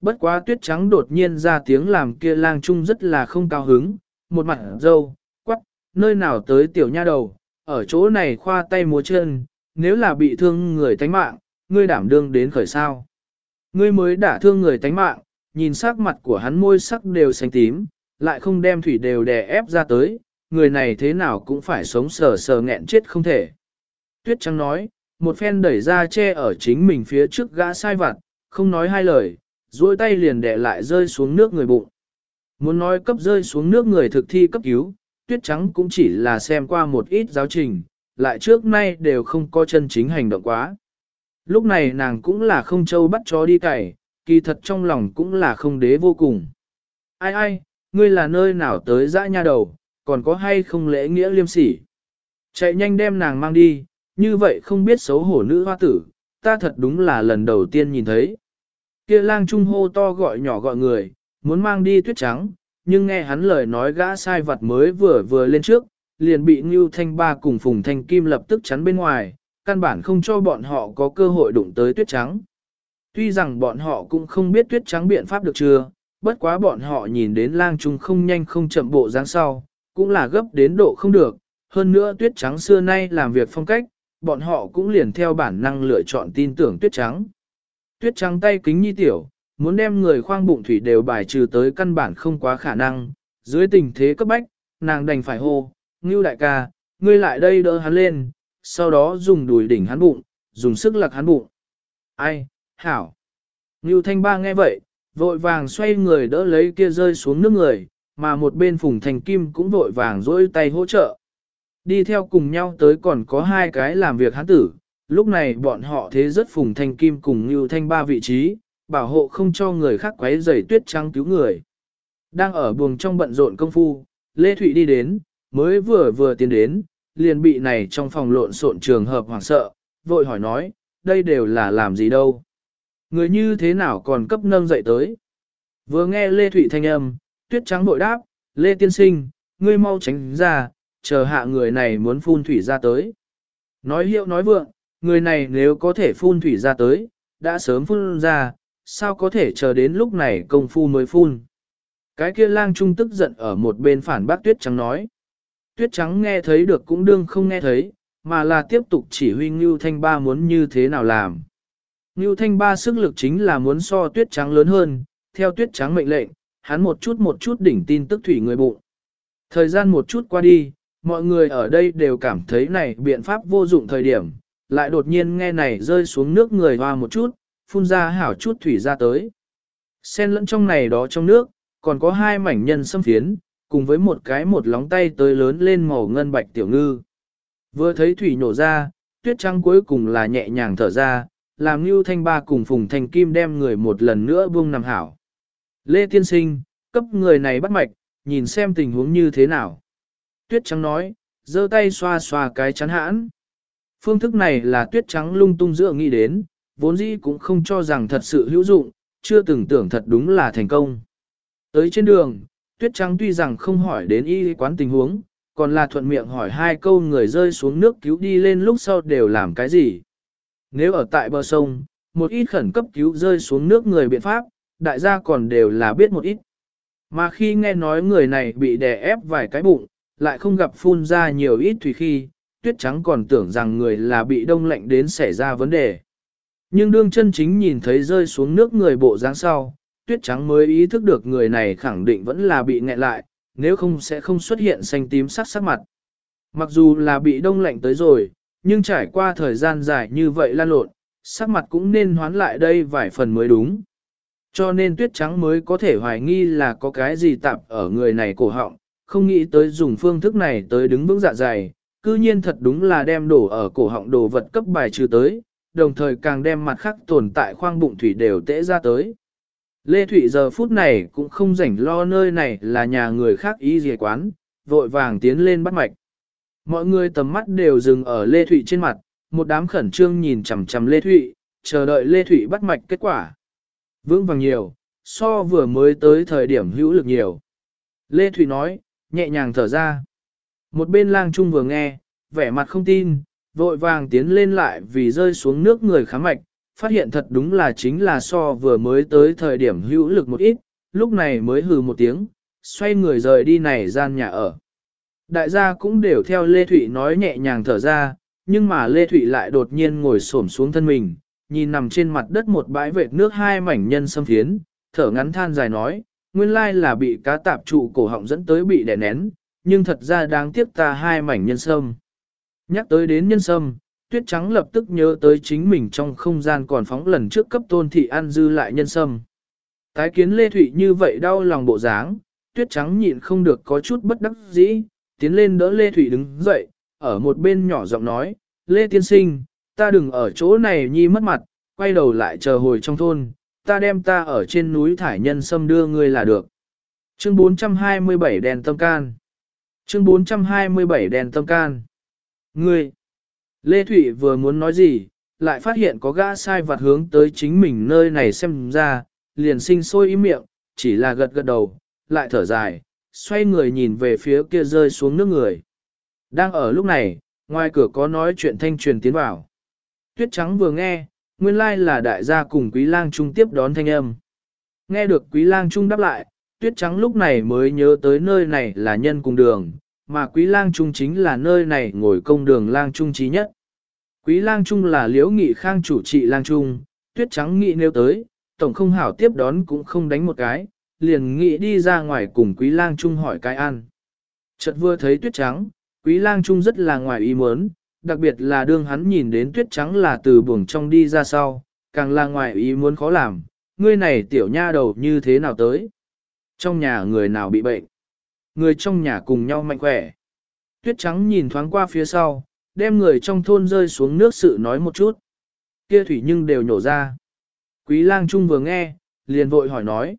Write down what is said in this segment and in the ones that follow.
Bất quá tuyết trắng đột nhiên ra tiếng làm kia lang trung rất là không cao hứng, một mặt dâu, quắc, nơi nào tới tiểu nha đầu, ở chỗ này khoa tay múa chân, nếu là bị thương người tánh mạng, ngươi đảm đương đến khởi sao. Ngươi mới đả thương người tánh mạng, nhìn sắc mặt của hắn môi sắc đều xanh tím, lại không đem thủy đều đè ép ra tới, người này thế nào cũng phải sống sờ sờ nghẹn chết không thể. Tuyết trắng nói, một phen đẩy ra che ở chính mình phía trước gã sai vặt, không nói hai lời, duỗi tay liền đè lại rơi xuống nước người bụng. Muốn nói cấp rơi xuống nước người thực thi cấp cứu, tuyết trắng cũng chỉ là xem qua một ít giáo trình, lại trước nay đều không có chân chính hành động quá. Lúc này nàng cũng là không châu bắt chó đi cày, kỳ thật trong lòng cũng là không đế vô cùng. Ai ai, ngươi là nơi nào tới dã nha đầu, còn có hay không lễ nghĩa liêm sỉ. Chạy nhanh đem nàng mang đi, như vậy không biết xấu hổ nữ hoa tử, ta thật đúng là lần đầu tiên nhìn thấy. Kia lang trung hô to gọi nhỏ gọi người, muốn mang đi tuyết trắng, nhưng nghe hắn lời nói gã sai vật mới vừa vừa lên trước, liền bị Ngưu Thanh Ba cùng Phùng Thanh Kim lập tức chắn bên ngoài, căn bản không cho bọn họ có cơ hội đụng tới tuyết trắng. Tuy rằng bọn họ cũng không biết tuyết trắng biện pháp được chưa, bất quá bọn họ nhìn đến lang trung không nhanh không chậm bộ dáng sau, cũng là gấp đến độ không được, hơn nữa tuyết trắng xưa nay làm việc phong cách, bọn họ cũng liền theo bản năng lựa chọn tin tưởng tuyết trắng. Tuyết trắng tay kính nhi tiểu, muốn đem người khoang bụng thủy đều bài trừ tới căn bản không quá khả năng, dưới tình thế cấp bách, nàng đành phải hô, ngưu đại ca, ngươi lại đây đỡ hắn lên, sau đó dùng đùi đỉnh hắn bụng, dùng sức lặc hắn bụng. Ai, hảo. Ngưu thanh ba nghe vậy, vội vàng xoay người đỡ lấy kia rơi xuống nước người, mà một bên phùng thành kim cũng vội vàng dỗi tay hỗ trợ. Đi theo cùng nhau tới còn có hai cái làm việc hắn tử, lúc này bọn họ thế rất phùng thanh kim cùng như thanh ba vị trí, bảo hộ không cho người khác quấy rầy tuyết trắng cứu người. Đang ở buồng trong bận rộn công phu, Lê Thụy đi đến, mới vừa vừa tiến đến, liền bị này trong phòng lộn xộn trường hợp hoảng sợ, vội hỏi nói, đây đều là làm gì đâu. Người như thế nào còn cấp nâng dậy tới. Vừa nghe Lê Thụy thanh âm, tuyết trắng bội đáp, Lê Tiên Sinh, ngươi mau tránh ra, chờ hạ người này muốn phun thủy ra tới. Nói hiệu nói vượng, người này nếu có thể phun thủy ra tới, đã sớm phun ra, sao có thể chờ đến lúc này công phu mới phun. Cái kia lang trung tức giận ở một bên phản bác tuyết trắng nói. Tuyết trắng nghe thấy được cũng đương không nghe thấy, mà là tiếp tục chỉ huy Ngưu Thanh Ba muốn như thế nào làm. Ngưu Thanh Ba sức lực chính là muốn so tuyết trắng lớn hơn, theo tuyết trắng mệnh lệnh, hắn một chút một chút đỉnh tin tức thủy người bụng. Thời gian một chút qua đi, mọi người ở đây đều cảm thấy này biện pháp vô dụng thời điểm, lại đột nhiên nghe này rơi xuống nước người hoa một chút, phun ra hảo chút thủy ra tới. Xen lẫn trong này đó trong nước, còn có hai mảnh nhân xâm phiến, cùng với một cái một lóng tay tới lớn lên màu ngân bạch tiểu ngư. Vừa thấy thủy nổ ra, tuyết trắng cuối cùng là nhẹ nhàng thở ra, làm Lưu Thanh Ba cùng Phùng Thanh Kim đem người một lần nữa buông nằm hảo. Lê Tiên Sinh, cấp người này bắt mạch, nhìn xem tình huống như thế nào. Tuyết trắng nói, giơ tay xoa xoa cái chắn hãn. Phương thức này là tuyết trắng lung tung dựa nghĩ đến, vốn dĩ cũng không cho rằng thật sự hữu dụng, chưa từng tưởng thật đúng là thành công. Tới trên đường, tuyết trắng tuy rằng không hỏi đến y quán tình huống, còn là thuận miệng hỏi hai câu người rơi xuống nước cứu đi lên lúc sau đều làm cái gì. Nếu ở tại bờ sông, một ít khẩn cấp cứu rơi xuống nước người biện pháp, đại gia còn đều là biết một ít. Mà khi nghe nói người này bị đè ép vài cái bụng, lại không gặp phun ra nhiều ít thủy khi, tuyết trắng còn tưởng rằng người là bị đông lạnh đến xảy ra vấn đề. Nhưng đương chân chính nhìn thấy rơi xuống nước người bộ dáng sau, tuyết trắng mới ý thức được người này khẳng định vẫn là bị nghẹn lại, nếu không sẽ không xuất hiện xanh tím sắc sắc mặt. Mặc dù là bị đông lạnh tới rồi, nhưng trải qua thời gian dài như vậy lan lộn, sắc mặt cũng nên hoán lại đây vài phần mới đúng. Cho nên tuyết trắng mới có thể hoài nghi là có cái gì tạp ở người này cổ họng, không nghĩ tới dùng phương thức này tới đứng vững dạ dày, cư nhiên thật đúng là đem đổ ở cổ họng đồ vật cấp bài trừ tới, đồng thời càng đem mặt khác tồn tại khoang bụng thủy đều tễ ra tới. Lê Thụy giờ phút này cũng không rảnh lo nơi này là nhà người khác ý gì quán, vội vàng tiến lên bắt mạch. Mọi người tầm mắt đều dừng ở Lê Thụy trên mặt, một đám khẩn trương nhìn chằm chằm Lê Thụy, chờ đợi Lê Thụy bắt mạch kết quả. Vững vàng nhiều, so vừa mới tới thời điểm hữu lực nhiều. Lê Thụy nói, nhẹ nhàng thở ra. Một bên lang trung vừa nghe, vẻ mặt không tin, vội vàng tiến lên lại vì rơi xuống nước người khám mạch, phát hiện thật đúng là chính là so vừa mới tới thời điểm hữu lực một ít, lúc này mới hừ một tiếng, xoay người rời đi này gian nhà ở. Đại gia cũng đều theo Lê Thụy nói nhẹ nhàng thở ra, nhưng mà Lê Thụy lại đột nhiên ngồi xổm xuống thân mình, nhìn nằm trên mặt đất một bãi vệt nước hai mảnh nhân xâm thiến, thở ngắn than dài nói, nguyên lai là bị cá tạp trụ cổ họng dẫn tới bị đè nén, nhưng thật ra đáng tiếc ta hai mảnh nhân sâm. Nhắc tới đến nhân sâm, tuyết trắng lập tức nhớ tới chính mình trong không gian còn phóng lần trước cấp tôn thị ăn dư lại nhân sâm. Tái kiến Lê Thụy như vậy đau lòng bộ dáng, tuyết trắng nhịn không được có chút bất đắc dĩ, tiến lên đỡ Lê Thụy đứng dậy, ở một bên nhỏ giọng nói, Lê Tiên Sinh, ta đừng ở chỗ này nhi mất mặt, quay đầu lại chờ hồi trong thôn, ta đem ta ở trên núi thải nhân sâm đưa ngươi là được. Chương 427 đèn tâm can Chương 427 đèn tâm can Ngươi Lê Thụy vừa muốn nói gì, lại phát hiện có gã sai vặt hướng tới chính mình nơi này xem ra, liền sinh sôi ý miệng, chỉ là gật gật đầu, lại thở dài, xoay người nhìn về phía kia rơi xuống nước người. Đang ở lúc này, ngoài cửa có nói chuyện thanh truyền tiến vào. Tuyết trắng vừa nghe, nguyên lai là đại gia cùng quý lang trung tiếp đón thanh âm. Nghe được quý lang trung đáp lại, tuyết trắng lúc này mới nhớ tới nơi này là nhân cùng đường, mà quý lang trung chính là nơi này ngồi công đường lang trung trí nhất. Quý lang trung là liễu nghị khang chủ trị lang trung, tuyết trắng nghị nếu tới, tổng không hảo tiếp đón cũng không đánh một cái, liền nghĩ đi ra ngoài cùng quý lang trung hỏi cái ăn. Chợt vừa thấy tuyết trắng, quý lang trung rất là ngoài ý muốn, đặc biệt là đương hắn nhìn đến tuyết trắng là từ buồng trong đi ra sau, càng là ngoài ý muốn khó làm, ngươi này tiểu nha đầu như thế nào tới. Trong nhà người nào bị bệnh, người trong nhà cùng nhau mạnh khỏe. Tuyết trắng nhìn thoáng qua phía sau, đem người trong thôn rơi xuống nước sự nói một chút. Kia thủy nhưng đều nhổ ra. Quý lang trung vừa nghe, liền vội hỏi nói.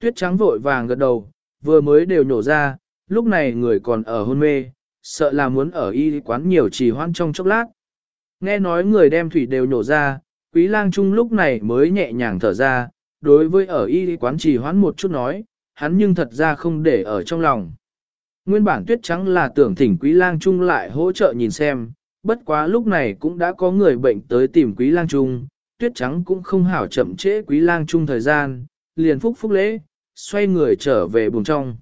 Tuyết trắng vội vàng gật đầu, vừa mới đều nhổ ra, lúc này người còn ở hôn mê, sợ là muốn ở y quán nhiều trì hoãn trong chốc lát. Nghe nói người đem thủy đều nhổ ra, quý lang trung lúc này mới nhẹ nhàng thở ra, đối với ở y quán trì hoãn một chút nói, hắn nhưng thật ra không để ở trong lòng. Nguyên bản tuyết trắng là tưởng thỉnh quý lang trung lại hỗ trợ nhìn xem, bất quá lúc này cũng đã có người bệnh tới tìm quý lang trung, tuyết trắng cũng không hảo chậm trễ quý lang trung thời gian, liền phúc phúc lễ, xoay người trở về buồng trong.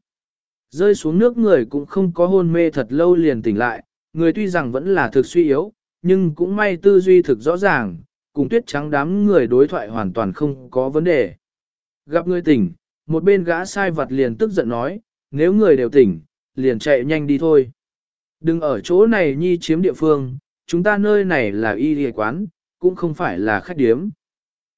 Rơi xuống nước người cũng không có hôn mê thật lâu liền tỉnh lại, người tuy rằng vẫn là thực suy yếu, nhưng cũng may tư duy thực rõ ràng, cùng tuyết trắng đám người đối thoại hoàn toàn không có vấn đề. Gặp người tỉnh, một bên gã sai vật liền tức giận nói, nếu người đều tỉnh, liền chạy nhanh đi thôi. Đừng ở chỗ này nhi chiếm địa phương, chúng ta nơi này là y địa quán, cũng không phải là khách điếm.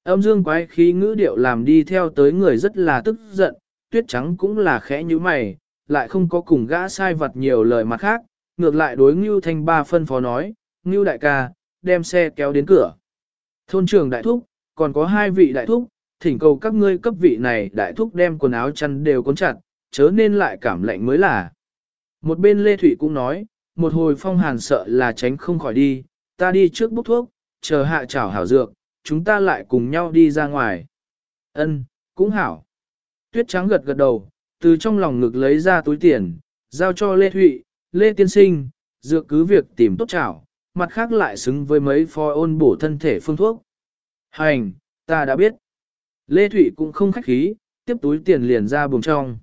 Âm dương quái khí ngữ điệu làm đi theo tới người rất là tức giận, tuyết trắng cũng là khẽ như mày, lại không có cùng gã sai vật nhiều lời mặt khác, ngược lại đối Ngưu Thanh Ba phân phó nói, Ngưu đại ca, đem xe kéo đến cửa. Thôn trưởng đại thúc, còn có hai vị đại thúc, thỉnh cầu các ngươi cấp vị này đại thúc đem quần áo chăn đều cuốn chặt, chớ nên lại cảm lạnh mới là. Một bên Lê Thụy cũng nói, một hồi phong hàn sợ là tránh không khỏi đi, ta đi trước bốc thuốc, chờ hạ chảo hảo dược, chúng ta lại cùng nhau đi ra ngoài. Ân, cũng hảo. Tuyết trắng gật gật đầu, từ trong lòng ngực lấy ra túi tiền, giao cho Lê Thụy, Lê Tiên Sinh, dược cứ việc tìm tốt chảo, mặt khác lại xứng với mấy phò ôn bổ thân thể phương thuốc. Hành, ta đã biết. Lê Thụy cũng không khách khí, tiếp túi tiền liền ra buồng trong.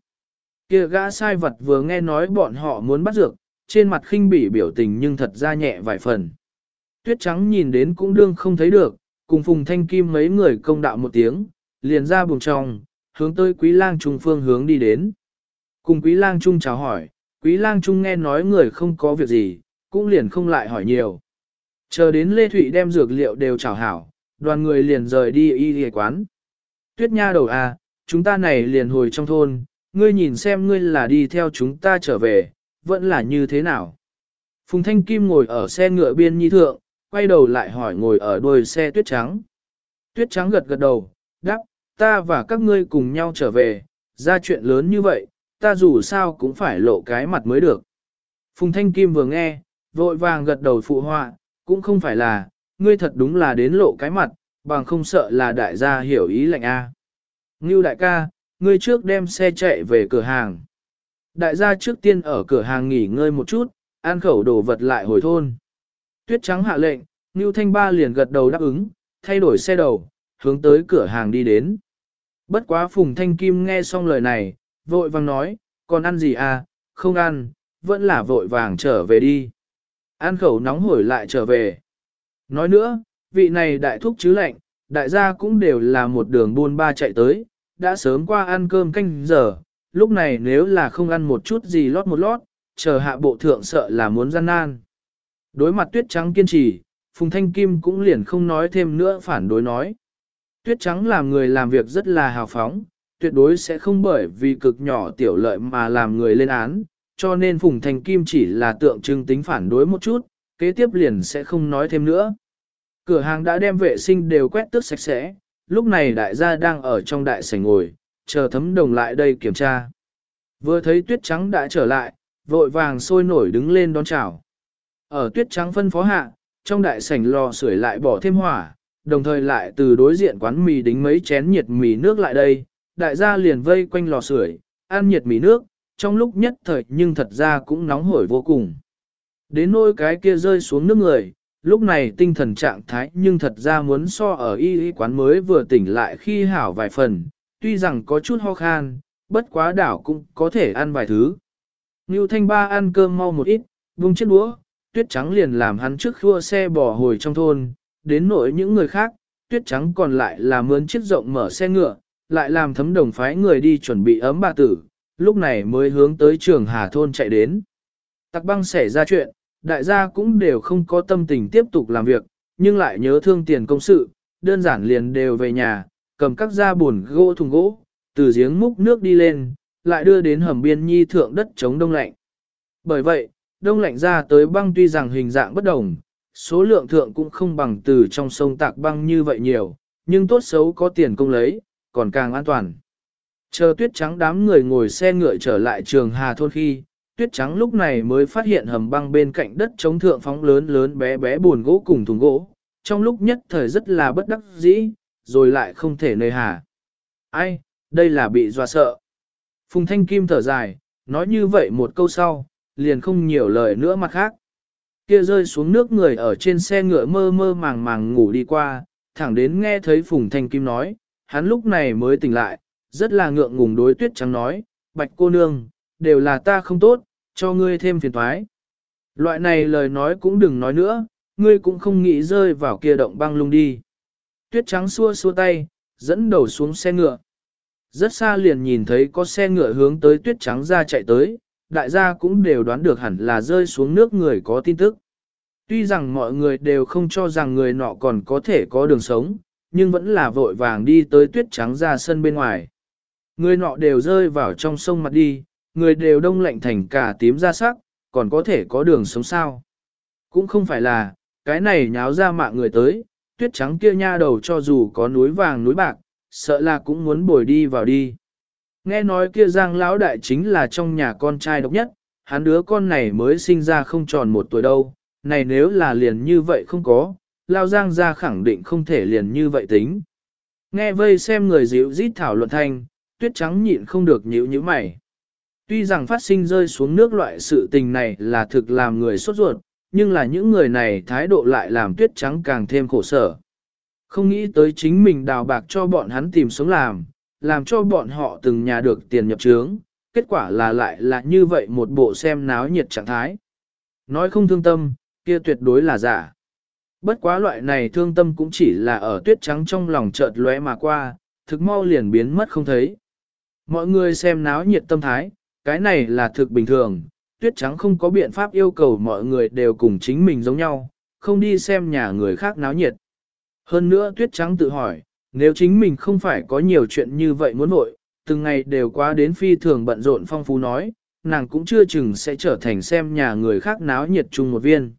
Kia gã sai vật vừa nghe nói bọn họ muốn bắt dược, trên mặt khinh bỉ biểu tình nhưng thật ra nhẹ vài phần. Tuyết trắng nhìn đến cũng đương không thấy được, cùng Phùng Thanh Kim mấy người công đạo một tiếng, liền ra buồng trong, hướng tới Quý Lang Trung phương hướng đi đến. Cùng Quý Lang Trung chào hỏi, Quý Lang Trung nghe nói người không có việc gì, cũng liền không lại hỏi nhiều. Chờ đến Lê Thụy đem dược liệu đều chào hảo, đoàn người liền rời đi y y quán. Tuyết nha đầu à, chúng ta này liền hồi trong thôn, ngươi nhìn xem ngươi là đi theo chúng ta trở về, vẫn là như thế nào. Phùng Thanh Kim ngồi ở xe ngựa biên nhi thượng, quay đầu lại hỏi ngồi ở đuôi xe tuyết trắng. Tuyết trắng gật gật đầu, đáp, ta và các ngươi cùng nhau trở về, ra chuyện lớn như vậy, ta dù sao cũng phải lộ cái mặt mới được. Phùng Thanh Kim vừa nghe, vội vàng gật đầu phụ họa, cũng không phải là, ngươi thật đúng là đến lộ cái mặt, bằng không sợ là đại gia hiểu ý lệnh A. Ngưu đại ca, ngươi trước đem xe chạy về cửa hàng. Đại gia trước tiên ở cửa hàng nghỉ ngơi một chút, ăn khẩu đồ vật lại hồi thôn. Tuyết trắng hạ lệnh, Ngưu Thanh Ba liền gật đầu đáp ứng, thay đổi xe đầu, hướng tới cửa hàng đi đến. Bất quá Phùng Thanh Kim nghe xong lời này, vội vàng nói, còn ăn gì à, không ăn, vẫn là vội vàng trở về đi. Ăn khẩu nóng hổi lại trở về. Nói nữa, vị này đại thúc chứ lạnh, đại gia cũng đều là một đường buôn ba chạy tới, đã sớm qua ăn cơm canh giờ, lúc này nếu là không ăn một chút gì lót một lót, chờ hạ bộ thượng sợ là muốn gian nan. Đối mặt tuyết trắng kiên trì, Phùng Thanh Kim cũng liền không nói thêm nữa phản đối nói. Tuyết trắng làm người làm việc rất là hào phóng, tuyệt đối sẽ không bởi vì cực nhỏ tiểu lợi mà làm người lên án, cho nên Phùng Thanh Kim chỉ là tượng trưng tính phản đối một chút, kế tiếp liền sẽ không nói thêm nữa. Cửa hàng đã đem vệ sinh đều quét tước sạch sẽ, lúc này đại gia đang ở trong đại sảnh ngồi, chờ thấm đồng lại đây kiểm tra. Vừa thấy tuyết trắng đã trở lại, vội vàng sôi nổi đứng lên đón chào. Ở tuyết trắng phân phó hạ, trong đại sảnh lò sưởi lại bỏ thêm hỏa, đồng thời lại từ đối diện quán mì đính mấy chén nhiệt mì nước lại đây, đại gia liền vây quanh lò sưởi, ăn nhiệt mì nước, trong lúc nhất thời nhưng thật ra cũng nóng hổi vô cùng. Đến nỗi cái kia rơi xuống nước người, lúc này tinh thần trạng thái nhưng thật ra muốn so ở y y quán mới vừa tỉnh lại khi hảo vài phần, tuy rằng có chút ho khan, bất quá đảo cũng có thể ăn vài thứ. Ngưu Thanh Ba ăn cơm mau một ít, vung chiếc đũa, tuyết trắng liền làm hắn trước khua xe bỏ hồi trong thôn, đến nỗi những người khác, tuyết trắng còn lại là mướn chiếc rộng mở xe ngựa, lại làm thấm đồng phái người đi chuẩn bị ấm bà tử, lúc này mới hướng tới trường Hà Thôn chạy đến. Tặc băng xảy ra chuyện, đại gia cũng đều không có tâm tình tiếp tục làm việc, nhưng lại nhớ thương tiền công sự, đơn giản liền đều về nhà, cầm các da buồn gỗ thùng gỗ, từ giếng múc nước đi lên, lại đưa đến hầm biên nhi thượng đất chống đông lạnh. Bởi vậy, đông lạnh ra tới băng tuy rằng hình dạng bất đồng, số lượng thượng cũng không bằng từ trong sông tạc băng như vậy nhiều, nhưng tốt xấu có tiền công lấy, còn càng an toàn. Chờ tuyết trắng đám người ngồi xe ngựa trở lại trường Hà Thôn khi, tuyết trắng lúc này mới phát hiện hầm băng bên cạnh đất chống thượng phóng lớn lớn bé bé buồn gỗ cùng thùng gỗ, trong lúc nhất thời rất là bất đắc dĩ, rồi lại không thể nơi hà. Ai, đây là bị dọa sợ. Phùng Thanh Kim thở dài, nói như vậy một câu sau, liền không nhiều lời nữa mặt khác. Kia rơi xuống nước người ở trên xe ngựa mơ mơ màng màng ngủ đi qua, thẳng đến nghe thấy Phùng Thanh Kim nói, hắn lúc này mới tỉnh lại, rất là ngượng ngùng đối tuyết trắng nói, bạch cô nương, đều là ta không tốt, cho ngươi thêm phiền thoái. Loại này lời nói cũng đừng nói nữa, ngươi cũng không nghĩ rơi vào kia động băng lung đi. Tuyết trắng xua xua tay, dẫn đầu xuống xe ngựa. Rất xa liền nhìn thấy có xe ngựa hướng tới tuyết trắng ra chạy tới, đại gia cũng đều đoán được hẳn là rơi xuống nước người có tin tức. Tuy rằng mọi người đều không cho rằng người nọ còn có thể có đường sống, nhưng vẫn là vội vàng đi tới tuyết trắng ra sân bên ngoài. Người nọ đều rơi vào trong sông mặt đi, người đều đông lạnh thành cả tím ra sắc, còn có thể có đường sống sao. Cũng không phải là, cái này nháo ra mạng người tới, tuyết trắng kia nha đầu cho dù có núi vàng núi bạc, sợ là cũng muốn bồi đi vào đi. Nghe nói kia giang lão đại chính là trong nhà con trai độc nhất, hắn đứa con này mới sinh ra không tròn một tuổi đâu, này nếu là liền như vậy không có, lao giang ra khẳng định không thể liền như vậy tính. Nghe vây xem người dịu rít thảo luận thanh, tuyết trắng nhịn không được nhíu nhíu mày. Tuy rằng phát sinh rơi xuống nước loại sự tình này là thực làm người sốt ruột, nhưng là những người này thái độ lại làm tuyết trắng càng thêm khổ sở. Không nghĩ tới chính mình đào bạc cho bọn hắn tìm sống làm, làm cho bọn họ từng nhà được tiền nhập trướng, kết quả là lại là như vậy một bộ xem náo nhiệt trạng thái. Nói không thương tâm, kia tuyệt đối là giả. Bất quá loại này thương tâm cũng chỉ là ở tuyết trắng trong lòng chợt lóe mà qua, thực mau liền biến mất không thấy. Mọi người xem náo nhiệt tâm thái, cái này là thực bình thường, tuyết trắng không có biện pháp yêu cầu mọi người đều cùng chính mình giống nhau, không đi xem nhà người khác náo nhiệt. Hơn nữa tuyết trắng tự hỏi, nếu chính mình không phải có nhiều chuyện như vậy muốn nội, từng ngày đều qua đến phi thường bận rộn phong phú nói, nàng cũng chưa chừng sẽ trở thành xem nhà người khác náo nhiệt chung một viên.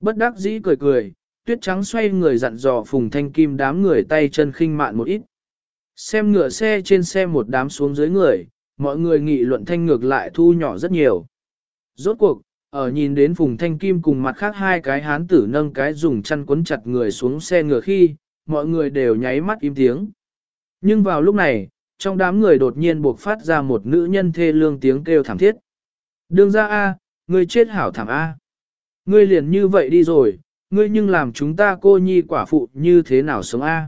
Bất đắc dĩ cười cười, tuyết trắng xoay người dặn dò phùng thanh kim đám người tay chân khinh mạn một ít. Xem ngựa xe trên xe một đám xuống dưới người, mọi người nghị luận thanh ngược lại thu nhỏ rất nhiều. Rốt cuộc, ở nhìn đến Phùng Thanh Kim cùng mặt khác hai cái hán tử nâng cái dùng chăn quấn chặt người xuống xe ngựa khi, mọi người đều nháy mắt im tiếng. Nhưng vào lúc này, trong đám người đột nhiên buộc phát ra một nữ nhân thê lương tiếng kêu thảm thiết. Đương ra A, người chết hảo thảm A. Ngươi liền như vậy đi rồi, ngươi nhưng làm chúng ta cô nhi quả phụ như thế nào sống a?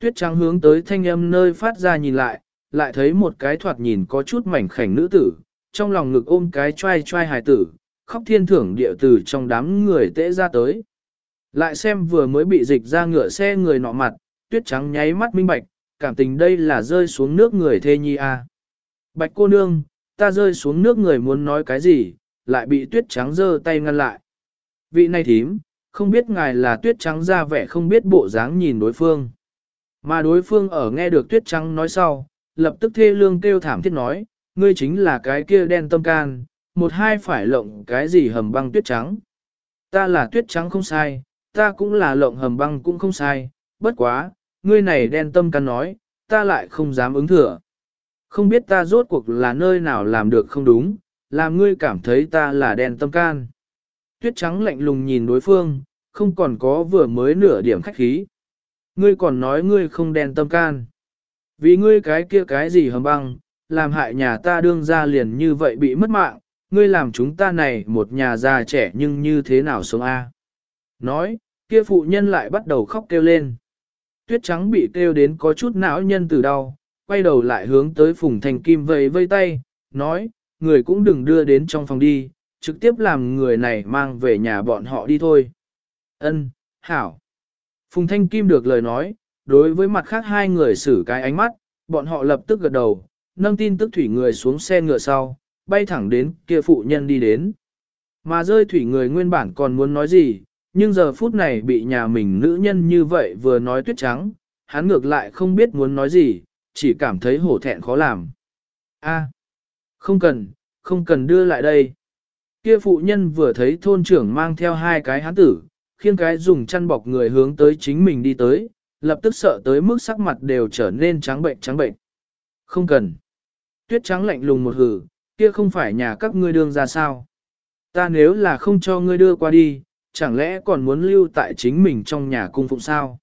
Tuyết trắng hướng tới thanh âm nơi phát ra nhìn lại, lại thấy một cái thoạt nhìn có chút mảnh khảnh nữ tử, trong lòng ngực ôm cái trai trai hài tử, khóc thiên thưởng địa tử trong đám người tễ ra tới. Lại xem vừa mới bị dịch ra ngựa xe người nọ mặt, tuyết trắng nháy mắt minh bạch, cảm tình đây là rơi xuống nước người thê nhi a. Bạch cô nương, ta rơi xuống nước người muốn nói cái gì, lại bị tuyết trắng giơ tay ngăn lại. Vị này thím, không biết ngài là tuyết trắng ra vẻ không biết bộ dáng nhìn đối phương. Mà đối phương ở nghe được tuyết trắng nói sau, lập tức thê lương kêu thảm thiết nói, ngươi chính là cái kia đen tâm can, một hai phải lộng cái gì hầm băng tuyết trắng. Ta là tuyết trắng không sai, ta cũng là lộng hầm băng cũng không sai, bất quá, ngươi này đen tâm can nói, ta lại không dám ứng thừa. Không biết ta rốt cuộc là nơi nào làm được không đúng, làm ngươi cảm thấy ta là đen tâm can. Tuyết trắng lạnh lùng nhìn đối phương, không còn có vừa mới nửa điểm khách khí. Ngươi còn nói ngươi không đen tâm can. Vì ngươi cái kia cái gì hầm băng, làm hại nhà ta đương ra liền như vậy bị mất mạng, ngươi làm chúng ta này một nhà già trẻ nhưng như thế nào sống a? Nói, kia phụ nhân lại bắt đầu khóc kêu lên. Tuyết trắng bị kêu đến có chút não nhân từ đau, quay đầu lại hướng tới Phùng Thành Kim vẫy vây tay, nói, người cũng đừng đưa đến trong phòng đi, trực tiếp làm người này mang về nhà bọn họ đi thôi. Ân, hảo. Phùng Thanh Kim được lời nói, đối với mặt khác hai người xử cái ánh mắt, bọn họ lập tức gật đầu, nâng tin tức thủy người xuống xe ngựa sau, bay thẳng đến kia phụ nhân đi đến. Mà rơi thủy người nguyên bản còn muốn nói gì, nhưng giờ phút này bị nhà mình nữ nhân như vậy vừa nói tuyết trắng, hắn ngược lại không biết muốn nói gì, chỉ cảm thấy hổ thẹn khó làm. A, không cần, không cần đưa lại đây. Kia phụ nhân vừa thấy thôn trưởng mang theo hai cái hán tử, khiêng cái dùng chăn bọc người hướng tới chính mình đi tới, lập tức sợ tới mức sắc mặt đều trở nên trắng bệnh trắng bệnh. Không cần. Tuyết trắng lạnh lùng một hử, kia không phải nhà các ngươi đương ra sao. Ta nếu là không cho ngươi đưa qua đi, chẳng lẽ còn muốn lưu tại chính mình trong nhà cung phụng sao?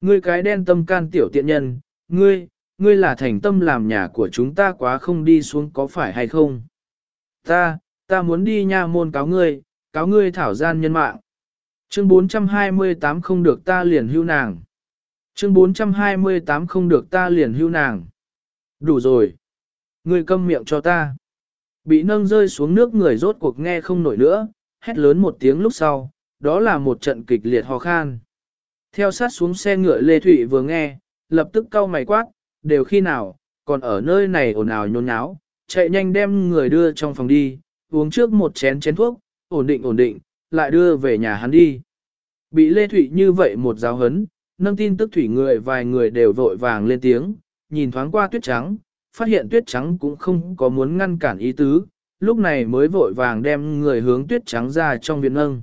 Ngươi cái đen tâm can tiểu tiện nhân, ngươi, ngươi là thành tâm làm nhà của chúng ta quá không đi xuống có phải hay không? Ta, ta muốn đi nha môn cáo ngươi, cáo ngươi thảo gian nhân mạng. Chương 428 không được ta liền hưu nàng. Chương 428 không được ta liền hưu nàng. Đủ rồi. người câm miệng cho ta. Bị nâng rơi xuống nước người rốt cuộc nghe không nổi nữa, hét lớn một tiếng lúc sau, đó là một trận kịch liệt ho khan. Theo sát xuống xe ngựa Lê Thụy vừa nghe, lập tức cau mày quát, đều khi nào, còn ở nơi này ồn ào nhốn nháo, chạy nhanh đem người đưa trong phòng đi, uống trước một chén chén thuốc, ổn định ổn định, lại đưa về nhà hắn đi. Bị Lê Thụy như vậy một giáo hấn, nâng tin tức thủy người vài người đều vội vàng lên tiếng, nhìn thoáng qua tuyết trắng, phát hiện tuyết trắng cũng không có muốn ngăn cản ý tứ, lúc này mới vội vàng đem người hướng tuyết trắng ra trong viện nâng.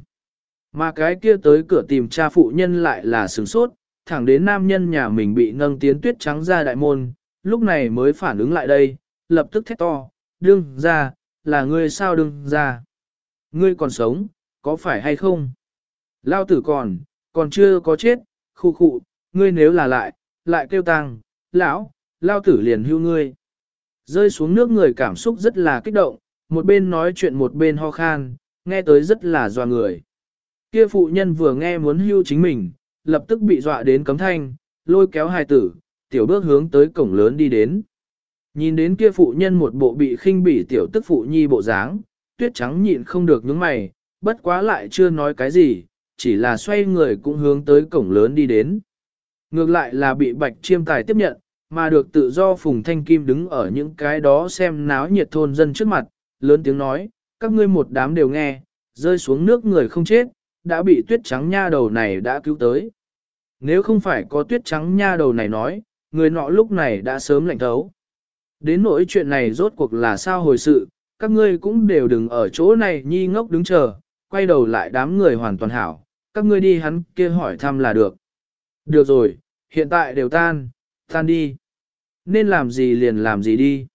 Mà cái kia tới cửa tìm cha phụ nhân lại là sửng sốt, thẳng đến nam nhân nhà mình bị nâng tiến tuyết trắng ra đại môn, lúc này mới phản ứng lại đây, lập tức thét to, đương ra, là ngươi sao đương ra. Ngươi còn sống, có phải hay không? Lao tử còn, còn chưa có chết, khu khụ, ngươi nếu là lại, lại kêu tăng, lão, lao tử liền hưu ngươi. Rơi xuống nước người cảm xúc rất là kích động, một bên nói chuyện một bên ho khan, nghe tới rất là doa người. Kia phụ nhân vừa nghe muốn hưu chính mình, lập tức bị dọa đến cấm thanh, lôi kéo hai tử, tiểu bước hướng tới cổng lớn đi đến. Nhìn đến kia phụ nhân một bộ bị khinh bỉ tiểu tức phụ nhi bộ dáng, tuyết trắng nhịn không được nhướng mày, bất quá lại chưa nói cái gì, chỉ là xoay người cũng hướng tới cổng lớn đi đến. Ngược lại là bị bạch chiêm tài tiếp nhận, mà được tự do Phùng Thanh Kim đứng ở những cái đó xem náo nhiệt thôn dân trước mặt, lớn tiếng nói, các ngươi một đám đều nghe, rơi xuống nước người không chết, đã bị tuyết trắng nha đầu này đã cứu tới. Nếu không phải có tuyết trắng nha đầu này nói, người nọ lúc này đã sớm lạnh thấu. Đến nỗi chuyện này rốt cuộc là sao hồi sự, các ngươi cũng đều đừng ở chỗ này nhi ngốc đứng chờ, quay đầu lại đám người hoàn toàn hảo, các ngươi đi hắn kia hỏi thăm là được. Được rồi, hiện tại đều tan, tan đi. Nên làm gì liền làm gì đi.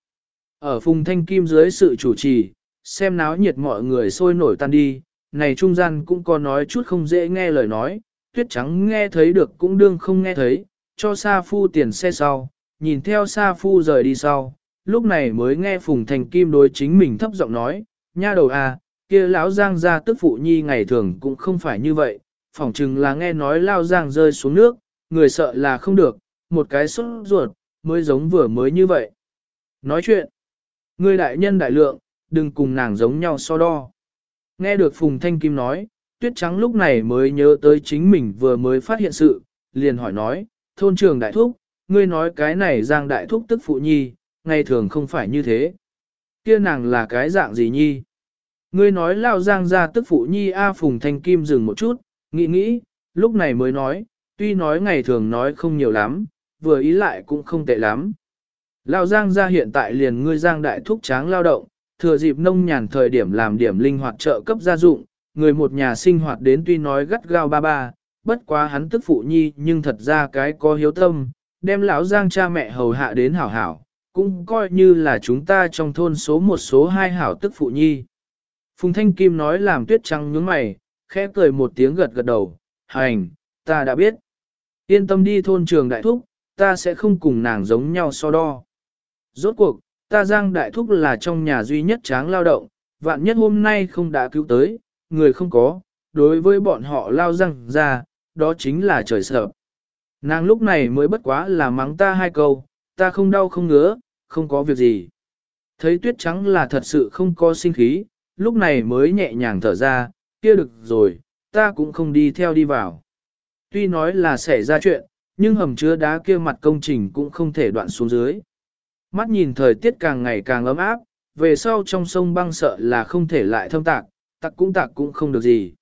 Ở phùng thanh kim dưới sự chủ trì, xem náo nhiệt mọi người sôi nổi tan đi, này trung gian cũng có nói chút không dễ nghe lời nói, tuyết trắng nghe thấy được cũng đương không nghe thấy, cho Sa Phu tiền xe sau, nhìn theo Sa Phu rời đi sau, lúc này mới nghe Phùng Thành Kim đối chính mình thấp giọng nói, nha đầu à, kia lão giang gia tức phụ nhi ngày thường cũng không phải như vậy, phỏng chừng là nghe nói lao giang rơi xuống nước, người sợ là không được, một cái sốt ruột, mới giống vừa mới như vậy. Nói chuyện, người đại nhân đại lượng, đừng cùng nàng giống nhau so đo. Nghe được Phùng Thanh Kim nói, Tuyết Trắng lúc này mới nhớ tới chính mình vừa mới phát hiện sự, liền hỏi nói, thôn trường đại thúc, ngươi nói cái này giang đại thúc tức phụ nhi, ngày thường không phải như thế. Kia nàng là cái dạng gì nhi? Ngươi nói lao giang ra tức phụ nhi A Phùng Thanh Kim dừng một chút, nghĩ nghĩ, lúc này mới nói, tuy nói ngày thường nói không nhiều lắm, vừa ý lại cũng không tệ lắm. Lao giang ra hiện tại liền ngươi giang đại thúc tráng lao động, thừa dịp nông nhàn thời điểm làm điểm linh hoạt trợ cấp gia dụng, người một nhà sinh hoạt đến tuy nói gắt gao ba ba, bất quá hắn tức phụ nhi nhưng thật ra cái có hiếu tâm, đem lão giang cha mẹ hầu hạ đến hảo hảo, cũng coi như là chúng ta trong thôn số một số hai hảo tức phụ nhi. Phùng Thanh Kim nói làm tuyết trăng nhướng mày, khẽ cười một tiếng gật gật đầu, hành, ta đã biết. Yên tâm đi thôn trường đại thúc, ta sẽ không cùng nàng giống nhau so đo. Rốt cuộc, ta giang đại thúc là trong nhà duy nhất tráng lao động, vạn nhất hôm nay không đã cứu tới, người không có, đối với bọn họ lao răng ra, đó chính là trời sợ. Nàng lúc này mới bất quá là mắng ta hai câu, ta không đau không ngứa, không có việc gì. Thấy tuyết trắng là thật sự không có sinh khí, lúc này mới nhẹ nhàng thở ra, kia được rồi, ta cũng không đi theo đi vào. Tuy nói là xảy ra chuyện, nhưng hầm chứa đá kia mặt công trình cũng không thể đoạn xuống dưới. Mắt nhìn thời tiết càng ngày càng ấm áp, về sau trong sông băng sợ là không thể lại thâm tạc, tạc cũng tạc cũng không được gì.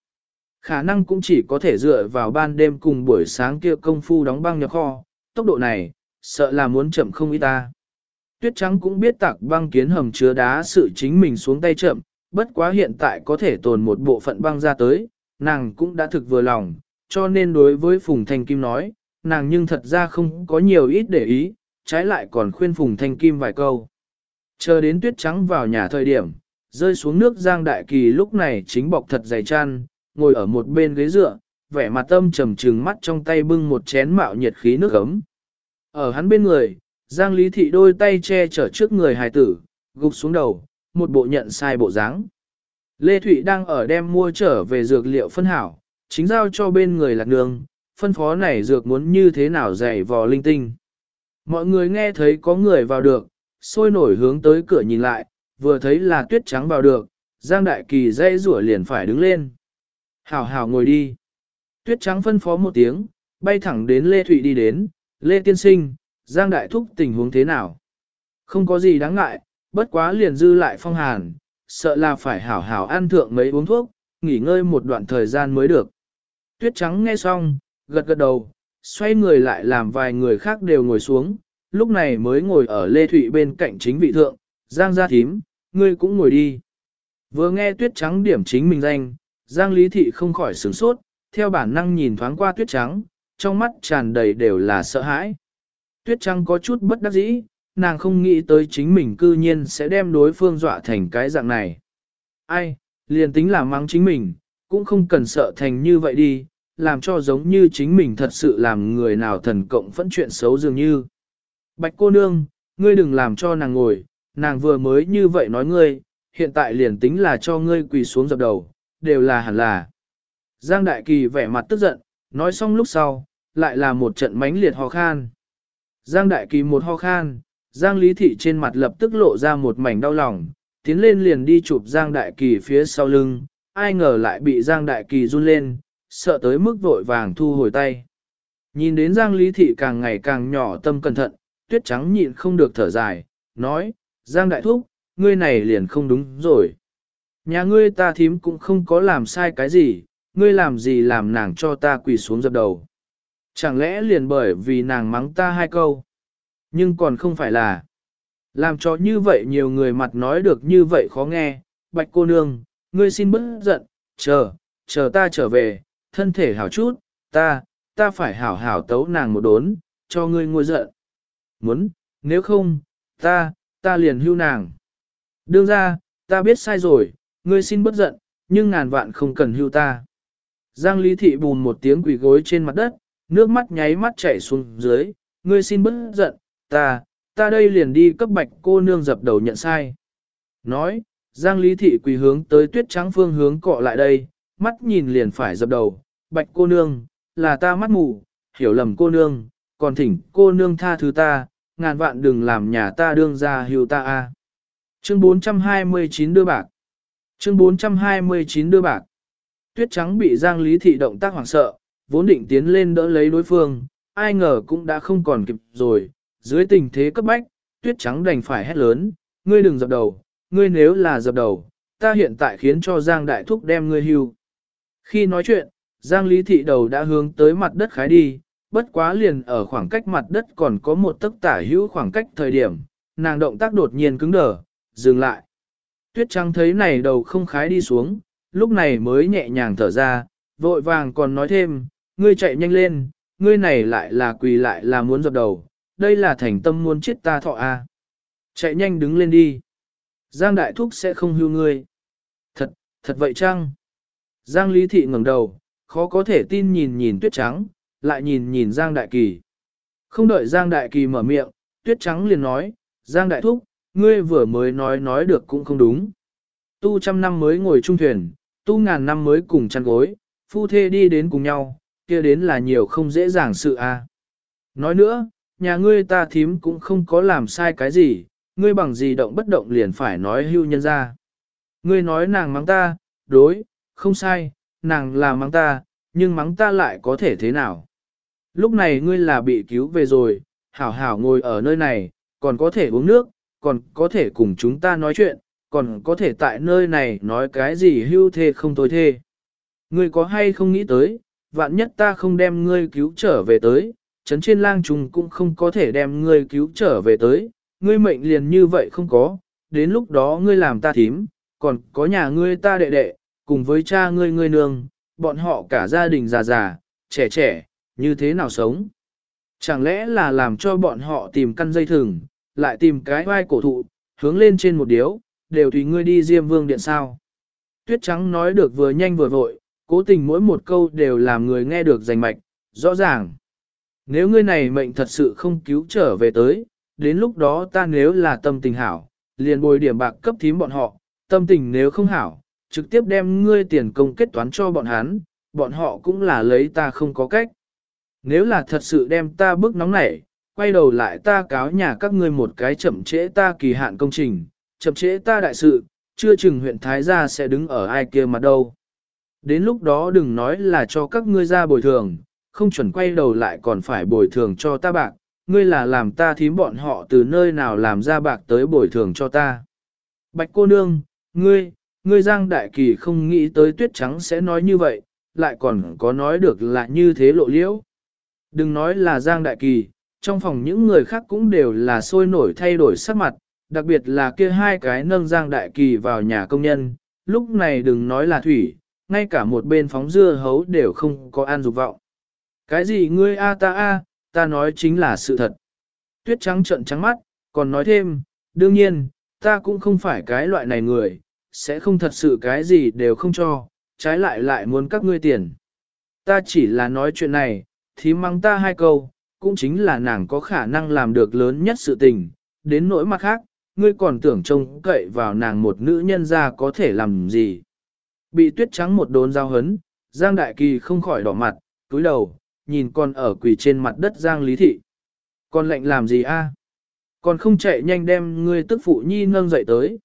Khả năng cũng chỉ có thể dựa vào ban đêm cùng buổi sáng kia công phu đóng băng nhập kho, tốc độ này, sợ là muốn chậm không ít ta. Tuyết trắng cũng biết tạc băng kiến hầm chứa đá sự chính mình xuống tay chậm, bất quá hiện tại có thể tồn một bộ phận băng ra tới, nàng cũng đã thực vừa lòng, cho nên đối với Phùng Thanh Kim nói, nàng nhưng thật ra không có nhiều ít để ý, trái lại còn khuyên Phùng Thanh Kim vài câu. Chờ đến tuyết trắng vào nhà thời điểm, rơi xuống nước Giang Đại Kỳ lúc này chính bọc thật dày chăn, ngồi ở một bên ghế dựa, vẻ mặt tâm trầm trừng mắt trong tay bưng một chén mạo nhiệt khí nước ấm. Ở hắn bên người, Giang Lý Thị đôi tay che chở trước người hài tử, gục xuống đầu, một bộ nhận sai bộ dáng. Lê Thụy đang ở đem mua trở về dược liệu phân hảo, chính giao cho bên người lạc nương, phân phó này dược muốn như thế nào dày vò linh tinh. Mọi người nghe thấy có người vào được, sôi nổi hướng tới cửa nhìn lại, vừa thấy là tuyết trắng vào được, Giang Đại Kỳ dây rủa liền phải đứng lên. Hảo hảo ngồi đi. Tuyết trắng phân phó một tiếng, bay thẳng đến Lê Thụy đi đến, Lê Tiên Sinh, Giang Đại Thúc tình huống thế nào? Không có gì đáng ngại, bất quá liền dư lại phong hàn, sợ là phải hảo hảo ăn thượng mấy uống thuốc, nghỉ ngơi một đoạn thời gian mới được. Tuyết trắng nghe xong, gật gật đầu, xoay người lại làm vài người khác đều ngồi xuống, lúc này mới ngồi ở Lê Thụy bên cạnh chính vị thượng, Giang gia thím, ngươi cũng ngồi đi. Vừa nghe tuyết trắng điểm chính mình danh, Giang Lý Thị không khỏi sửng sốt, theo bản năng nhìn thoáng qua tuyết trắng, trong mắt tràn đầy đều là sợ hãi. Tuyết trắng có chút bất đắc dĩ, nàng không nghĩ tới chính mình cư nhiên sẽ đem đối phương dọa thành cái dạng này. Ai, liền tính là mắng chính mình, cũng không cần sợ thành như vậy đi, làm cho giống như chính mình thật sự làm người nào thần cộng phẫn chuyện xấu dường như. Bạch cô nương, ngươi đừng làm cho nàng ngồi, nàng vừa mới như vậy nói ngươi, hiện tại liền tính là cho ngươi quỳ xuống dập đầu, đều là hẳn là. Giang Đại Kỳ vẻ mặt tức giận, nói xong lúc sau, lại là một trận mãnh liệt ho khan. Giang Đại Kỳ một ho khan, Giang Lý Thị trên mặt lập tức lộ ra một mảnh đau lòng, tiến lên liền đi chụp Giang Đại Kỳ phía sau lưng, ai ngờ lại bị Giang Đại Kỳ run lên, sợ tới mức vội vàng thu hồi tay. Nhìn đến Giang Lý Thị càng ngày càng nhỏ tâm cẩn thận, tuyết trắng nhịn không được thở dài, nói, Giang Đại Thúc, ngươi này liền không đúng rồi. Nhà ngươi ta thím cũng không có làm sai cái gì, ngươi làm gì làm nàng cho ta quỳ xuống dập đầu. Chẳng lẽ liền bởi vì nàng mắng ta hai câu. Nhưng còn không phải là. Làm cho như vậy nhiều người mặt nói được như vậy khó nghe. Bạch cô nương, ngươi xin bớt giận, chờ, chờ ta trở về, thân thể hảo chút, ta, ta phải hảo hảo tấu nàng một đốn, cho ngươi ngồi giận. Muốn, nếu không, ta, ta liền hưu nàng. Đương ra, ta biết sai rồi, ngươi xin bất giận, nhưng ngàn vạn không cần hưu ta. Giang Lý Thị bùn một tiếng quỳ gối trên mặt đất, nước mắt nháy mắt chảy xuống dưới, ngươi xin bất giận, ta, ta đây liền đi cấp bạch cô nương dập đầu nhận sai. Nói, Giang Lý Thị quỳ hướng tới tuyết trắng phương hướng cọ lại đây, mắt nhìn liền phải dập đầu, bạch cô nương, là ta mắt mù, hiểu lầm cô nương, còn thỉnh cô nương tha thứ ta, ngàn vạn đừng làm nhà ta đương ra hiểu ta a. Chương 429 đưa bạc. Chương 429 đưa bạc. Tuyết trắng bị Giang Lý Thị động tác hoảng sợ, vốn định tiến lên đỡ lấy đối phương, ai ngờ cũng đã không còn kịp rồi, dưới tình thế cấp bách, Tuyết trắng đành phải hét lớn, ngươi đừng dập đầu, ngươi nếu là dập đầu, ta hiện tại khiến cho Giang Đại Thúc đem ngươi hưu. Khi nói chuyện, Giang Lý Thị đầu đã hướng tới mặt đất khái đi, bất quá liền ở khoảng cách mặt đất còn có một tấc tả hữu khoảng cách thời điểm, nàng động tác đột nhiên cứng đờ, dừng lại. Tuyết trắng thấy này đầu không khái đi xuống, lúc này mới nhẹ nhàng thở ra, vội vàng còn nói thêm, ngươi chạy nhanh lên, ngươi này lại là quỳ lại là muốn dập đầu, đây là thành tâm muốn chết ta thọ a. Chạy nhanh đứng lên đi. Giang Đại Thúc sẽ không hưu ngươi. Thật, thật vậy chăng? Giang Lý Thị ngẩng đầu, khó có thể tin nhìn nhìn tuyết trắng, lại nhìn nhìn Giang Đại Kỳ. Không đợi Giang Đại Kỳ mở miệng, tuyết trắng liền nói, Giang Đại Thúc, ngươi vừa mới nói nói được cũng không đúng. Tu trăm năm mới ngồi chung thuyền, tu ngàn năm mới cùng chăn gối, phu thê đi đến cùng nhau, kia đến là nhiều không dễ dàng sự a. À. Nói nữa, nhà ngươi ta thím cũng không có làm sai cái gì, ngươi bằng gì động bất động liền phải nói hưu nhân ra. Ngươi nói nàng mắng ta, đối, không sai, nàng là mắng ta, nhưng mắng ta lại có thể thế nào. Lúc này ngươi là bị cứu về rồi, hảo hảo ngồi ở nơi này, còn có thể uống nước, còn có thể cùng chúng ta nói chuyện, còn có thể tại nơi này nói cái gì hưu thê không tối thê. Ngươi có hay không nghĩ tới, vạn nhất ta không đem ngươi cứu trở về tới, chấn trên lang trùng cũng không có thể đem ngươi cứu trở về tới, ngươi mệnh liền như vậy không có, đến lúc đó ngươi làm ta thím, còn có nhà ngươi ta đệ đệ, cùng với cha ngươi ngươi nương, bọn họ cả gia đình già già, trẻ trẻ, như thế nào sống? Chẳng lẽ là làm cho bọn họ tìm căn dây thừng, lại tìm cái vai cổ thụ, hướng lên trên một điếu, đều tùy ngươi đi Diêm Vương điện sao? Tuyết trắng nói được vừa nhanh vừa vội, cố tình mỗi một câu đều làm người nghe được rành mạch, rõ ràng. Nếu ngươi này mệnh thật sự không cứu trở về tới, đến lúc đó ta nếu là tâm tình hảo, liền bồi điểm bạc cấp thím bọn họ, tâm tình nếu không hảo, trực tiếp đem ngươi tiền công kết toán cho bọn hắn, bọn họ cũng là lấy ta không có cách. Nếu là thật sự đem ta bức nóng nảy, quay đầu lại ta cáo nhà các ngươi một cái chậm trễ ta kỳ hạn công trình, chậm trễ ta đại sự, chưa chừng huyện Thái Gia sẽ đứng ở ai kia mặt đâu. Đến lúc đó đừng nói là cho các ngươi ra bồi thường, không chuẩn quay đầu lại còn phải bồi thường cho ta bạc, ngươi là làm ta thím bọn họ từ nơi nào làm ra bạc tới bồi thường cho ta. Bạch cô nương, ngươi, ngươi Giang Đại Kỳ không nghĩ tới tuyết trắng sẽ nói như vậy, lại còn có nói được là như thế lộ liễu. Đừng nói là Giang Đại Kỳ, trong phòng những người khác cũng đều là sôi nổi thay đổi sắc mặt, đặc biệt là kia hai cái nâng Giang Đại Kỳ vào nhà công nhân, lúc này đừng nói là thủy, ngay cả một bên phóng dưa hấu đều không có an dục vọng. Cái gì ngươi a ta a, ta nói chính là sự thật. Tuyết trắng trợn trắng mắt, còn nói thêm, đương nhiên, ta cũng không phải cái loại này người, sẽ không thật sự cái gì đều không cho, trái lại lại muốn các ngươi tiền. Ta chỉ là nói chuyện này, thì mang ta hai câu, cũng chính là nàng có khả năng làm được lớn nhất sự tình, đến nỗi mặt khác, ngươi còn tưởng trông cậy vào nàng một nữ nhân ra có thể làm gì. Bị tuyết trắng một đốn giao hấn, Giang Đại Kỳ không khỏi đỏ mặt, túi đầu, nhìn con ở quỳ trên mặt đất Giang Lý Thị. Con lệnh làm gì a? Còn không chạy nhanh đem ngươi tức phụ nhi nâng dậy tới.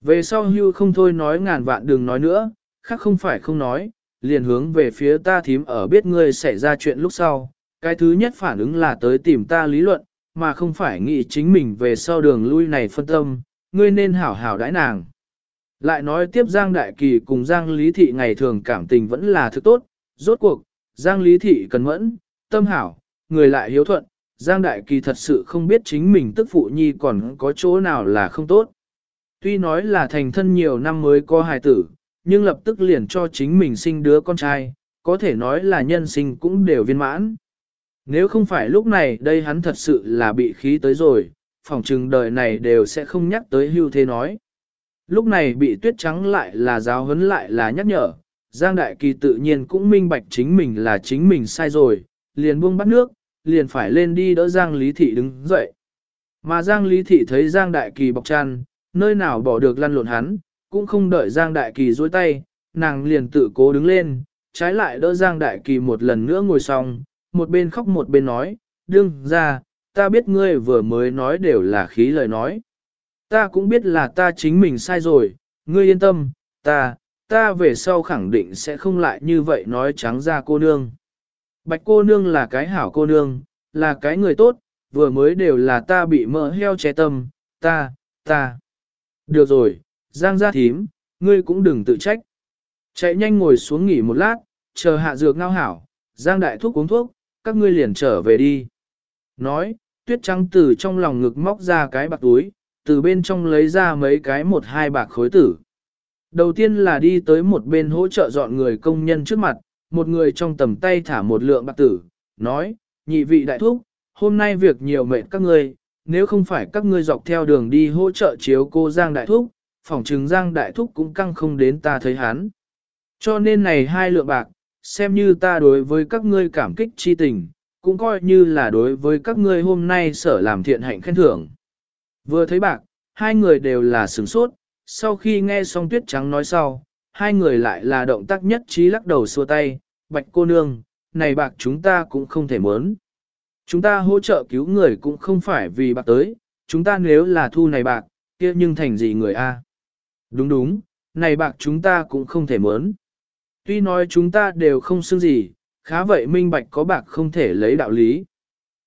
Về sau hưu không thôi nói ngàn vạn đừng nói nữa, khác không phải không nói, liền hướng về phía ta thím ở biết ngươi xảy ra chuyện lúc sau. Cái thứ nhất phản ứng là tới tìm ta lý luận, mà không phải nghĩ chính mình về sau đường lui này phân tâm, ngươi nên hảo hảo đãi nàng. Lại nói tiếp Giang Đại Kỳ cùng Giang Lý Thị ngày thường cảm tình vẫn là thứ tốt, rốt cuộc, Giang Lý Thị cần mẫn, tâm hảo, người lại hiếu thuận, Giang Đại Kỳ thật sự không biết chính mình tức phụ nhi còn có chỗ nào là không tốt. Tuy nói là thành thân nhiều năm mới có hài tử, nhưng lập tức liền cho chính mình sinh đứa con trai, có thể nói là nhân sinh cũng đều viên mãn. Nếu không phải lúc này đây hắn thật sự là bị khí tới rồi, phòng trừng đời này đều sẽ không nhắc tới hưu thế nói. Lúc này bị tuyết trắng lại là giáo huấn lại là nhắc nhở, Giang Đại Kỳ tự nhiên cũng minh bạch chính mình là chính mình sai rồi, liền buông bắt nước, liền phải lên đi đỡ Giang Lý Thị đứng dậy. Mà Giang Lý Thị thấy Giang Đại Kỳ bọc chăn, nơi nào bỏ được lăn lộn hắn, cũng không đợi Giang Đại Kỳ dối tay, nàng liền tự cố đứng lên, trái lại đỡ Giang Đại Kỳ một lần nữa ngồi xong, một bên khóc một bên nói, đương ra, ta biết ngươi vừa mới nói đều là khí lời nói. Ta cũng biết là ta chính mình sai rồi, ngươi yên tâm, ta, ta về sau khẳng định sẽ không lại như vậy nói trắng ra cô nương. Bạch cô nương là cái hảo cô nương, là cái người tốt, vừa mới đều là ta bị mỡ heo che tâm, ta, ta. Được rồi, Giang gia thím, ngươi cũng đừng tự trách. Chạy nhanh ngồi xuống nghỉ một lát, chờ hạ dược ngao hảo, Giang đại thuốc uống thuốc, các ngươi liền trở về đi. Nói, tuyết trắng từ trong lòng ngực móc ra cái bạc túi, từ bên trong lấy ra mấy cái một hai bạc khối tử. Đầu tiên là đi tới một bên hỗ trợ dọn người công nhân trước mặt, một người trong tầm tay thả một lượng bạc tử, nói, nhị vị đại thúc, hôm nay việc nhiều mệt các ngươi, nếu không phải các ngươi dọc theo đường đi hỗ trợ chiếu cô Giang đại thúc, phỏng chứng Giang đại thúc cũng căng không đến ta thấy hắn. Cho nên này hai lượng bạc, xem như ta đối với các ngươi cảm kích chi tình, cũng coi như là đối với các ngươi hôm nay sở làm thiện hạnh khen thưởng. Vừa thấy bạc, hai người đều là sửng sốt, sau khi nghe xong tuyết trắng nói sau, hai người lại là động tác nhất trí lắc đầu xua tay, bạch cô nương, này bạc chúng ta cũng không thể mớn. Chúng ta hỗ trợ cứu người cũng không phải vì bạc tới, chúng ta nếu là thu này bạc, kia nhưng thành gì người a? Đúng đúng, này bạc chúng ta cũng không thể mớn. Tuy nói chúng ta đều không xưng gì, khá vậy minh bạch có bạc không thể lấy đạo lý.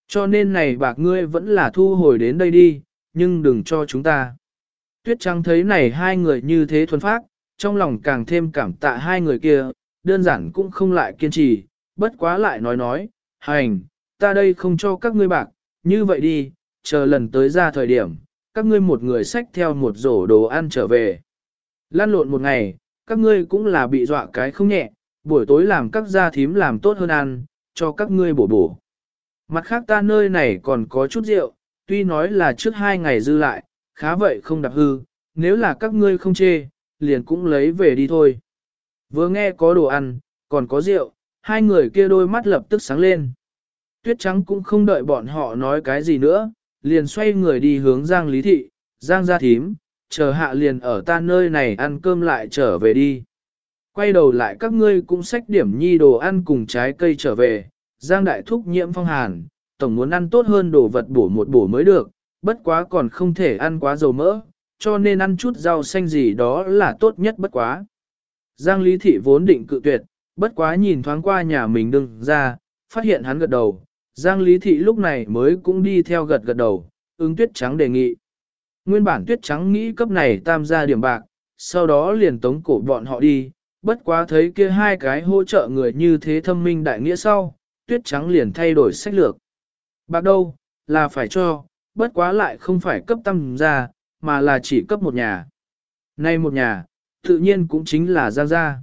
Cho nên này bạc ngươi vẫn là thu hồi đến đây đi, nhưng đừng cho chúng ta. Tuyết Trắng thấy này hai người như thế thuần phát, trong lòng càng thêm cảm tạ hai người kia, đơn giản cũng không lại kiên trì, bất quá lại nói nói, hành, ta đây không cho các ngươi bạc, như vậy đi, chờ lần tới ra thời điểm, các ngươi một người xách theo một rổ đồ ăn trở về. Lan lộn một ngày, các ngươi cũng là bị dọa cái không nhẹ, buổi tối làm các gia thím làm tốt hơn ăn, cho các ngươi bổ bổ. Mặt khác ta nơi này còn có chút rượu, tuy nói là trước hai ngày dư lại, khá vậy không đạp hư, nếu là các ngươi không chê, liền cũng lấy về đi thôi. Vừa nghe có đồ ăn, còn có rượu, hai người kia đôi mắt lập tức sáng lên. Tuyết trắng cũng không đợi bọn họ nói cái gì nữa, liền xoay người đi hướng Giang Lý Thị, Giang gia thím, chờ hạ liền ở ta nơi này ăn cơm lại trở về đi. Quay đầu lại các ngươi cũng xách điểm nhi đồ ăn cùng trái cây trở về, Giang Đại Thúc nhiễm phong hàn, tổng muốn ăn tốt hơn đồ vật bổ một bổ mới được, bất quá còn không thể ăn quá dầu mỡ, cho nên ăn chút rau xanh gì đó là tốt nhất bất quá. Giang Lý Thị vốn định cự tuyệt, bất quá nhìn thoáng qua nhà mình đừng ra, phát hiện hắn gật đầu, Giang Lý Thị lúc này mới cũng đi theo gật gật đầu, ứng tuyết trắng đề nghị. Nguyên bản tuyết trắng nghĩ cấp này tam gia điểm bạc, sau đó liền tống cổ bọn họ đi, bất quá thấy kia hai cái hỗ trợ người như thế thâm minh đại nghĩa sau, tuyết trắng liền thay đổi sách lược. Bạc đâu, là phải cho, bất quá lại không phải cấp tam gia, mà là chỉ cấp một nhà. Nay một nhà, tự nhiên cũng chính là Giang gia.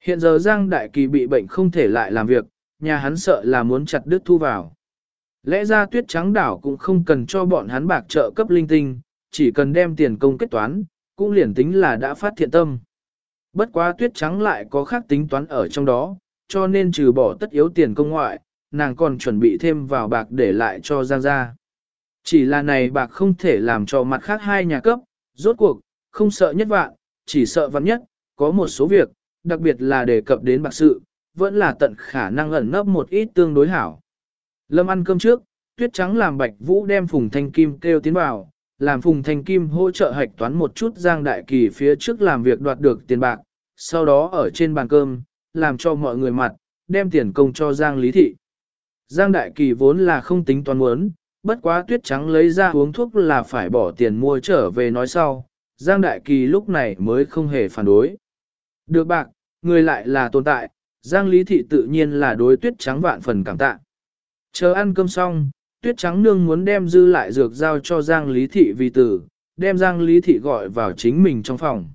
Hiện giờ Giang Đại Kỳ bị bệnh không thể lại làm việc, nhà hắn sợ là muốn chặt đứt thu vào. Lẽ ra tuyết trắng đảo cũng không cần cho bọn hắn bạc trợ cấp linh tinh, chỉ cần đem tiền công kết toán, cũng liền tính là đã phát thiện tâm. Bất quá tuyết trắng lại có khác tính toán ở trong đó, cho nên trừ bỏ tất yếu tiền công ngoại, nàng còn chuẩn bị thêm vào bạc để lại cho Giang gia. Chỉ là này bạc không thể làm cho mặt khác hai nhà cấp, rốt cuộc, không sợ nhất vạn, chỉ sợ vạn nhất, có một số việc, đặc biệt là đề cập đến bạc sự, vẫn là tận khả năng ẩn nấp một ít tương đối hảo. Lâm ăn cơm trước, tuyết trắng làm bạch vũ đem phùng thanh kim kêu tiến vào, làm phùng thanh kim hỗ trợ hạch toán một chút giang đại kỳ phía trước làm việc đoạt được tiền bạc, sau đó ở trên bàn cơm, làm cho mọi người mặt, đem tiền công cho giang lý thị. Giang đại kỳ vốn là không tính toán muốn, bất quá tuyết trắng lấy ra uống thuốc là phải bỏ tiền mua trở về nói sau, Giang Đại Kỳ lúc này mới không hề phản đối. Được bạc, người lại là tồn tại, Giang Lý Thị tự nhiên là đối tuyết trắng vạn phần cảm tạ. Chờ ăn cơm xong, tuyết trắng nương muốn đem dư lại dược giao cho Giang Lý Thị vì tử, đem Giang Lý Thị gọi vào chính mình trong phòng.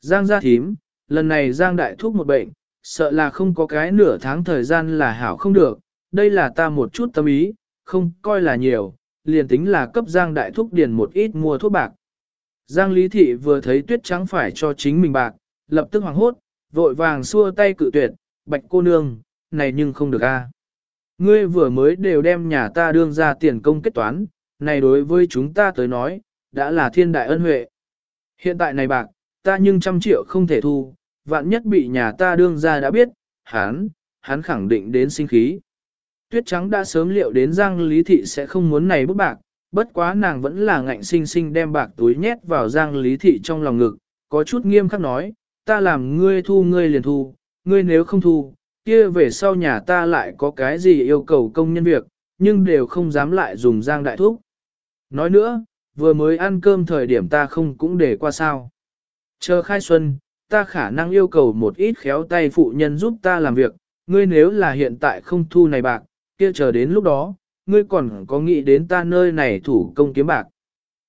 Giang gia thím, lần này Giang đại thuốc một bệnh, sợ là không có cái nửa tháng thời gian là hảo không được, đây là ta một chút tâm ý, không coi là nhiều, liền tính là cấp Giang đại thuốc điền một ít mua thuốc bạc. Giang Lý Thị vừa thấy tuyết trắng phải cho chính mình bạc, lập tức hoảng hốt, vội vàng xua tay cự tuyệt, bạch cô nương, này nhưng không được a. Ngươi vừa mới đều đem nhà ta đương ra tiền công kết toán, này đối với chúng ta tới nói, đã là thiên đại ân huệ. Hiện tại này bạc, ta nhưng trăm triệu không thể thu, vạn nhất bị nhà ta đương ra đã biết, hắn, hắn khẳng định đến sinh khí. Tuyết trắng đã sớm liệu đến Giang Lý Thị sẽ không muốn này bức bạc, bất quá nàng vẫn là ngạnh sinh sinh đem bạc túi nhét vào Giang Lý Thị trong lòng ngực, có chút nghiêm khắc nói, ta làm ngươi thu ngươi liền thu, ngươi nếu không thu, kia về sau nhà ta lại có cái gì yêu cầu công nhân việc, nhưng đều không dám lại dùng Giang Đại Thúc. Nói nữa, vừa mới ăn cơm thời điểm ta không cũng để qua sao. Chờ khai xuân, ta khả năng yêu cầu một ít khéo tay phụ nhân giúp ta làm việc, ngươi nếu là hiện tại không thu này bạc, kia chờ đến lúc đó, ngươi còn có nghĩ đến ta nơi này thủ công kiếm bạc.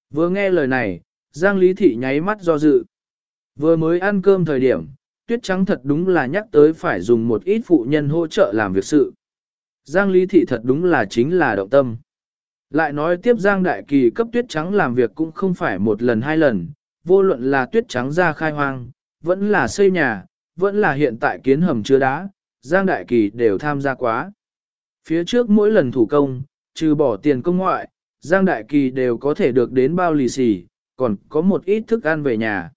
Vừa nghe lời này, Giang Lý Thị nháy mắt do dự. Vừa mới ăn cơm thời điểm, tuyết trắng thật đúng là nhắc tới phải dùng một ít phụ nhân hỗ trợ làm việc sự. Giang Lý Thị thật đúng là chính là động tâm. Lại nói tiếp Giang Đại Kỳ cấp tuyết trắng làm việc cũng không phải một lần hai lần, vô luận là tuyết trắng ra khai hoang, vẫn là xây nhà, vẫn là hiện tại kiến hầm chứa đá, Giang Đại Kỳ đều tham gia quá. Phía trước mỗi lần thủ công, trừ bỏ tiền công ngoại, Giang Đại Kỳ đều có thể được đến bao lì xì, còn có một ít thức ăn về nhà.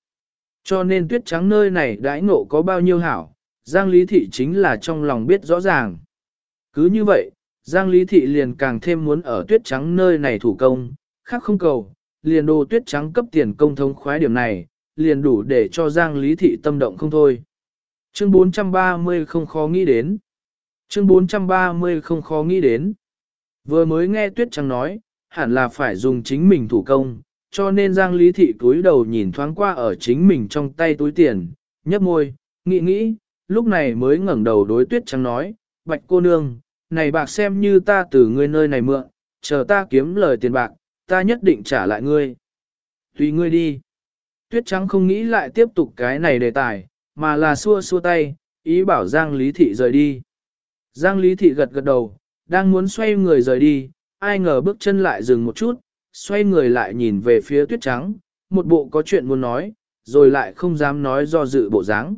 Cho nên tuyết trắng nơi này đãi ngộ có bao nhiêu hảo, Giang Lý Thị chính là trong lòng biết rõ ràng. Cứ như vậy, Giang Lý Thị liền càng thêm muốn ở tuyết trắng nơi này thủ công, khác không cầu, liền đồ tuyết trắng cấp tiền công thống khoái điểm này, liền đủ để cho Giang Lý Thị tâm động không thôi. Chương 430 không khó nghĩ đến. Chương 430 không khó nghĩ đến. Vừa mới nghe tuyết trắng nói, hẳn là phải dùng chính mình thủ công, cho nên Giang Lý Thị túi đầu nhìn thoáng qua ở chính mình trong tay túi tiền, nhấp môi, nghĩ nghĩ, lúc này mới ngẩng đầu đối tuyết trắng nói, bạch cô nương, này bạc xem như ta từ ngươi nơi này mượn, chờ ta kiếm lời tiền bạc, ta nhất định trả lại ngươi. Tùy ngươi đi. Tuyết trắng không nghĩ lại tiếp tục cái này đề tài, mà là xua xua tay, ý bảo Giang Lý Thị rời đi. Giang Lý Thị gật gật đầu, đang muốn xoay người rời đi, ai ngờ bước chân lại dừng một chút, xoay người lại nhìn về phía tuyết trắng, một bộ có chuyện muốn nói, rồi lại không dám nói do dự bộ dáng.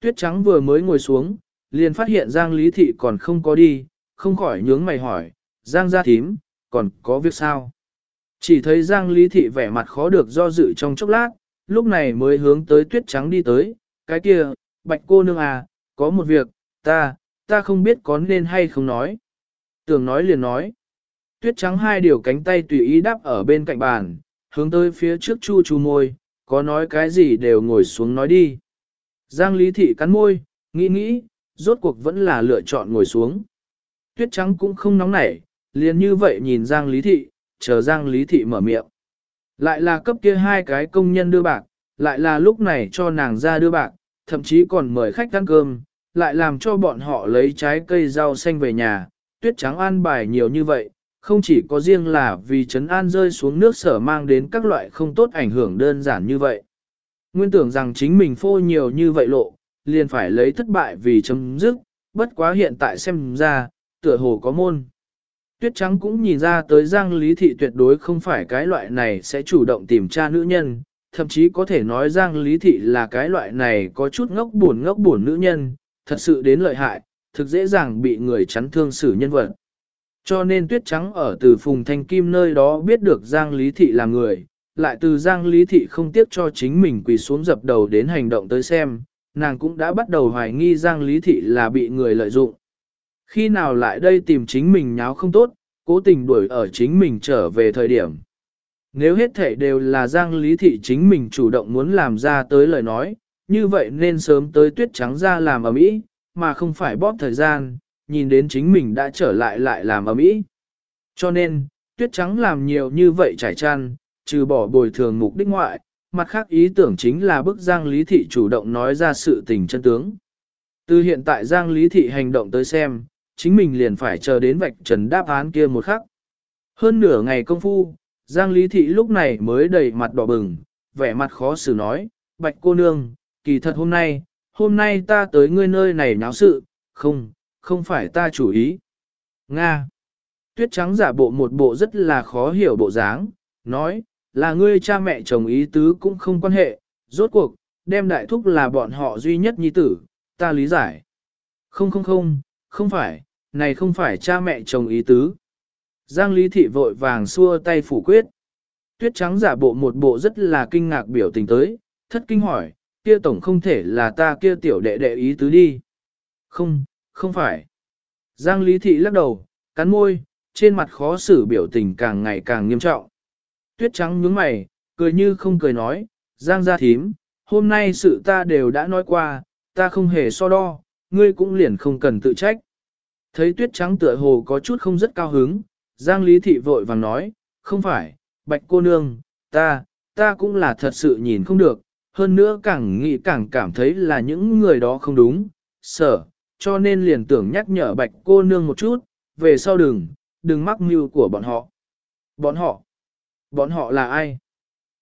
Tuyết trắng vừa mới ngồi xuống, liền phát hiện Giang Lý Thị còn không có đi, không khỏi nhướng mày hỏi, Giang gia thím, còn có việc sao? Chỉ thấy Giang Lý Thị vẻ mặt khó được do dự trong chốc lát, lúc này mới hướng tới tuyết trắng đi tới, cái kia, bạch cô nương à, có một việc, ta, ta không biết có nên hay không nói. Tưởng nói liền nói. Tuyết trắng hai điều cánh tay tùy ý đắp ở bên cạnh bàn, hướng tới phía trước chu chu môi, có nói cái gì đều ngồi xuống nói đi. Giang Lý Thị cắn môi, nghĩ nghĩ, rốt cuộc vẫn là lựa chọn ngồi xuống. Tuyết trắng cũng không nóng nảy, liền như vậy nhìn Giang Lý Thị, chờ Giang Lý Thị mở miệng. Lại là cấp kia hai cái công nhân đưa bạc, lại là lúc này cho nàng ra đưa bạc, thậm chí còn mời khách ăn cơm, lại làm cho bọn họ lấy trái cây rau xanh về nhà, tuyết trắng an bài nhiều như vậy, không chỉ có riêng là vì trấn an rơi xuống nước sở mang đến các loại không tốt ảnh hưởng đơn giản như vậy. Nguyên tưởng rằng chính mình phô nhiều như vậy lộ, liền phải lấy thất bại vì chấm dứt, bất quá hiện tại xem ra, tựa hồ có môn. Tuyết trắng cũng nhìn ra tới Giang Lý Thị tuyệt đối không phải cái loại này sẽ chủ động tìm tra nữ nhân, thậm chí có thể nói Giang Lý Thị là cái loại này có chút ngốc buồn ngốc buồn nữ nhân, thật sự đến lợi hại, thực dễ dàng bị người chắn thương xử nhân vật. Cho nên tuyết trắng ở từ phùng thanh kim nơi đó biết được Giang Lý Thị là người, lại từ Giang Lý Thị không tiếc cho chính mình quỳ xuống dập đầu đến hành động tới xem, nàng cũng đã bắt đầu hoài nghi Giang Lý Thị là bị người lợi dụng. Khi nào lại đây tìm chính mình nháo không tốt, cố tình đuổi ở chính mình trở về thời điểm. Nếu hết thể đều là Giang Lý Thị chính mình chủ động muốn làm ra tới lời nói, như vậy nên sớm tới tuyết trắng ra làm ở mỹ, mà không phải bóp thời gian, nhìn đến chính mình đã trở lại lại làm ở mỹ. Cho nên, tuyết trắng làm nhiều như vậy trải chăn, trừ bỏ bồi thường mục đích ngoại, mặt khác ý tưởng chính là bức Giang Lý Thị chủ động nói ra sự tình chân tướng. Từ hiện tại Giang Lý Thị hành động tới xem, chính mình liền phải chờ đến vạch trần đáp án kia một khắc. Hơn nửa ngày công phu, Giang Lý Thị lúc này mới đầy mặt đỏ bừng, vẻ mặt khó xử nói, bạch cô nương, kỳ thật hôm nay, hôm nay ta tới ngươi nơi này náo sự, không, không phải ta chủ ý. Nga. Tuyết trắng giả bộ một bộ rất là khó hiểu bộ dáng, nói, là ngươi cha mẹ chồng ý tứ cũng không quan hệ, rốt cuộc, đem đại thúc là bọn họ duy nhất nhi tử, ta lý giải. Không không không, không phải, này không phải cha mẹ chồng ý tứ. Giang Lý Thị vội vàng xua tay phủ quyết. Tuyết trắng giả bộ một bộ rất là kinh ngạc biểu tình tới, thất kinh hỏi, kia tổng không thể là ta kia tiểu đệ đệ ý tứ đi. Không, không phải. Giang Lý Thị lắc đầu, cắn môi, trên mặt khó xử biểu tình càng ngày càng nghiêm trọng. Tuyết trắng nhướng mày, cười như không cười nói, Giang gia thím, hôm nay sự ta đều đã nói qua, ta không hề so đo, ngươi cũng liền không cần tự trách. Thấy tuyết trắng tựa hồ có chút không rất cao hứng, Giang Lý Thị vội vàng nói, không phải, bạch cô nương, ta, ta cũng là thật sự nhìn không được, hơn nữa càng nghĩ càng cảm thấy là những người đó không đúng, sợ, cho nên liền tưởng nhắc nhở bạch cô nương một chút, về sau đừng, đừng mắc mưu của bọn họ. Bọn họ, bọn họ là ai?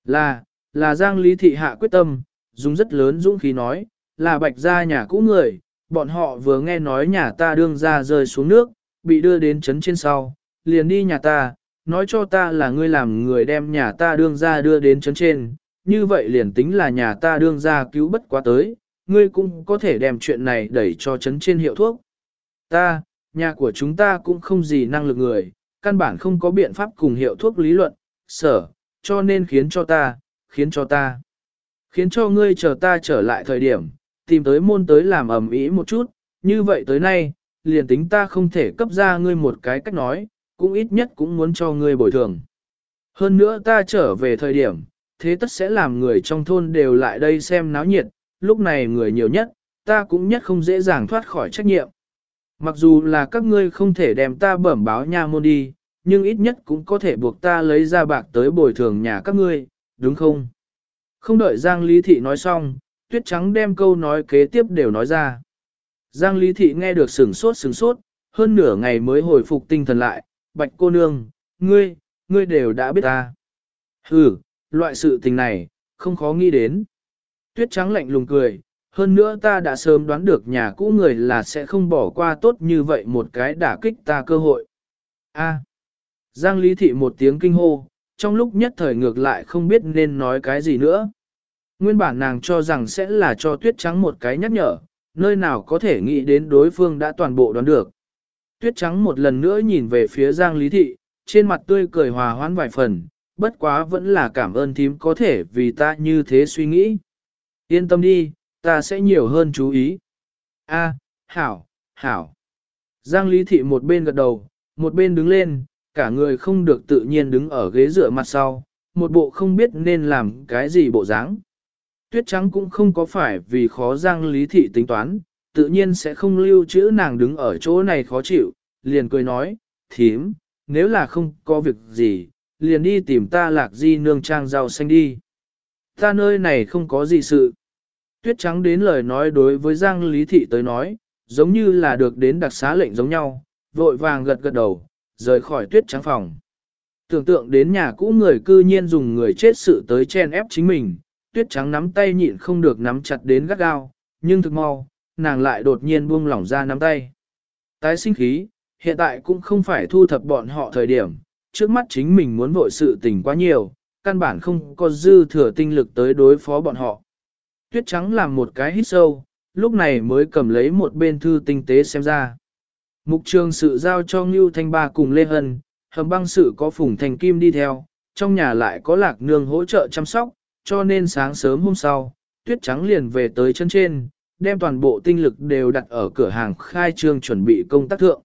Là, là Giang Lý Thị hạ quyết tâm, dùng rất lớn dũng khí nói, là bạch gia nhà cũ người, bọn họ vừa nghe nói nhà ta đương ra rơi xuống nước, bị đưa đến trấn trên sau, liền đi nhà ta, nói cho ta là ngươi làm người đem nhà ta đương ra đưa đến trấn trên, như vậy liền tính là nhà ta đương ra cứu bất quá tới, ngươi cũng có thể đem chuyện này đẩy cho chấn trên hiệu thuốc. Ta, nhà của chúng ta cũng không gì năng lực người, căn bản không có biện pháp cùng hiệu thuốc lý luận, sở, cho nên khiến cho ta, khiến cho ta, khiến cho ngươi chờ ta trở lại thời điểm, tìm tới môn tới làm ẩm ý một chút, như vậy tới nay, liền tính ta không thể cấp ra ngươi một cái cách nói, cũng ít nhất cũng muốn cho ngươi bồi thường. Hơn nữa ta trở về thời điểm, thế tất sẽ làm người trong thôn đều lại đây xem náo nhiệt, lúc này người nhiều nhất, ta cũng nhất không dễ dàng thoát khỏi trách nhiệm. Mặc dù là các ngươi không thể đem ta bẩm báo nha môn đi, nhưng ít nhất cũng có thể buộc ta lấy ra bạc tới bồi thường nhà các ngươi, đúng không? Không đợi Giang Lý Thị nói xong, Tuyết Trắng đem câu nói kế tiếp đều nói ra. Giang Lý Thị nghe được sừng sốt sừng sốt, hơn nửa ngày mới hồi phục tinh thần lại, bạch cô nương, ngươi, ngươi đều đã biết ta. Ừ, loại sự tình này, không khó nghĩ đến. Tuyết Trắng lạnh lùng cười, hơn nữa ta đã sớm đoán được nhà cũ người là sẽ không bỏ qua tốt như vậy một cái đả kích ta cơ hội. A. Giang Lý Thị một tiếng kinh hô, trong lúc nhất thời ngược lại không biết nên nói cái gì nữa. Nguyên bản nàng cho rằng sẽ là cho tuyết trắng một cái nhắc nhở, nơi nào có thể nghĩ đến đối phương đã toàn bộ đoán được. Tuyết trắng một lần nữa nhìn về phía Giang Lý Thị, trên mặt tươi cười hòa hoãn vài phần, bất quá vẫn là cảm ơn thím có thể vì ta như thế suy nghĩ. Yên tâm đi, ta sẽ nhiều hơn chú ý. A, hảo, hảo. Giang Lý Thị một bên gật đầu, một bên đứng lên, cả người không được tự nhiên đứng ở ghế dựa mặt sau, một bộ không biết nên làm cái gì bộ dáng. Tuyết trắng cũng không có phải vì khó Giang Lý Thị tính toán, tự nhiên sẽ không lưu trữ nàng đứng ở chỗ này khó chịu, liền cười nói, thím, nếu là không có việc gì, liền đi tìm ta lạc di nương trang rau xanh đi. Ta nơi này không có gì sự. Tuyết trắng đến lời nói đối với Giang Lý Thị tới nói, giống như là được đến đặc xá lệnh giống nhau, vội vàng gật gật đầu, rời khỏi tuyết trắng phòng. Tưởng tượng đến nhà cũ người cư nhiên dùng người chết sự tới chen ép chính mình, tuyết trắng nắm tay nhịn không được nắm chặt đến gắt gao, nhưng thực mau, nàng lại đột nhiên buông lỏng ra nắm tay. Tái sinh khí, hiện tại cũng không phải thu thập bọn họ thời điểm, trước mắt chính mình muốn vội sự tình quá nhiều, căn bản không có dư thừa tinh lực tới đối phó bọn họ. Tuyết trắng làm một cái hít sâu, lúc này mới cầm lấy một bên thư tinh tế xem ra. Mục trường sự giao cho Ngưu Thanh Ba cùng Lê Hân, hầm băng sự có Phùng Thành Kim đi theo, trong nhà lại có lạc nương hỗ trợ chăm sóc, cho nên sáng sớm hôm sau, tuyết trắng liền về tới chân trên, đem toàn bộ tinh lực đều đặt ở cửa hàng khai trương chuẩn bị công tác thượng.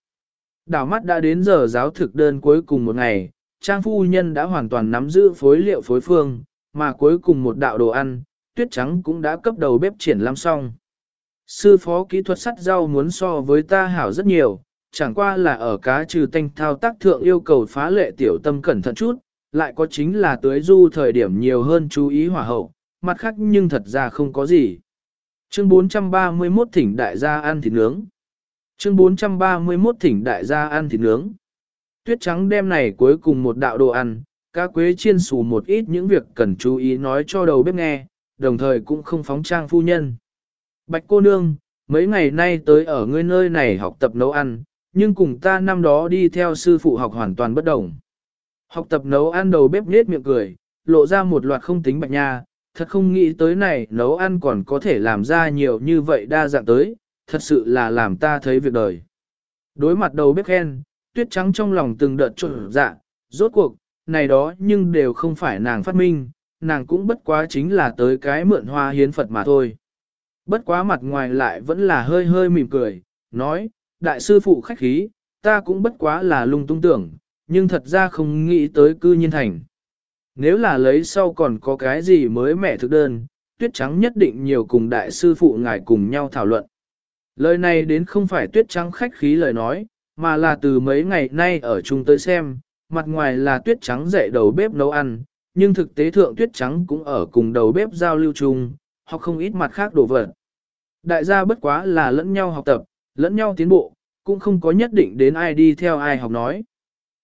Đảo mắt đã đến giờ giáo thực đơn cuối cùng một ngày, trang phu nhân đã hoàn toàn nắm giữ phối liệu phối phương, mà cuối cùng một đạo đồ ăn, tuyết trắng cũng đã cấp đầu bếp triển làm xong. Sư phó kỹ thuật sắt rau muốn so với ta hảo rất nhiều, chẳng qua là ở cá trừ tanh thao tác thượng yêu cầu phá lệ tiểu tâm cẩn thận chút, lại có chính là tưới du thời điểm nhiều hơn chú ý hỏa hậu, mặt khác nhưng thật ra không có gì. Chương 431 thỉnh đại gia ăn thịt nướng. Chương 431 thỉnh đại gia ăn thịt nướng. Tuyết trắng đem này cuối cùng một đạo đồ ăn, cá quế chiên xù một ít những việc cần chú ý nói cho đầu bếp nghe, đồng thời cũng không phóng trang phu nhân. Bạch cô nương, mấy ngày nay tới ở ngươi nơi này học tập nấu ăn, nhưng cùng ta năm đó đi theo sư phụ học hoàn toàn bất đồng. Học tập nấu ăn đầu bếp nết miệng cười, lộ ra một loạt không tính bạch nha, thật không nghĩ tới này nấu ăn còn có thể làm ra nhiều như vậy đa dạng tới, thật sự là làm ta thấy việc đời. Đối mặt đầu bếp khen, tuyết trắng trong lòng từng đợt trộn dạ, rốt cuộc, này đó nhưng đều không phải nàng phát minh, nàng cũng bất quá chính là tới cái mượn hoa hiến Phật mà thôi. Bất quá mặt ngoài lại vẫn là hơi hơi mỉm cười, nói, đại sư phụ khách khí, ta cũng bất quá là lung tung tưởng, nhưng thật ra không nghĩ tới cư nhiên thành. Nếu là lấy sau còn có cái gì mới mẻ thực đơn, tuyết trắng nhất định nhiều cùng đại sư phụ ngài cùng nhau thảo luận. Lời này đến không phải tuyết trắng khách khí lời nói, mà là từ mấy ngày nay ở chung tới xem, mặt ngoài là tuyết trắng dạy đầu bếp nấu ăn, nhưng thực tế thượng tuyết trắng cũng ở cùng đầu bếp giao lưu chung, hoặc không ít mặt khác đồ vật. Đại gia bất quá là lẫn nhau học tập, lẫn nhau tiến bộ, cũng không có nhất định đến ai đi theo ai học nói.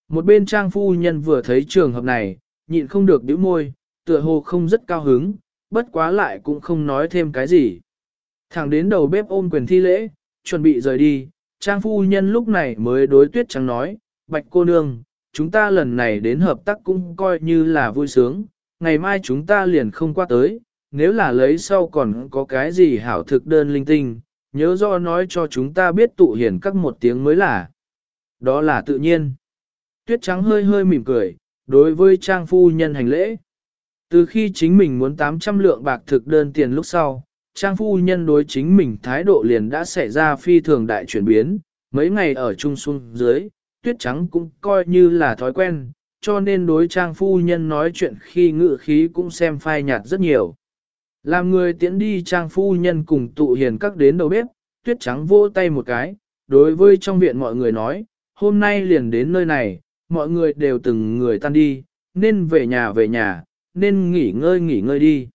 Một bên trang phu nhân vừa thấy trường hợp này, nhịn không được bĩu môi, tựa hồ không rất cao hứng, bất quá lại cũng không nói thêm cái gì. Thẳng đến đầu bếp ôm quyền thi lễ, chuẩn bị rời đi, trang phu nhân lúc này mới đối tuyết trắng nói, bạch cô nương, chúng ta lần này đến hợp tác cũng coi như là vui sướng, ngày mai chúng ta liền không qua tới, nếu là lấy sau còn có cái gì hảo thực đơn linh tinh, nhớ do nói cho chúng ta biết tụ hiển các một tiếng mới là. Đó là tự nhiên. Tuyết trắng hơi hơi mỉm cười, đối với trang phu nhân hành lễ. Từ khi chính mình muốn 800 lượng bạc thực đơn tiền lúc sau, trang phu nhân đối chính mình thái độ liền đã xảy ra phi thường đại chuyển biến, mấy ngày ở chung xuân dưới, tuyết trắng cũng coi như là thói quen, cho nên đối trang phu nhân nói chuyện khi ngự khí cũng xem phai nhạt rất nhiều. Làm người tiễn đi trang phu nhân cùng tụ hiền các đến đầu bếp, tuyết trắng vô tay một cái, đối với trong viện mọi người nói, hôm nay liền đến nơi này, mọi người đều từng người tan đi, nên về nhà về nhà, nên nghỉ ngơi nghỉ ngơi đi.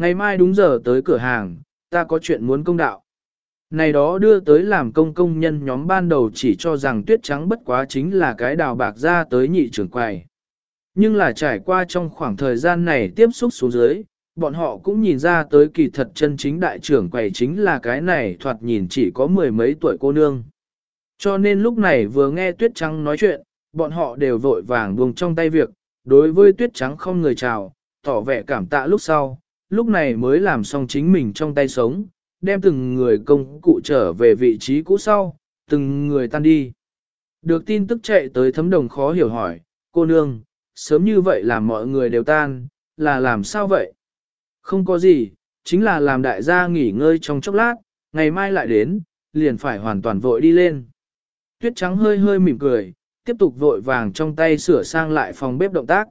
Ngày mai đúng giờ tới cửa hàng, ta có chuyện muốn công đạo. Này đó đưa tới làm công công nhân nhóm ban đầu chỉ cho rằng tuyết trắng bất quá chính là cái đào bạc ra tới nhị trưởng quầy. Nhưng là trải qua trong khoảng thời gian này tiếp xúc xuống dưới, bọn họ cũng nhìn ra tới kỳ thật chân chính đại trưởng quầy chính là cái này thoạt nhìn chỉ có mười mấy tuổi cô nương. Cho nên lúc này vừa nghe tuyết trắng nói chuyện, bọn họ đều vội vàng buông trong tay việc, đối với tuyết trắng không người chào, tỏ vẻ cảm tạ lúc sau, lúc này mới làm xong chính mình trong tay sống, đem từng người công cụ trở về vị trí cũ sau, từng người tan đi. Được tin tức chạy tới thấm đồng khó hiểu hỏi, cô nương, sớm như vậy làm mọi người đều tan, là làm sao vậy? Không có gì, chính là làm đại gia nghỉ ngơi trong chốc lát, ngày mai lại đến, liền phải hoàn toàn vội đi lên. Tuyết trắng hơi hơi mỉm cười, tiếp tục vội vàng trong tay sửa sang lại phòng bếp động tác.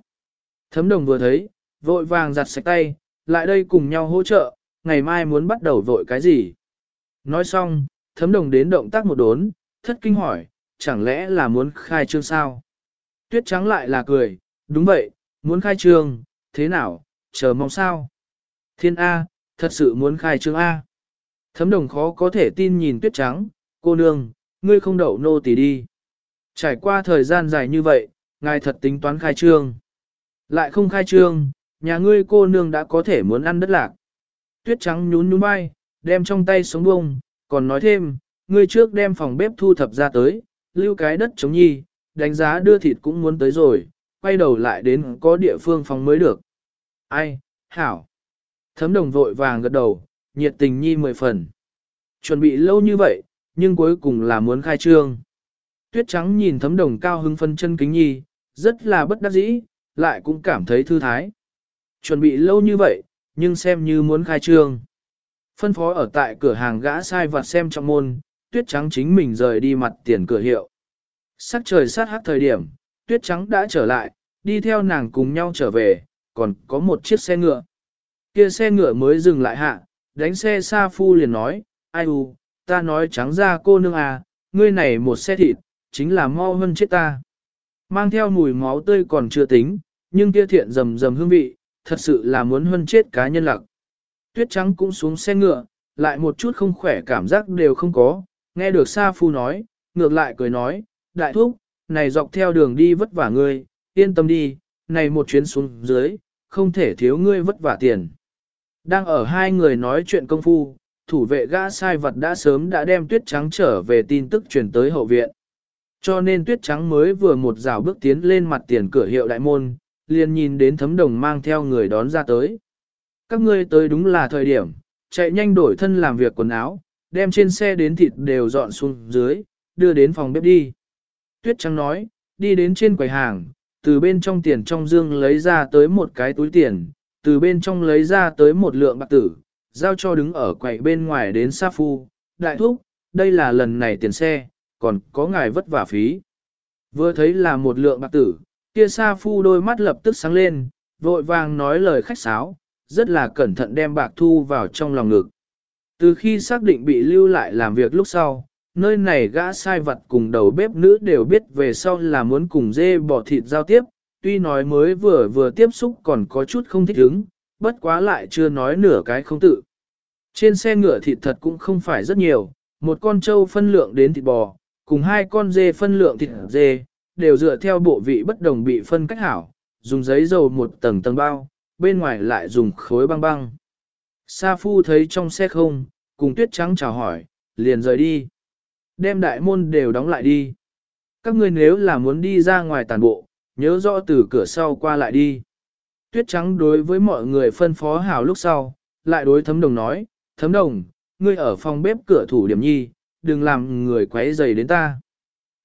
Thấm đồng vừa thấy, vội vàng giặt sạch tay, lại đây cùng nhau hỗ trợ, ngày mai muốn bắt đầu vội cái gì. Nói xong, thấm đồng đến động tác một đốn, thất kinh hỏi, chẳng lẽ là muốn khai trương sao? Tuyết trắng lại là cười, đúng vậy, muốn khai trương, thế nào, chờ mong sao? Thiên A, thật sự muốn khai trương A. Thấm đồng khó có thể tin nhìn tuyết trắng, cô nương, ngươi không đậu nô tỳ đi. Trải qua thời gian dài như vậy, ngài thật tính toán khai trương. Lại không khai trương, nhà ngươi cô nương đã có thể muốn ăn đất lạc. Tuyết trắng nhún nhún vai, đem trong tay sống bông, còn nói thêm, ngươi trước đem phòng bếp thu thập ra tới, lưu cái đất chống nhi, đánh giá đưa thịt cũng muốn tới rồi, quay đầu lại đến có địa phương phòng mới được. Ai, hảo. Thấm đồng vội vàng gật đầu, nhiệt tình nhi mười phần. Chuẩn bị lâu như vậy, nhưng cuối cùng là muốn khai trương. Tuyết trắng nhìn thấm đồng cao hưng phân chân kính nhi, rất là bất đắc dĩ, lại cũng cảm thấy thư thái. Chuẩn bị lâu như vậy, nhưng xem như muốn khai trương. Phân phó ở tại cửa hàng gã sai vặt xem trong môn, tuyết trắng chính mình rời đi mặt tiền cửa hiệu. Sắc trời sát hắc thời điểm, tuyết trắng đã trở lại, đi theo nàng cùng nhau trở về, còn có một chiếc xe ngựa. Kia xe ngựa mới dừng lại hạ, đánh xe xa phu liền nói, ai u, ta nói trắng ra cô nương à, ngươi này một xe thịt, chính là mau hơn chết ta. Mang theo mùi máu tươi còn chưa tính, nhưng kia thiện rầm rầm hương vị, thật sự là muốn hơn chết cá nhân lặc. Tuyết trắng cũng xuống xe ngựa, lại một chút không khỏe cảm giác đều không có, nghe được Sa Phu nói, ngược lại cười nói, đại thúc, này dọc theo đường đi vất vả ngươi, yên tâm đi, này một chuyến xuống dưới, không thể thiếu ngươi vất vả tiền. Đang ở hai người nói chuyện công phu, thủ vệ gã sai vật đã sớm đã đem tuyết trắng trở về tin tức truyền tới hậu viện. Cho nên tuyết trắng mới vừa một rào bước tiến lên mặt tiền cửa hiệu đại môn, liền nhìn đến thấm đồng mang theo người đón ra tới. Các ngươi tới đúng là thời điểm, chạy nhanh đổi thân làm việc quần áo, đem trên xe đến thịt đều dọn xuống dưới, đưa đến phòng bếp đi. Tuyết trắng nói, đi đến trên quầy hàng, từ bên trong tiền trong dương lấy ra tới một cái túi tiền, từ bên trong lấy ra tới một lượng bạc tử, giao cho đứng ở quầy bên ngoài đến Sa Phu, đại thúc, đây là lần này tiền xe, còn có ngài vất vả phí. Vừa thấy là một lượng bạc tử, kia Sa Phu đôi mắt lập tức sáng lên, vội vàng nói lời khách sáo, rất là cẩn thận đem bạc thu vào trong lòng ngực. Từ khi xác định bị lưu lại làm việc lúc sau, nơi này gã sai vật cùng đầu bếp nữ đều biết về sau là muốn cùng dê bỏ thịt giao tiếp, tuy nói mới vừa vừa tiếp xúc còn có chút không thích ứng, bất quá lại chưa nói nửa cái không tự. Trên xe ngựa thịt thật cũng không phải rất nhiều, một con trâu phân lượng đến thịt bò, cùng hai con dê phân lượng thịt dê, đều dựa theo bộ vị bất đồng bị phân cách hảo, dùng giấy dầu một tầng tầng bao, bên ngoài lại dùng khối băng băng. Sa Phu thấy trong xe không, cùng tuyết trắng chào hỏi, liền rời đi. Đem đại môn đều đóng lại đi. Các ngươi nếu là muốn đi ra ngoài tàn bộ, nhớ rõ từ cửa sau qua lại đi. Tuyết trắng đối với mọi người phân phó hảo lúc sau, lại đối thấm đồng nói, thấm đồng, ngươi ở phòng bếp cửa thủ điểm nhi, đừng làm người quấy rầy đến ta.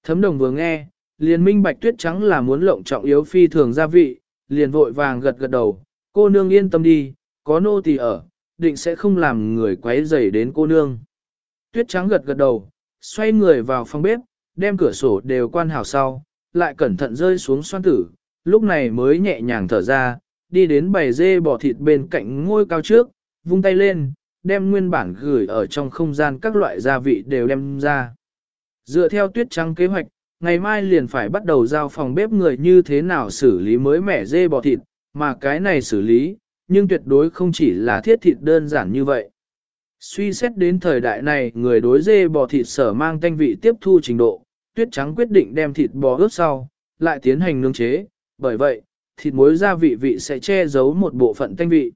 Thấm đồng vừa nghe, liền minh bạch tuyết trắng là muốn lộng trọng yếu phi thường gia vị, liền vội vàng gật gật đầu, cô nương yên tâm đi, có nô tỳ ở, định sẽ không làm người quấy rầy đến cô nương. Tuyết trắng gật gật đầu, xoay người vào phòng bếp, đem cửa sổ đều quan hảo sau, lại cẩn thận rơi xuống xoan tử, lúc này mới nhẹ nhàng thở ra, đi đến bầy dê bò thịt bên cạnh ngôi cao trước, vung tay lên, đem nguyên bản gửi ở trong không gian các loại gia vị đều đem ra. Dựa theo tuyết trắng kế hoạch, ngày mai liền phải bắt đầu giao phòng bếp người như thế nào xử lý mới mẻ dê bò thịt, mà cái này xử lý, nhưng tuyệt đối không chỉ là thiết thịt đơn giản như vậy. Suy xét đến thời đại này người đối dê bò thịt sở mang thanh vị tiếp thu trình độ, tuyết trắng quyết định đem thịt bò ướp sau, lại tiến hành nướng chế, bởi vậy, thịt muối gia vị vị sẽ che giấu một bộ phận thanh vị.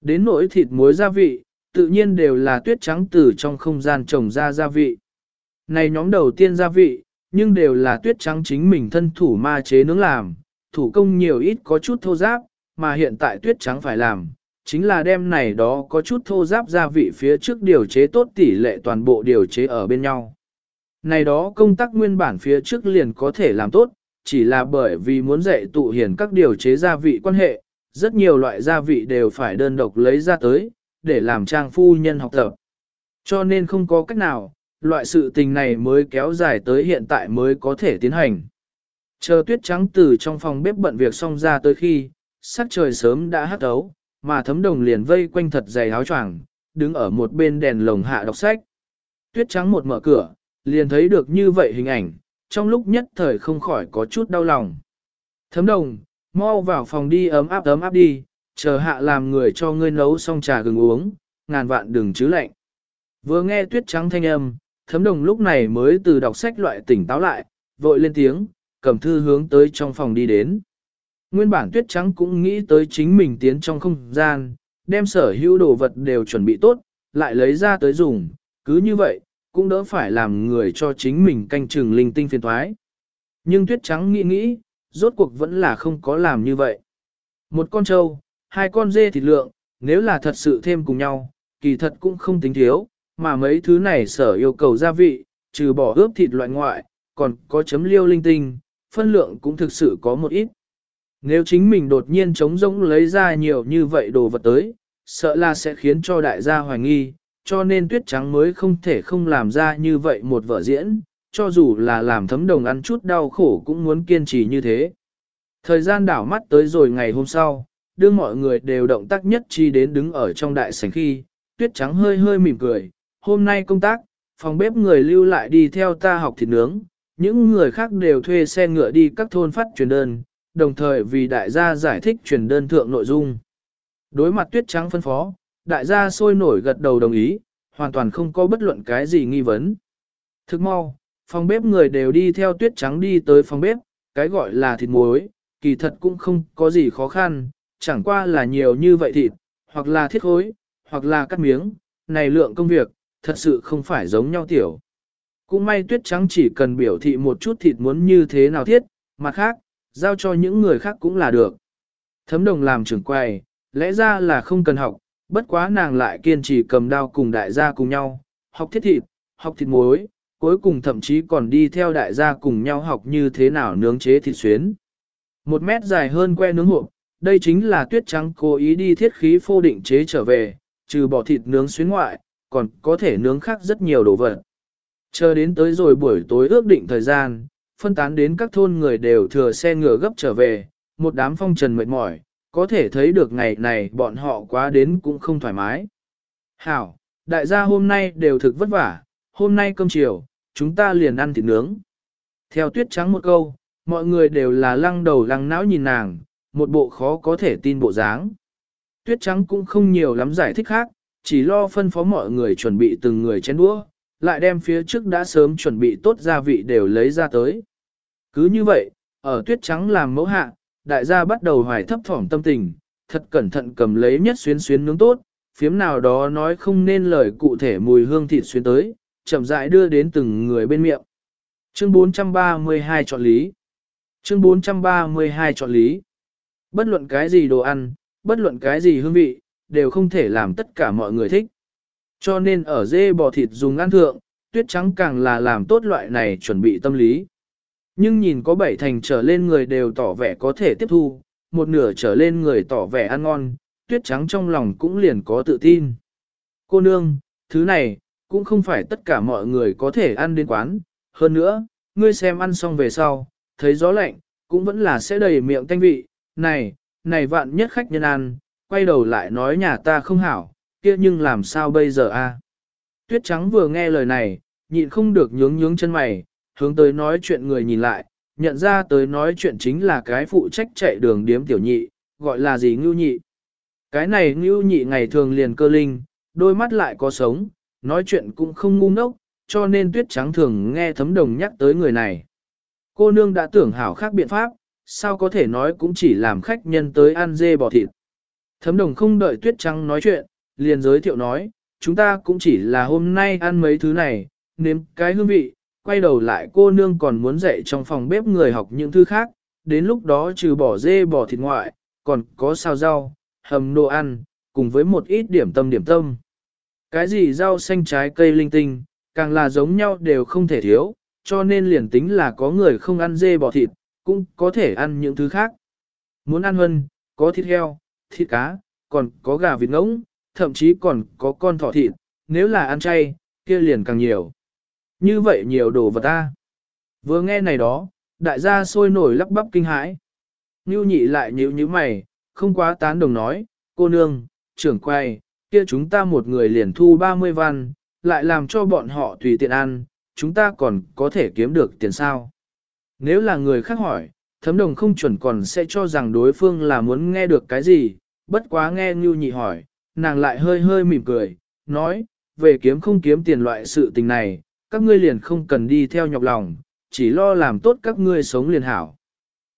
Đến nỗi thịt muối gia vị, tự nhiên đều là tuyết trắng từ trong không gian trồng ra gia vị. Này nhóm đầu tiên gia vị, nhưng đều là tuyết trắng chính mình thân thủ ma chế nướng làm, thủ công nhiều ít có chút thô giáp, mà hiện tại tuyết trắng phải làm, chính là đem này đó có chút thô giáp gia vị phía trước điều chế tốt tỷ lệ toàn bộ điều chế ở bên nhau. Này đó công tác nguyên bản phía trước liền có thể làm tốt, chỉ là bởi vì muốn dạy tụ hiển các điều chế gia vị quan hệ, rất nhiều loại gia vị đều phải đơn độc lấy ra tới, để làm trang phu nhân học tập. Cho nên không có cách nào, loại sự tình này mới kéo dài tới hiện tại mới có thể tiến hành. Chờ tuyết trắng từ trong phòng bếp bận việc xong ra tới khi, sắc trời sớm đã hắt ấu, mà thấm đồng liền vây quanh thật dày áo choàng, đứng ở một bên đèn lồng hạ đọc sách. Tuyết trắng một mở cửa, liền thấy được như vậy hình ảnh, trong lúc nhất thời không khỏi có chút đau lòng. Thấm đồng, mau vào phòng đi ấm áp ấm áp đi, chờ hạ làm người cho ngươi nấu xong trà gừng uống, ngàn vạn đừng chứ lạnh. Vừa nghe tuyết trắng thanh âm, thấm đồng lúc này mới từ đọc sách loại tỉnh táo lại, vội lên tiếng, cầm thư hướng tới trong phòng đi đến. Nguyên bản tuyết trắng cũng nghĩ tới chính mình tiến trong không gian, đem sở hữu đồ vật đều chuẩn bị tốt, lại lấy ra tới dùng, cứ như vậy, cũng đỡ phải làm người cho chính mình canh chừng linh tinh phiền thoái. Nhưng tuyết trắng nghĩ nghĩ, rốt cuộc vẫn là không có làm như vậy. Một con trâu, hai con dê thịt lượng, nếu là thật sự thêm cùng nhau, kỳ thật cũng không tính thiếu, mà mấy thứ này sở yêu cầu gia vị, trừ bỏ ướp thịt loại ngoại, còn có chấm liêu linh tinh, phân lượng cũng thực sự có một ít. Nếu chính mình đột nhiên trống rỗng lấy ra nhiều như vậy đồ vật tới, sợ là sẽ khiến cho đại gia hoài nghi, cho nên tuyết trắng mới không thể không làm ra như vậy một vở diễn, cho dù là làm thấm đồng ăn chút đau khổ cũng muốn kiên trì như thế. Thời gian đảo mắt tới rồi ngày hôm sau, đưa mọi người đều động tác nhất chi đến đứng ở trong đại sảnh khi, tuyết trắng hơi hơi mỉm cười, hôm nay công tác, phòng bếp người lưu lại đi theo ta học thịt nướng, những người khác đều thuê xe ngựa đi các thôn phát truyền đơn, đồng thời vì đại gia giải thích truyền đơn thượng nội dung. Đối mặt tuyết trắng phân phó, đại gia sôi nổi gật đầu đồng ý, hoàn toàn không có bất luận cái gì nghi vấn. Thức mau, phòng bếp người đều đi theo tuyết trắng đi tới phòng bếp, cái gọi là thịt muối, kỳ thật cũng không có gì khó khăn, chẳng qua là nhiều như vậy thịt, hoặc là thiết khối, hoặc là cắt miếng, này lượng công việc, thật sự không phải giống nhau tiểu. Cũng may tuyết trắng chỉ cần biểu thị một chút thịt muốn như thế nào thiết, mặt khác, giao cho những người khác cũng là được. Thấm đồng làm trưởng quầy, lẽ ra là không cần học, bất quá nàng lại kiên trì cầm đao cùng đại gia cùng nhau, học thiết thịt, học thịt muối, cuối cùng thậm chí còn đi theo đại gia cùng nhau học như thế nào nướng chế thịt xuyến. Một mét dài hơn que nướng hộp, đây chính là tuyết trắng cố ý đi thiết khí phô định chế trở về, trừ bỏ thịt nướng xuyến ngoại, còn có thể nướng khác rất nhiều đồ vật. Chờ đến tới rồi buổi tối ước định thời gian, phân tán đến các thôn người đều thừa xe ngựa gấp trở về, một đám phong trần mệt mỏi, có thể thấy được ngày này bọn họ quá đến cũng không thoải mái. Hảo, đại gia hôm nay đều thực vất vả, hôm nay cơm chiều, chúng ta liền ăn thịt nướng. Theo tuyết trắng một câu, mọi người đều là lăng đầu lăng não nhìn nàng, một bộ khó có thể tin bộ dáng. Tuyết trắng cũng không nhiều lắm giải thích khác, chỉ lo phân phó mọi người chuẩn bị từng người chén đũa, lại đem phía trước đã sớm chuẩn bị tốt gia vị đều lấy ra tới. Cứ như vậy, ở tuyết trắng làm mẫu hạ, đại gia bắt đầu hoài thấp thỏm tâm tình, thật cẩn thận cầm lấy nhất xuyến xuyến nướng tốt, phiếm nào đó nói không nên lời cụ thể mùi hương thịt xuyến tới, chậm rãi đưa đến từng người bên miệng. Chương 432 chọn lý Chương 432 chọn lý Bất luận cái gì đồ ăn, bất luận cái gì hương vị, đều không thể làm tất cả mọi người thích. Cho nên ở dê bò thịt dùng ăn thượng, tuyết trắng càng là làm tốt loại này chuẩn bị tâm lý. Nhưng nhìn có bảy thành trở lên người đều tỏ vẻ có thể tiếp thu, một nửa trở lên người tỏ vẻ ăn ngon, tuyết trắng trong lòng cũng liền có tự tin. Cô nương, thứ này, cũng không phải tất cả mọi người có thể ăn đến quán. Hơn nữa, ngươi xem ăn xong về sau, thấy gió lạnh, cũng vẫn là sẽ đầy miệng tanh vị. Này, này vạn nhất khách nhân ăn, quay đầu lại nói nhà ta không hảo, kia nhưng làm sao bây giờ a? Tuyết trắng vừa nghe lời này, nhịn không được nhướng nhướng chân mày, hướng tới nói chuyện người nhìn lại, nhận ra tới nói chuyện chính là cái phụ trách chạy đường điếm tiểu nhị, gọi là gì ngưu nhị. Cái này ngưu nhị ngày thường liền cơ linh, đôi mắt lại có sống, nói chuyện cũng không ngu ngốc, cho nên tuyết trắng thường nghe thấm đồng nhắc tới người này. Cô nương đã tưởng hảo khác biện pháp, sao có thể nói cũng chỉ làm khách nhân tới ăn dê bò thịt. Thấm đồng không đợi tuyết trắng nói chuyện, liền giới thiệu nói, chúng ta cũng chỉ là hôm nay ăn mấy thứ này, nếm cái hương vị, quay đầu lại cô nương còn muốn dạy trong phòng bếp người học những thứ khác, đến lúc đó trừ bỏ dê bò thịt ngoại, còn có xào rau, hầm đồ ăn, cùng với một ít điểm tâm điểm tâm. Cái gì rau xanh trái cây linh tinh, càng là giống nhau đều không thể thiếu, cho nên liền tính là có người không ăn dê bò thịt, cũng có thể ăn những thứ khác. Muốn ăn hơn, có thịt heo, thịt cá, còn có gà vịt ngỗng, thậm chí còn có con thỏ thịt, nếu là ăn chay, kia liền càng nhiều. Như vậy nhiều đồ vật ta. Vừa nghe này đó, đại gia sôi nổi lắp bắp kinh hãi. Nưu nhị lại nhíu nhíu mày, không quá tán đồng nói, cô nương, trưởng quay, kia chúng ta một người liền thu 30 văn, lại làm cho bọn họ tùy tiện ăn, chúng ta còn có thể kiếm được tiền sao. Nếu là người khác hỏi, thấm đồng không chuẩn còn sẽ cho rằng đối phương là muốn nghe được cái gì, bất quá nghe Ngưu nhị hỏi, nàng lại hơi hơi mỉm cười, nói, về kiếm không kiếm tiền loại sự tình này, các ngươi liền không cần đi theo nhọc lòng, chỉ lo làm tốt các ngươi sống liền hảo.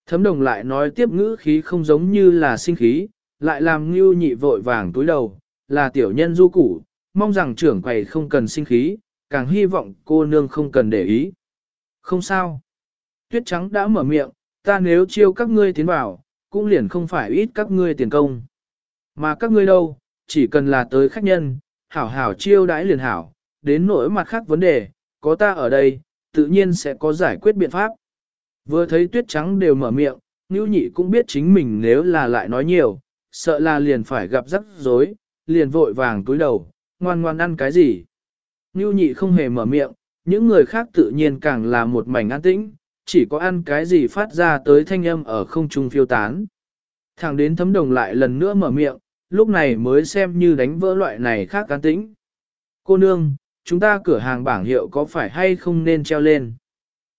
Thấm đồng lại nói tiếp ngữ khí không giống như là sinh khí, lại làm ngưu nhị vội vàng túi đầu, là tiểu nhân du củ, mong rằng trưởng quầy không cần sinh khí, càng hy vọng cô nương không cần để ý. Không sao. Tuyết trắng đã mở miệng, ta nếu chiêu các ngươi tiến vào, cũng liền không phải ít các ngươi tiền công. Mà các ngươi đâu, chỉ cần là tới khách nhân, hảo hảo chiêu đãi liền hảo, đến nỗi mặt khác vấn đề, có ta ở đây, tự nhiên sẽ có giải quyết biện pháp. Vừa thấy tuyết trắng đều mở miệng, Ngưu nhị cũng biết chính mình nếu là lại nói nhiều, sợ là liền phải gặp rắc rối, liền vội vàng túi đầu, ngoan ngoan ăn cái gì. Ngưu nhị không hề mở miệng, những người khác tự nhiên càng là một mảnh an tĩnh, chỉ có ăn cái gì phát ra tới thanh âm ở không trung phiêu tán. Thẳng đến thấm đồng lại lần nữa mở miệng, lúc này mới xem như đánh vỡ loại này khác cán tĩnh. Cô nương, chúng ta cửa hàng bảng hiệu có phải hay không nên treo lên?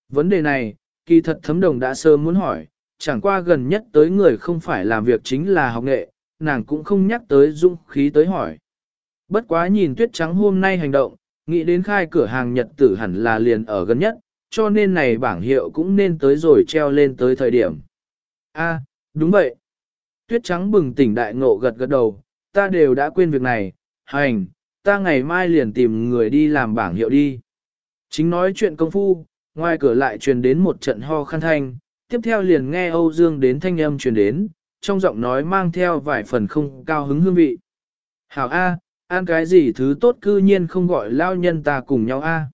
Vấn đề này, kỳ thật thấm đồng đã sớm muốn hỏi, chẳng qua gần nhất tới người không phải làm việc chính là học nghệ, nàng cũng không nhắc tới dung khí tới hỏi. Bất quá nhìn tuyết trắng hôm nay hành động, nghĩ đến khai cửa hàng nhật tử hẳn là liền ở gần nhất, cho nên này bảng hiệu cũng nên tới rồi treo lên tới thời điểm. A, đúng vậy. Tuyết trắng bừng tỉnh đại ngộ gật gật đầu, ta đều đã quên việc này, hành, ta ngày mai liền tìm người đi làm bảng hiệu đi. Chính nói chuyện công phu, ngoài cửa lại truyền đến một trận ho khăn thanh, tiếp theo liền nghe Âu Dương đến thanh âm truyền đến, trong giọng nói mang theo vài phần không cao hứng hương vị. Hảo A, ăn cái gì thứ tốt cư nhiên không gọi lao nhân ta cùng nhau A.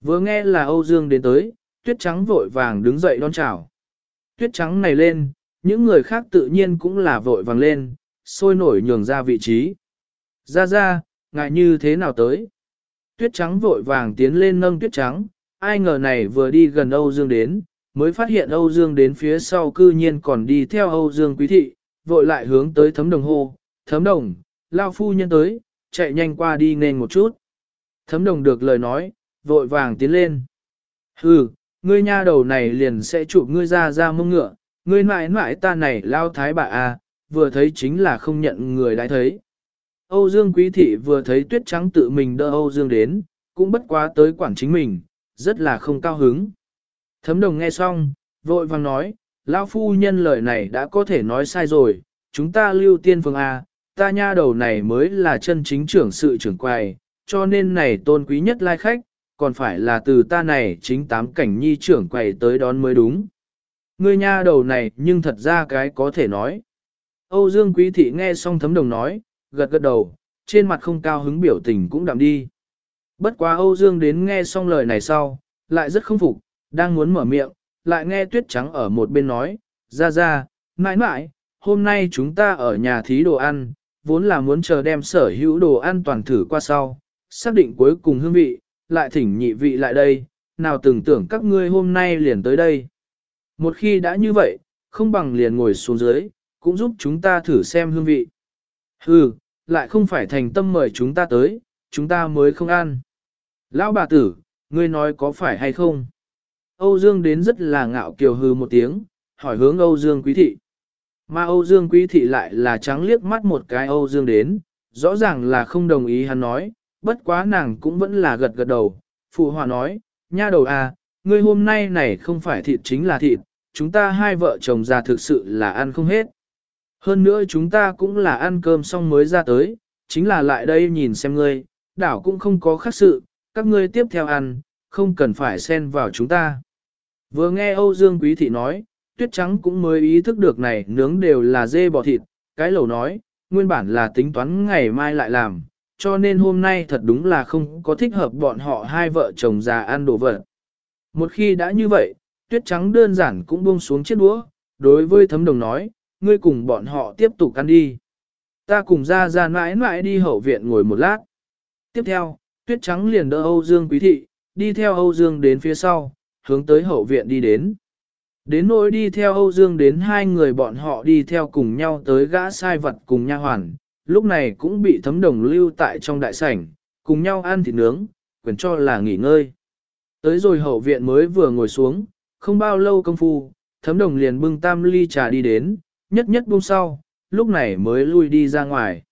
Vừa nghe là Âu Dương đến tới, tuyết trắng vội vàng đứng dậy đón chào. Tuyết trắng này lên, những người khác tự nhiên cũng là vội vàng lên, sôi nổi nhường ra vị trí. Ra ra, ngại như thế nào tới? Tuyết trắng vội vàng tiến lên nâng tuyết trắng, ai ngờ này vừa đi gần Âu Dương đến, mới phát hiện Âu Dương đến phía sau cư nhiên còn đi theo Âu Dương quý thị, vội lại hướng tới thấm đồng hô, thấm đồng, lao phu nhân tới, chạy nhanh qua đi nên một chút. Thấm đồng được lời nói, vội vàng tiến lên. Hừ, ngươi nha đầu này liền sẽ chụp ngươi ra ra mông ngựa, ngươi mãi mãi ta này lao thái bà à, vừa thấy chính là không nhận người đã thấy. Âu Dương Quý Thị vừa thấy tuyết trắng tự mình đỡ Âu Dương đến, cũng bất quá tới quản chính mình, rất là không cao hứng. Thấm đồng nghe xong, vội vàng nói, lão phu nhân lời này đã có thể nói sai rồi, chúng ta lưu tiên phương A, à, ta nha đầu này mới là chân chính trưởng sự trưởng quầy, cho nên này tôn quý nhất lai khách, còn phải là từ ta này chính tám cảnh nhi trưởng quầy tới đón mới đúng. Ngươi nha đầu này nhưng thật ra cái có thể nói. Âu Dương Quý Thị nghe xong thấm đồng nói, gật gật đầu, trên mặt không cao hứng biểu tình cũng đạm đi. Bất quá Âu Dương đến nghe xong lời này sau, lại rất không phục, đang muốn mở miệng, lại nghe tuyết trắng ở một bên nói, ra ra, mãi mãi, hôm nay chúng ta ở nhà thí đồ ăn, vốn là muốn chờ đem sở hữu đồ ăn toàn thử qua sau, xác định cuối cùng hương vị, lại thỉnh nhị vị lại đây, nào tưởng tưởng các ngươi hôm nay liền tới đây. Một khi đã như vậy, không bằng liền ngồi xuống dưới, cũng giúp chúng ta thử xem hương vị. Hừ, lại không phải thành tâm mời chúng ta tới, chúng ta mới không ăn. Lão bà tử, ngươi nói có phải hay không? Âu Dương đến rất là ngạo kiều hừ một tiếng, hỏi hướng Âu Dương Quý Thị. Mà Âu Dương Quý Thị lại là trắng liếc mắt một cái Âu Dương đến, rõ ràng là không đồng ý hắn nói, bất quá nàng cũng vẫn là gật gật đầu. Phụ hòa nói, nha đầu à, ngươi hôm nay này không phải thịt chính là thịt, chúng ta hai vợ chồng già thực sự là ăn không hết. Hơn nữa chúng ta cũng là ăn cơm xong mới ra tới, chính là lại đây nhìn xem ngươi, đảo cũng không có khác sự, các ngươi tiếp theo ăn, không cần phải xen vào chúng ta. Vừa nghe Âu Dương Quý Thị nói, Tuyết Trắng cũng mới ý thức được này nướng đều là dê bò thịt, cái lẩu nói, nguyên bản là tính toán ngày mai lại làm, cho nên hôm nay thật đúng là không có thích hợp bọn họ hai vợ chồng già ăn đồ vật. Một khi đã như vậy, Tuyết Trắng đơn giản cũng buông xuống chiếc đũa, đối với thấm đồng nói, ngươi cùng bọn họ tiếp tục ăn đi. Ta cùng ra ra mãi mãi đi hậu viện ngồi một lát. Tiếp theo, Tuyết Trắng liền đỡ Âu Dương Quý Thị, đi theo Âu Dương đến phía sau, hướng tới hậu viện đi đến. Đến nỗi đi theo Âu Dương đến hai người bọn họ đi theo cùng nhau tới gã sai vật cùng nha hoàn, lúc này cũng bị thấm đồng lưu tại trong đại sảnh, cùng nhau ăn thịt nướng, quyền cho là nghỉ ngơi. Tới rồi hậu viện mới vừa ngồi xuống, không bao lâu công phu, thấm đồng liền bưng tam ly trà đi đến, nhất nhất buông sau, lúc này mới lui đi ra ngoài.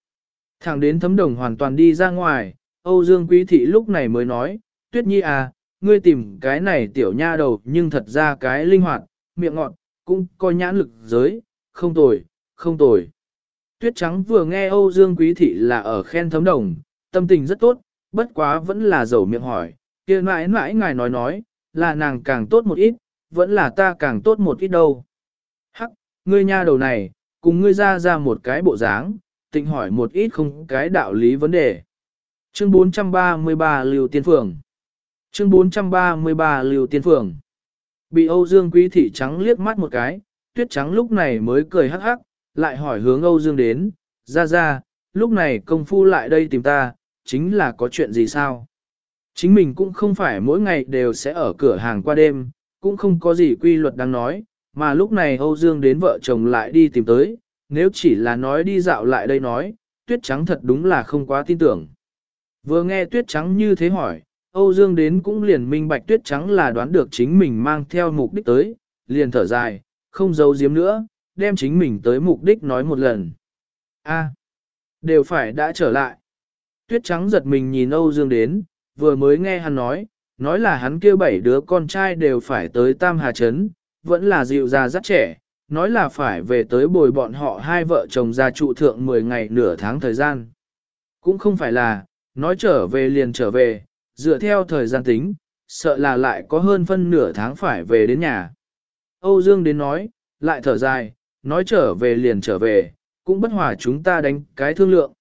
Thẳng đến thấm đồng hoàn toàn đi ra ngoài, Âu Dương Quý Thị lúc này mới nói, Tuyết Nhi à, ngươi tìm cái này tiểu nha đầu nhưng thật ra cái linh hoạt, miệng ngọt, cũng coi nhãn lực giới, không tồi, không tồi. Tuyết Trắng vừa nghe Âu Dương Quý Thị là ở khen thấm đồng, tâm tình rất tốt, bất quá vẫn là dầu miệng hỏi, kia mãi mãi ngài nói nói, là nàng càng tốt một ít, vẫn là ta càng tốt một ít đâu. Hắc, ngươi nha đầu này, cùng ngươi ra ra một cái bộ dáng, tịnh hỏi một ít không cái đạo lý vấn đề. Chương 433 Lưu Tiên Phường Chương 433 Lưu Tiên Phường Bị Âu Dương Quý Thị Trắng liếc mắt một cái, Tuyết Trắng lúc này mới cười hắc hắc, lại hỏi hướng Âu Dương đến, ra ra, lúc này công phu lại đây tìm ta, chính là có chuyện gì sao? Chính mình cũng không phải mỗi ngày đều sẽ ở cửa hàng qua đêm, cũng không có gì quy luật đang nói, mà lúc này Âu Dương đến vợ chồng lại đi tìm tới, nếu chỉ là nói đi dạo lại đây nói, tuyết trắng thật đúng là không quá tin tưởng. Vừa nghe tuyết trắng như thế hỏi, Âu Dương đến cũng liền minh bạch tuyết trắng là đoán được chính mình mang theo mục đích tới, liền thở dài, không giấu giếm nữa, đem chính mình tới mục đích nói một lần. A, đều phải đã trở lại. Tuyết trắng giật mình nhìn Âu Dương đến, vừa mới nghe hắn nói, nói là hắn kêu bảy đứa con trai đều phải tới Tam Hà Trấn, vẫn là dịu già rất trẻ, nói là phải về tới bồi bọn họ hai vợ chồng ra trụ thượng 10 ngày nửa tháng thời gian. Cũng không phải là, nói trở về liền trở về, dựa theo thời gian tính, sợ là lại có hơn phân nửa tháng phải về đến nhà. Âu Dương đến nói, lại thở dài, nói trở về liền trở về, cũng bất hòa chúng ta đánh cái thương lượng.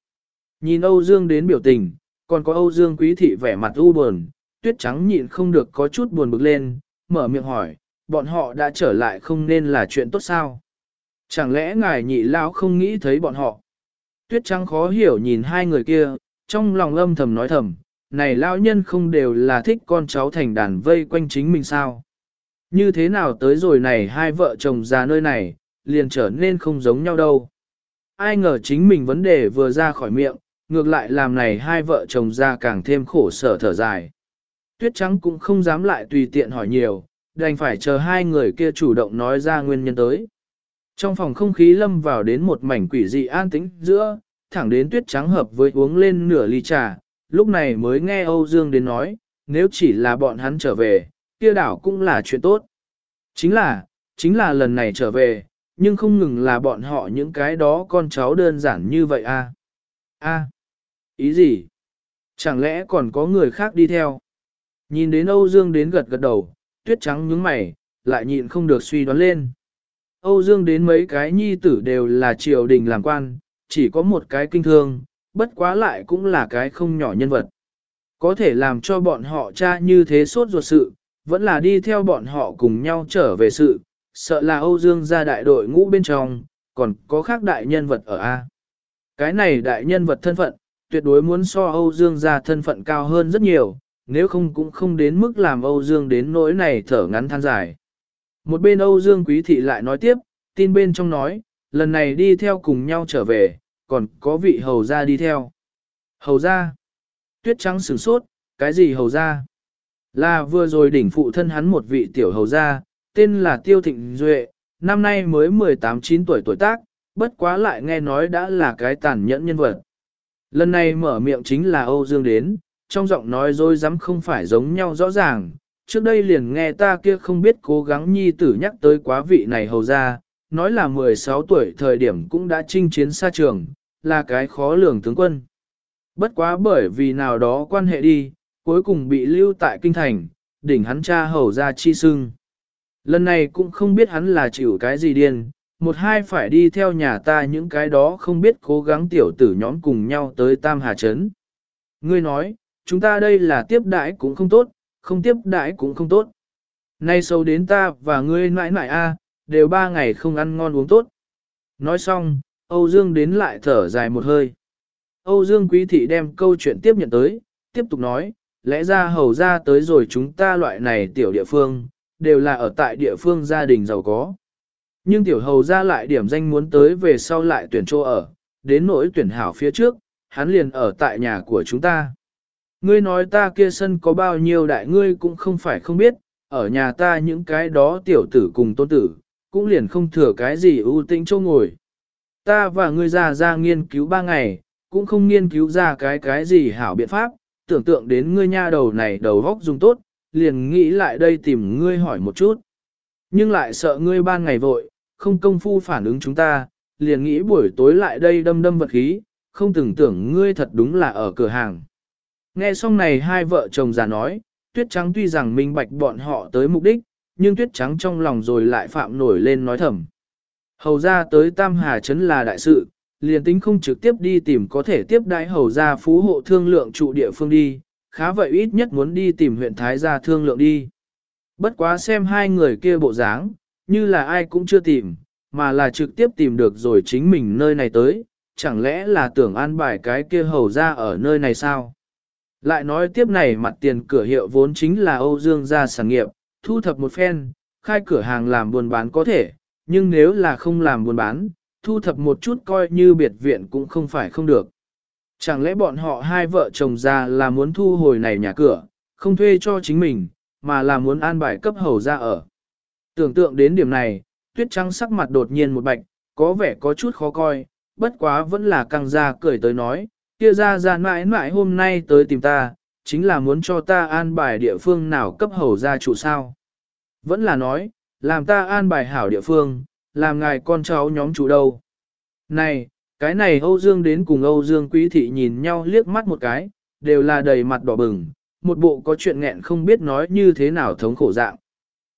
Nhìn Âu Dương đến biểu tình, còn có Âu Dương quý thị vẻ mặt u buồn, tuyết trắng nhịn không được có chút buồn bực lên, mở miệng hỏi, bọn họ đã trở lại không nên là chuyện tốt sao? Chẳng lẽ ngài nhị lão không nghĩ thấy bọn họ? Tuyết trắng khó hiểu nhìn hai người kia, trong lòng âm thầm nói thầm, này lão nhân không đều là thích con cháu thành đàn vây quanh chính mình sao. Như thế nào tới rồi này hai vợ chồng già nơi này, liền trở nên không giống nhau đâu. Ai ngờ chính mình vấn đề vừa ra khỏi miệng, ngược lại làm này hai vợ chồng già càng thêm khổ sở thở dài. Tuyết trắng cũng không dám lại tùy tiện hỏi nhiều, đành phải chờ hai người kia chủ động nói ra nguyên nhân tới. Trong phòng không khí lâm vào đến một mảnh quỷ dị an tĩnh giữa, thẳng đến tuyết trắng hợp với uống lên nửa ly trà, lúc này mới nghe Âu Dương đến nói, nếu chỉ là bọn hắn trở về, kia đảo cũng là chuyện tốt. Chính là, chính là lần này trở về, nhưng không ngừng là bọn họ những cái đó con cháu đơn giản như vậy à. a ý gì? Chẳng lẽ còn có người khác đi theo? Nhìn đến Âu Dương đến gật gật đầu, tuyết trắng nhướng mày, lại nhịn không được suy đoán lên. Âu Dương đến mấy cái nhi tử đều là triều đình làm quan, chỉ có một cái kinh thương, bất quá lại cũng là cái không nhỏ nhân vật. Có thể làm cho bọn họ cha như thế suốt ruột sự, vẫn là đi theo bọn họ cùng nhau trở về sự, sợ là Âu Dương ra đại đội ngũ bên trong, còn có khác đại nhân vật ở A. Cái này đại nhân vật thân phận, tuyệt đối muốn so Âu Dương ra thân phận cao hơn rất nhiều, nếu không cũng không đến mức làm Âu Dương đến nỗi này thở ngắn than dài. Một bên Âu Dương Quý Thị lại nói tiếp, tin bên trong nói, lần này đi theo cùng nhau trở về, còn có vị hầu gia đi theo. Hầu gia? Tuyết trắng sửng sốt, cái gì hầu gia? Là vừa rồi đỉnh phụ thân hắn một vị tiểu hầu gia, tên là Tiêu Thịnh Duệ, năm nay mới 18-9 tuổi tuổi tác, bất quá lại nghe nói đã là cái tàn nhẫn nhân vật. Lần này mở miệng chính là Âu Dương đến, trong giọng nói dối dám không phải giống nhau rõ ràng, trước đây liền nghe ta kia không biết cố gắng nhi tử nhắc tới quá vị này hầu ra, nói là 16 tuổi thời điểm cũng đã chinh chiến xa trường, là cái khó lường tướng quân. Bất quá bởi vì nào đó quan hệ đi, cuối cùng bị lưu tại kinh thành, đỉnh hắn cha hầu ra chi sưng. Lần này cũng không biết hắn là chịu cái gì điên, một hai phải đi theo nhà ta những cái đó không biết cố gắng tiểu tử nhóm cùng nhau tới Tam Hà Trấn. Ngươi nói, chúng ta đây là tiếp đãi cũng không tốt, không tiếp đãi cũng không tốt. Nay sâu đến ta và ngươi mãi mãi a, đều ba ngày không ăn ngon uống tốt. Nói xong, Âu Dương đến lại thở dài một hơi. Âu Dương Quý Thị đem câu chuyện tiếp nhận tới, tiếp tục nói, lẽ ra hầu ra tới rồi chúng ta loại này tiểu địa phương, đều là ở tại địa phương gia đình giàu có. Nhưng tiểu hầu ra lại điểm danh muốn tới về sau lại tuyển chỗ ở, đến nỗi tuyển hảo phía trước, hắn liền ở tại nhà của chúng ta. Ngươi nói ta kia sân có bao nhiêu đại ngươi cũng không phải không biết, ở nhà ta những cái đó tiểu tử cùng tôn tử, cũng liền không thừa cái gì ưu tĩnh châu ngồi. Ta và ngươi già ra nghiên cứu ba ngày, cũng không nghiên cứu ra cái cái gì hảo biện pháp, tưởng tượng đến ngươi nha đầu này đầu góc dùng tốt, liền nghĩ lại đây tìm ngươi hỏi một chút. Nhưng lại sợ ngươi ban ngày vội, không công phu phản ứng chúng ta, liền nghĩ buổi tối lại đây đâm đâm vật khí, không tưởng tưởng ngươi thật đúng là ở cửa hàng. Nghe xong này hai vợ chồng già nói, tuyết trắng tuy rằng minh bạch bọn họ tới mục đích, nhưng tuyết trắng trong lòng rồi lại phạm nổi lên nói thầm. Hầu ra tới Tam Hà Trấn là đại sự, liền tính không trực tiếp đi tìm có thể tiếp đãi hầu ra phú hộ thương lượng trụ địa phương đi, khá vậy ít nhất muốn đi tìm huyện Thái gia thương lượng đi. Bất quá xem hai người kia bộ dáng, như là ai cũng chưa tìm, mà là trực tiếp tìm được rồi chính mình nơi này tới, chẳng lẽ là tưởng an bài cái kia hầu ra ở nơi này sao? Lại nói tiếp này mặt tiền cửa hiệu vốn chính là Âu Dương gia sản nghiệp, thu thập một phen, khai cửa hàng làm buôn bán có thể, nhưng nếu là không làm buôn bán, thu thập một chút coi như biệt viện cũng không phải không được. Chẳng lẽ bọn họ hai vợ chồng già là muốn thu hồi này nhà cửa, không thuê cho chính mình, mà là muốn an bài cấp hầu ra ở. Tưởng tượng đến điểm này, tuyết trắng sắc mặt đột nhiên một bạch, có vẻ có chút khó coi, bất quá vẫn là căng ra cười tới nói, kia ra ra mãi mãi hôm nay tới tìm ta, chính là muốn cho ta an bài địa phương nào cấp hầu gia chủ sao. Vẫn là nói, làm ta an bài hảo địa phương, làm ngài con cháu nhóm chủ đâu. Này, cái này Âu Dương đến cùng Âu Dương Quý Thị nhìn nhau liếc mắt một cái, đều là đầy mặt đỏ bừng, một bộ có chuyện nghẹn không biết nói như thế nào thống khổ dạng.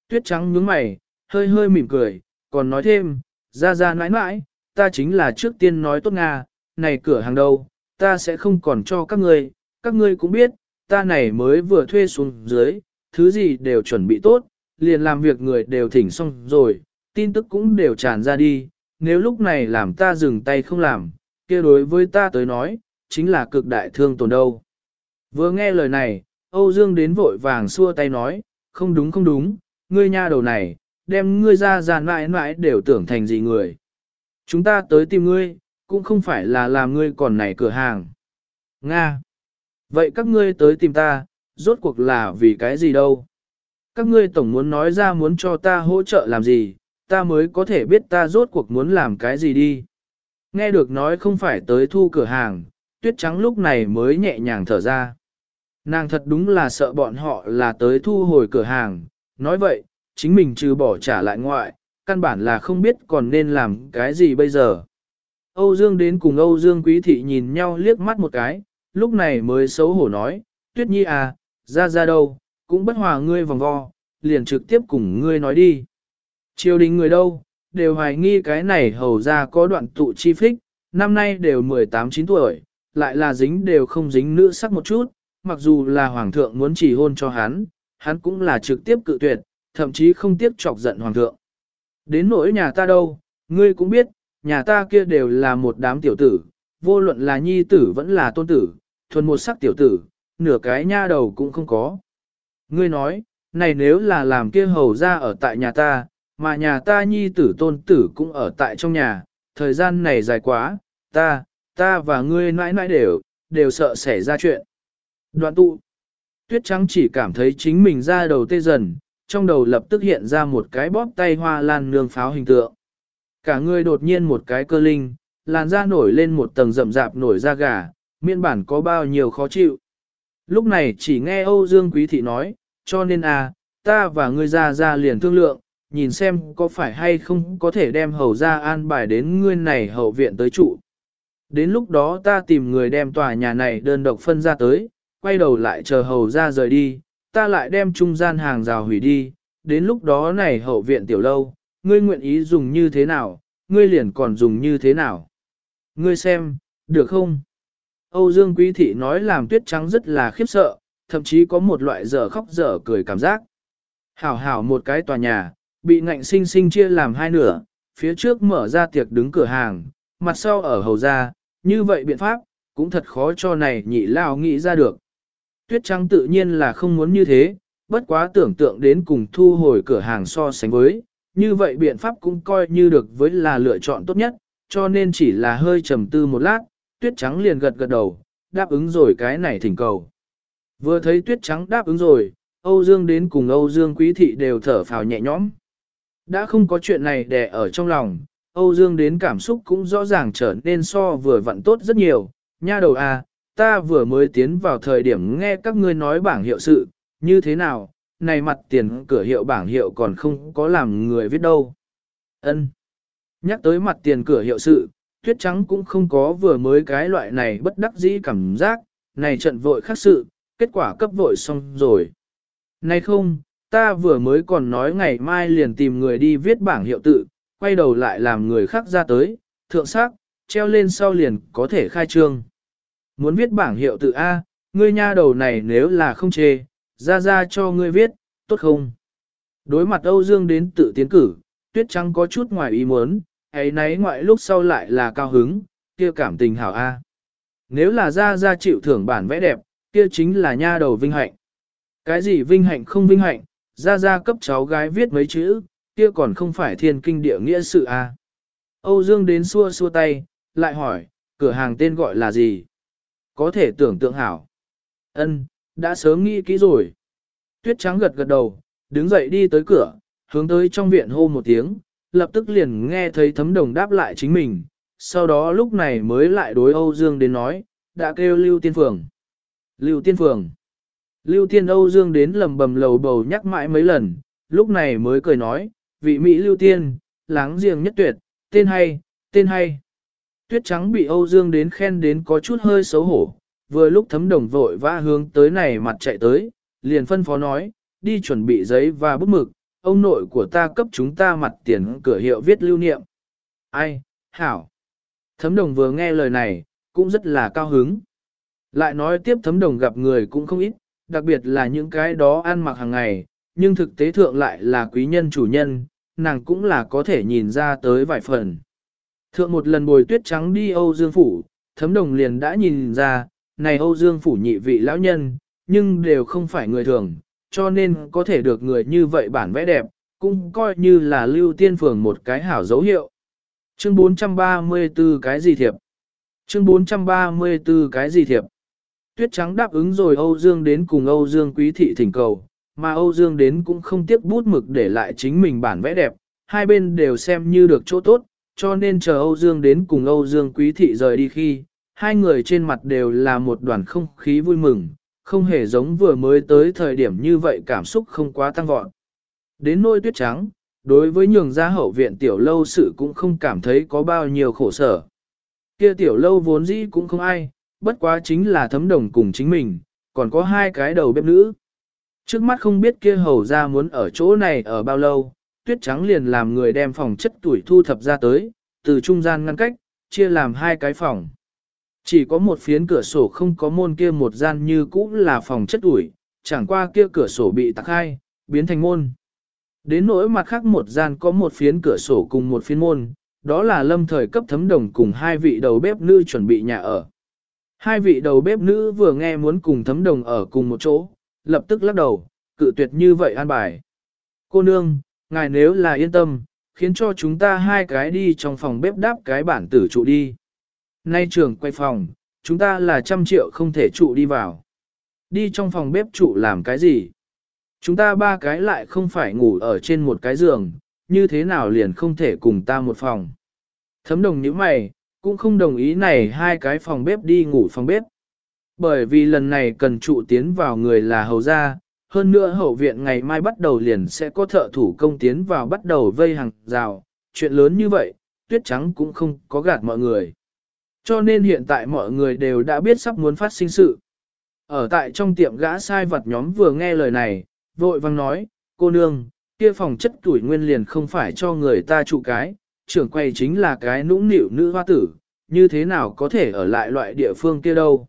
Tuyết trắng nhướng mày, hơi hơi mỉm cười, còn nói thêm, ra ra nãi nãi, ta chính là trước tiên nói tốt Nga, này cửa hàng đâu, ta sẽ không còn cho các ngươi, các ngươi cũng biết, ta này mới vừa thuê xuống dưới, thứ gì đều chuẩn bị tốt, liền làm việc người đều thỉnh xong rồi, tin tức cũng đều tràn ra đi, nếu lúc này làm ta dừng tay không làm, kia đối với ta tới nói, chính là cực đại thương tổn đâu. Vừa nghe lời này, Âu Dương đến vội vàng xua tay nói, không đúng không đúng, ngươi nha đầu này, đem ngươi ra giàn mãi mãi đều tưởng thành gì người. Chúng ta tới tìm ngươi, cũng không phải là làm ngươi còn này cửa hàng. Nga! Vậy các ngươi tới tìm ta, rốt cuộc là vì cái gì đâu? Các ngươi tổng muốn nói ra muốn cho ta hỗ trợ làm gì, ta mới có thể biết ta rốt cuộc muốn làm cái gì đi. Nghe được nói không phải tới thu cửa hàng, tuyết trắng lúc này mới nhẹ nhàng thở ra. Nàng thật đúng là sợ bọn họ là tới thu hồi cửa hàng, nói vậy, chính mình trừ bỏ trả lại ngoại, căn bản là không biết còn nên làm cái gì bây giờ. Âu Dương đến cùng Âu Dương Quý Thị nhìn nhau liếc mắt một cái, lúc này mới xấu hổ nói, Tuyết Nhi à, ra ra đâu, cũng bất hòa ngươi vòng vo, liền trực tiếp cùng ngươi nói đi. Triều đình người đâu, đều hoài nghi cái này hầu ra có đoạn tụ chi phích, năm nay đều 18-9 tuổi, lại là dính đều không dính nữ sắc một chút, mặc dù là hoàng thượng muốn chỉ hôn cho hắn, hắn cũng là trực tiếp cự tuyệt, thậm chí không tiếc chọc giận hoàng thượng. Đến nỗi nhà ta đâu, ngươi cũng biết, nhà ta kia đều là một đám tiểu tử, vô luận là nhi tử vẫn là tôn tử, thuần một sắc tiểu tử, nửa cái nha đầu cũng không có. Ngươi nói, này nếu là làm kia hầu ra ở tại nhà ta, mà nhà ta nhi tử tôn tử cũng ở tại trong nhà, thời gian này dài quá, ta, ta và ngươi mãi mãi đều, đều sợ xảy ra chuyện. Đoạn tụ, tuyết trắng chỉ cảm thấy chính mình ra đầu tê dần, trong đầu lập tức hiện ra một cái bóp tay hoa lan nương pháo hình tượng. Cả người đột nhiên một cái cơ linh, làn da nổi lên một tầng rậm rạp nổi da gà, miên bản có bao nhiêu khó chịu. Lúc này chỉ nghe Âu Dương Quý Thị nói, cho nên à, ta và ngươi ra ra liền thương lượng, nhìn xem có phải hay không có thể đem hầu ra an bài đến ngươi này hậu viện tới trụ. Đến lúc đó ta tìm người đem tòa nhà này đơn độc phân ra tới, quay đầu lại chờ hầu ra rời đi, ta lại đem trung gian hàng rào hủy đi, đến lúc đó này hậu viện tiểu lâu, ngươi nguyện ý dùng như thế nào, ngươi liền còn dùng như thế nào. Ngươi xem, được không? Âu Dương Quý Thị nói làm tuyết trắng rất là khiếp sợ, thậm chí có một loại dở khóc dở cười cảm giác. Hảo hảo một cái tòa nhà, bị ngạnh sinh sinh chia làm hai nửa, phía trước mở ra tiệc đứng cửa hàng, mặt sau ở hầu ra, như vậy biện pháp, cũng thật khó cho này nhị lao nghĩ ra được. Tuyết trắng tự nhiên là không muốn như thế, bất quá tưởng tượng đến cùng thu hồi cửa hàng so sánh với, như vậy biện pháp cũng coi như được với là lựa chọn tốt nhất, cho nên chỉ là hơi trầm tư một lát, tuyết trắng liền gật gật đầu, đáp ứng rồi cái này thỉnh cầu. Vừa thấy tuyết trắng đáp ứng rồi, Âu Dương đến cùng Âu Dương quý thị đều thở phào nhẹ nhõm. Đã không có chuyện này đè ở trong lòng, Âu Dương đến cảm xúc cũng rõ ràng trở nên so vừa vặn tốt rất nhiều. Nha đầu à, ta vừa mới tiến vào thời điểm nghe các ngươi nói bảng hiệu sự, như thế nào, này mặt tiền cửa hiệu bảng hiệu còn không có làm người viết đâu. Ân. Nhắc tới mặt tiền cửa hiệu sự, tuyết trắng cũng không có vừa mới cái loại này bất đắc dĩ cảm giác, này trận vội khác sự, kết quả cấp vội xong rồi. Này không, ta vừa mới còn nói ngày mai liền tìm người đi viết bảng hiệu tự, quay đầu lại làm người khác ra tới, thượng sắc, treo lên sau liền có thể khai trương. Muốn viết bảng hiệu tự A, ngươi nha đầu này nếu là không chê, ra ra cho ngươi viết, tốt không? Đối mặt Âu Dương đến tự tiến cử, tuyết trắng có chút ngoài ý muốn, ấy nấy ngoại lúc sau lại là cao hứng, kia cảm tình hảo A. Nếu là ra ra chịu thưởng bản vẽ đẹp, kia chính là nha đầu vinh hạnh. Cái gì vinh hạnh không vinh hạnh, ra ra cấp cháu gái viết mấy chữ, kia còn không phải thiên kinh địa nghĩa sự A. Âu Dương đến xua xua tay, lại hỏi, cửa hàng tên gọi là gì? Có thể tưởng tượng hảo. Ân, đã sớm nghĩ kỹ rồi. Tuyết trắng gật gật đầu, đứng dậy đi tới cửa, hướng tới trong viện hô một tiếng, lập tức liền nghe thấy thấm đồng đáp lại chính mình, sau đó lúc này mới lại đối Âu Dương đến nói, đã kêu Lưu Tiên Phường. Lưu Tiên Phường. Lưu Tiên Âu Dương đến lầm bầm lầu bầu nhắc mãi mấy lần, lúc này mới cười nói, vị Mỹ Lưu Tiên, láng giềng nhất tuyệt, tên hay, tên hay. Tuyết trắng bị Âu Dương đến khen đến có chút hơi xấu hổ, vừa lúc thấm đồng vội vã hướng tới này mặt chạy tới, liền phân phó nói, đi chuẩn bị giấy và bút mực, ông nội của ta cấp chúng ta mặt tiền cửa hiệu viết lưu niệm. Ai, hảo. Thấm đồng vừa nghe lời này, cũng rất là cao hứng. Lại nói tiếp thấm đồng gặp người cũng không ít, đặc biệt là những cái đó ăn mặc hàng ngày, nhưng thực tế thượng lại là quý nhân chủ nhân, nàng cũng là có thể nhìn ra tới vài phần. Thượng một lần bồi tuyết trắng đi Âu Dương Phủ, thấm đồng liền đã nhìn ra, này Âu Dương phủ nhị vị lão nhân, nhưng đều không phải người thường, cho nên có thể được người như vậy bản vẽ đẹp, cũng coi như là lưu tiên phường một cái hảo dấu hiệu. Chương 434 cái gì thiệp? Chương 434 cái gì thiệp? Tuyết trắng đáp ứng rồi Âu Dương đến cùng Âu Dương quý thị thỉnh cầu, mà Âu Dương đến cũng không tiếc bút mực để lại chính mình bản vẽ đẹp, hai bên đều xem như được chỗ tốt, cho nên chờ Âu Dương đến cùng Âu Dương quý thị rời đi khi, hai người trên mặt đều là một đoàn không khí vui mừng, không hề giống vừa mới tới thời điểm như vậy cảm xúc không quá tăng vọt. Đến nôi tuyết trắng, đối với nhường gia hậu viện tiểu lâu sự cũng không cảm thấy có bao nhiêu khổ sở. Kia tiểu lâu vốn dĩ cũng không ai, bất quá chính là thấm đồng cùng chính mình, còn có hai cái đầu bếp nữ. Trước mắt không biết kia hầu ra muốn ở chỗ này ở bao lâu, tuyết trắng liền làm người đem phòng chất tuổi thu thập ra tới, từ trung gian ngăn cách, chia làm hai cái phòng. Chỉ có một phiến cửa sổ không có môn kia một gian như cũ là phòng chất ủi, chẳng qua kia cửa sổ bị tạc hai, biến thành môn. Đến nỗi mặt khác một gian có một phiến cửa sổ cùng một phiến môn, đó là lâm thời cấp thấm đồng cùng hai vị đầu bếp nữ chuẩn bị nhà ở. Hai vị đầu bếp nữ vừa nghe muốn cùng thấm đồng ở cùng một chỗ, lập tức lắc đầu, cự tuyệt như vậy an bài. Cô nương, ngài nếu là yên tâm, khiến cho chúng ta hai cái đi trong phòng bếp đáp cái bản tử trụ đi. Nay trưởng quay phòng, chúng ta là trăm triệu không thể trụ đi vào. Đi trong phòng bếp trụ làm cái gì? Chúng ta ba cái lại không phải ngủ ở trên một cái giường, như thế nào liền không thể cùng ta một phòng. Thấm đồng như mày, cũng không đồng ý này hai cái phòng bếp đi ngủ phòng bếp. Bởi vì lần này cần trụ tiến vào người là hầu gia, hơn nữa hậu viện ngày mai bắt đầu liền sẽ có thợ thủ công tiến vào bắt đầu vây hàng rào, chuyện lớn như vậy, tuyết trắng cũng không có gạt mọi người. Cho nên hiện tại mọi người đều đã biết sắp muốn phát sinh sự. Ở tại trong tiệm gã sai vật nhóm vừa nghe lời này, vội vang nói, cô nương, kia phòng chất tuổi nguyên liền không phải cho người ta trụ cái, trưởng quay chính là cái nũng nịu nữ hoa tử, như thế nào có thể ở lại loại địa phương kia đâu.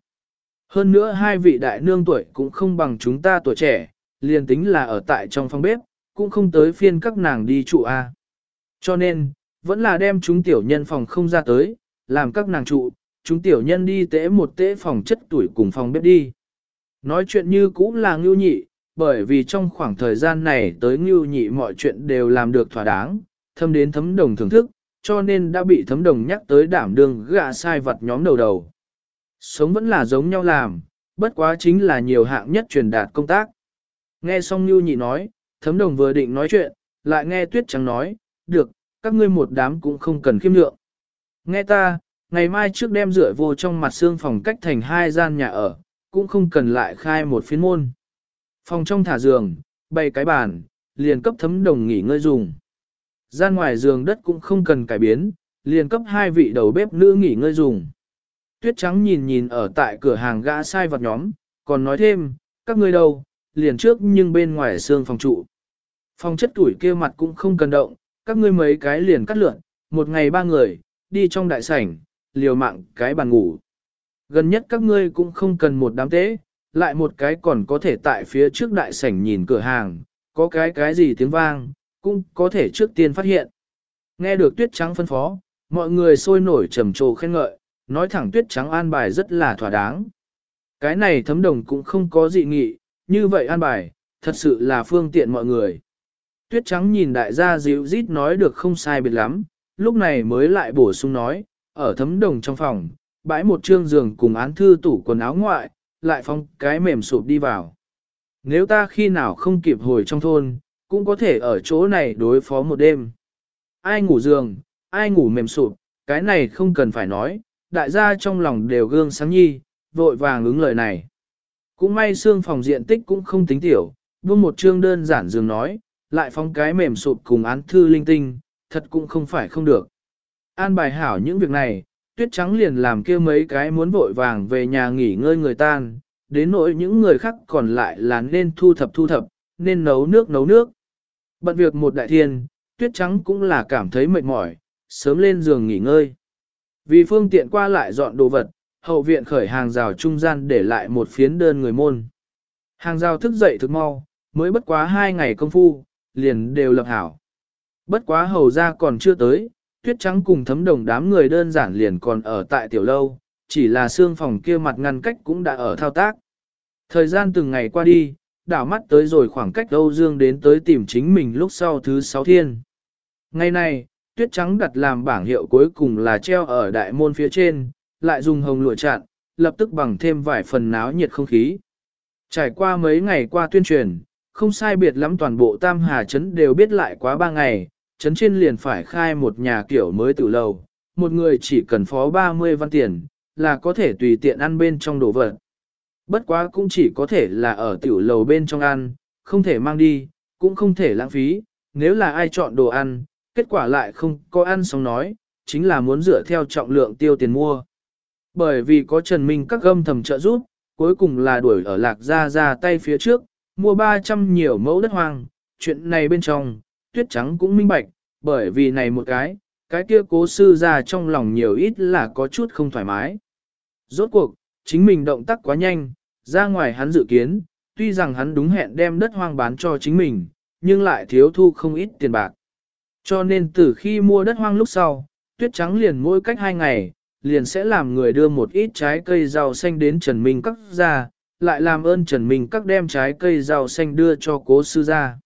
Hơn nữa hai vị đại nương tuổi cũng không bằng chúng ta tuổi trẻ, liền tính là ở tại trong phòng bếp, cũng không tới phiên các nàng đi trụ A. Cho nên, vẫn là đem chúng tiểu nhân phòng không ra tới, làm các nàng trụ, chúng tiểu nhân đi tế một tế phòng chất tuổi cùng phòng bếp đi. Nói chuyện như cũng là ngưu nhị, bởi vì trong khoảng thời gian này tới ngưu nhị mọi chuyện đều làm được thỏa đáng, thâm đến thấm đồng thưởng thức, cho nên đã bị thấm đồng nhắc tới đảm đương gạ sai vật nhóm đầu đầu. Sống vẫn là giống nhau làm, bất quá chính là nhiều hạng nhất truyền đạt công tác. Nghe xong ngưu nhị nói, thấm đồng vừa định nói chuyện, lại nghe tuyết trắng nói, được, các ngươi một đám cũng không cần khiêm lượng. Nghe ta, ngày mai trước đem rửa vô trong mặt xương phòng cách thành hai gian nhà ở, cũng không cần lại khai một phiên môn. Phòng trong thả giường, bày cái bàn, liền cấp thấm đồng nghỉ ngơi dùng. Gian ngoài giường đất cũng không cần cải biến, liền cấp hai vị đầu bếp nữ nghỉ ngơi dùng. Tuyết trắng nhìn nhìn ở tại cửa hàng gã sai vật nhóm, còn nói thêm, các ngươi đâu, liền trước nhưng bên ngoài xương phòng trụ. Phòng chất tuổi kia mặt cũng không cần động, các ngươi mấy cái liền cắt lượn, một ngày ba người, đi trong đại sảnh, liều mạng cái bàn ngủ. Gần nhất các ngươi cũng không cần một đám tế, lại một cái còn có thể tại phía trước đại sảnh nhìn cửa hàng, có cái cái gì tiếng vang, cũng có thể trước tiên phát hiện. Nghe được tuyết trắng phân phó, mọi người sôi nổi trầm trồ khen ngợi, nói thẳng tuyết trắng an bài rất là thỏa đáng. Cái này thấm đồng cũng không có dị nghị, như vậy an bài, thật sự là phương tiện mọi người. Tuyết trắng nhìn đại gia dịu rít nói được không sai biệt lắm, lúc này mới lại bổ sung nói, ở thấm đồng trong phòng, bãi một trương giường cùng án thư tủ quần áo ngoại, lại phong cái mềm sụp đi vào. Nếu ta khi nào không kịp hồi trong thôn, cũng có thể ở chỗ này đối phó một đêm. Ai ngủ giường, ai ngủ mềm sụp, cái này không cần phải nói, đại gia trong lòng đều gương sáng nhi, vội vàng ứng lời này. Cũng may xương phòng diện tích cũng không tính tiểu, buông một chương đơn giản giường nói, lại phong cái mềm sụp cùng án thư linh tinh, thật cũng không phải không được. An bài hảo những việc này, tuyết trắng liền làm kia mấy cái muốn vội vàng về nhà nghỉ ngơi người tan, đến nỗi những người khác còn lại là nên thu thập thu thập, nên nấu nước nấu nước. Bận việc một đại thiên, tuyết trắng cũng là cảm thấy mệt mỏi, sớm lên giường nghỉ ngơi. Vì phương tiện qua lại dọn đồ vật, hậu viện khởi hàng rào trung gian để lại một phiến đơn người môn. Hàng rào thức dậy thực mau, mới bất quá hai ngày công phu, liền đều lập hảo. Bất quá hầu ra còn chưa tới, tuyết trắng cùng thấm đồng đám người đơn giản liền còn ở tại tiểu lâu, chỉ là xương phòng kia mặt ngăn cách cũng đã ở thao tác. Thời gian từng ngày qua đi, đảo mắt tới rồi khoảng cách Âu Dương đến tới tìm chính mình lúc sau thứ sáu thiên. Ngày này, tuyết trắng đặt làm bảng hiệu cuối cùng là treo ở đại môn phía trên, lại dùng hồng lụa chặn, lập tức bằng thêm vài phần náo nhiệt không khí. Trải qua mấy ngày qua tuyên truyền, không sai biệt lắm toàn bộ Tam Hà Trấn đều biết lại quá ba ngày, Trấn trên liền phải khai một nhà kiểu mới tự lầu, một người chỉ cần phó 30 văn tiền, là có thể tùy tiện ăn bên trong đồ vật. Bất quá cũng chỉ có thể là ở tiểu lầu bên trong ăn, không thể mang đi, cũng không thể lãng phí, nếu là ai chọn đồ ăn, kết quả lại không có ăn xong nói, chính là muốn dựa theo trọng lượng tiêu tiền mua. Bởi vì có Trần Minh các gâm thầm trợ giúp, cuối cùng là đuổi ở lạc ra ra tay phía trước, mua 300 nhiều mẫu đất hoang, chuyện này bên trong, tuyết trắng cũng minh bạch, bởi vì này một cái, cái kia cố sư ra trong lòng nhiều ít là có chút không thoải mái. Rốt cuộc, chính mình động tác quá nhanh, ra ngoài hắn dự kiến, tuy rằng hắn đúng hẹn đem đất hoang bán cho chính mình, nhưng lại thiếu thu không ít tiền bạc. Cho nên từ khi mua đất hoang lúc sau, tuyết trắng liền mỗi cách hai ngày, liền sẽ làm người đưa một ít trái cây rau xanh đến Trần Minh Các ra, lại làm ơn Trần Minh Các đem trái cây rau xanh đưa cho cố sư ra.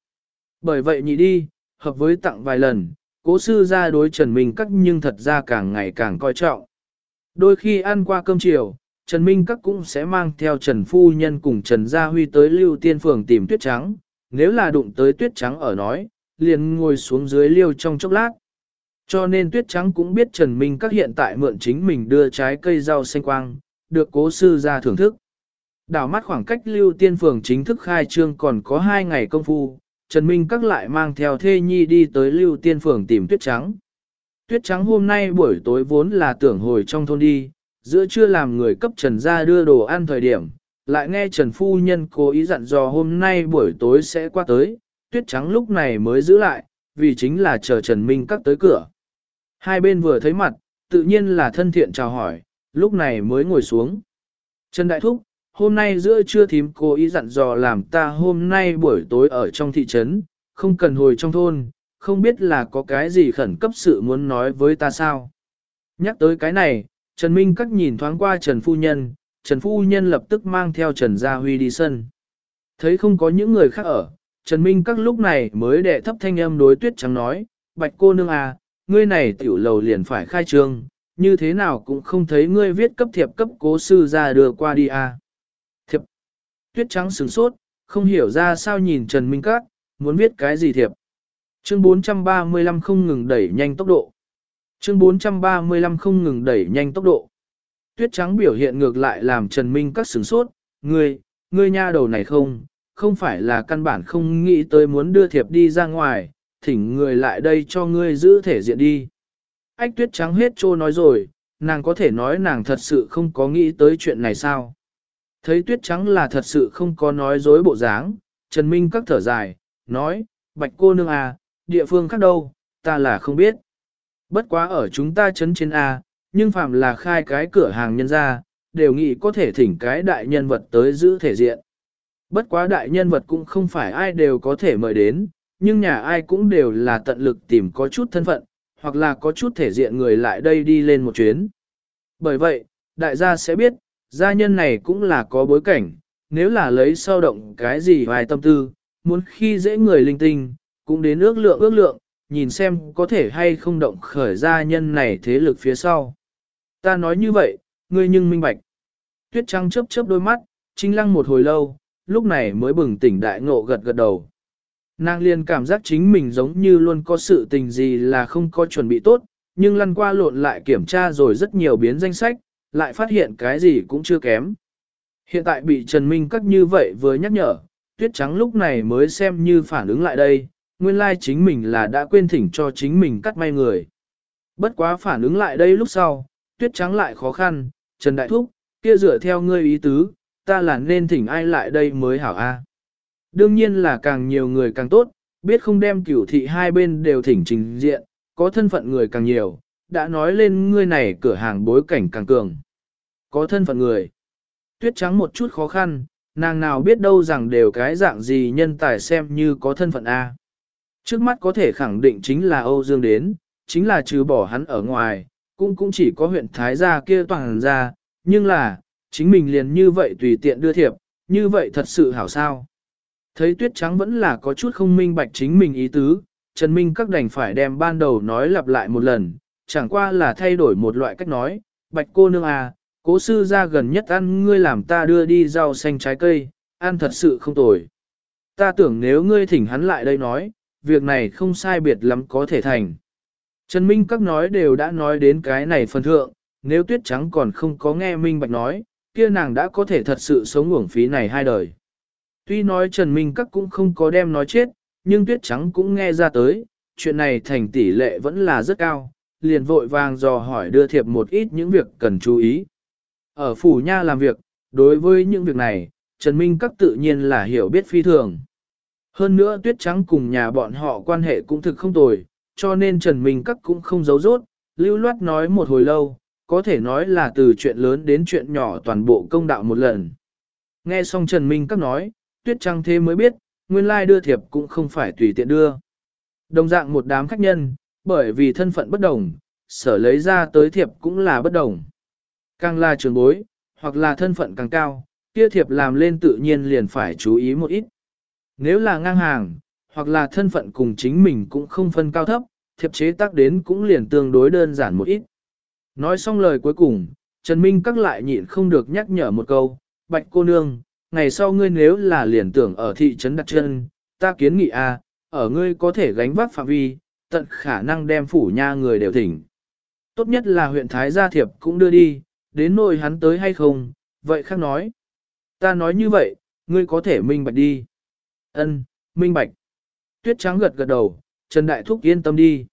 Bởi vậy nhị đi, hợp với tặng vài lần, cố sư ra đối Trần Minh Các nhưng thật ra càng ngày càng coi trọng. Đôi khi ăn qua cơm chiều, Trần Minh Các cũng sẽ mang theo Trần Phu Nhân cùng Trần Gia Huy tới Lưu Tiên Phường tìm tuyết trắng, nếu là đụng tới tuyết trắng ở nói, liền ngồi xuống dưới liêu trong chốc lát. Cho nên tuyết trắng cũng biết Trần Minh Các hiện tại mượn chính mình đưa trái cây rau xanh quang, được cố sư ra thưởng thức. Đảo mắt khoảng cách Lưu Tiên Phường chính thức khai trương còn có hai ngày công phu, Trần Minh Các lại mang theo thê nhi đi tới Lưu Tiên Phường tìm tuyết trắng. Tuyết trắng hôm nay buổi tối vốn là tưởng hồi trong thôn đi, giữa trưa làm người cấp Trần ra đưa đồ ăn thời điểm, lại nghe Trần Phu Nhân cố ý dặn dò hôm nay buổi tối sẽ qua tới, tuyết trắng lúc này mới giữ lại, vì chính là chờ Trần Minh Các tới cửa. Hai bên vừa thấy mặt, tự nhiên là thân thiện chào hỏi, lúc này mới ngồi xuống. Trần Đại Thúc, hôm nay giữa trưa thím cố ý dặn dò làm ta hôm nay buổi tối ở trong thị trấn, không cần hồi trong thôn, không biết là có cái gì khẩn cấp sự muốn nói với ta sao. Nhắc tới cái này, Trần Minh Các nhìn thoáng qua Trần Phu Nhân, Trần Phu Nhân lập tức mang theo Trần Gia Huy đi sân. Thấy không có những người khác ở, Trần Minh Các lúc này mới đệ thấp thanh âm đối tuyết trắng nói, Bạch cô nương à, ngươi này tiểu lầu liền phải khai trương, như thế nào cũng không thấy ngươi viết cấp thiệp cấp cố sư ra đưa qua đi à. Tuyết trắng sửng sốt, không hiểu ra sao nhìn Trần Minh Các, muốn viết cái gì thiệp. Chương 435 không ngừng đẩy nhanh tốc độ. Chương 435 không ngừng đẩy nhanh tốc độ. Tuyết trắng biểu hiện ngược lại làm Trần Minh Các sửng sốt, ngươi, ngươi nha đầu này không, không phải là căn bản không nghĩ tới muốn đưa thiệp đi ra ngoài, thỉnh người lại đây cho ngươi giữ thể diện đi. Ách tuyết trắng hết trô nói rồi, nàng có thể nói nàng thật sự không có nghĩ tới chuyện này sao. Thấy tuyết trắng là thật sự không có nói dối bộ dáng, Trần Minh các thở dài, nói, bạch cô nương à, địa phương khác đâu, ta là không biết. Bất quá ở chúng ta chấn trên A, nhưng phạm là khai cái cửa hàng nhân ra, đều nghĩ có thể thỉnh cái đại nhân vật tới giữ thể diện. Bất quá đại nhân vật cũng không phải ai đều có thể mời đến, nhưng nhà ai cũng đều là tận lực tìm có chút thân phận, hoặc là có chút thể diện người lại đây đi lên một chuyến. Bởi vậy, đại gia sẽ biết, gia nhân này cũng là có bối cảnh, nếu là lấy sao động cái gì vài tâm tư, muốn khi dễ người linh tinh, cũng đến ước lượng ước lượng, nhìn xem có thể hay không động khởi gia nhân này thế lực phía sau. Ta nói như vậy, ngươi nhưng minh bạch. Tuyết trăng chớp chớp đôi mắt, trinh lăng một hồi lâu, lúc này mới bừng tỉnh đại ngộ gật gật đầu. Nàng liền cảm giác chính mình giống như luôn có sự tình gì là không có chuẩn bị tốt, nhưng lăn qua lộn lại kiểm tra rồi rất nhiều biến danh sách, lại phát hiện cái gì cũng chưa kém. Hiện tại bị Trần Minh cắt như vậy vừa nhắc nhở, tuyết trắng lúc này mới xem như phản ứng lại đây, nguyên lai chính mình là đã quên thỉnh cho chính mình cắt may người. Bất quá phản ứng lại đây lúc sau, tuyết trắng lại khó khăn, Trần Đại Thúc, kia dựa theo ngươi ý tứ, ta là nên thỉnh ai lại đây mới hảo a. Đương nhiên là càng nhiều người càng tốt, biết không đem cửu thị hai bên đều thỉnh trình diện, có thân phận người càng nhiều, đã nói lên ngươi này cửa hàng bối cảnh càng cường. Có thân phận người. Tuyết trắng một chút khó khăn, nàng nào biết đâu rằng đều cái dạng gì nhân tài xem như có thân phận A. Trước mắt có thể khẳng định chính là Âu Dương đến, chính là trừ bỏ hắn ở ngoài, cũng cũng chỉ có huyện Thái gia kia toàn ra, nhưng là, chính mình liền như vậy tùy tiện đưa thiệp, như vậy thật sự hảo sao. Thấy tuyết trắng vẫn là có chút không minh bạch chính mình ý tứ, Trần Minh các đành phải đem ban đầu nói lặp lại một lần, chẳng qua là thay đổi một loại cách nói, bạch cô nương à, cố sư ra gần nhất ăn ngươi làm ta đưa đi rau xanh trái cây, ăn thật sự không tồi. Ta tưởng nếu ngươi thỉnh hắn lại đây nói, việc này không sai biệt lắm có thể thành. Trần Minh các nói đều đã nói đến cái này phần thượng, nếu tuyết trắng còn không có nghe Minh Bạch nói, kia nàng đã có thể thật sự sống uổng phí này hai đời. Tuy nói Trần Minh các cũng không có đem nói chết, nhưng tuyết trắng cũng nghe ra tới, chuyện này thành tỷ lệ vẫn là rất cao, liền vội vàng dò hỏi đưa thiệp một ít những việc cần chú ý. Ở phủ nha làm việc, đối với những việc này, Trần Minh các tự nhiên là hiểu biết phi thường. Hơn nữa tuyết trắng cùng nhà bọn họ quan hệ cũng thực không tồi, cho nên Trần Minh các cũng không giấu rốt, lưu loát nói một hồi lâu, có thể nói là từ chuyện lớn đến chuyện nhỏ toàn bộ công đạo một lần. Nghe xong Trần Minh các nói, tuyết trắng thế mới biết, nguyên lai đưa thiệp cũng không phải tùy tiện đưa. Đồng dạng một đám khách nhân, bởi vì thân phận bất đồng, sở lấy ra tới thiệp cũng là bất đồng. Càng là trường bối, hoặc là thân phận càng cao, kia thiệp làm lên tự nhiên liền phải chú ý một ít. Nếu là ngang hàng, hoặc là thân phận cùng chính mình cũng không phân cao thấp, thiệp chế tác đến cũng liền tương đối đơn giản một ít. Nói xong lời cuối cùng, Trần Minh các lại nhịn không được nhắc nhở một câu, bạch cô nương, ngày sau ngươi nếu là liền tưởng ở thị trấn đặt chân, ta kiến nghị a, à, ở ngươi có thể gánh vác phạm vi, tận khả năng đem phủ nha người đều thỉnh. Tốt nhất là huyện Thái Gia Thiệp cũng đưa đi, đến nỗi hắn tới hay không, vậy khác nói. Ta nói như vậy, ngươi có thể minh bạch đi. Ân, minh bạch. Tuyết trắng gật gật đầu, Trần Đại Thúc yên tâm đi.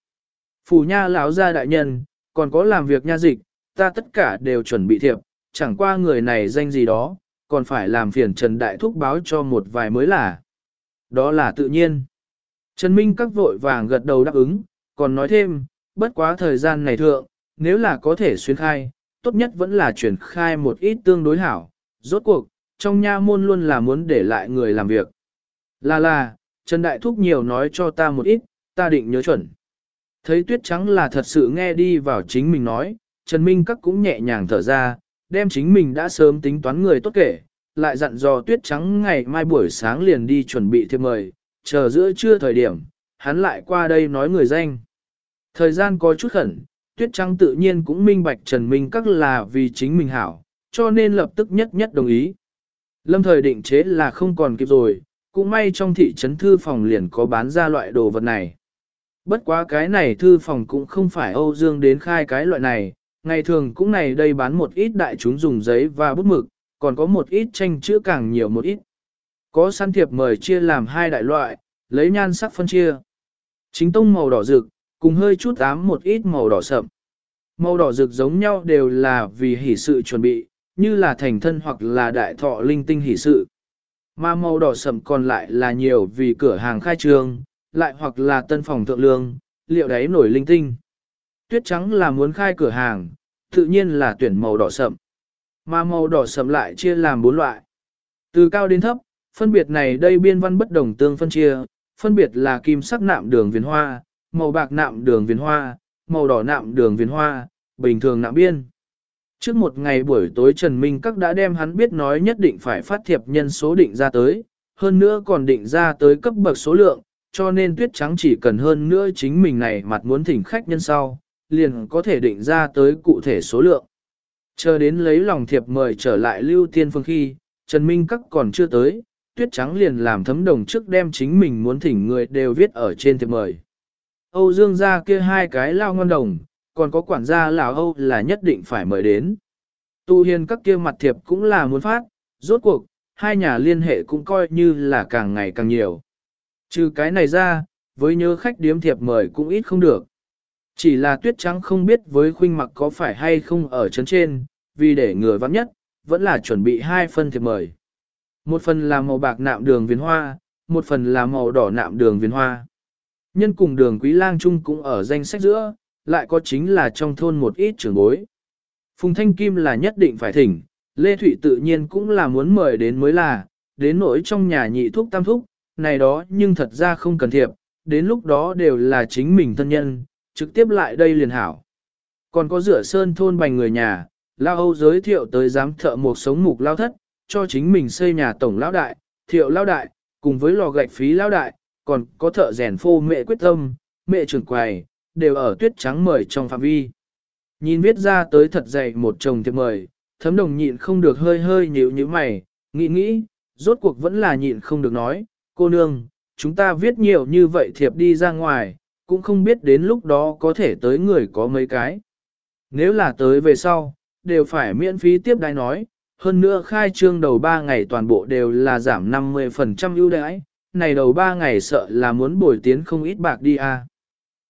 Phủ nha lão gia đại nhân, còn có làm việc nha dịch, ta tất cả đều chuẩn bị thiệp, chẳng qua người này danh gì đó, còn phải làm phiền Trần Đại Thúc báo cho một vài mới là. Đó là tự nhiên. Trần Minh các vội vàng gật đầu đáp ứng, còn nói thêm, bất quá thời gian này thượng, nếu là có thể xuyên khai, tốt nhất vẫn là chuyển khai một ít tương đối hảo. Rốt cuộc, trong nha môn luôn là muốn để lại người làm việc. Là là, Trần Đại Thúc nhiều nói cho ta một ít, ta định nhớ chuẩn. Thấy tuyết trắng là thật sự nghe đi vào chính mình nói, Trần Minh Các cũng nhẹ nhàng thở ra, đem chính mình đã sớm tính toán người tốt kể, lại dặn dò tuyết trắng ngày mai buổi sáng liền đi chuẩn bị thêm mời, chờ giữa trưa thời điểm, hắn lại qua đây nói người danh. Thời gian có chút khẩn, tuyết trắng tự nhiên cũng minh bạch Trần Minh Các là vì chính mình hảo, cho nên lập tức nhất nhất đồng ý. Lâm thời định chế là không còn kịp rồi, cũng may trong thị trấn thư phòng liền có bán ra loại đồ vật này. Bất quá cái này thư phòng cũng không phải Âu Dương đến khai cái loại này, ngày thường cũng này đây bán một ít đại chúng dùng giấy và bút mực, còn có một ít tranh chữ càng nhiều một ít. Có săn thiệp mời chia làm hai đại loại, lấy nhan sắc phân chia. Chính tông màu đỏ rực, cùng hơi chút ám một ít màu đỏ sậm. Màu đỏ rực giống nhau đều là vì hỷ sự chuẩn bị, như là thành thân hoặc là đại thọ linh tinh hỷ sự. Mà màu đỏ sậm còn lại là nhiều vì cửa hàng khai trương, lại hoặc là tân phòng thượng lương, liệu đấy nổi linh tinh. Tuyết trắng là muốn khai cửa hàng, tự nhiên là tuyển màu đỏ sậm. Mà màu đỏ sậm lại chia làm bốn loại. Từ cao đến thấp, phân biệt này đây biên văn bất đồng tương phân chia, phân biệt là kim sắc nạm đường viền hoa, màu bạc nạm đường viền hoa, màu đỏ nạm đường viền hoa, bình thường nạm biên. Trước một ngày buổi tối Trần Minh Các đã đem hắn biết nói nhất định phải phát thiệp nhân số định ra tới, hơn nữa còn định ra tới cấp bậc số lượng, cho nên tuyết trắng chỉ cần hơn nữa chính mình này mặt muốn thỉnh khách nhân sau, liền có thể định ra tới cụ thể số lượng. Chờ đến lấy lòng thiệp mời trở lại lưu tiên phương khi, Trần Minh Các còn chưa tới, tuyết trắng liền làm thấm đồng trước đem chính mình muốn thỉnh người đều viết ở trên thiệp mời. Âu Dương gia kia hai cái lao ngon đồng, còn có quản gia lão Âu là nhất định phải mời đến. Tu hiền các kia mặt thiệp cũng là muốn phát, rốt cuộc, hai nhà liên hệ cũng coi như là càng ngày càng nhiều. Trừ cái này ra, với nhớ khách điếm thiệp mời cũng ít không được. Chỉ là tuyết trắng không biết với khuynh mặc có phải hay không ở chấn trên, vì để người vắng nhất, vẫn là chuẩn bị hai phân thiệp mời. Một phần là màu bạc nạm đường viền hoa, một phần là màu đỏ nạm đường viền hoa. Nhân cùng đường quý lang chung cũng ở danh sách giữa, lại có chính là trong thôn một ít trưởng bối. Phùng Thanh Kim là nhất định phải thỉnh, Lê Thụy tự nhiên cũng là muốn mời đến mới là, đến nỗi trong nhà nhị thuốc tam thúc, này đó nhưng thật ra không cần thiệp, đến lúc đó đều là chính mình thân nhân, trực tiếp lại đây liền hảo. Còn có rửa sơn thôn bành người nhà, Lao Âu giới thiệu tới giám thợ một sống mục lao thất, cho chính mình xây nhà tổng lão đại, thiệu lão đại, cùng với lò gạch phí lão đại, còn có thợ rèn phô mẹ quyết tâm, mẹ trưởng quầy, đều ở tuyết trắng mời trong phạm vi. Nhìn viết ra tới thật dày một chồng thiệp mời, thấm đồng nhịn không được hơi hơi nhíu như mày, nghĩ nghĩ, rốt cuộc vẫn là nhịn không được nói, cô nương, chúng ta viết nhiều như vậy thiệp đi ra ngoài, cũng không biết đến lúc đó có thể tới người có mấy cái. Nếu là tới về sau, đều phải miễn phí tiếp đai nói, hơn nữa khai trương đầu 3 ngày toàn bộ đều là giảm 50% ưu đãi, này đầu 3 ngày sợ là muốn bồi tiến không ít bạc đi à.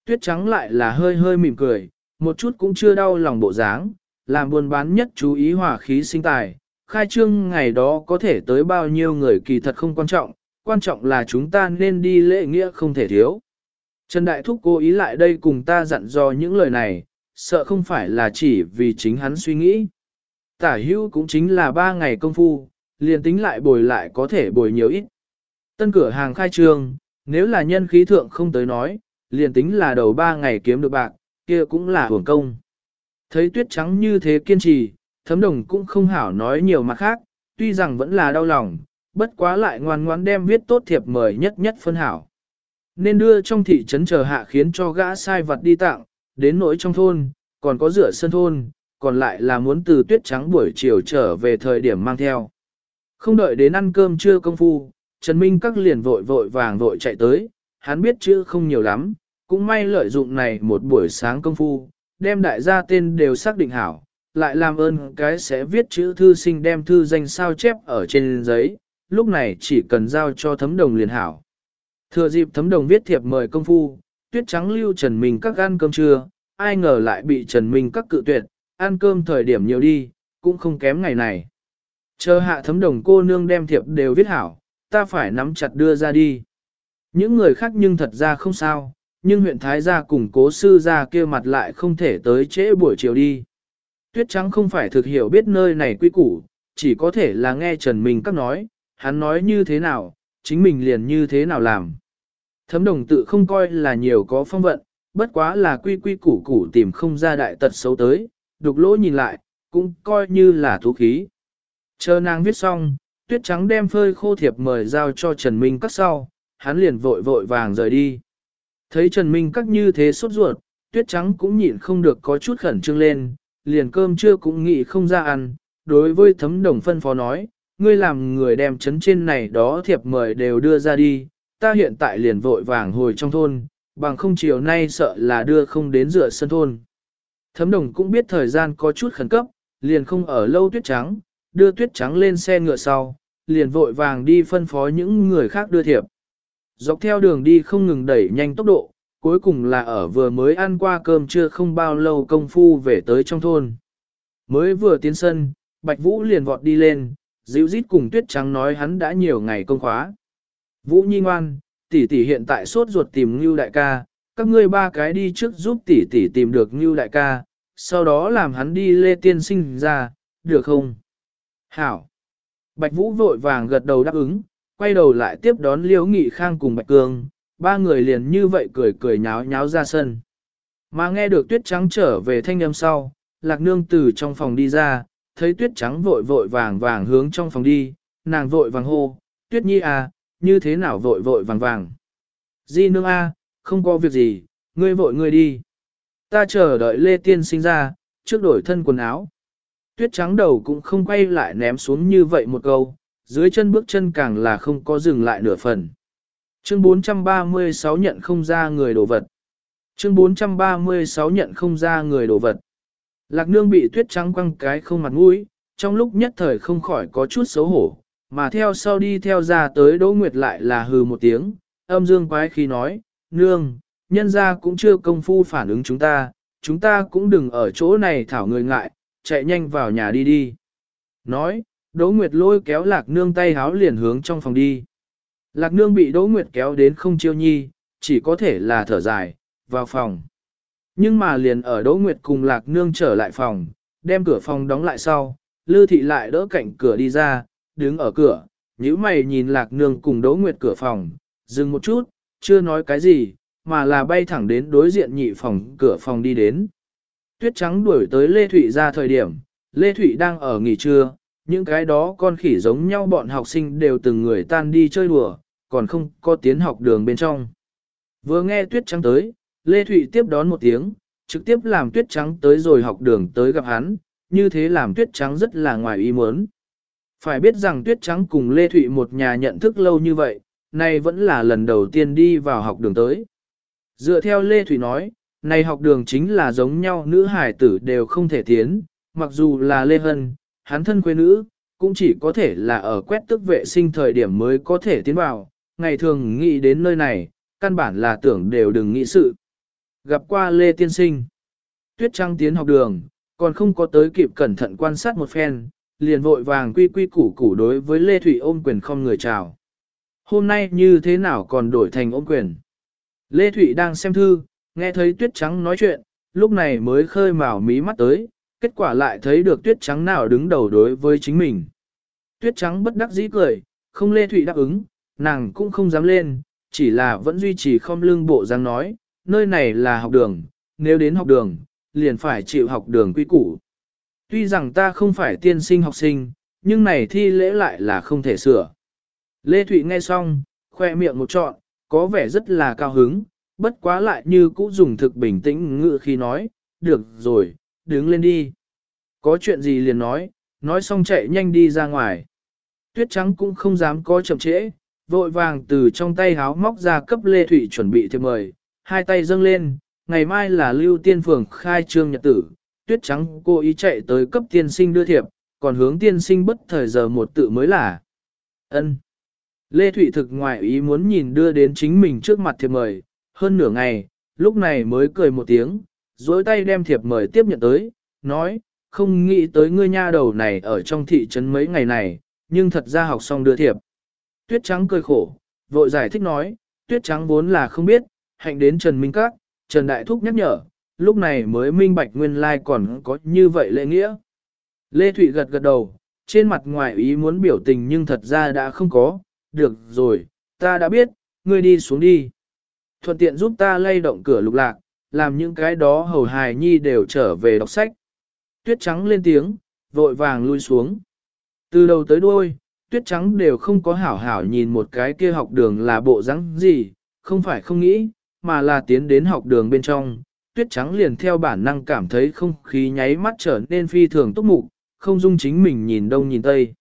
Tuyết trắng lại là hơi hơi mỉm cười, một chút cũng chưa đau lòng bộ dáng, làm buôn bán nhất chú ý hỏa khí sinh tài, khai trương ngày đó có thể tới bao nhiêu người kỳ thật không quan trọng, quan trọng là chúng ta nên đi lễ nghĩa không thể thiếu. Trần Đại Thúc cố ý lại đây cùng ta dặn dò những lời này, sợ không phải là chỉ vì chính hắn suy nghĩ. Tả hữu cũng chính là ba ngày công phu, liền tính lại bồi lại có thể bồi nhiều ít. Tân cửa hàng khai trương, nếu là nhân khí thượng không tới nói, liền tính là đầu ba ngày kiếm được bạc, kia cũng là hưởng công. Thấy tuyết trắng như thế kiên trì, thấm đồng cũng không hảo nói nhiều mặt khác, tuy rằng vẫn là đau lòng, bất quá lại ngoan ngoãn đem viết tốt thiệp mời nhất nhất phân hảo. Nên đưa trong thị trấn chờ hạ khiến cho gã sai vật đi tặng, đến nỗi trong thôn, còn có rửa sân thôn, còn lại là muốn từ tuyết trắng buổi chiều trở về thời điểm mang theo. Không đợi đến ăn cơm trưa công phu, Trần Minh các liền vội vội vàng vội chạy tới, hắn biết chữ không nhiều lắm, cũng may lợi dụng này một buổi sáng công phu, đem đại gia tên đều xác định hảo, lại làm ơn cái sẽ viết chữ thư sinh đem thư danh sao chép ở trên giấy, lúc này chỉ cần giao cho thấm đồng liền hảo. Thừa dịp thấm đồng viết thiệp mời công phu, tuyết trắng lưu Trần Minh các ăn cơm trưa, ai ngờ lại bị Trần Minh các cự tuyệt, ăn cơm thời điểm nhiều đi, cũng không kém ngày này. Chờ hạ thấm đồng cô nương đem thiệp đều viết hảo, ta phải nắm chặt đưa ra đi. Những người khác nhưng thật ra không sao, nhưng huyện Thái gia cùng cố sư gia kia mặt lại không thể tới trễ buổi chiều đi. Tuyết trắng không phải thực hiểu biết nơi này quy củ, chỉ có thể là nghe Trần Minh các nói, hắn nói như thế nào, chính mình liền như thế nào làm. Thấm đồng tự không coi là nhiều có phong vận, bất quá là quy quy củ củ tìm không ra đại tật xấu tới, đục lỗ nhìn lại, cũng coi như là thú khí. Chờ nàng viết xong, tuyết trắng đem phơi khô thiệp mời giao cho Trần Minh cắt sau, hắn liền vội vội vàng rời đi. Thấy Trần Minh cắt như thế sốt ruột, tuyết trắng cũng nhịn không được có chút khẩn trương lên, liền cơm trưa cũng nghĩ không ra ăn, đối với thấm đồng phân phó nói, ngươi làm người đem chấn trên này đó thiệp mời đều đưa ra đi, ta hiện tại liền vội vàng hồi trong thôn, bằng không chiều nay sợ là đưa không đến rửa sân thôn. Thấm đồng cũng biết thời gian có chút khẩn cấp, liền không ở lâu tuyết trắng, đưa tuyết trắng lên xe ngựa sau, liền vội vàng đi phân phó những người khác đưa thiệp. Dọc theo đường đi không ngừng đẩy nhanh tốc độ, cuối cùng là ở vừa mới ăn qua cơm trưa không bao lâu công phu về tới trong thôn. Mới vừa tiến sân, Bạch Vũ liền vọt đi lên, dịu rít cùng tuyết trắng nói hắn đã nhiều ngày công khóa. Vũ Nhi ngoan, tỷ tỷ hiện tại sốt ruột tìm Ngưu đại ca, các ngươi ba cái đi trước giúp tỷ tỷ tìm được Ngưu đại ca, sau đó làm hắn đi lê tiên sinh ra, được không? Hảo! Bạch Vũ vội vàng gật đầu đáp ứng, quay đầu lại tiếp đón Liễu Nghị Khang cùng Bạch Cương, ba người liền như vậy cười cười nháo nháo ra sân. Mà nghe được tuyết trắng trở về thanh âm sau, lạc nương từ trong phòng đi ra, thấy tuyết trắng vội vội vàng vàng hướng trong phòng đi, nàng vội vàng hô, tuyết nhi à, như thế nào vội vội vàng vàng. Di nương a, à, không có việc gì, ngươi vội ngươi đi. Ta chờ đợi Lê Tiên sinh ra, trước đổi thân quần áo. Tuyết trắng đầu cũng không quay lại ném xuống như vậy một câu, dưới chân bước chân càng là không có dừng lại nửa phần. Chương 436 nhận không ra người đồ vật. Chương 436 nhận không ra người đồ vật. Lạc nương bị tuyết trắng quăng cái không mặt mũi, trong lúc nhất thời không khỏi có chút xấu hổ, mà theo sau đi theo ra tới Đỗ Nguyệt lại là hừ một tiếng, âm dương quái khi nói, nương, nhân ra cũng chưa công phu phản ứng chúng ta, chúng ta cũng đừng ở chỗ này thảo người ngại, chạy nhanh vào nhà đi đi. Nói, Đỗ Nguyệt lôi kéo lạc nương tay háo liền hướng trong phòng đi. Lạc nương bị Đỗ Nguyệt kéo đến không chiêu nhi, chỉ có thể là thở dài, vào phòng. Nhưng mà liền ở Đỗ Nguyệt cùng lạc nương trở lại phòng, đem cửa phòng đóng lại sau, Lư thị lại đỡ cạnh cửa đi ra, đứng ở cửa, nhíu mày nhìn lạc nương cùng Đỗ Nguyệt cửa phòng, dừng một chút, chưa nói cái gì, mà là bay thẳng đến đối diện nhị phòng cửa phòng đi đến. Tuyết trắng đuổi tới Lê Thụy ra thời điểm, Lê Thụy đang ở nghỉ trưa, những cái đó con khỉ giống nhau bọn học sinh đều từng người tan đi chơi đùa, còn không có tiến học đường bên trong. Vừa nghe tuyết trắng tới, Lê Thụy tiếp đón một tiếng, trực tiếp làm tuyết trắng tới rồi học đường tới gặp hắn, như thế làm tuyết trắng rất là ngoài ý muốn. Phải biết rằng tuyết trắng cùng Lê Thụy một nhà nhận thức lâu như vậy, nay vẫn là lần đầu tiên đi vào học đường tới. Dựa theo Lê Thủy nói, này học đường chính là giống nhau nữ hải tử đều không thể tiến, mặc dù là Lê Hân, hắn thân quê nữ, cũng chỉ có thể là ở quét tức vệ sinh thời điểm mới có thể tiến vào, ngày thường nghĩ đến nơi này, căn bản là tưởng đều đừng nghĩ sự. Gặp qua Lê Tiên Sinh, Tuyết Trăng tiến học đường, còn không có tới kịp cẩn thận quan sát một phen, liền vội vàng quy quy củ củ đối với Lê Thủy ôm quyền không người chào. Hôm nay như thế nào còn đổi thành ôm quyền? Lê Thụy đang xem thư, nghe thấy Tuyết Trắng nói chuyện, lúc này mới khơi mào mí mắt tới, kết quả lại thấy được Tuyết Trắng nào đứng đầu đối với chính mình. Tuyết Trắng bất đắc dĩ cười, không Lê Thụy đáp ứng, nàng cũng không dám lên, chỉ là vẫn duy trì không lưng bộ dáng nói, nơi này là học đường, nếu đến học đường, liền phải chịu học đường quy củ. Tuy rằng ta không phải tiên sinh học sinh, nhưng này thi lễ lại là không thể sửa. Lê Thụy nghe xong, khoe miệng một trọn, có vẻ rất là cao hứng, bất quá lại như cũ dùng thực bình tĩnh ngự khi nói, được rồi, đứng lên đi. Có chuyện gì liền nói, nói xong chạy nhanh đi ra ngoài. Tuyết trắng cũng không dám có chậm trễ, vội vàng từ trong tay háo móc ra cấp Lê Thụy chuẩn bị thiệp mời, hai tay dâng lên, ngày mai là lưu tiên phường khai trương nhật tử, tuyết trắng cô ý chạy tới cấp tiên sinh đưa thiệp, còn hướng tiên sinh bất thời giờ một tự mới là. ân Lê Thụy thực ngoại ý muốn nhìn đưa đến chính mình trước mặt thiệp mời, hơn nửa ngày, lúc này mới cười một tiếng, dối tay đem thiệp mời tiếp nhận tới, nói, không nghĩ tới ngươi nha đầu này ở trong thị trấn mấy ngày này, nhưng thật ra học xong đưa thiệp. Tuyết Trắng cười khổ, vội giải thích nói, Tuyết Trắng vốn là không biết, hạnh đến Trần Minh Các, Trần Đại Thúc nhắc nhở, lúc này mới minh bạch nguyên lai like còn có như vậy lễ nghĩa. Lê Thụy gật gật đầu, trên mặt ngoài ý muốn biểu tình nhưng thật ra đã không có, được rồi, ta đã biết, ngươi đi xuống đi. Thuận tiện giúp ta lay động cửa lục lạc, làm những cái đó hầu hài nhi đều trở về đọc sách. Tuyết trắng lên tiếng, vội vàng lui xuống. Từ đầu tới đuôi, tuyết trắng đều không có hảo hảo nhìn một cái kia học đường là bộ rắn gì, không phải không nghĩ, mà là tiến đến học đường bên trong. Tuyết trắng liền theo bản năng cảm thấy không khí nháy mắt trở nên phi thường túc mục, không dung chính mình nhìn đông nhìn tây.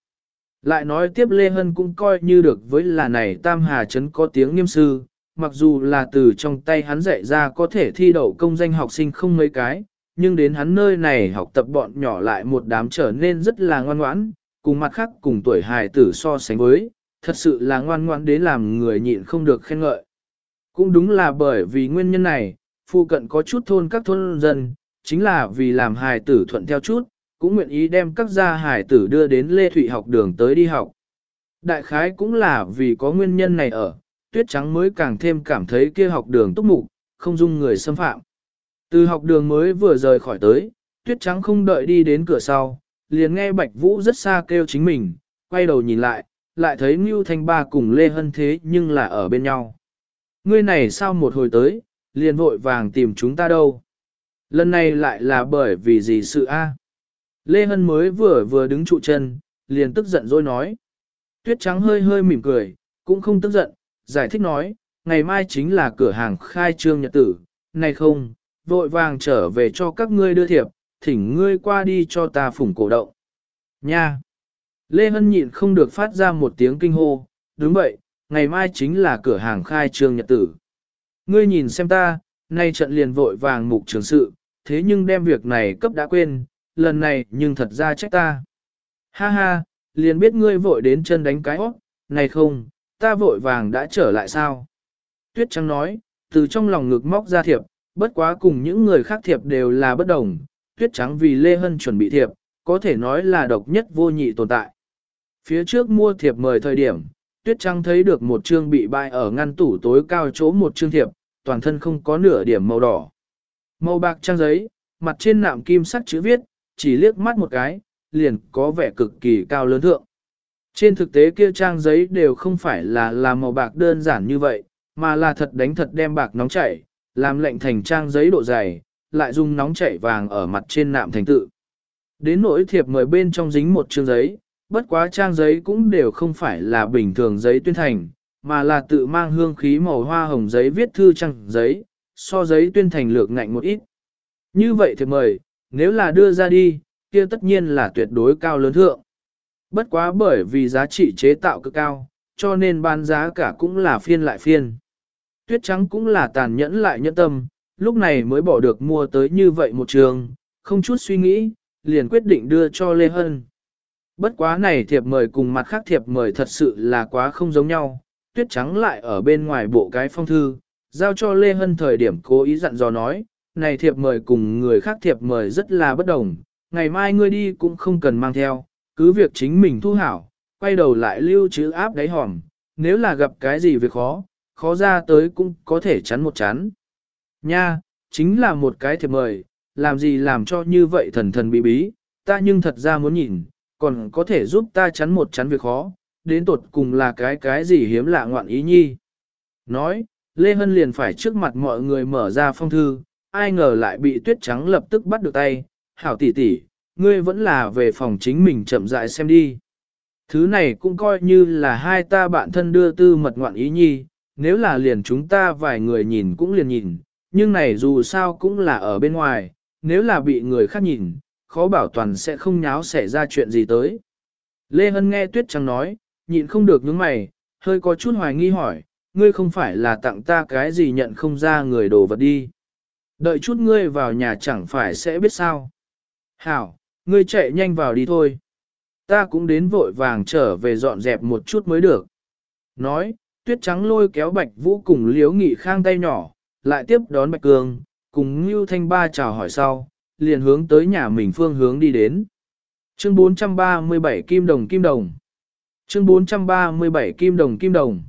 Lại nói tiếp Lê Hân cũng coi như được với là này Tam Hà Trấn có tiếng nghiêm sư, mặc dù là từ trong tay hắn dạy ra có thể thi đậu công danh học sinh không mấy cái, nhưng đến hắn nơi này học tập bọn nhỏ lại một đám trở nên rất là ngoan ngoãn, cùng mặt khác cùng tuổi hài tử so sánh với, thật sự là ngoan ngoãn đến làm người nhịn không được khen ngợi. Cũng đúng là bởi vì nguyên nhân này, phụ cận có chút thôn các thôn dân, chính là vì làm hài tử thuận theo chút, cũng nguyện ý đem các gia hải tử đưa đến Lê Thụy học đường tới đi học. Đại khái cũng là vì có nguyên nhân này ở, tuyết trắng mới càng thêm cảm thấy kia học đường túc mục, không dung người xâm phạm. Từ học đường mới vừa rời khỏi tới, tuyết trắng không đợi đi đến cửa sau, liền nghe Bạch Vũ rất xa kêu chính mình, quay đầu nhìn lại, lại thấy Ngưu Thanh Ba cùng Lê Hân thế nhưng là ở bên nhau. Ngươi này sao một hồi tới, liền vội vàng tìm chúng ta đâu. Lần này lại là bởi vì gì sự a? Lê Hân mới vừa vừa đứng trụ chân, liền tức giận rồi nói. Tuyết trắng hơi hơi mỉm cười, cũng không tức giận, giải thích nói, ngày mai chính là cửa hàng khai trương nhật tử, này không, vội vàng trở về cho các ngươi đưa thiệp, thỉnh ngươi qua đi cho ta phủng cổ động. Nha! Lê Hân nhịn không được phát ra một tiếng kinh hô, đúng vậy, ngày mai chính là cửa hàng khai trương nhật tử. Ngươi nhìn xem ta, nay trận liền vội vàng mục trường sự, thế nhưng đem việc này cấp đã quên, lần này nhưng thật ra trách ta. Ha ha, liền biết ngươi vội đến chân đánh cái óc, này không, ta vội vàng đã trở lại sao? Tuyết Trắng nói, từ trong lòng ngực móc ra thiệp, bất quá cùng những người khác thiệp đều là bất đồng, Tuyết Trắng vì Lê Hân chuẩn bị thiệp, có thể nói là độc nhất vô nhị tồn tại. Phía trước mua thiệp mời thời điểm, Tuyết Trắng thấy được một chương bị bại ở ngăn tủ tối cao chỗ một chương thiệp, toàn thân không có nửa điểm màu đỏ. Màu bạc trang giấy, mặt trên nạm kim sắc chữ viết, chỉ liếc mắt một cái, liền có vẻ cực kỳ cao lớn thượng. Trên thực tế kia trang giấy đều không phải là làm màu bạc đơn giản như vậy, mà là thật đánh thật đem bạc nóng chảy, làm lệnh thành trang giấy độ dày, lại dùng nóng chảy vàng ở mặt trên nạm thành tự. Đến nỗi thiệp mời bên trong dính một chương giấy, bất quá trang giấy cũng đều không phải là bình thường giấy tuyên thành, mà là tự mang hương khí màu hoa hồng giấy viết thư trang giấy, so giấy tuyên thành lược ngạnh một ít. Như vậy thiệp mời, nếu là đưa ra đi, kia tất nhiên là tuyệt đối cao lớn thượng. Bất quá bởi vì giá trị chế tạo cực cao, cho nên bán giá cả cũng là phiên lại phiên. Tuyết trắng cũng là tàn nhẫn lại nhẫn tâm, lúc này mới bỏ được mua tới như vậy một trường, không chút suy nghĩ, liền quyết định đưa cho Lê Hân. Bất quá này thiệp mời cùng mặt khác thiệp mời thật sự là quá không giống nhau, tuyết trắng lại ở bên ngoài bộ cái phong thư, giao cho Lê Hân thời điểm cố ý dặn dò nói, này thiệp mời cùng người khác thiệp mời rất là bất đồng, ngày mai ngươi đi cũng không cần mang theo, cứ việc chính mình thu hảo, quay đầu lại lưu trữ áp đáy hòm, nếu là gặp cái gì việc khó, khó ra tới cũng có thể chắn một chắn. Nha, chính là một cái thiệp mời, làm gì làm cho như vậy thần thần bí bí, ta nhưng thật ra muốn nhìn, còn có thể giúp ta chắn một chắn việc khó, đến tột cùng là cái cái gì hiếm lạ ngoạn ý nhi. Nói, Lê Hân liền phải trước mặt mọi người mở ra phong thư, ai ngờ lại bị tuyết trắng lập tức bắt được tay, hảo tỷ tỷ, ngươi vẫn là về phòng chính mình chậm rãi xem đi. Thứ này cũng coi như là hai ta bạn thân đưa tư mật ngoạn ý nhi, nếu là liền chúng ta vài người nhìn cũng liền nhìn, nhưng này dù sao cũng là ở bên ngoài, nếu là bị người khác nhìn, khó bảo toàn sẽ không nháo xảy ra chuyện gì tới. Lê Hân nghe Tuyết Trắng nói, nhịn không được nhướng mày, hơi có chút hoài nghi hỏi, ngươi không phải là tặng ta cái gì nhận không ra người đồ vật đi. Đợi chút ngươi vào nhà chẳng phải sẽ biết sao. Hảo, ngươi chạy nhanh vào đi thôi. Ta cũng đến vội vàng trở về dọn dẹp một chút mới được. Nói, tuyết trắng lôi kéo bạch vũ cùng liếu nghị khang tay nhỏ, lại tiếp đón bạch cường, cùng Ngưu Thanh Ba chào hỏi sau, liền hướng tới nhà mình phương hướng đi đến. Chương 437 Kim Đồng Kim Đồng Chương 437 Kim Đồng Kim Đồng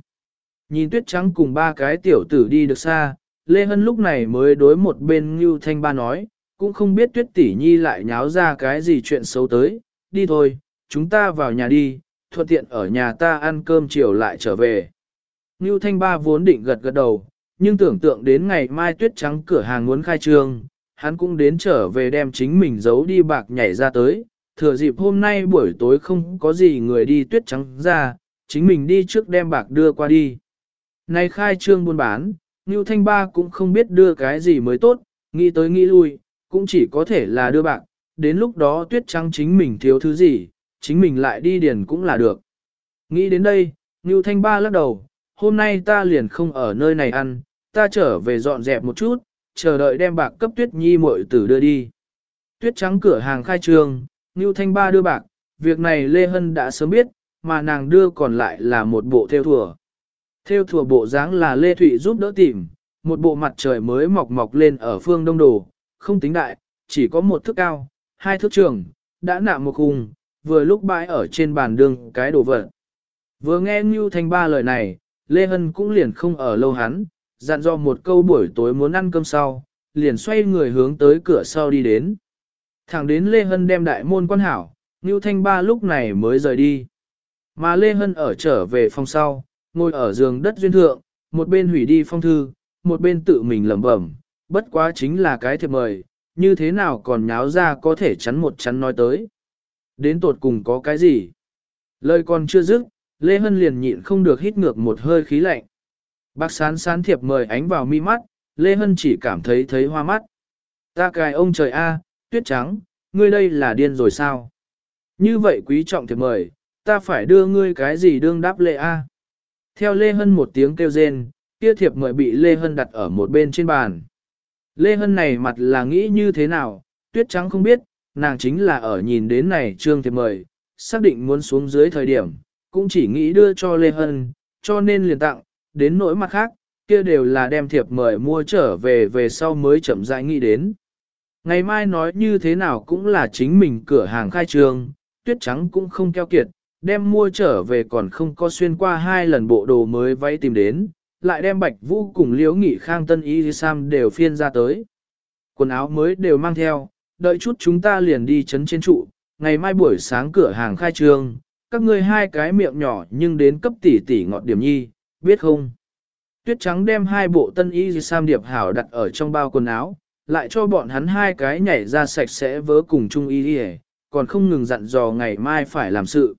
Nhìn tuyết trắng cùng ba cái tiểu tử đi được xa, Lê Hân lúc này mới đối một bên Ngưu Thanh Ba nói, cũng không biết tuyết tỷ nhi lại nháo ra cái gì chuyện xấu tới, đi thôi, chúng ta vào nhà đi, thuận tiện ở nhà ta ăn cơm chiều lại trở về. Ngưu Thanh Ba vốn định gật gật đầu, nhưng tưởng tượng đến ngày mai tuyết trắng cửa hàng muốn khai trương, hắn cũng đến trở về đem chính mình giấu đi bạc nhảy ra tới, thừa dịp hôm nay buổi tối không có gì người đi tuyết trắng ra, chính mình đi trước đem bạc đưa qua đi. Nay khai trương buôn bán, Ngưu Thanh Ba cũng không biết đưa cái gì mới tốt, nghĩ tới nghĩ lui, cũng chỉ có thể là đưa bạc, đến lúc đó tuyết trắng chính mình thiếu thứ gì, chính mình lại đi điền cũng là được. Nghĩ đến đây, Ngưu Thanh Ba lắc đầu, hôm nay ta liền không ở nơi này ăn, ta trở về dọn dẹp một chút, chờ đợi đem bạc cấp tuyết nhi muội tử đưa đi. Tuyết trắng cửa hàng khai trương, Ngưu Thanh Ba đưa bạc, việc này Lê Hân đã sớm biết, mà nàng đưa còn lại là một bộ theo thùa. Theo thùa bộ dáng là Lê Thụy giúp đỡ tìm, một bộ mặt trời mới mọc mọc lên ở phương đông đồ, không tính đại, chỉ có một thước cao, hai thước trường, đã nạm một khung, vừa lúc bãi ở trên bàn đường cái đồ vật. Vừa nghe Ngưu Thanh Ba lời này, Lê Hân cũng liền không ở lâu hắn, dặn dò một câu buổi tối muốn ăn cơm sau, liền xoay người hướng tới cửa sau đi đến. Thẳng đến Lê Hân đem đại môn quan hảo, Ngưu Thanh Ba lúc này mới rời đi. Mà Lê Hân ở trở về phòng sau, ngồi ở giường đất duyên thượng, một bên hủy đi phong thư, một bên tự mình lẩm bẩm, bất quá chính là cái thiệp mời, như thế nào còn nháo ra có thể chắn một chắn nói tới. Đến tột cùng có cái gì? Lời còn chưa dứt, Lê Hân liền nhịn không được hít ngược một hơi khí lạnh. Bác sán sán thiệp mời ánh vào mi mắt, Lê Hân chỉ cảm thấy thấy hoa mắt. Ta cài ông trời A, tuyết trắng, ngươi đây là điên rồi sao? Như vậy quý trọng thiệp mời, ta phải đưa ngươi cái gì đương đáp lệ A? Theo Lê Hân một tiếng kêu rên, kia thiệp mời bị Lê Hân đặt ở một bên trên bàn. Lê Hân này mặt là nghĩ như thế nào, tuyết trắng không biết, nàng chính là ở nhìn đến này trương thiệp mời, xác định muốn xuống dưới thời điểm, cũng chỉ nghĩ đưa cho Lê Hân, cho nên liền tặng, đến nỗi mặt khác, kia đều là đem thiệp mời mua trở về về sau mới chậm rãi nghĩ đến. Ngày mai nói như thế nào cũng là chính mình cửa hàng khai trương, tuyết trắng cũng không keo kiệt, đem mua trở về còn không có xuyên qua hai lần bộ đồ mới váy tìm đến, lại đem bạch vũ cùng liễu nghị khang tân y sam đều phiên ra tới. Quần áo mới đều mang theo, đợi chút chúng ta liền đi chấn trên trụ, ngày mai buổi sáng cửa hàng khai trương, các ngươi hai cái miệng nhỏ nhưng đến cấp tỷ tỷ ngọt điểm nhi, biết không? Tuyết trắng đem hai bộ tân y sam điệp hảo đặt ở trong bao quần áo, lại cho bọn hắn hai cái nhảy ra sạch sẽ vớ cùng chung y đi còn không ngừng dặn dò ngày mai phải làm sự.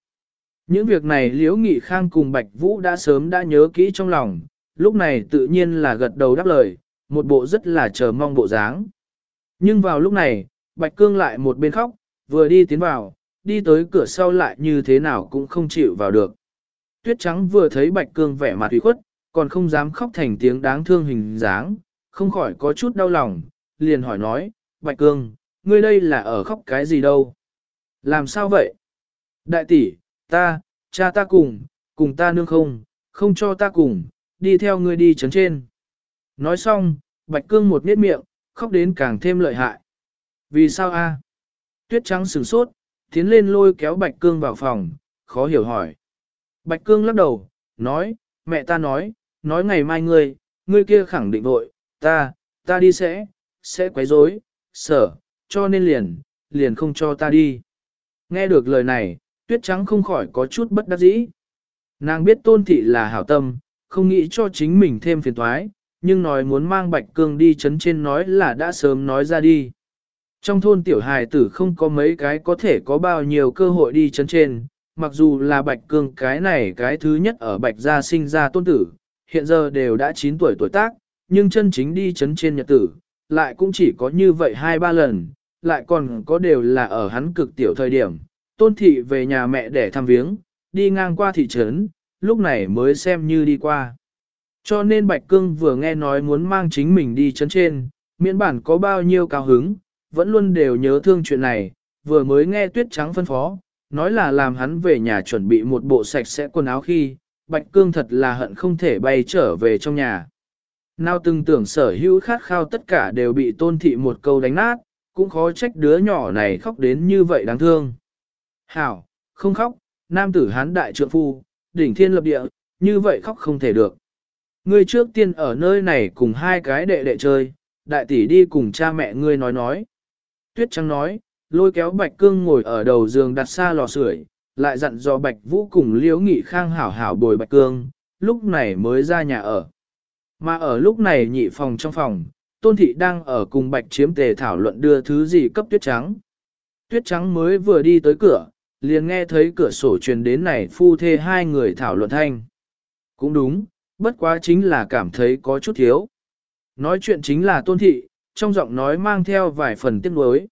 Những việc này Liễu Nghị Khang cùng Bạch Vũ đã sớm đã nhớ kỹ trong lòng, lúc này tự nhiên là gật đầu đáp lời, một bộ rất là chờ mong bộ dáng. Nhưng vào lúc này, Bạch Cương lại một bên khóc, vừa đi tiến vào, đi tới cửa sau lại như thế nào cũng không chịu vào được. Tuyết trắng vừa thấy Bạch Cương vẻ mặt ủy khuất, còn không dám khóc thành tiếng đáng thương hình dáng, không khỏi có chút đau lòng, liền hỏi nói, Bạch Cương, ngươi đây là ở khóc cái gì đâu? Làm sao vậy? Đại tỷ, ta, cha ta cùng, cùng ta nương không, không cho ta cùng, đi theo ngươi đi chấn trên. Nói xong, Bạch Cương một nét miệng, khóc đến càng thêm lợi hại. Vì sao a? Tuyết trắng sửng sốt, tiến lên lôi kéo Bạch Cương vào phòng, khó hiểu hỏi. Bạch Cương lắc đầu, nói, mẹ ta nói, nói ngày mai ngươi, ngươi kia khẳng định vội, ta, ta đi sẽ, sẽ quấy rối, sợ, cho nên liền, liền không cho ta đi. Nghe được lời này, tuyết trắng không khỏi có chút bất đắc dĩ. Nàng biết tôn thị là hảo tâm, không nghĩ cho chính mình thêm phiền toái, nhưng nói muốn mang bạch cương đi chấn trên nói là đã sớm nói ra đi. Trong thôn tiểu hài tử không có mấy cái có thể có bao nhiêu cơ hội đi chấn trên, mặc dù là bạch cương cái này cái thứ nhất ở bạch gia sinh ra tôn tử, hiện giờ đều đã 9 tuổi tuổi tác, nhưng chân chính đi chấn trên nhật tử, lại cũng chỉ có như vậy hai ba lần, lại còn có đều là ở hắn cực tiểu thời điểm. Tôn thị về nhà mẹ để thăm viếng, đi ngang qua thị trấn, lúc này mới xem như đi qua. Cho nên Bạch Cương vừa nghe nói muốn mang chính mình đi chấn trên, miễn bản có bao nhiêu cao hứng, vẫn luôn đều nhớ thương chuyện này, vừa mới nghe tuyết trắng phân phó, nói là làm hắn về nhà chuẩn bị một bộ sạch sẽ quần áo khi, Bạch Cương thật là hận không thể bay trở về trong nhà. Nào từng tưởng sở hữu khát khao tất cả đều bị tôn thị một câu đánh nát, cũng khó trách đứa nhỏ này khóc đến như vậy đáng thương. Hảo, không khóc, nam tử hán đại trượng phu, đỉnh thiên lập địa, như vậy khóc không thể được. Ngươi trước tiên ở nơi này cùng hai cái đệ đệ chơi, đại tỷ đi cùng cha mẹ ngươi nói nói. Tuyết trắng nói, lôi kéo bạch cương ngồi ở đầu giường đặt xa lò sưởi, lại dặn dò bạch vũ cùng liễu nghị khang hảo hảo bồi bạch cương, lúc này mới ra nhà ở. Mà ở lúc này nhị phòng trong phòng, tôn thị đang ở cùng bạch chiếm tề thảo luận đưa thứ gì cấp tuyết trắng. Tuyết trắng mới vừa đi tới cửa, liền nghe thấy cửa sổ truyền đến này phu thê hai người thảo luận thanh. Cũng đúng, bất quá chính là cảm thấy có chút thiếu. Nói chuyện chính là tôn thị, trong giọng nói mang theo vài phần tiếc nuối.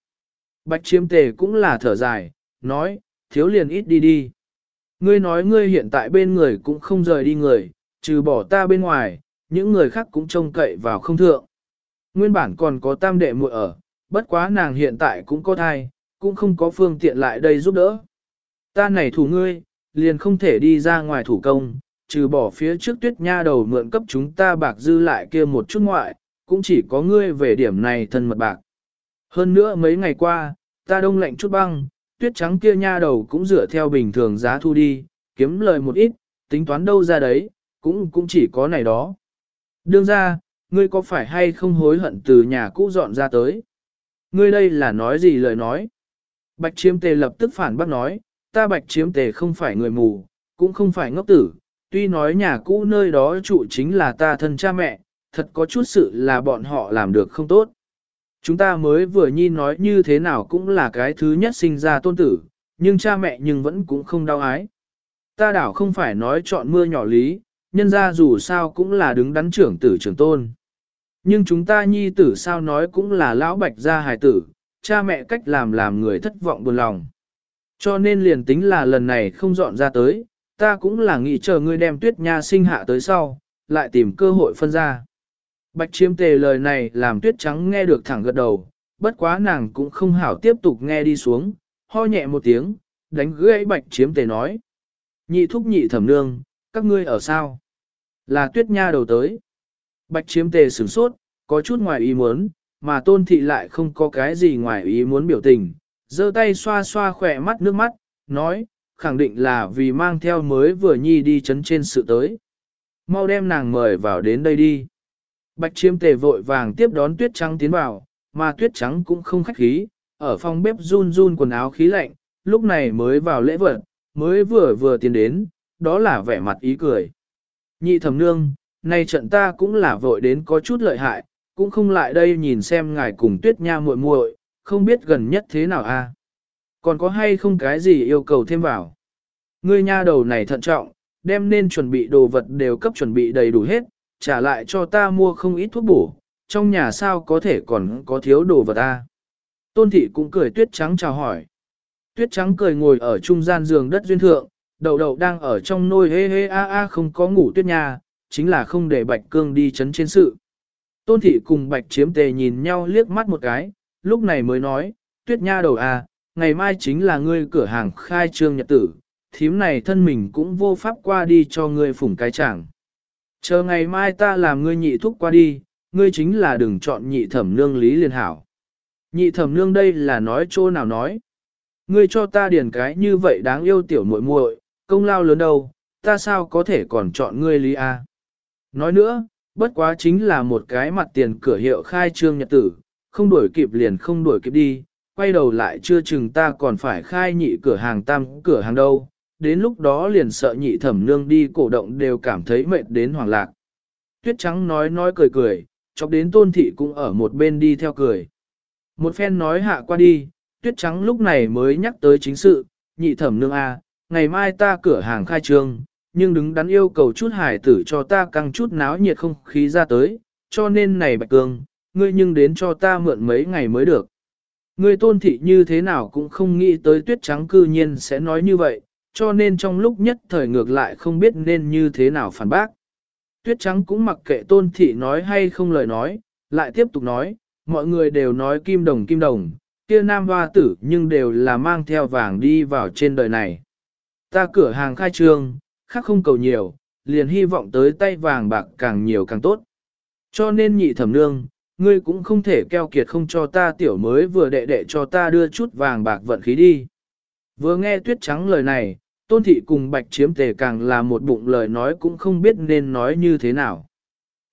Bạch chiêm tề cũng là thở dài, nói, thiếu liền ít đi đi. Ngươi nói ngươi hiện tại bên người cũng không rời đi người, trừ bỏ ta bên ngoài, những người khác cũng trông cậy vào không thượng. Nguyên bản còn có tam đệ muội ở, bất quá nàng hiện tại cũng có thai, cũng không có phương tiện lại đây giúp đỡ. Ta này thủ ngươi, liền không thể đi ra ngoài thủ công, trừ bỏ phía trước tuyết nha đầu mượn cấp chúng ta bạc dư lại kia một chút ngoại, cũng chỉ có ngươi về điểm này thân mật bạc. Hơn nữa mấy ngày qua, ta đông lạnh chút băng, tuyết trắng kia nha đầu cũng dựa theo bình thường giá thu đi, kiếm lời một ít, tính toán đâu ra đấy, cũng cũng chỉ có này đó. Đương ra, ngươi có phải hay không hối hận từ nhà cũ dọn ra tới? Ngươi đây là nói gì lời nói? Bạch chiêm tề lập tức phản bác nói, ta bạch chiếm tề không phải người mù, cũng không phải ngốc tử, tuy nói nhà cũ nơi đó trụ chính là ta thân cha mẹ, thật có chút sự là bọn họ làm được không tốt. Chúng ta mới vừa nhi nói như thế nào cũng là cái thứ nhất sinh ra tôn tử, nhưng cha mẹ nhưng vẫn cũng không đau ái. Ta đảo không phải nói chọn mưa nhỏ lý, nhân ra dù sao cũng là đứng đắn trưởng tử trưởng tôn. Nhưng chúng ta nhi tử sao nói cũng là lão bạch gia hài tử, cha mẹ cách làm làm người thất vọng buồn lòng. Cho nên liền tính là lần này không dọn ra tới, ta cũng là nghĩ chờ ngươi đem tuyết nha sinh hạ tới sau, lại tìm cơ hội phân ra. Bạch chiếm tề lời này làm tuyết trắng nghe được thẳng gật đầu, bất quá nàng cũng không hảo tiếp tục nghe đi xuống, ho nhẹ một tiếng, đánh gãy bạch chiếm tề nói. Nhị thúc nhị thẩm nương, các ngươi ở sao? Là tuyết nha đầu tới. Bạch chiếm tề sửng sốt, có chút ngoài ý muốn, mà tôn thị lại không có cái gì ngoài ý muốn biểu tình, giơ tay xoa xoa khỏe mắt nước mắt, nói, khẳng định là vì mang theo mới vừa nhi đi chấn trên sự tới. Mau đem nàng mời vào đến đây đi. Bạch chiêm tề vội vàng tiếp đón tuyết trắng tiến vào, mà tuyết trắng cũng không khách khí, ở phòng bếp run run quần áo khí lạnh, lúc này mới vào lễ vật, mới vừa vừa tiến đến, đó là vẻ mặt ý cười. Nhị thẩm nương, nay trận ta cũng là vội đến có chút lợi hại, cũng không lại đây nhìn xem ngài cùng tuyết nha muội muội, không biết gần nhất thế nào a. Còn có hay không cái gì yêu cầu thêm vào? Ngươi nha đầu này thận trọng, đem nên chuẩn bị đồ vật đều cấp chuẩn bị đầy đủ hết, trả lại cho ta mua không ít thuốc bổ, trong nhà sao có thể còn có thiếu đồ vật ta. Tôn thị cũng cười tuyết trắng chào hỏi. Tuyết trắng cười ngồi ở trung gian giường đất duyên thượng, đầu đầu đang ở trong nôi hê hê a a không có ngủ tuyết nhà, chính là không để bạch cương đi chấn trên sự. Tôn thị cùng bạch chiếm tề nhìn nhau liếc mắt một cái, lúc này mới nói, tuyết nha đầu a, ngày mai chính là ngươi cửa hàng khai trương nhật tử, thím này thân mình cũng vô pháp qua đi cho ngươi phủng cái chẳng. Chờ ngày mai ta làm ngươi nhị thúc qua đi, ngươi chính là đừng chọn nhị thẩm nương lý liên hảo. Nhị thẩm nương đây là nói chỗ nào nói. Ngươi cho ta điền cái như vậy đáng yêu tiểu muội muội, công lao lớn đâu, ta sao có thể còn chọn ngươi lý a? Nói nữa, bất quá chính là một cái mặt tiền cửa hiệu khai trương nhật tử, không đuổi kịp liền không đuổi kịp đi, quay đầu lại chưa chừng ta còn phải khai nhị cửa hàng tam cửa hàng đâu, đến lúc đó liền sợ nhị thẩm nương đi cổ động đều cảm thấy mệt đến hoảng lạc. Tuyết trắng nói nói cười cười, chọc đến tôn thị cũng ở một bên đi theo cười. Một phen nói hạ qua đi, tuyết trắng lúc này mới nhắc tới chính sự, nhị thẩm nương A, ngày mai ta cửa hàng khai trương, nhưng đứng đắn yêu cầu chút hải tử cho ta căng chút náo nhiệt không khí ra tới, cho nên này bạch cương, ngươi nhưng đến cho ta mượn mấy ngày mới được. Ngươi tôn thị như thế nào cũng không nghĩ tới tuyết trắng cư nhiên sẽ nói như vậy, cho nên trong lúc nhất thời ngược lại không biết nên như thế nào phản bác. Tuyết trắng cũng mặc kệ tôn thị nói hay không lời nói, lại tiếp tục nói, mọi người đều nói kim đồng kim đồng, kia nam hoa tử nhưng đều là mang theo vàng đi vào trên đời này. Ta cửa hàng khai trương, khác không cầu nhiều, liền hy vọng tới tay vàng bạc càng nhiều càng tốt. Cho nên nhị thẩm nương, ngươi cũng không thể keo kiệt không cho ta tiểu mới vừa đệ đệ cho ta đưa chút vàng bạc vận khí đi. Vừa nghe tuyết trắng lời này, tôn thị cùng bạch chiếm tề càng là một bụng lời nói cũng không biết nên nói như thế nào.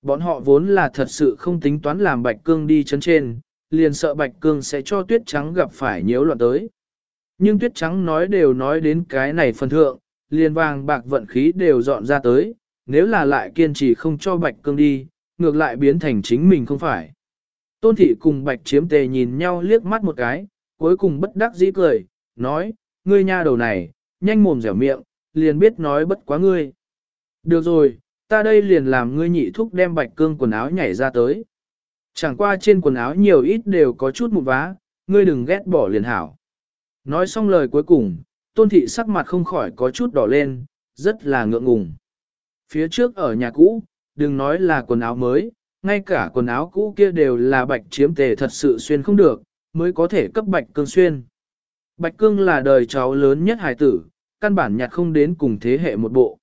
Bọn họ vốn là thật sự không tính toán làm bạch cương đi chấn trên, liền sợ bạch cương sẽ cho tuyết trắng gặp phải nhiễu loạn tới. Nhưng tuyết trắng nói đều nói đến cái này phần thượng, liền vàng bạc vận khí đều dọn ra tới, nếu là lại kiên trì không cho bạch cương đi, ngược lại biến thành chính mình không phải. Tôn thị cùng bạch chiếm tề nhìn nhau liếc mắt một cái, cuối cùng bất đắc dĩ cười, nói, ngươi nha đầu này, nhanh mồm dẻo miệng, liền biết nói bất quá ngươi. Được rồi, ta đây liền làm ngươi nhị thúc đem bạch cương quần áo nhảy ra tới. Chẳng qua trên quần áo nhiều ít đều có chút mụn vá, ngươi đừng ghét bỏ liền hảo. Nói xong lời cuối cùng, tôn thị sắc mặt không khỏi có chút đỏ lên, rất là ngượng ngùng. Phía trước ở nhà cũ, đừng nói là quần áo mới, ngay cả quần áo cũ kia đều là bạch chiếm tề thật sự xuyên không được, mới có thể cấp bạch cương xuyên. Bạch cương là đời cháu lớn nhất hải tử, căn bản nhặt không đến cùng thế hệ một bộ.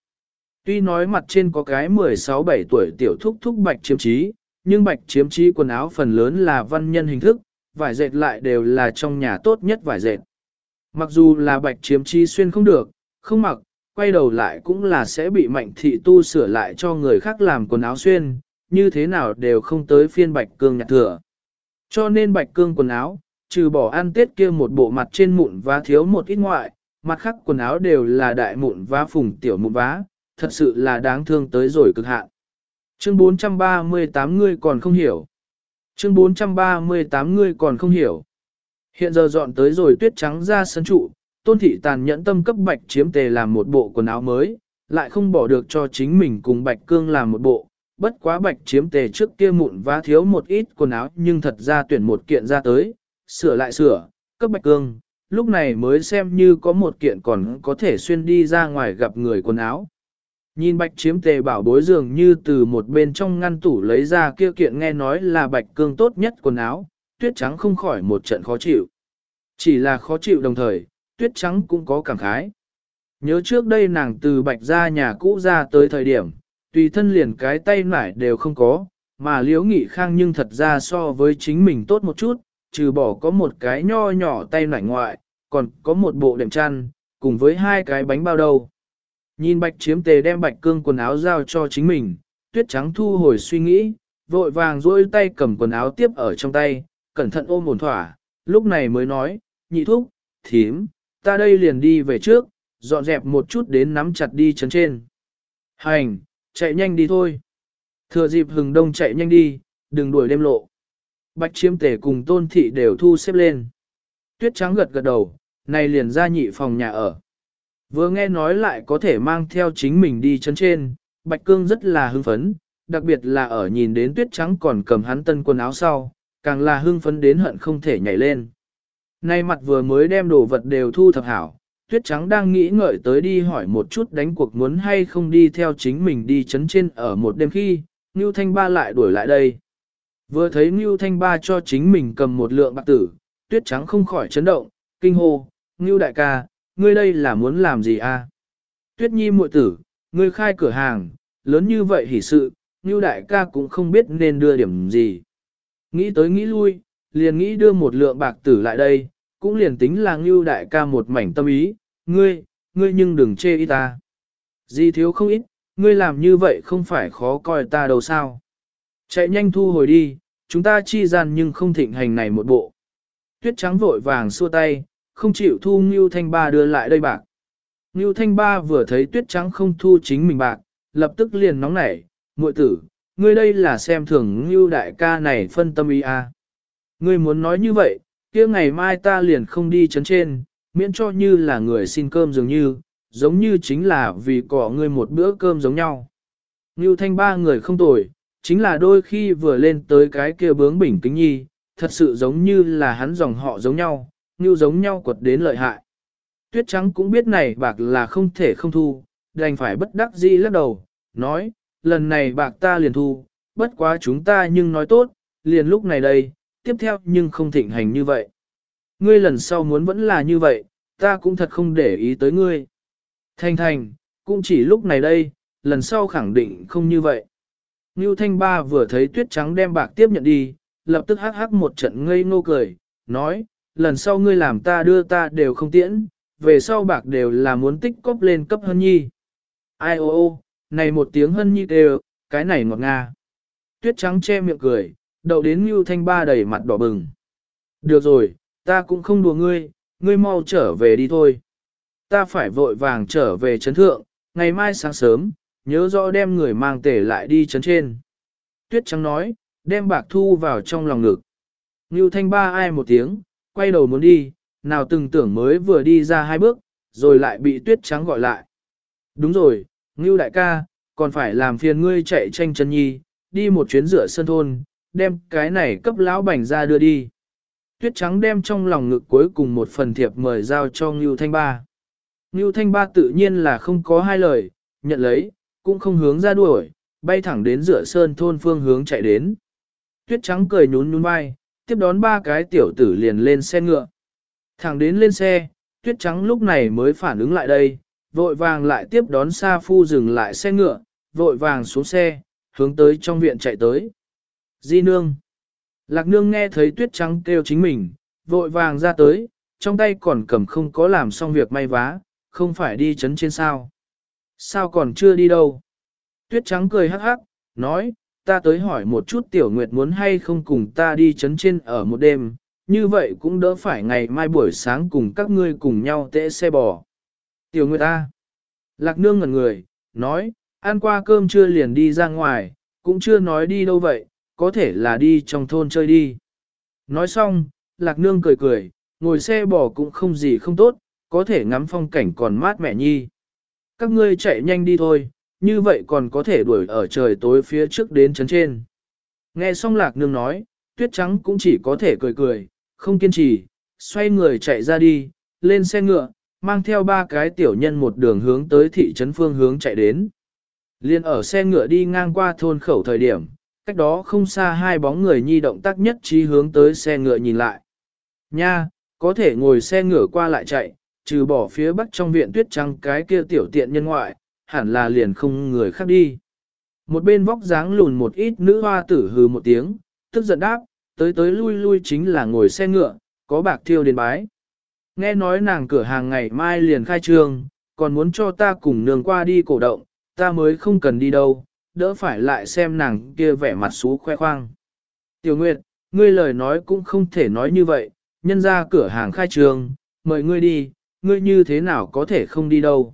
Tuy nói mặt trên có cái 16-17 tuổi tiểu thúc thúc bạch chiếm trí, nhưng bạch chiếm trí quần áo phần lớn là văn nhân hình thức, vải dệt lại đều là trong nhà tốt nhất vải dệt. Mặc dù là bạch chiếm trí xuyên không được, không mặc, quay đầu lại cũng là sẽ bị mạnh thị tu sửa lại cho người khác làm quần áo xuyên, như thế nào đều không tới phiên bạch cương nhặt thừa. Cho nên bạch cương quần áo, trừ bỏ ăn tết kia một bộ mặt trên mụn và thiếu một ít ngoại, mặt khác quần áo đều là đại mụn vá phùng tiểu mụn vá, thật sự là đáng thương tới rồi cực hạn. Chương 438 ngươi còn không hiểu. Chương 438 ngươi còn không hiểu. Hiện giờ dọn tới rồi tuyết trắng ra sân trụ, tôn thị tàn nhẫn tâm cấp bạch chiếm tề làm một bộ quần áo mới, lại không bỏ được cho chính mình cùng bạch cương làm một bộ. Bất quá bạch chiếm tề trước kia mụn vá thiếu một ít quần áo nhưng thật ra tuyển một kiện ra tới, sửa lại sửa, cấp bạch cương, lúc này mới xem như có một kiện còn có thể xuyên đi ra ngoài gặp người quần áo. Nhìn bạch chiếm tề bảo bối dường như từ một bên trong ngăn tủ lấy ra kia kiện nghe nói là bạch cương tốt nhất quần áo, tuyết trắng không khỏi một trận khó chịu. Chỉ là khó chịu đồng thời, tuyết trắng cũng có cảm khái. Nhớ trước đây nàng từ bạch ra nhà cũ ra tới thời điểm, tùy thân liền cái tay nải đều không có, mà liễu nghị khang nhưng thật ra so với chính mình tốt một chút, trừ bỏ có một cái nho nhỏ tay nải ngoại, còn có một bộ đệm chăn, cùng với hai cái bánh bao đầu. Nhìn bạch chiếm tề đem bạch cương quần áo giao cho chính mình, tuyết trắng thu hồi suy nghĩ, vội vàng duỗi tay cầm quần áo tiếp ở trong tay, cẩn thận ôm ổn thỏa, lúc này mới nói, nhị thúc, thím, ta đây liền đi về trước, dọn dẹp một chút đến nắm chặt đi chấn trên. Hành, chạy nhanh đi thôi. Thừa dịp hừng đông chạy nhanh đi, đừng đuổi đêm lộ. Bạch chiếm tể cùng tôn thị đều thu xếp lên. Tuyết trắng gật gật đầu, này liền ra nhị phòng nhà ở. Vừa nghe nói lại có thể mang theo chính mình đi chấn trên, Bạch Cương rất là hưng phấn, đặc biệt là ở nhìn đến tuyết trắng còn cầm hắn tân quần áo sau, càng là hưng phấn đến hận không thể nhảy lên. Nay mặt vừa mới đem đồ vật đều thu thập hảo, tuyết trắng đang nghĩ ngợi tới đi hỏi một chút đánh cuộc muốn hay không đi theo chính mình đi chấn trên ở một đêm khi, Ngưu Thanh Ba lại đuổi lại đây. Vừa thấy Ngưu Thanh Ba cho chính mình cầm một lượng bạc tử, tuyết trắng không khỏi chấn động, kinh hô, Ngưu đại ca, ngươi đây là muốn làm gì a? Tuyết nhi muội tử, ngươi khai cửa hàng, lớn như vậy hỉ sự, Ngưu đại ca cũng không biết nên đưa điểm gì. Nghĩ tới nghĩ lui, liền nghĩ đưa một lượng bạc tử lại đây, cũng liền tính là Ngưu đại ca một mảnh tâm ý, ngươi, ngươi nhưng đừng chê ý ta. Gì thiếu không ít, ngươi làm như vậy không phải khó coi ta đâu sao. Chạy nhanh thu hồi đi, chúng ta chi gian nhưng không thịnh hành này một bộ. Tuyết trắng vội vàng xua tay, không chịu thu Ngưu Thanh Ba đưa lại đây bạc. Ngưu Thanh Ba vừa thấy tuyết trắng không thu chính mình bạc, lập tức liền nóng nảy, muội tử, ngươi đây là xem thường Ngưu đại ca này phân tâm ý à. Ngươi muốn nói như vậy, kia ngày mai ta liền không đi chấn trên, miễn cho như là người xin cơm dường như, giống như chính là vì cỏ ngươi một bữa cơm giống nhau. Ngưu Thanh Ba người không tồi, chính là đôi khi vừa lên tới cái kia bướng bỉnh kính nhi, thật sự giống như là hắn dòng họ giống nhau, như giống nhau quật đến lợi hại. Tuyết trắng cũng biết này bạc là không thể không thu, đành phải bất đắc dĩ lắc đầu, nói, lần này bạc ta liền thu, bất quá chúng ta nhưng nói tốt, liền lúc này đây, tiếp theo nhưng không thịnh hành như vậy. Ngươi lần sau muốn vẫn là như vậy, ta cũng thật không để ý tới ngươi. Thanh thành, cũng chỉ lúc này đây, lần sau khẳng định không như vậy. Ngưu Thanh Ba vừa thấy tuyết trắng đem bạc tiếp nhận đi, lập tức hắc hắc một trận ngây ngô cười, nói, lần sau ngươi làm ta đưa ta đều không tiễn, về sau bạc đều là muốn tích cóp lên cấp hân nhi. Ai ô ô, này một tiếng hân nhi đều, cái này ngọt nga. Tuyết trắng che miệng cười, đậu đến Ngưu Thanh Ba đầy mặt đỏ bừng. Được rồi, ta cũng không đùa ngươi, ngươi mau trở về đi thôi. Ta phải vội vàng trở về chấn thượng, ngày mai sáng sớm, nhớ rõ đem người mang tể lại đi chấn trên. Tuyết trắng nói, đem bạc thu vào trong lòng ngực. Ngưu Thanh Ba ai một tiếng, quay đầu muốn đi, nào từng tưởng mới vừa đi ra hai bước, rồi lại bị tuyết trắng gọi lại. Đúng rồi, Ngưu đại ca, còn phải làm phiền ngươi chạy tranh chân nhi, đi một chuyến rửa sân thôn, đem cái này cấp lão bành ra đưa đi. Tuyết trắng đem trong lòng ngực cuối cùng một phần thiệp mời giao cho Ngưu Thanh Ba. Ngưu Thanh Ba tự nhiên là không có hai lời, nhận lấy, cũng không hướng ra đuổi, bay thẳng đến rửa sơn thôn phương hướng chạy đến. Tuyết trắng cười nhún nhún vai, tiếp đón ba cái tiểu tử liền lên xe ngựa. Thẳng đến lên xe, tuyết trắng lúc này mới phản ứng lại đây, vội vàng lại tiếp đón Sa Phu dừng lại xe ngựa, vội vàng xuống xe, hướng tới trong viện chạy tới. Di nương. Lạc nương nghe thấy tuyết trắng kêu chính mình, vội vàng ra tới, trong tay còn cầm không có làm xong việc may vá, không phải đi chấn trên sao. Sao còn chưa đi đâu? Tuyết trắng cười hắc hắc, nói, ta tới hỏi một chút tiểu nguyệt muốn hay không cùng ta đi chấn trên ở một đêm, như vậy cũng đỡ phải ngày mai buổi sáng cùng các ngươi cùng nhau tễ xe bò. Tiểu nguyệt ta, lạc nương ngẩn người, nói, ăn qua cơm chưa liền đi ra ngoài, cũng chưa nói đi đâu vậy, có thể là đi trong thôn chơi đi. Nói xong, lạc nương cười cười, ngồi xe bò cũng không gì không tốt, có thể ngắm phong cảnh còn mát mẻ nhi. Các ngươi chạy nhanh đi thôi, như vậy còn có thể đuổi ở trời tối phía trước đến chấn trên. Nghe xong lạc nương nói, tuyết trắng cũng chỉ có thể cười cười, không kiên trì, xoay người chạy ra đi, lên xe ngựa, mang theo ba cái tiểu nhân một đường hướng tới thị trấn phương hướng chạy đến. Liên ở xe ngựa đi ngang qua thôn khẩu thời điểm, cách đó không xa hai bóng người nhi động tác nhất trí hướng tới xe ngựa nhìn lại. Nha, có thể ngồi xe ngựa qua lại chạy, trừ bỏ phía bắc trong viện tuyết trắng cái kia tiểu tiện nhân ngoại, hẳn là liền không người khác đi. Một bên vóc dáng lùn một ít nữ hoa tử hừ một tiếng, tức giận đáp, tới tới lui lui chính là ngồi xe ngựa, có bạc thiêu đến bái. Nghe nói nàng cửa hàng ngày mai liền khai trương, còn muốn cho ta cùng nương qua đi cổ động, ta mới không cần đi đâu, đỡ phải lại xem nàng kia vẻ mặt xú khoe khoang. Tiểu Nguyệt, ngươi lời nói cũng không thể nói như vậy, nhân ra cửa hàng khai trường, mời ngươi đi, ngươi như thế nào có thể không đi đâu.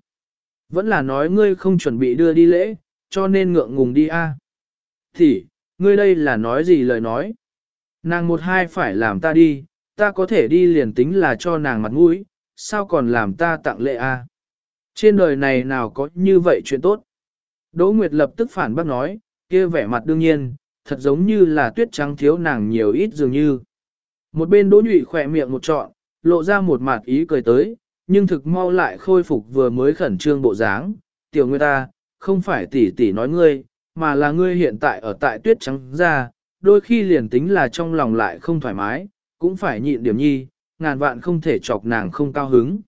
Vẫn là nói ngươi không chuẩn bị đưa đi lễ, cho nên ngượng ngùng đi a. Thì, ngươi đây là nói gì lời nói? Nàng một hai phải làm ta đi, ta có thể đi liền tính là cho nàng mặt mũi, sao còn làm ta tặng lễ a? Trên đời này nào có như vậy chuyện tốt? Đỗ Nguyệt lập tức phản bác nói, kia vẻ mặt đương nhiên, thật giống như là tuyết trắng thiếu nàng nhiều ít dường như. Một bên Đỗ Nhụy khỏe miệng một trọn, lộ ra một mặt ý cười tới, nhưng thực mau lại khôi phục vừa mới khẩn trương bộ dáng. Tiểu Nguyệt ta, không phải tỷ tỷ nói ngươi, mà là ngươi hiện tại ở tại tuyết trắng ra, đôi khi liền tính là trong lòng lại không thoải mái, cũng phải nhịn điểm nhi, ngàn vạn không thể chọc nàng không cao hứng.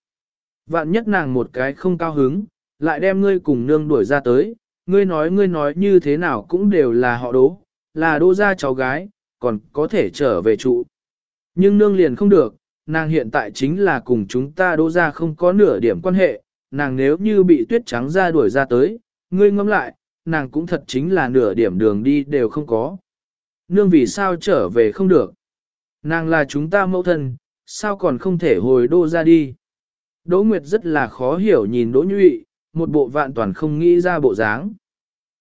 Vạn nhất nàng một cái không cao hứng, lại đem ngươi cùng nương đuổi ra tới, ngươi nói ngươi nói như thế nào cũng đều là họ đố, là đô gia cháu gái, còn có thể trở về trụ. Nhưng nương liền không được, nàng hiện tại chính là cùng chúng ta đô gia không có nửa điểm quan hệ, nàng nếu như bị tuyết trắng ra đuổi ra tới, ngươi ngẫm lại, nàng cũng thật chính là nửa điểm đường đi đều không có. Nương vì sao trở về không được? Nàng là chúng ta mẫu thân, sao còn không thể hồi đô ra đi? Đỗ Nguyệt rất là khó hiểu nhìn Đỗ Nhụy, một bộ vạn toàn không nghĩ ra bộ dáng.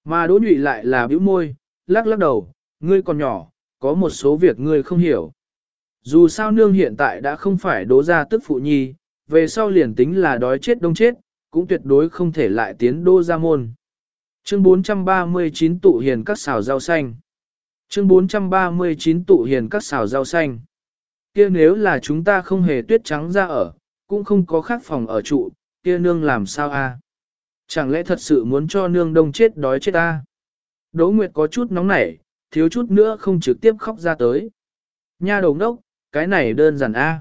Mà Đỗ Nhụy lại là bĩu môi, lắc lắc đầu, ngươi còn nhỏ, có một số việc ngươi không hiểu. Dù sao nương hiện tại đã không phải đố ra tức phụ nhi, về sau liền tính là đói chết đông chết, cũng tuyệt đối không thể lại tiến đô ra môn. Chương 439 tụ hiền các xào rau xanh. Chương 439 tụ hiền các xào rau xanh. Kia nếu là chúng ta không hề tuyết trắng ra ở, cũng không có khác phòng ở trụ, kia nương làm sao a? Chẳng lẽ thật sự muốn cho nương đông chết đói chết ta? Đỗ Nguyệt có chút nóng nảy, thiếu chút nữa không trực tiếp khóc ra tới. Nha đồng đốc, cái này đơn giản a.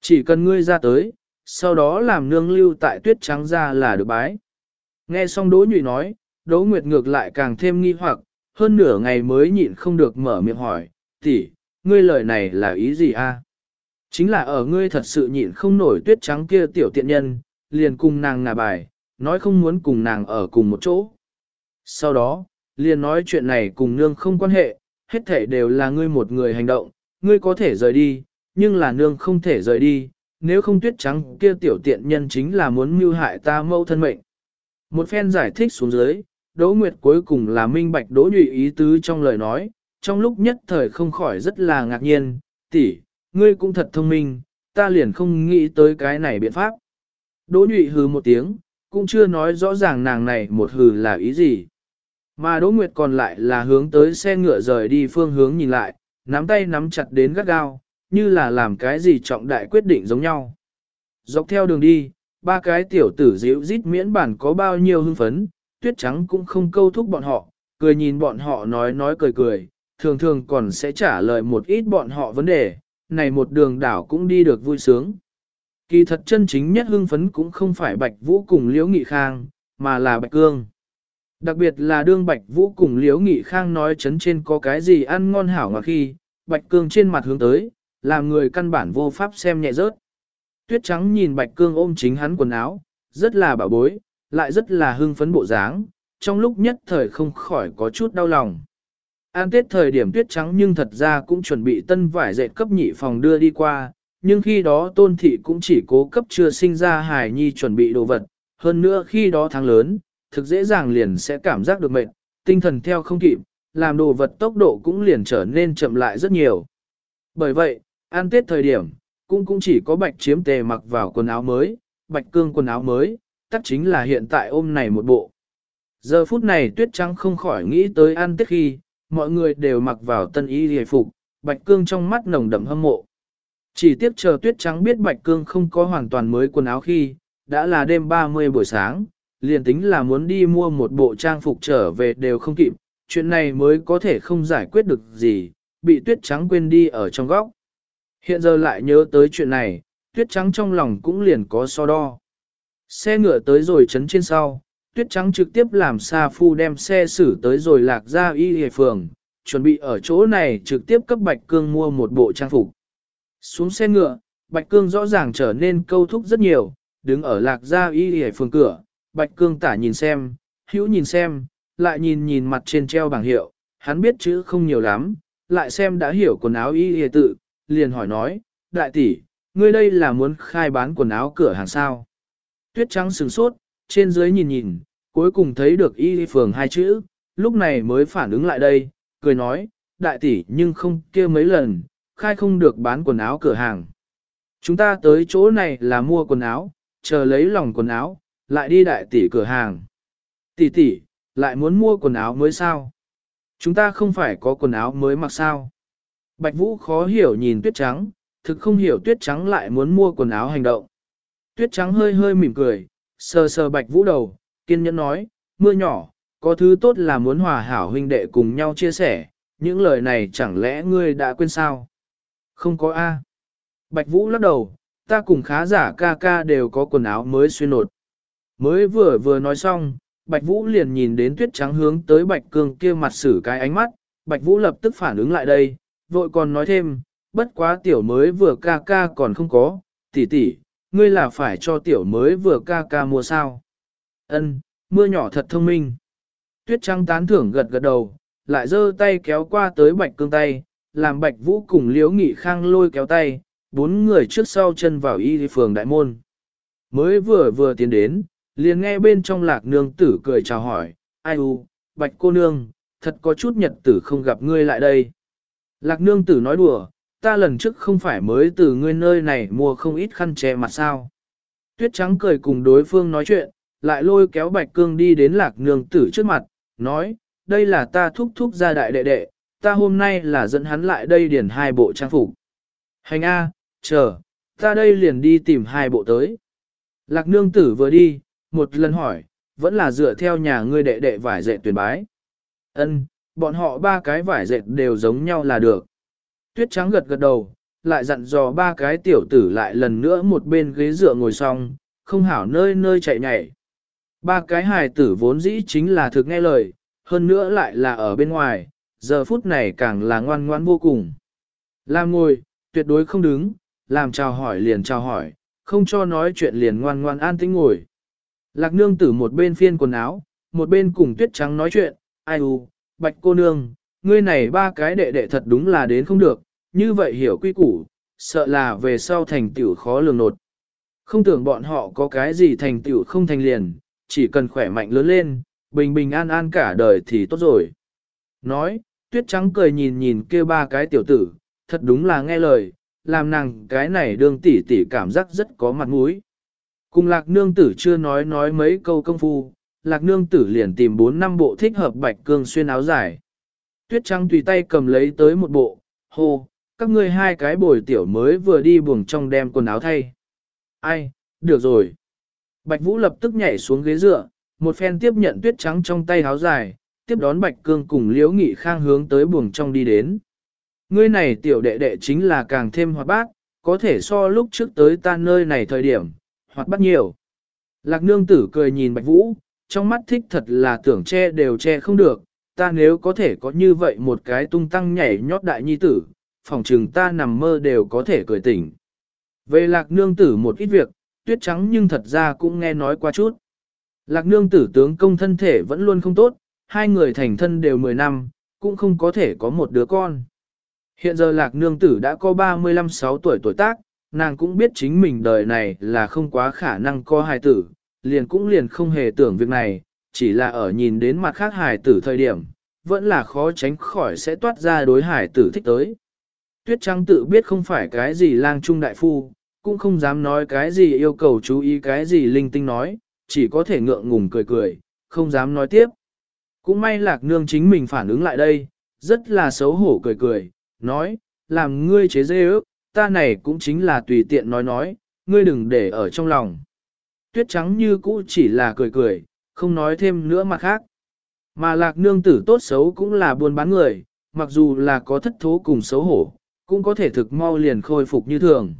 Chỉ cần ngươi ra tới, sau đó làm nương lưu tại tuyết trắng ra là được bái. Nghe xong Đỗ Nhụy nói, Đỗ Nguyệt ngược lại càng thêm nghi hoặc, hơn nửa ngày mới nhịn không được mở miệng hỏi, tỷ, ngươi lời này là ý gì a? Chính là ở ngươi thật sự nhịn không nổi tuyết trắng kia tiểu tiện nhân, liền cùng nàng ngả bài, nói không muốn cùng nàng ở cùng một chỗ. Sau đó, liền nói chuyện này cùng nương không quan hệ, hết thể đều là ngươi một người hành động, ngươi có thể rời đi, nhưng là nương không thể rời đi, nếu không tuyết trắng kia tiểu tiện nhân chính là muốn mưu hại ta mâu thân mệnh. Một phen giải thích xuống dưới, Đỗ Nguyệt cuối cùng là minh bạch Đỗ Nhụy ý tứ trong lời nói, trong lúc nhất thời không khỏi rất là ngạc nhiên, tỷ, ngươi cũng thật thông minh, ta liền không nghĩ tới cái này biện pháp. Đỗ Nhụy hừ một tiếng, cũng chưa nói rõ ràng nàng này một hừ là ý gì. Mà Đỗ Nguyệt còn lại là hướng tới xe ngựa rời đi phương hướng nhìn lại, nắm tay nắm chặt đến gắt gao, như là làm cái gì trọng đại quyết định giống nhau. Dọc theo đường đi, ba cái tiểu tử dịu rít miễn bản có bao nhiêu hưng phấn, tuyết trắng cũng không câu thúc bọn họ, cười nhìn bọn họ nói nói cười cười, thường thường còn sẽ trả lời một ít bọn họ vấn đề, này một đường đảo cũng đi được vui sướng. Kỳ thật chân chính nhất hưng phấn cũng không phải Bạch Vũ cùng Liễu Nghị Khang, mà là Bạch Cương. Đặc biệt là đương Bạch Vũ cùng Liễu Nghị Khang nói chấn trên có cái gì ăn ngon hảo ngọt khi, Bạch Cương trên mặt hướng tới, làm người căn bản vô pháp xem nhẹ rớt. Tuyết trắng nhìn Bạch Cương ôm chính hắn quần áo, rất là bảo bối, lại rất là hưng phấn bộ dáng, trong lúc nhất thời không khỏi có chút đau lòng. An tết thời điểm tuyết trắng nhưng thật ra cũng chuẩn bị tân vải dệt cấp nhị phòng đưa đi qua, nhưng khi đó tôn thị cũng chỉ cố cấp chưa sinh ra hài nhi chuẩn bị đồ vật, hơn nữa khi đó tháng lớn, thực dễ dàng liền sẽ cảm giác được mệt, tinh thần theo không kịp, làm đồ vật tốc độ cũng liền trở nên chậm lại rất nhiều. Bởi vậy, an tết thời điểm, cũng cũng chỉ có bạch chiếm tề mặc vào quần áo mới, bạch cương quần áo mới, tắc chính là hiện tại ôm này một bộ. Giờ phút này tuyết trắng không khỏi nghĩ tới an tết khi, mọi người đều mặc vào tân y hề phục, bạch cương trong mắt nồng đậm hâm mộ. Chỉ tiếp chờ tuyết trắng biết bạch cương không có hoàn toàn mới quần áo khi, đã là đêm 30 buổi sáng, liền tính là muốn đi mua một bộ trang phục trở về đều không kịp, chuyện này mới có thể không giải quyết được gì, bị tuyết trắng quên đi ở trong góc. Hiện giờ lại nhớ tới chuyện này, tuyết trắng trong lòng cũng liền có so đo. Xe ngựa tới rồi chấn trên sau, tuyết trắng trực tiếp làm xa Phu đem xe xử tới rồi lạc ra y hề phường, chuẩn bị ở chỗ này trực tiếp cấp Bạch Cương mua một bộ trang phục. Xuống xe ngựa, Bạch Cương rõ ràng trở nên câu thúc rất nhiều, đứng ở lạc gia y hề phường cửa, Bạch Cương tả nhìn xem, hữu nhìn xem, lại nhìn nhìn mặt trên treo bảng hiệu, hắn biết chữ không nhiều lắm, lại xem đã hiểu quần áo y hề tự, liền hỏi nói, đại tỷ, ngươi đây là muốn khai bán quần áo cửa hàng sao? Tuyết trắng sừng sốt, trên dưới nhìn nhìn, cuối cùng thấy được y phường hai chữ, lúc này mới phản ứng lại đây, cười nói, đại tỷ nhưng không kia mấy lần, khai không được bán quần áo cửa hàng. Chúng ta tới chỗ này là mua quần áo, chờ lấy lòng quần áo, lại đi đại tỷ cửa hàng. Tỷ tỷ, lại muốn mua quần áo mới sao? Chúng ta không phải có quần áo mới mặc sao? Bạch Vũ khó hiểu nhìn tuyết trắng, thực không hiểu tuyết trắng lại muốn mua quần áo hành động. Tuyết trắng hơi hơi mỉm cười, sờ sờ Bạch Vũ đầu, kiên nhẫn nói, mưa nhỏ, có thứ tốt là muốn hòa hảo huynh đệ cùng nhau chia sẻ, những lời này chẳng lẽ ngươi đã quên sao? Không có A. Bạch Vũ lắc đầu, ta cùng khá giả ca ca đều có quần áo mới xuyên nột. Mới vừa vừa nói xong, Bạch Vũ liền nhìn đến tuyết trắng hướng tới Bạch Cương kia mặt xử cái ánh mắt, Bạch Vũ lập tức phản ứng lại đây, vội còn nói thêm, bất quá tiểu mới vừa ca ca còn không có, tỷ tỷ, ngươi là phải cho tiểu mới vừa ca ca mua sao. Ân, mưa nhỏ thật thông minh. Tuyết trắng tán thưởng gật gật đầu, lại giơ tay kéo qua tới Bạch Cương tay, làm Bạch Vũ cùng Liễu Nghị Khang lôi kéo tay, bốn người trước sau chân vào y phường đại môn. Mới vừa vừa tiến đến, liền nghe bên trong lạc nương tử cười chào hỏi, ai u, bạch cô nương, thật có chút nhật tử không gặp ngươi lại đây. Lạc nương tử nói đùa, ta lần trước không phải mới từ ngươi nơi này mua không ít khăn che mặt sao. Tuyết trắng cười cùng đối phương nói chuyện, lại lôi kéo bạch cương đi đến lạc nương tử trước mặt, nói, đây là ta thúc thúc gia đại đệ đệ, ta hôm nay là dẫn hắn lại đây điền hai bộ trang phục. Hành A, chờ, ta đây liền đi tìm hai bộ tới. Lạc nương tử vừa đi, một lần hỏi, vẫn là dựa theo nhà ngươi đệ đệ vải dệt tuyển bái. Ân, bọn họ ba cái vải dệt đều giống nhau là được. Tuyết trắng gật gật đầu, lại dặn dò ba cái tiểu tử lại lần nữa một bên ghế dựa ngồi xong, không hảo nơi nơi chạy nhảy. Ba cái hài tử vốn dĩ chính là thực nghe lời, hơn nữa lại là ở bên ngoài, giờ phút này càng là ngoan ngoan vô cùng. Làm ngồi, tuyệt đối không đứng, làm chào hỏi liền chào hỏi, không cho nói chuyện liền ngoan ngoan an tĩnh ngồi. Lạc nương tử một bên phiên quần áo, một bên cùng tuyết trắng nói chuyện, ai u, bạch cô nương, ngươi này ba cái đệ đệ thật đúng là đến không được, như vậy hiểu quy củ, sợ là về sau thành tiểu khó lường nột. Không tưởng bọn họ có cái gì thành tiểu không thành liền, chỉ cần khỏe mạnh lớn lên, bình bình an an cả đời thì tốt rồi. Nói, tuyết trắng cười nhìn nhìn kia ba cái tiểu tử, thật đúng là nghe lời, làm nàng cái này đương tỷ tỷ cảm giác rất có mặt mũi. Cùng lạc nương tử chưa nói nói mấy câu công phu, lạc nương tử liền tìm bốn năm bộ thích hợp bạch cương xuyên áo dài. Tuyết trắng tùy tay cầm lấy tới một bộ, hô, các ngươi hai cái bồi tiểu mới vừa đi buồng trong đem quần áo thay. Ai, được rồi. Bạch Vũ lập tức nhảy xuống ghế dựa, một phen tiếp nhận tuyết trắng trong tay áo dài, tiếp đón Bạch Cương cùng Liễu Nghị Khang hướng tới buồng trong đi đến. Ngươi này tiểu đệ đệ chính là càng thêm hoạt bát, có thể so lúc trước tới ta nơi này thời điểm, hoạt bát nhiều. Lạc nương tử cười nhìn Bạch Vũ, trong mắt thích thật là tưởng che đều che không được, ta nếu có thể có như vậy một cái tung tăng nhảy nhót đại nhi tử, phòng trừng ta nằm mơ đều có thể cười tỉnh. Về lạc nương tử một ít việc, tuyết trắng nhưng thật ra cũng nghe nói qua chút. Lạc nương tử tướng công thân thể vẫn luôn không tốt, hai người thành thân đều 10 năm, cũng không có thể có một đứa con. Hiện giờ lạc nương tử đã có 35-6 tuổi tuổi tác, nàng cũng biết chính mình đời này là không quá khả năng có hài tử, liền cũng liền không hề tưởng việc này, chỉ là ở nhìn đến mặt khác hài tử thời điểm, vẫn là khó tránh khỏi sẽ toát ra đối hài tử thích tới. Tuyết Trắng tự biết không phải cái gì lang trung đại phu, cũng không dám nói cái gì yêu cầu chú ý cái gì linh tinh nói, chỉ có thể ngượng ngùng cười cười, không dám nói tiếp. Cũng may lạc nương chính mình phản ứng lại đây, rất là xấu hổ cười cười, nói, làm ngươi chế dê ước, ta này cũng chính là tùy tiện nói nói, ngươi đừng để ở trong lòng. Tuyết trắng như cũ chỉ là cười cười, không nói thêm nữa mặt khác. Mà lạc nương tử tốt xấu cũng là buôn bán người, mặc dù là có thất thố cùng xấu hổ, cũng có thể thực mau liền khôi phục như thường.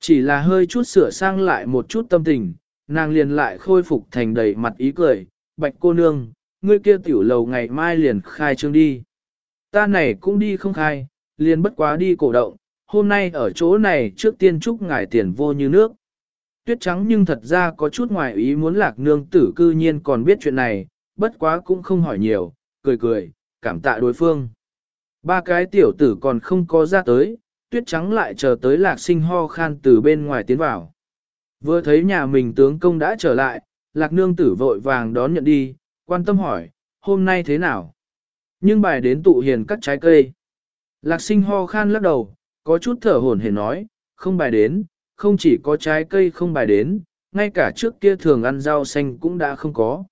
Chỉ là hơi chút sửa sang lại một chút tâm tình, nàng liền lại khôi phục thành đầy mặt ý cười, bạch cô nương, ngươi kia tiểu lầu ngày mai liền khai trương đi. Ta này cũng đi không khai, liền bất quá đi cổ động, hôm nay ở chỗ này trước tiên chúc ngài tiền vô như nước. Tuyết trắng nhưng thật ra có chút ngoài ý muốn lạc nương tử cư nhiên còn biết chuyện này, bất quá cũng không hỏi nhiều, cười cười, cảm tạ đối phương. Ba cái tiểu tử còn không có ra tới, tuyết trắng lại chờ tới lạc sinh ho khan từ bên ngoài tiến vào. Vừa thấy nhà mình tướng công đã trở lại, lạc nương tử vội vàng đón nhận đi, quan tâm hỏi, hôm nay thế nào? Nhưng bài đến tụ hiền cắt trái cây. Lạc sinh ho khan lắc đầu, có chút thở hổn hển nói, không bài đến, không chỉ có trái cây không bài đến, ngay cả trước kia thường ăn rau xanh cũng đã không có.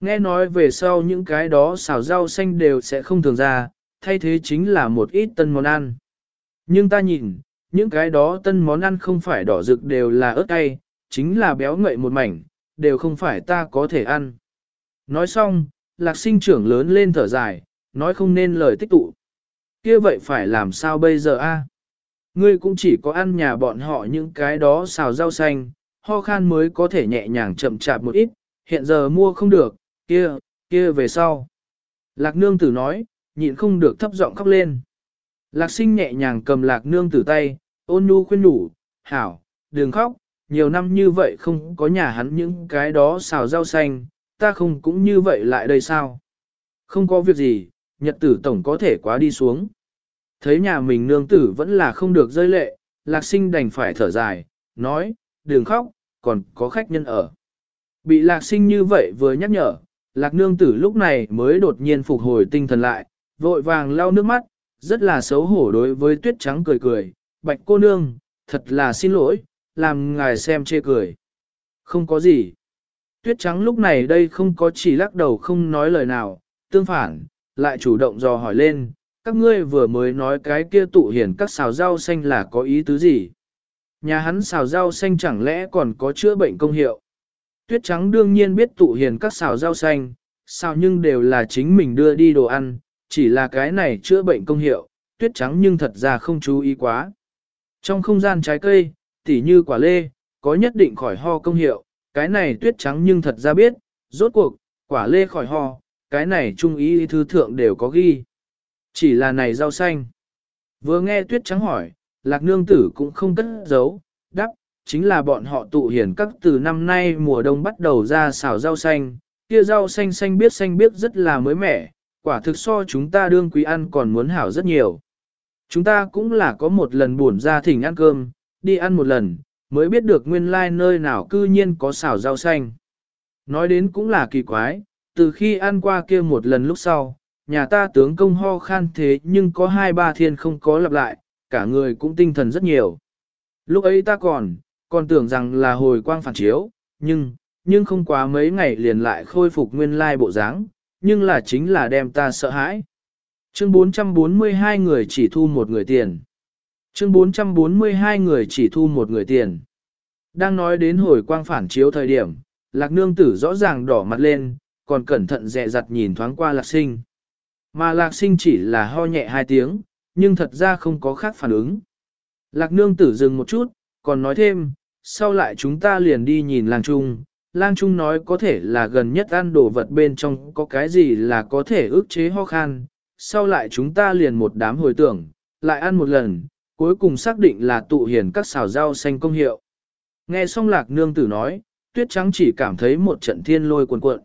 Nghe nói về sau những cái đó xào rau xanh đều sẽ không thường ra, thay thế chính là một ít tân món ăn. Nhưng ta nhìn, những cái đó tân món ăn không phải đỏ rực đều là ớt cay, chính là béo ngậy một mảnh, đều không phải ta có thể ăn. Nói xong, lạc sinh trưởng lớn lên thở dài, nói không nên lời tích tụ. kia vậy phải làm sao bây giờ a? Ngươi cũng chỉ có ăn nhà bọn họ những cái đó xào rau xanh, ho khan mới có thể nhẹ nhàng chậm chạp một ít, hiện giờ mua không được, kia, kia về sau. Lạc nương tử nói, nhịn không được thấp giọng khóc lên. Lạc sinh nhẹ nhàng cầm lạc nương tử tay, ôn nhu khuyên nhủ, hảo, đừng khóc, nhiều năm như vậy không có nhà hắn những cái đó xào rau xanh, ta không cũng như vậy lại đây sao? Không có việc gì, nhật tử tổng có thể quá đi xuống. Thấy nhà mình nương tử vẫn là không được rơi lệ, lạc sinh đành phải thở dài, nói, đừng khóc, còn có khách nhân ở. Bị lạc sinh như vậy vừa nhắc nhở, lạc nương tử lúc này mới đột nhiên phục hồi tinh thần lại, vội vàng lau nước mắt, rất là xấu hổ đối với tuyết trắng cười cười, bạch cô nương, thật là xin lỗi, làm ngài xem chê cười. Không có gì. Tuyết trắng lúc này đây không có chỉ lắc đầu không nói lời nào, tương phản, lại chủ động dò hỏi lên, các ngươi vừa mới nói cái kia tụ hiển các xào rau xanh là có ý tứ gì? Nhà hắn xào rau xanh chẳng lẽ còn có chữa bệnh công hiệu? Tuyết trắng đương nhiên biết tụ hiền các xào rau xanh, sao nhưng đều là chính mình đưa đi đồ ăn, chỉ là cái này chữa bệnh công hiệu, tuyết trắng nhưng thật ra không chú ý quá. Trong không gian trái cây, tỉ như quả lê, có nhất định khỏi ho công hiệu, cái này tuyết trắng nhưng thật ra biết, rốt cuộc, quả lê khỏi ho, cái này trung ý thư thượng đều có ghi. Chỉ là này rau xanh. Vừa nghe tuyết trắng hỏi, lạc nương tử cũng không cất giấu, đáp, chính là bọn họ tụ hiển các từ năm nay mùa đông bắt đầu ra xào rau xanh, kia rau xanh xanh biết xanh biết rất là mới mẻ, quả thực so chúng ta đương quý ăn còn muốn hảo rất nhiều. Chúng ta cũng là có một lần buồn ra thỉnh ăn cơm, đi ăn một lần, mới biết được nguyên lai like nơi nào cư nhiên có xào rau xanh. Nói đến cũng là kỳ quái, từ khi ăn qua kia một lần lúc sau, nhà ta tướng công ho khan thế nhưng có hai ba thiên không có lặp lại, cả người cũng tinh thần rất nhiều. Lúc ấy ta còn, còn tưởng rằng là hồi quang phản chiếu, nhưng, nhưng không quá mấy ngày liền lại khôi phục nguyên lai bộ dáng, nhưng là chính là đem ta sợ hãi. Chương 442 người chỉ thu một người tiền. Chương 442 người chỉ thu một người tiền. Đang nói đến hồi quang phản chiếu thời điểm, lạc nương tử rõ ràng đỏ mặt lên, còn cẩn thận dè dặt nhìn thoáng qua lạc sinh. Mà lạc sinh chỉ là ho nhẹ hai tiếng, nhưng thật ra không có khác phản ứng. Lạc nương tử dừng một chút, còn nói thêm, sau lại chúng ta liền đi nhìn lang trung. Lang trung nói có thể là gần nhất ăn đồ vật bên trong có cái gì là có thể ức chế ho khan. Sau lại chúng ta liền một đám hồi tưởng, lại ăn một lần, cuối cùng xác định là tụ hiền các xào rau xanh công hiệu. Nghe xong lạc nương tử nói, tuyết trắng chỉ cảm thấy một trận thiên lôi cuồn cuộn.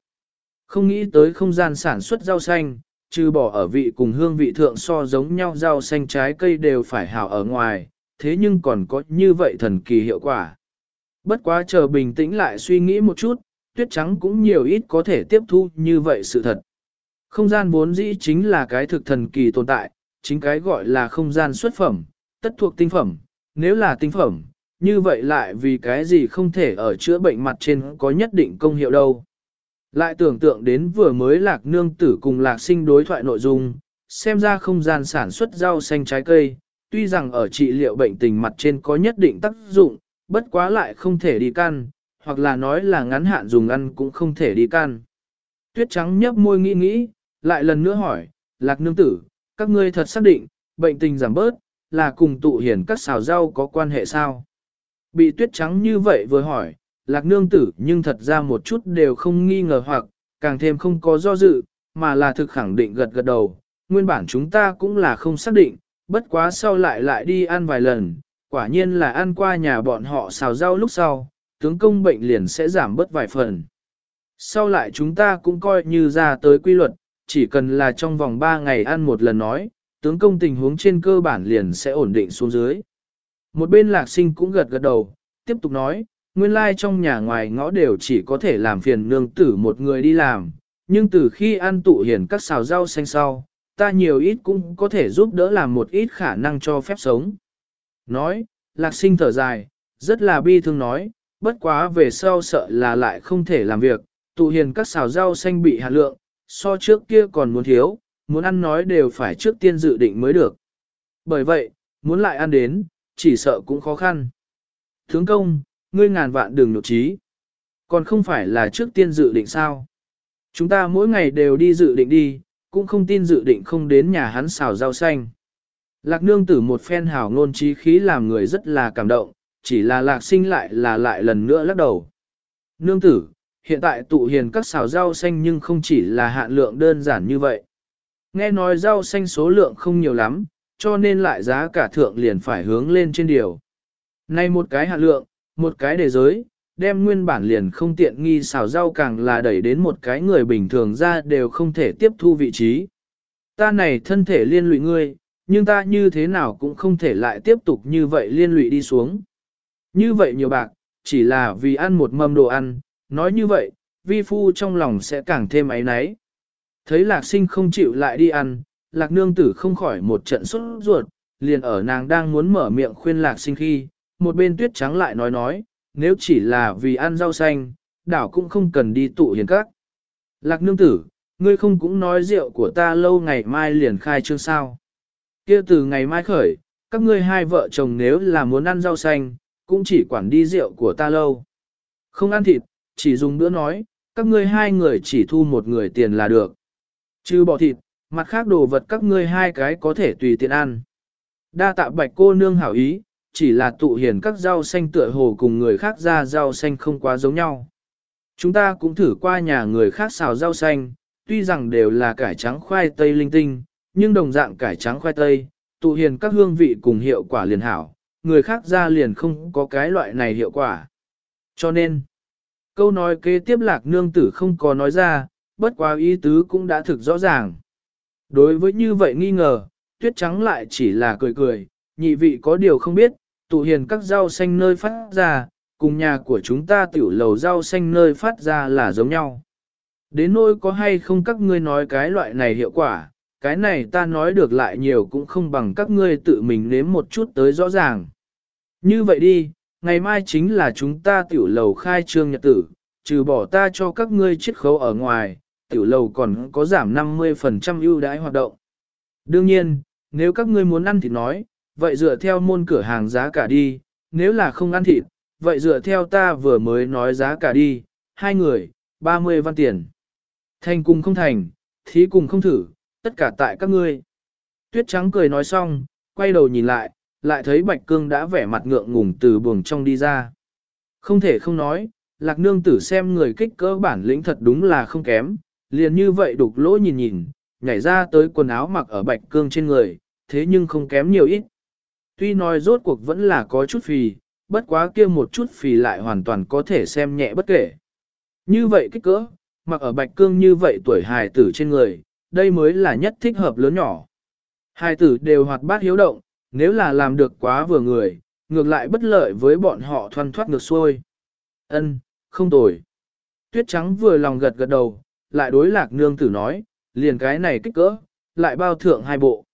Không nghĩ tới không gian sản xuất rau xanh, trừ bỏ ở vị cùng hương vị thượng so giống nhau rau xanh trái cây đều phải hảo ở ngoài, thế nhưng còn có như vậy thần kỳ hiệu quả. Bất quá chờ bình tĩnh lại suy nghĩ một chút, tuyết trắng cũng nhiều ít có thể tiếp thu như vậy sự thật. Không gian vốn dĩ chính là cái thực thần kỳ tồn tại, chính cái gọi là không gian xuất phẩm, tất thuộc tinh phẩm, nếu là tinh phẩm, như vậy lại vì cái gì không thể ở chữa bệnh mặt trên có nhất định công hiệu đâu. Lại tưởng tượng đến vừa mới lạc nương tử cùng lạc sinh đối thoại nội dung, xem ra không gian sản xuất rau xanh trái cây, tuy rằng ở trị liệu bệnh tình mặt trên có nhất định tác dụng, bất quá lại không thể đi căn, hoặc là nói là ngắn hạn dùng ăn cũng không thể đi căn. Tuyết trắng nhấp môi nghĩ nghĩ, lại lần nữa hỏi, lạc nương tử, các ngươi thật xác định, bệnh tình giảm bớt, là cùng tụ hiển các xào rau có quan hệ sao? Bị tuyết trắng như vậy vừa hỏi, lạc nương tử nhưng thật ra một chút đều không nghi ngờ hoặc, càng thêm không có do dự, mà là thực khẳng định gật gật đầu. Nguyên bản chúng ta cũng là không xác định, bất quá sau lại lại đi ăn vài lần, quả nhiên là ăn qua nhà bọn họ xào rau lúc sau, tướng công bệnh liền sẽ giảm bớt vài phần. Sau lại chúng ta cũng coi như ra tới quy luật, chỉ cần là trong vòng 3 ngày ăn một lần nói, tướng công tình huống trên cơ bản liền sẽ ổn định xuống dưới. Một bên lạc sinh cũng gật gật đầu, tiếp tục nói, nguyên lai trong nhà ngoài ngõ đều chỉ có thể làm phiền nương tử một người đi làm, nhưng từ khi ăn tụ hiển các xào rau xanh sau, ta nhiều ít cũng có thể giúp đỡ làm một ít khả năng cho phép sống. Nói, lạc sinh thở dài, rất là bi thương nói, bất quá về sau sợ là lại không thể làm việc, tụ hiền các xào rau xanh bị hạ lượng, so trước kia còn muốn thiếu, muốn ăn nói đều phải trước tiên dự định mới được. Bởi vậy, muốn lại ăn đến, chỉ sợ cũng khó khăn. Tướng công, ngươi ngàn vạn đừng nụ trí. Còn không phải là trước tiên dự định sao. Chúng ta mỗi ngày đều đi dự định đi, cũng không tin dự định không đến nhà hắn xào rau xanh. Lạc nương tử một phen hào ngôn trí khí làm người rất là cảm động, chỉ là lạc sinh lại là lại lần nữa lắc đầu. Nương tử, hiện tại tụ hiền các xào rau xanh nhưng không chỉ là hạn lượng đơn giản như vậy. Nghe nói rau xanh số lượng không nhiều lắm, cho nên lại giá cả thượng liền phải hướng lên trên điều. Nay một cái hạ lượng, một cái đề giới, đem nguyên bản liền không tiện nghi xào rau càng là đẩy đến một cái người bình thường ra đều không thể tiếp thu vị trí. Ta này thân thể liên lụy ngươi, nhưng ta như thế nào cũng không thể lại tiếp tục như vậy liên lụy đi xuống. Như vậy nhiều bạc, chỉ là vì ăn một mâm đồ ăn, nói như vậy, vi phu trong lòng sẽ càng thêm ấy náy. Thấy lạc sinh không chịu lại đi ăn, lạc nương tử không khỏi một trận sốt ruột, liền ở nàng đang muốn mở miệng khuyên lạc sinh khi, một bên tuyết trắng lại nói nói, nếu chỉ là vì ăn rau xanh, đảo cũng không cần đi tụ hiền các. Lạc nương tử, ngươi không cũng nói rượu của ta lâu ngày mai liền khai trương sao. kia từ ngày mai khởi, các ngươi hai vợ chồng nếu là muốn ăn rau xanh, cũng chỉ quản đi rượu của ta lâu. Không ăn thịt, chỉ dùng bữa nói, các ngươi hai người chỉ thu một người tiền là được. Chứ bỏ thịt, mặt khác đồ vật các ngươi hai cái có thể tùy tiện ăn. Đa tạ bạch cô nương hảo ý, chỉ là tụ hiền các rau xanh tựa hồ cùng người khác ra rau xanh không quá giống nhau. Chúng ta cũng thử qua nhà người khác xào rau xanh, tuy rằng đều là cải trắng khoai tây linh tinh, nhưng đồng dạng cải trắng khoai tây, tụ hiền các hương vị cùng hiệu quả liền hảo, người khác ra liền không có cái loại này hiệu quả. Cho nên, câu nói kế tiếp lạc nương tử không có nói ra, bất quá ý tứ cũng đã thực rõ ràng. Đối với như vậy nghi ngờ, tuyết trắng lại chỉ là cười cười, nhị vị có điều không biết, tụ hiền các rau xanh nơi phát ra, cùng nhà của chúng ta tiểu lầu rau xanh nơi phát ra là giống nhau. Đến nỗi có hay không các ngươi nói cái loại này hiệu quả, cái này ta nói được lại nhiều cũng không bằng các ngươi tự mình nếm một chút tới rõ ràng. Như vậy đi, ngày mai chính là chúng ta tiểu lầu khai trương nhật tử, trừ bỏ ta cho các ngươi chiết khấu ở ngoài, tiểu lầu còn có giảm 50% ưu đãi hoạt động. Đương nhiên, nếu các ngươi muốn ăn thịt nói, vậy dựa theo môn cửa hàng giá cả đi, nếu là không ăn thịt, vậy dựa theo ta vừa mới nói giá cả đi, hai người, 30 văn tiền. Thành cùng không thành, thí cùng không thử, tất cả tại các ngươi. Tuyết trắng cười nói xong, quay đầu nhìn lại, lại thấy Bạch Cương đã vẻ mặt ngượng ngùng từ buồng trong đi ra. Không thể không nói, lạc nương tử xem người kích cỡ bản lĩnh thật đúng là không kém, liền như vậy đục lỗ nhìn nhìn, nhảy ra tới quần áo mặc ở Bạch Cương trên người, thế nhưng không kém nhiều ít. Tuy nói rốt cuộc vẫn là có chút phì, bất quá kia một chút phì lại hoàn toàn có thể xem nhẹ bất kể. Như vậy kích cỡ, mặc ở Bạch Cương như vậy tuổi hài tử trên người, đây mới là nhất thích hợp lớn nhỏ. hài tử đều hoạt bát hiếu động, nếu là làm được quá vừa người, ngược lại bất lợi với bọn họ thoăn thoát ngược xuôi. Ân, không tồi. Tuyết trắng vừa lòng gật gật đầu, lại đối lạc nương tử nói, liền cái này kích cỡ, lại bao thượng hai bộ.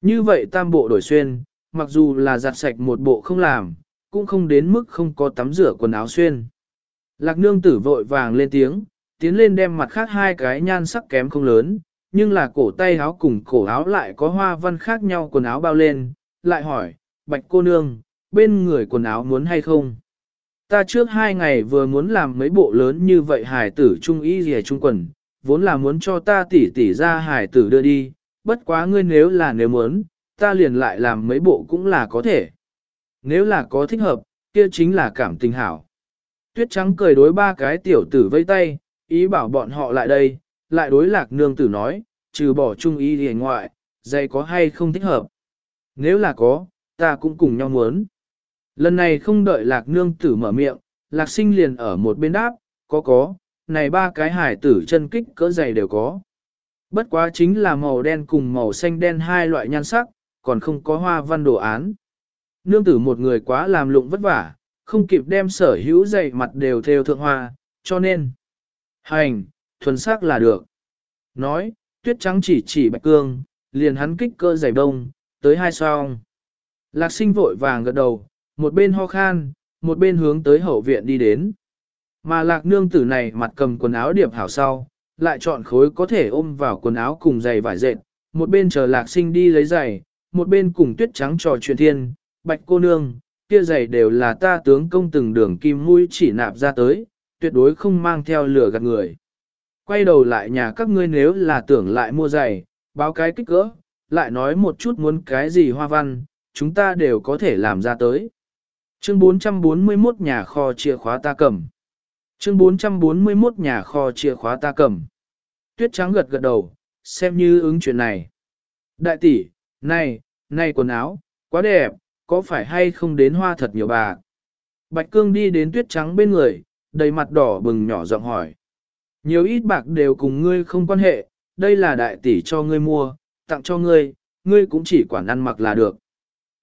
Như vậy tam bộ đổi xuyên, mặc dù là giặt sạch một bộ không làm, cũng không đến mức không có tắm rửa quần áo xuyên. Lạc nương tử vội vàng lên tiếng, tiến lên đem mặt khác hai cái nhan sắc kém không lớn, nhưng là cổ tay áo cùng cổ áo lại có hoa văn khác nhau quần áo bao lên, lại hỏi, bạch cô nương, bên người quần áo muốn hay không? Ta trước hai ngày vừa muốn làm mấy bộ lớn như vậy hải tử trung y gì trung quần, vốn là muốn cho ta tỉ tỉ ra hải tử đưa đi, bất quá ngươi nếu là nếu muốn, ta liền lại làm mấy bộ cũng là có thể. Nếu là có thích hợp, kia chính là cảm tình hảo. Tuyết trắng cười đối ba cái tiểu tử vây tay, ý bảo bọn họ lại đây, lại đối lạc nương tử nói, trừ bỏ trung y gì ngoại, dây có hay không thích hợp. Nếu là có, ta cũng cùng nhau muốn. Lần này không đợi lạc nương tử mở miệng, lạc sinh liền ở một bên đáp, có có, này ba cái hải tử chân kích cỡ dày đều có. Bất quá chính là màu đen cùng màu xanh đen hai loại nhan sắc, còn không có hoa văn đồ án. Nương tử một người quá làm lụng vất vả, không kịp đem sở hữu dày mặt đều theo thượng hoa, cho nên hành, thuần sắc là được. Nói, tuyết trắng chỉ chỉ bạch cương, liền hắn kích cỡ dày đông, tới hai song. Lạc sinh vội vàng gật đầu, một bên ho khan, một bên hướng tới hậu viện đi đến. Mà lạc nương tử này mặt cầm quần áo điệp hảo sau, lại chọn khối có thể ôm vào quần áo cùng giày vải dệt, một bên chờ lạc sinh đi lấy giày, một bên cùng tuyết trắng trò chuyện thiên, bạch cô nương, kia giày đều là ta tướng công từng đường kim mũi chỉ nạp ra tới, tuyệt đối không mang theo lửa gạt người. Quay đầu lại nhà các ngươi nếu là tưởng lại mua giày, báo cái kích cỡ, lại nói một chút muốn cái gì hoa văn, chúng ta đều có thể làm ra tới. Chương 441 nhà kho chìa khóa ta cầm. Chương 441 nhà kho chìa khóa ta cầm. Tuyết trắng gật gật đầu, xem như ứng chuyện này. Đại tỷ, này, này quần áo, quá đẹp, có phải hay không đến hoa thật nhiều bà? Bạch cương đi đến tuyết trắng bên người, đầy mặt đỏ bừng nhỏ giọng hỏi. Nhiều ít bạc đều cùng ngươi không quan hệ, đây là đại tỷ cho ngươi mua, tặng cho ngươi, ngươi cũng chỉ quản ăn mặc là được.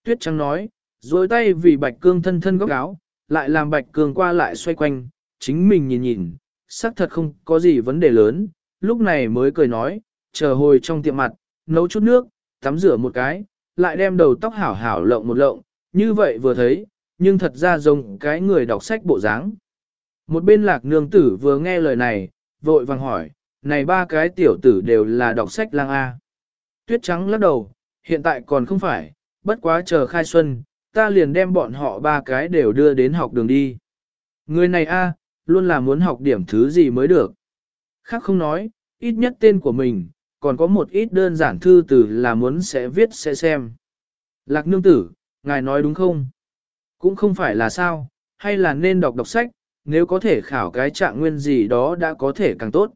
Tuyết trắng nói, dối tay vì bạch cương thân thân góc áo, lại làm bạch cương qua lại xoay quanh, chính mình nhìn nhìn, xác thật không có gì vấn đề lớn, lúc này mới cười nói, chờ hồi trong tiệm mặt, nấu chút nước, tắm rửa một cái, lại đem đầu tóc hảo hảo lộng một lộng, như vậy vừa thấy, nhưng thật ra giống cái người đọc sách bộ dáng. Một bên lạc nương tử vừa nghe lời này, vội vàng hỏi, này ba cái tiểu tử đều là đọc sách lang A. Tuyết trắng lắc đầu, hiện tại còn không phải, bất quá chờ khai xuân, ta liền đem bọn họ ba cái đều đưa đến học đường đi. Người này A, luôn là muốn học điểm thứ gì mới được. Khác không nói, ít nhất tên của mình, còn có một ít đơn giản thư từ là muốn sẽ viết sẽ xem. Lạc nương tử, ngài nói đúng không? Cũng không phải là sao, hay là nên đọc đọc sách, nếu có thể khảo cái trạng nguyên gì đó đã có thể càng tốt.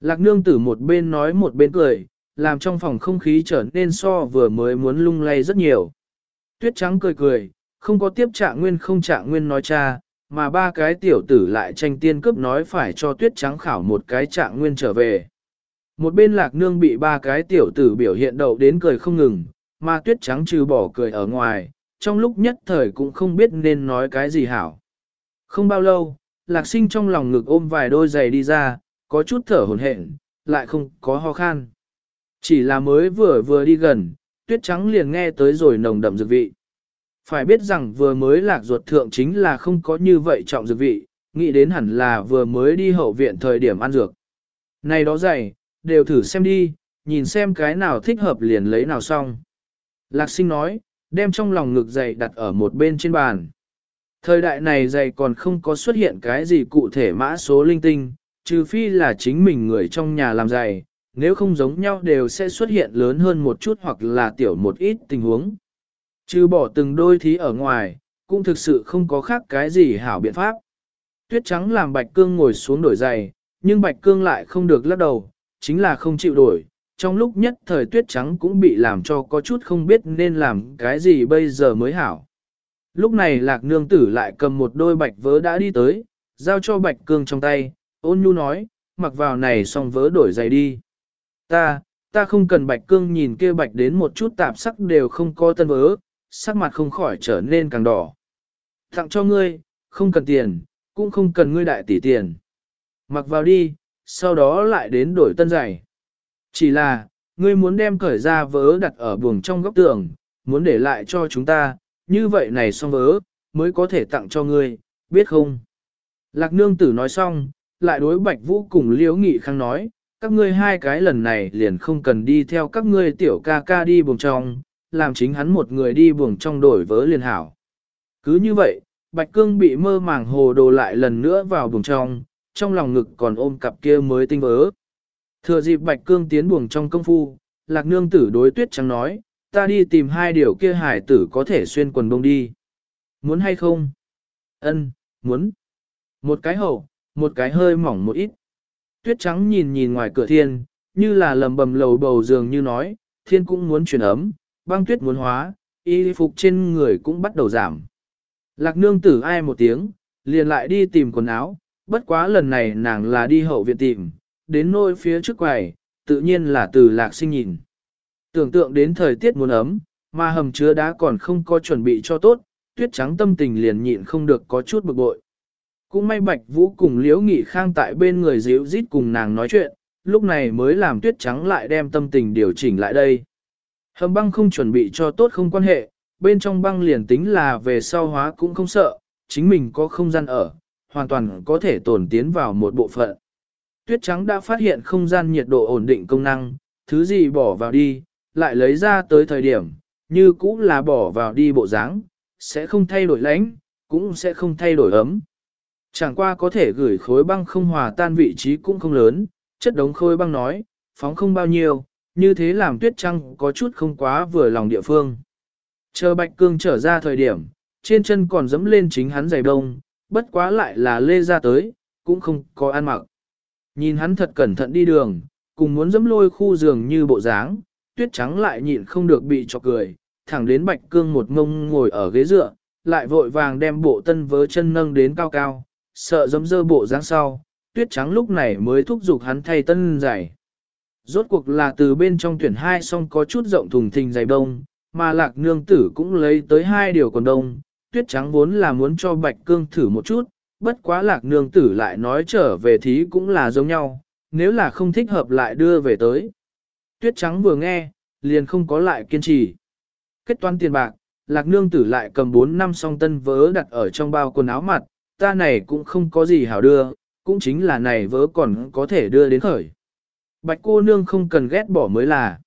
Lạc nương tử một bên nói một bên cười, làm trong phòng không khí trở nên so vừa mới muốn lung lay rất nhiều. Tuyết trắng cười cười, không có tiếp trạng nguyên không trạng nguyên nói cha, mà ba cái tiểu tử lại tranh tiên cướp nói phải cho tuyết trắng khảo một cái trạng nguyên trở về. Một bên lạc nương bị ba cái tiểu tử biểu hiện đầu đến cười không ngừng, mà tuyết trắng trừ bỏ cười ở ngoài, trong lúc nhất thời cũng không biết nên nói cái gì hảo. Không bao lâu, lạc sinh trong lòng ngực ôm vài đôi giày đi ra, có chút thở hổn hển, lại không có ho khan. Chỉ là mới vừa vừa đi gần, tuyết trắng liền nghe tới rồi nồng đậm dược vị. Phải biết rằng vừa mới lạc ruột thượng chính là không có như vậy trọng dược vị, nghĩ đến hẳn là vừa mới đi hậu viện thời điểm ăn dược. Này đó dày, đều thử xem đi, nhìn xem cái nào thích hợp liền lấy nào xong. Lạc sinh nói, đem trong lòng ngực dày đặt ở một bên trên bàn. Thời đại này dày còn không có xuất hiện cái gì cụ thể mã số linh tinh, trừ phi là chính mình người trong nhà làm dày, nếu không giống nhau đều sẽ xuất hiện lớn hơn một chút hoặc là tiểu một ít tình huống. Trừ bỏ từng đôi thí ở ngoài, cũng thực sự không có khác cái gì hảo biện pháp. Tuyết trắng làm bạch cương ngồi xuống đổi giày, nhưng bạch cương lại không được lắc đầu, chính là không chịu đổi. Trong lúc nhất thời tuyết trắng cũng bị làm cho có chút không biết nên làm cái gì bây giờ mới hảo. Lúc này lạc nương tử lại cầm một đôi bạch vớ đã đi tới, giao cho bạch cương trong tay, ôn nhu nói, mặc vào này xong vớ đổi giày đi. Ta, ta không cần bạch cương nhìn kia bạch đến một chút tạp sắc đều không có tân vớ, sắc mặt không khỏi trở nên càng đỏ. Tặng cho ngươi, không cần tiền, cũng không cần ngươi đại tỷ tiền. Mặc vào đi, sau đó lại đến đổi tân giày. Chỉ là, ngươi muốn đem cởi ra vớ đặt ở buồng trong góc tường, muốn để lại cho chúng ta, như vậy này xong vớ, mới có thể tặng cho ngươi, biết không? Lạc nương tử nói xong, lại đối bạch vũ cùng liễu nghị khang nói, các ngươi hai cái lần này liền không cần đi theo các ngươi tiểu ca ca đi buồng trong, làm chính hắn một người đi buồng trong đổi vớ liền hảo. Cứ như vậy, Bạch Cương bị mơ màng hồ đồ lại lần nữa vào buồng trong, trong lòng ngực còn ôm cặp kia mới tinh vớ. Thừa dịp Bạch Cương tiến buồng trong công phu, Lạc Nương tử đối tuyết trắng nói, ta đi tìm hai điều kia hải tử có thể xuyên quần bông đi. Muốn hay không? Ân, muốn. Một cái hậu, một cái hơi mỏng một ít. Tuyết trắng nhìn nhìn ngoài cửa thiên, như là lầm bầm lầu bầu dường như nói, thiên cũng muốn chuyển ấm, băng tuyết muốn hóa, y phục trên người cũng bắt đầu giảm. Lạc nương tử ai một tiếng, liền lại đi tìm quần áo, bất quá lần này nàng là đi hậu viện tìm, đến nôi phía trước quầy, tự nhiên là từ lạc sinh nhìn. Tưởng tượng đến thời tiết muốn ấm, mà hầm chứa đá còn không có chuẩn bị cho tốt, tuyết trắng tâm tình liền nhịn không được có chút bực bội. Cũng may bạch vũ cùng liễu nghị khang tại bên người díu rít cùng nàng nói chuyện, lúc này mới làm tuyết trắng lại đem tâm tình điều chỉnh lại đây. Hầm băng không chuẩn bị cho tốt không quan hệ, bên trong băng liền tính là về sau hóa cũng không sợ, chính mình có không gian ở, hoàn toàn có thể tổn tiến vào một bộ phận. Tuyết trắng đã phát hiện không gian nhiệt độ ổn định công năng, thứ gì bỏ vào đi, lại lấy ra tới thời điểm, như cũ là bỏ vào đi bộ dáng, sẽ không thay đổi lánh, cũng sẽ không thay đổi ấm. Chẳng qua có thể gửi khối băng không hòa tan vị trí cũng không lớn, chất đống khối băng nói, phóng không bao nhiêu, như thế làm tuyết trăng có chút không quá vừa lòng địa phương. Chờ bạch cương trở ra thời điểm, trên chân còn dẫm lên chính hắn giày đông, bất quá lại là lê ra tới, cũng không có ăn mặc. Nhìn hắn thật cẩn thận đi đường, cùng muốn dẫm lôi khu giường như bộ dáng, tuyết trắng lại nhịn không được bị chọc cười, thẳng đến bạch cương một ngông ngồi ở ghế dựa, lại vội vàng đem bộ tân vớ chân nâng đến cao cao, sợ dẫm dơ bộ dáng sau, tuyết trắng lúc này mới thúc giục hắn thay tân giày. Rốt cuộc là từ bên trong tuyển hai xong có chút rộng thùng thình giày đông, mà lạc nương tử cũng lấy tới hai điều quần đông, tuyết trắng vốn là muốn cho bạch cương thử một chút, bất quá lạc nương tử lại nói trở về thí cũng là giống nhau, nếu là không thích hợp lại đưa về tới. Tuyết trắng vừa nghe, liền không có lại kiên trì. Kết toán tiền bạc, lạc nương tử lại cầm 4 năm song tân vớ đặt ở trong bao quần áo mặt, ta này cũng không có gì hảo đưa, cũng chính là này vớ còn có thể đưa đến khởi. Bạch cô nương không cần ghét bỏ mới là.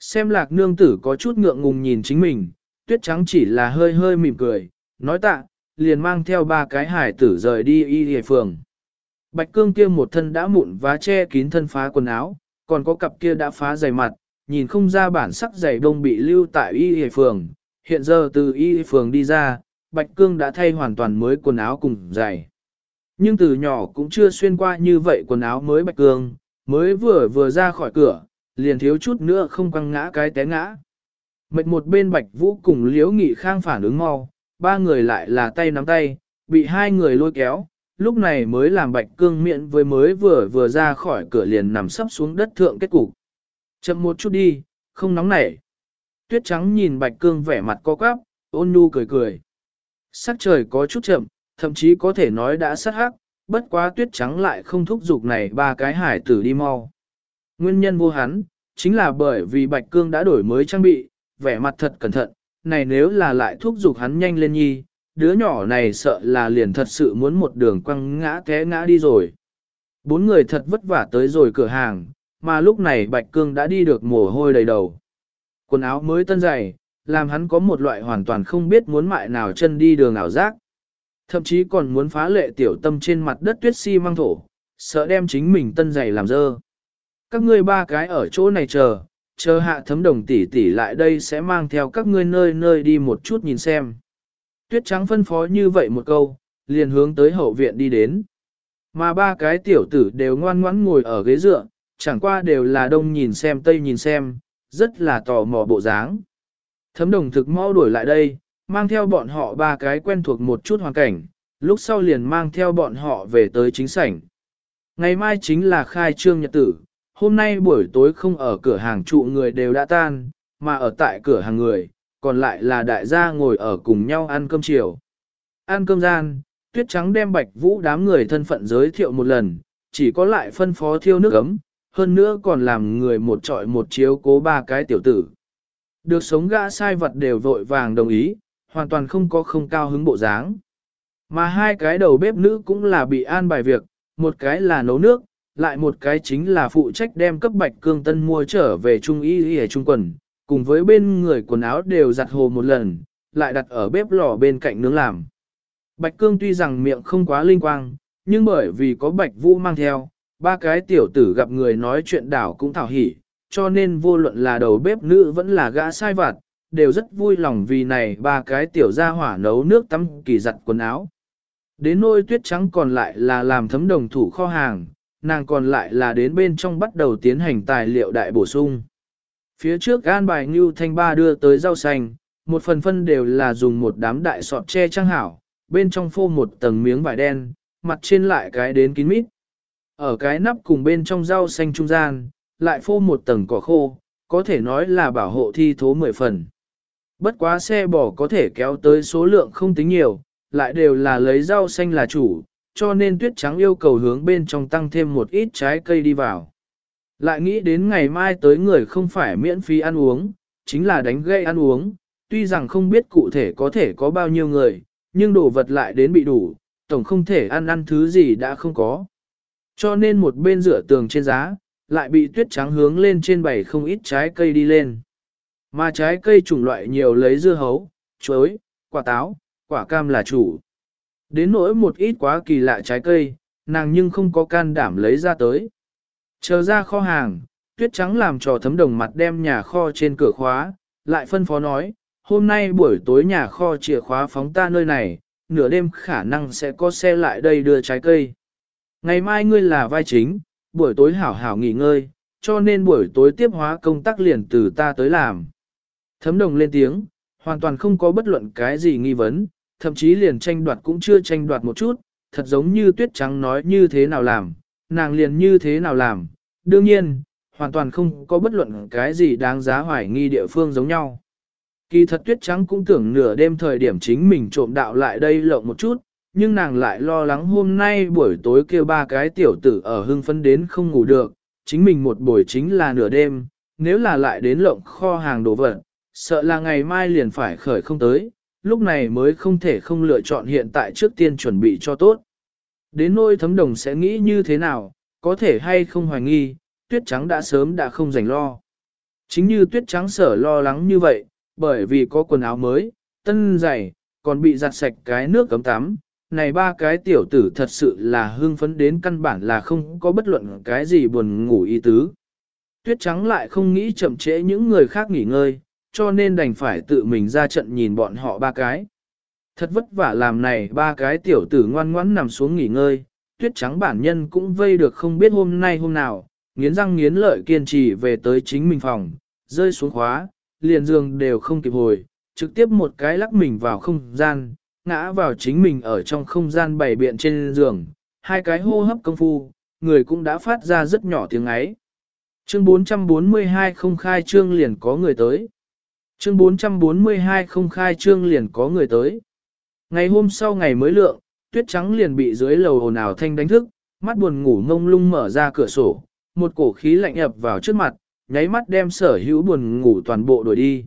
Xem lạc nương tử có chút ngượng ngùng nhìn chính mình, tuyết trắng chỉ là hơi hơi mỉm cười, nói tạ, liền mang theo ba cái hải tử rời đi y hề phường. Bạch cương kia một thân đã mụn vá che kín thân phá quần áo, còn có cặp kia đã phá dày mặt, nhìn không ra bản sắc giày đông bị lưu tại y hề phường. Hiện giờ từ y hề phường đi ra, Bạch cương đã thay hoàn toàn mới quần áo cùng giày. Nhưng từ nhỏ cũng chưa xuyên qua như vậy quần áo mới Bạch cương, mới vừa vừa ra khỏi cửa, liền thiếu chút nữa không quăng ngã cái té ngã. Mệt một bên Bạch Vũ cùng Liễu Nghị Khang phản ứng mau, ba người lại là tay nắm tay, bị hai người lôi kéo, lúc này mới làm Bạch Cương miệng với mới vừa vừa ra khỏi cửa liền nằm sấp xuống đất thượng kết cục. Chậm một chút đi, không nóng nảy. Tuyết trắng nhìn Bạch Cương vẻ mặt co quắp, ôn nhu cười cười. Sắc trời có chút chậm, thậm chí có thể nói đã sát hắc, bất quá tuyết trắng lại không thúc giục này ba cái hải tử đi mau. Nguyên nhân vô hắn, chính là bởi vì Bạch Cương đã đổi mới trang bị, vẻ mặt thật cẩn thận, này nếu là lại thúc giục hắn nhanh lên nhi, đứa nhỏ này sợ là liền thật sự muốn một đường quăng ngã té ngã đi rồi. Bốn người thật vất vả tới rồi cửa hàng, mà lúc này Bạch Cương đã đi được mồ hôi đầy đầu. Quần áo mới tân dày, làm hắn có một loại hoàn toàn không biết muốn mại nào chân đi đường ảo giác. Thậm chí còn muốn phá lệ tiểu tâm trên mặt đất tuyết si mang thổ, sợ đem chính mình tân giày làm dơ. Các ngươi ba cái ở chỗ này chờ, chờ hạ thấm đồng tỷ tỷ lại đây sẽ mang theo các ngươi nơi nơi đi một chút nhìn xem. Tuyết trắng phân phó như vậy một câu, liền hướng tới hậu viện đi đến. Mà ba cái tiểu tử đều ngoan ngoãn ngồi ở ghế dựa, chẳng qua đều là đông nhìn xem tây nhìn xem, rất là tò mò bộ dáng. Thấm đồng thực mau đuổi lại đây, mang theo bọn họ ba cái quen thuộc một chút hoàn cảnh, lúc sau liền mang theo bọn họ về tới chính sảnh. Ngày mai chính là khai trương nhật tử, hôm nay buổi tối không ở cửa hàng trụ người đều đã tan, mà ở tại cửa hàng người, còn lại là đại gia ngồi ở cùng nhau ăn cơm chiều. Ăn cơm gian, tuyết trắng đem bạch vũ đám người thân phận giới thiệu một lần, chỉ có lại phân phó thiêu nước ấm, hơn nữa còn làm người một trọi một chiếu cố ba cái tiểu tử. Được sống gã sai vật đều vội vàng đồng ý, hoàn toàn không có không cao hứng bộ dáng. Mà hai cái đầu bếp nữ cũng là bị an bài việc, một cái là nấu nước, lại một cái chính là phụ trách đem cấp bạch cương tân mua trở về trung y y ở trung quần, cùng với bên người quần áo đều giặt hồ một lần, lại đặt ở bếp lò bên cạnh nướng làm. Bạch cương tuy rằng miệng không quá linh quang, nhưng bởi vì có bạch vũ mang theo, ba cái tiểu tử gặp người nói chuyện đảo cũng thảo hỉ, cho nên vô luận là đầu bếp nữ vẫn là gã sai vặt, đều rất vui lòng vì này ba cái tiểu gia hỏa nấu nước tắm kỳ giặt quần áo. Đến nôi tuyết trắng còn lại là làm thấm đồng thủ kho hàng, nàng còn lại là đến bên trong bắt đầu tiến hành tài liệu đại bổ sung. Phía trước gan bài Ngưu Thanh Ba đưa tới rau xanh, một phần phân đều là dùng một đám đại sọt che trang hảo, bên trong phô một tầng miếng vải đen, mặt trên lại cái đến kín mít. Ở cái nắp cùng bên trong rau xanh trung gian, lại phô một tầng cỏ khô, có thể nói là bảo hộ thi thố mười phần. Bất quá xe bò có thể kéo tới số lượng không tính nhiều, lại đều là lấy rau xanh là chủ, cho nên tuyết trắng yêu cầu hướng bên trong tăng thêm một ít trái cây đi vào. Lại nghĩ đến ngày mai tới người không phải miễn phí ăn uống, chính là đánh gây ăn uống, tuy rằng không biết cụ thể có thể có bao nhiêu người, nhưng đồ vật lại đến bị đủ, tổng không thể ăn ăn thứ gì đã không có. Cho nên một bên rửa tường trên giá, lại bị tuyết trắng hướng lên trên bảy không ít trái cây đi lên. Mà trái cây chủng loại nhiều lấy dưa hấu, chuối, quả táo, quả cam là chủ. Đến nỗi một ít quá kỳ lạ trái cây, nàng nhưng không có can đảm lấy ra tới. Chờ ra kho hàng, tuyết trắng làm trò thấm đồng mặt đem nhà kho trên cửa khóa, lại phân phó nói, hôm nay buổi tối nhà kho chìa khóa phóng ta nơi này, nửa đêm khả năng sẽ có xe lại đây đưa trái cây. Ngày mai ngươi là vai chính, buổi tối hảo hảo nghỉ ngơi, cho nên buổi tối tiếp hóa công tác liền từ ta tới làm. Thấm đồng lên tiếng, hoàn toàn không có bất luận cái gì nghi vấn, thậm chí liền tranh đoạt cũng chưa tranh đoạt một chút, thật giống như tuyết trắng nói như thế nào làm, nàng liền như thế nào làm. Đương nhiên, hoàn toàn không có bất luận cái gì đáng giá hoài nghi địa phương giống nhau. Kỳ thật tuyết trắng cũng tưởng nửa đêm thời điểm chính mình trộm đạo lại đây lộng một chút, nhưng nàng lại lo lắng hôm nay buổi tối kia ba cái tiểu tử ở hưng phấn đến không ngủ được, chính mình một buổi chính là nửa đêm, nếu là lại đến lộng kho hàng đồ vật, sợ là ngày mai liền phải khởi không tới, lúc này mới không thể không lựa chọn hiện tại trước tiên chuẩn bị cho tốt. Đến nôi thấm đồng sẽ nghĩ như thế nào, có thể hay không hoài nghi, tuyết trắng đã sớm đã không dành lo. Chính như tuyết trắng sở lo lắng như vậy, bởi vì có quần áo mới, tân giày, còn bị giặt sạch cái nước cấm tắm. Này ba cái tiểu tử thật sự là hưng phấn đến căn bản là không có bất luận cái gì buồn ngủ ý tứ. Tuyết trắng lại không nghĩ chậm trễ những người khác nghỉ ngơi, cho nên đành phải tự mình ra trận nhìn bọn họ ba cái. Thật vất vả làm này ba cái tiểu tử ngoan ngoãn nằm xuống nghỉ ngơi, tuyết trắng bản nhân cũng vây được không biết hôm nay hôm nào, nghiến răng nghiến lợi kiên trì về tới chính mình phòng, rơi xuống khóa, liền giường đều không kịp hồi, trực tiếp một cái lắc mình vào không gian, ngã vào chính mình ở trong không gian bày biện trên giường, hai cái hô hấp công phu, người cũng đã phát ra rất nhỏ tiếng ấy. Chương 442 không khai trương liền có người tới. Chương 442 không khai trương liền có người tới. Ngày hôm sau ngày mới lượng, tuyết trắng liền bị dưới lầu ồn ào thanh đánh thức, mắt buồn ngủ ngông lung mở ra cửa sổ, một cổ khí lạnh ập vào trước mặt, nháy mắt đem sở hữu buồn ngủ toàn bộ đuổi đi.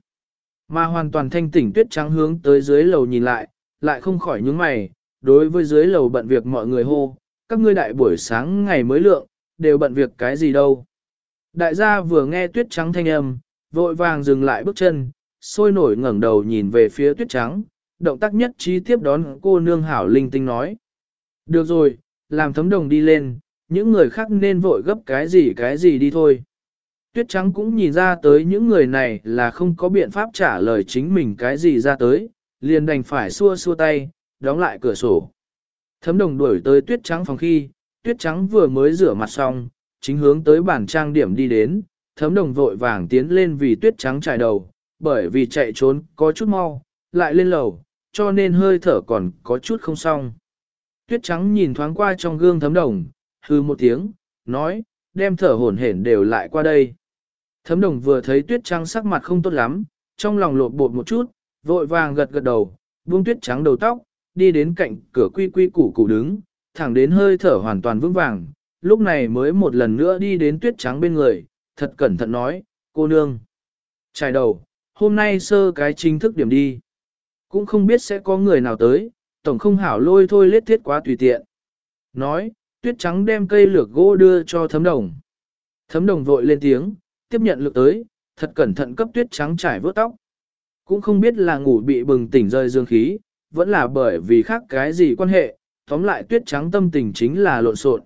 Mà hoàn toàn thanh tỉnh tuyết trắng hướng tới dưới lầu nhìn lại, lại không khỏi nhướng mày, đối với dưới lầu bận việc mọi người hô, các ngươi đại buổi sáng ngày mới lượng, đều bận việc cái gì đâu. Đại gia vừa nghe tuyết trắng thanh âm, vội vàng dừng lại bước chân, sôi nổi ngẩng đầu nhìn về phía tuyết trắng, động tác nhất trí tiếp đón cô nương hảo linh tinh nói. Được rồi, làm thấm đồng đi lên, những người khác nên vội gấp cái gì cái gì đi thôi. Tuyết trắng cũng nhìn ra tới những người này là không có biện pháp trả lời chính mình cái gì ra tới, liền đành phải xua xua tay, đóng lại cửa sổ. Thấm đồng đuổi tới tuyết trắng phòng khi, tuyết trắng vừa mới rửa mặt xong, chính hướng tới bản trang điểm đi đến, thấm đồng vội vàng tiến lên vì tuyết trắng trải đầu, bởi vì chạy trốn có chút mau, lại lên lầu, cho nên hơi thở còn có chút không xong. Tuyết trắng nhìn thoáng qua trong gương thấm đồng, hư một tiếng, nói, đem thở hổn hển đều lại qua đây. Thấm đồng vừa thấy tuyết trắng sắc mặt không tốt lắm, trong lòng lột bột một chút, vội vàng gật gật đầu, buông tuyết trắng đầu tóc, đi đến cạnh cửa quy quy củ củ đứng, thẳng đến hơi thở hoàn toàn vững vàng, lúc này mới một lần nữa đi đến tuyết trắng bên người, thật cẩn thận nói, cô nương. Trải đầu, hôm nay sơ cái chính thức điểm đi. Cũng không biết sẽ có người nào tới, tổng không hảo lôi thôi lết thiết quá tùy tiện. Nói, tuyết trắng đem cây lược gỗ đưa cho thấm đồng. Thấm đồng vội lên tiếng, tiếp nhận lược tới, thật cẩn thận cấp tuyết trắng trải vớt tóc. Cũng không biết là ngủ bị bừng tỉnh rơi dương khí, vẫn là bởi vì khác cái gì quan hệ, tóm lại tuyết trắng tâm tình chính là lộn xộn.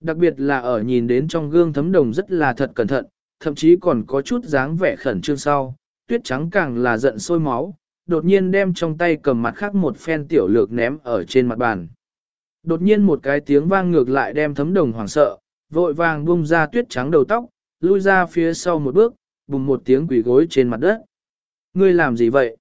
Đặc biệt là ở nhìn đến trong gương thấm đồng rất là thật cẩn thận, thậm chí còn có chút dáng vẻ khẩn trương sau, tuyết trắng càng là giận sôi máu, đột nhiên đem trong tay cầm mặt khác một phen tiểu lược ném ở trên mặt bàn. Đột nhiên một cái tiếng vang ngược lại đem thấm đồng hoảng sợ, vội vàng bung ra tuyết trắng đầu tóc, lui ra phía sau một bước, bùng một tiếng quỷ gối trên mặt đất. Ngươi làm gì vậy?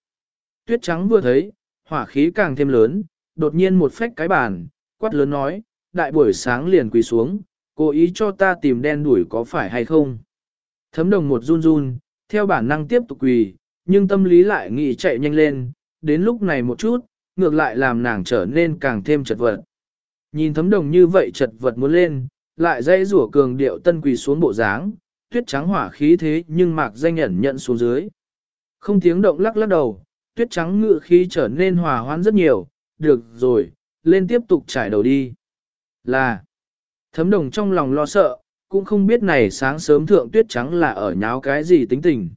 Tuyết trắng vừa thấy, hỏa khí càng thêm lớn, đột nhiên một phách cái bàn, quát lớn nói, đại buổi sáng liền quỳ xuống, cố ý cho ta tìm đen đuổi có phải hay không? Thấm đồng một run run, theo bản năng tiếp tục quỳ, nhưng tâm lý lại nghĩ chạy nhanh lên, đến lúc này một chút, ngược lại làm nàng trở nên càng thêm chật vật. Nhìn thấm đồng như vậy chật vật muốn lên, lại dây rủa cường điệu tân quỳ xuống bộ dáng, tuyết trắng hỏa khí thế nhưng mạc danh ẩn nhận xuống dưới. Không tiếng động lắc lắc đầu, tuyết trắng ngự khí trở nên hòa hoãn rất nhiều, được rồi, lên tiếp tục trải đầu đi. Là, thấm đồng trong lòng lo sợ, cũng không biết này sáng sớm thượng tuyết trắng là ở nháo cái gì tính tình.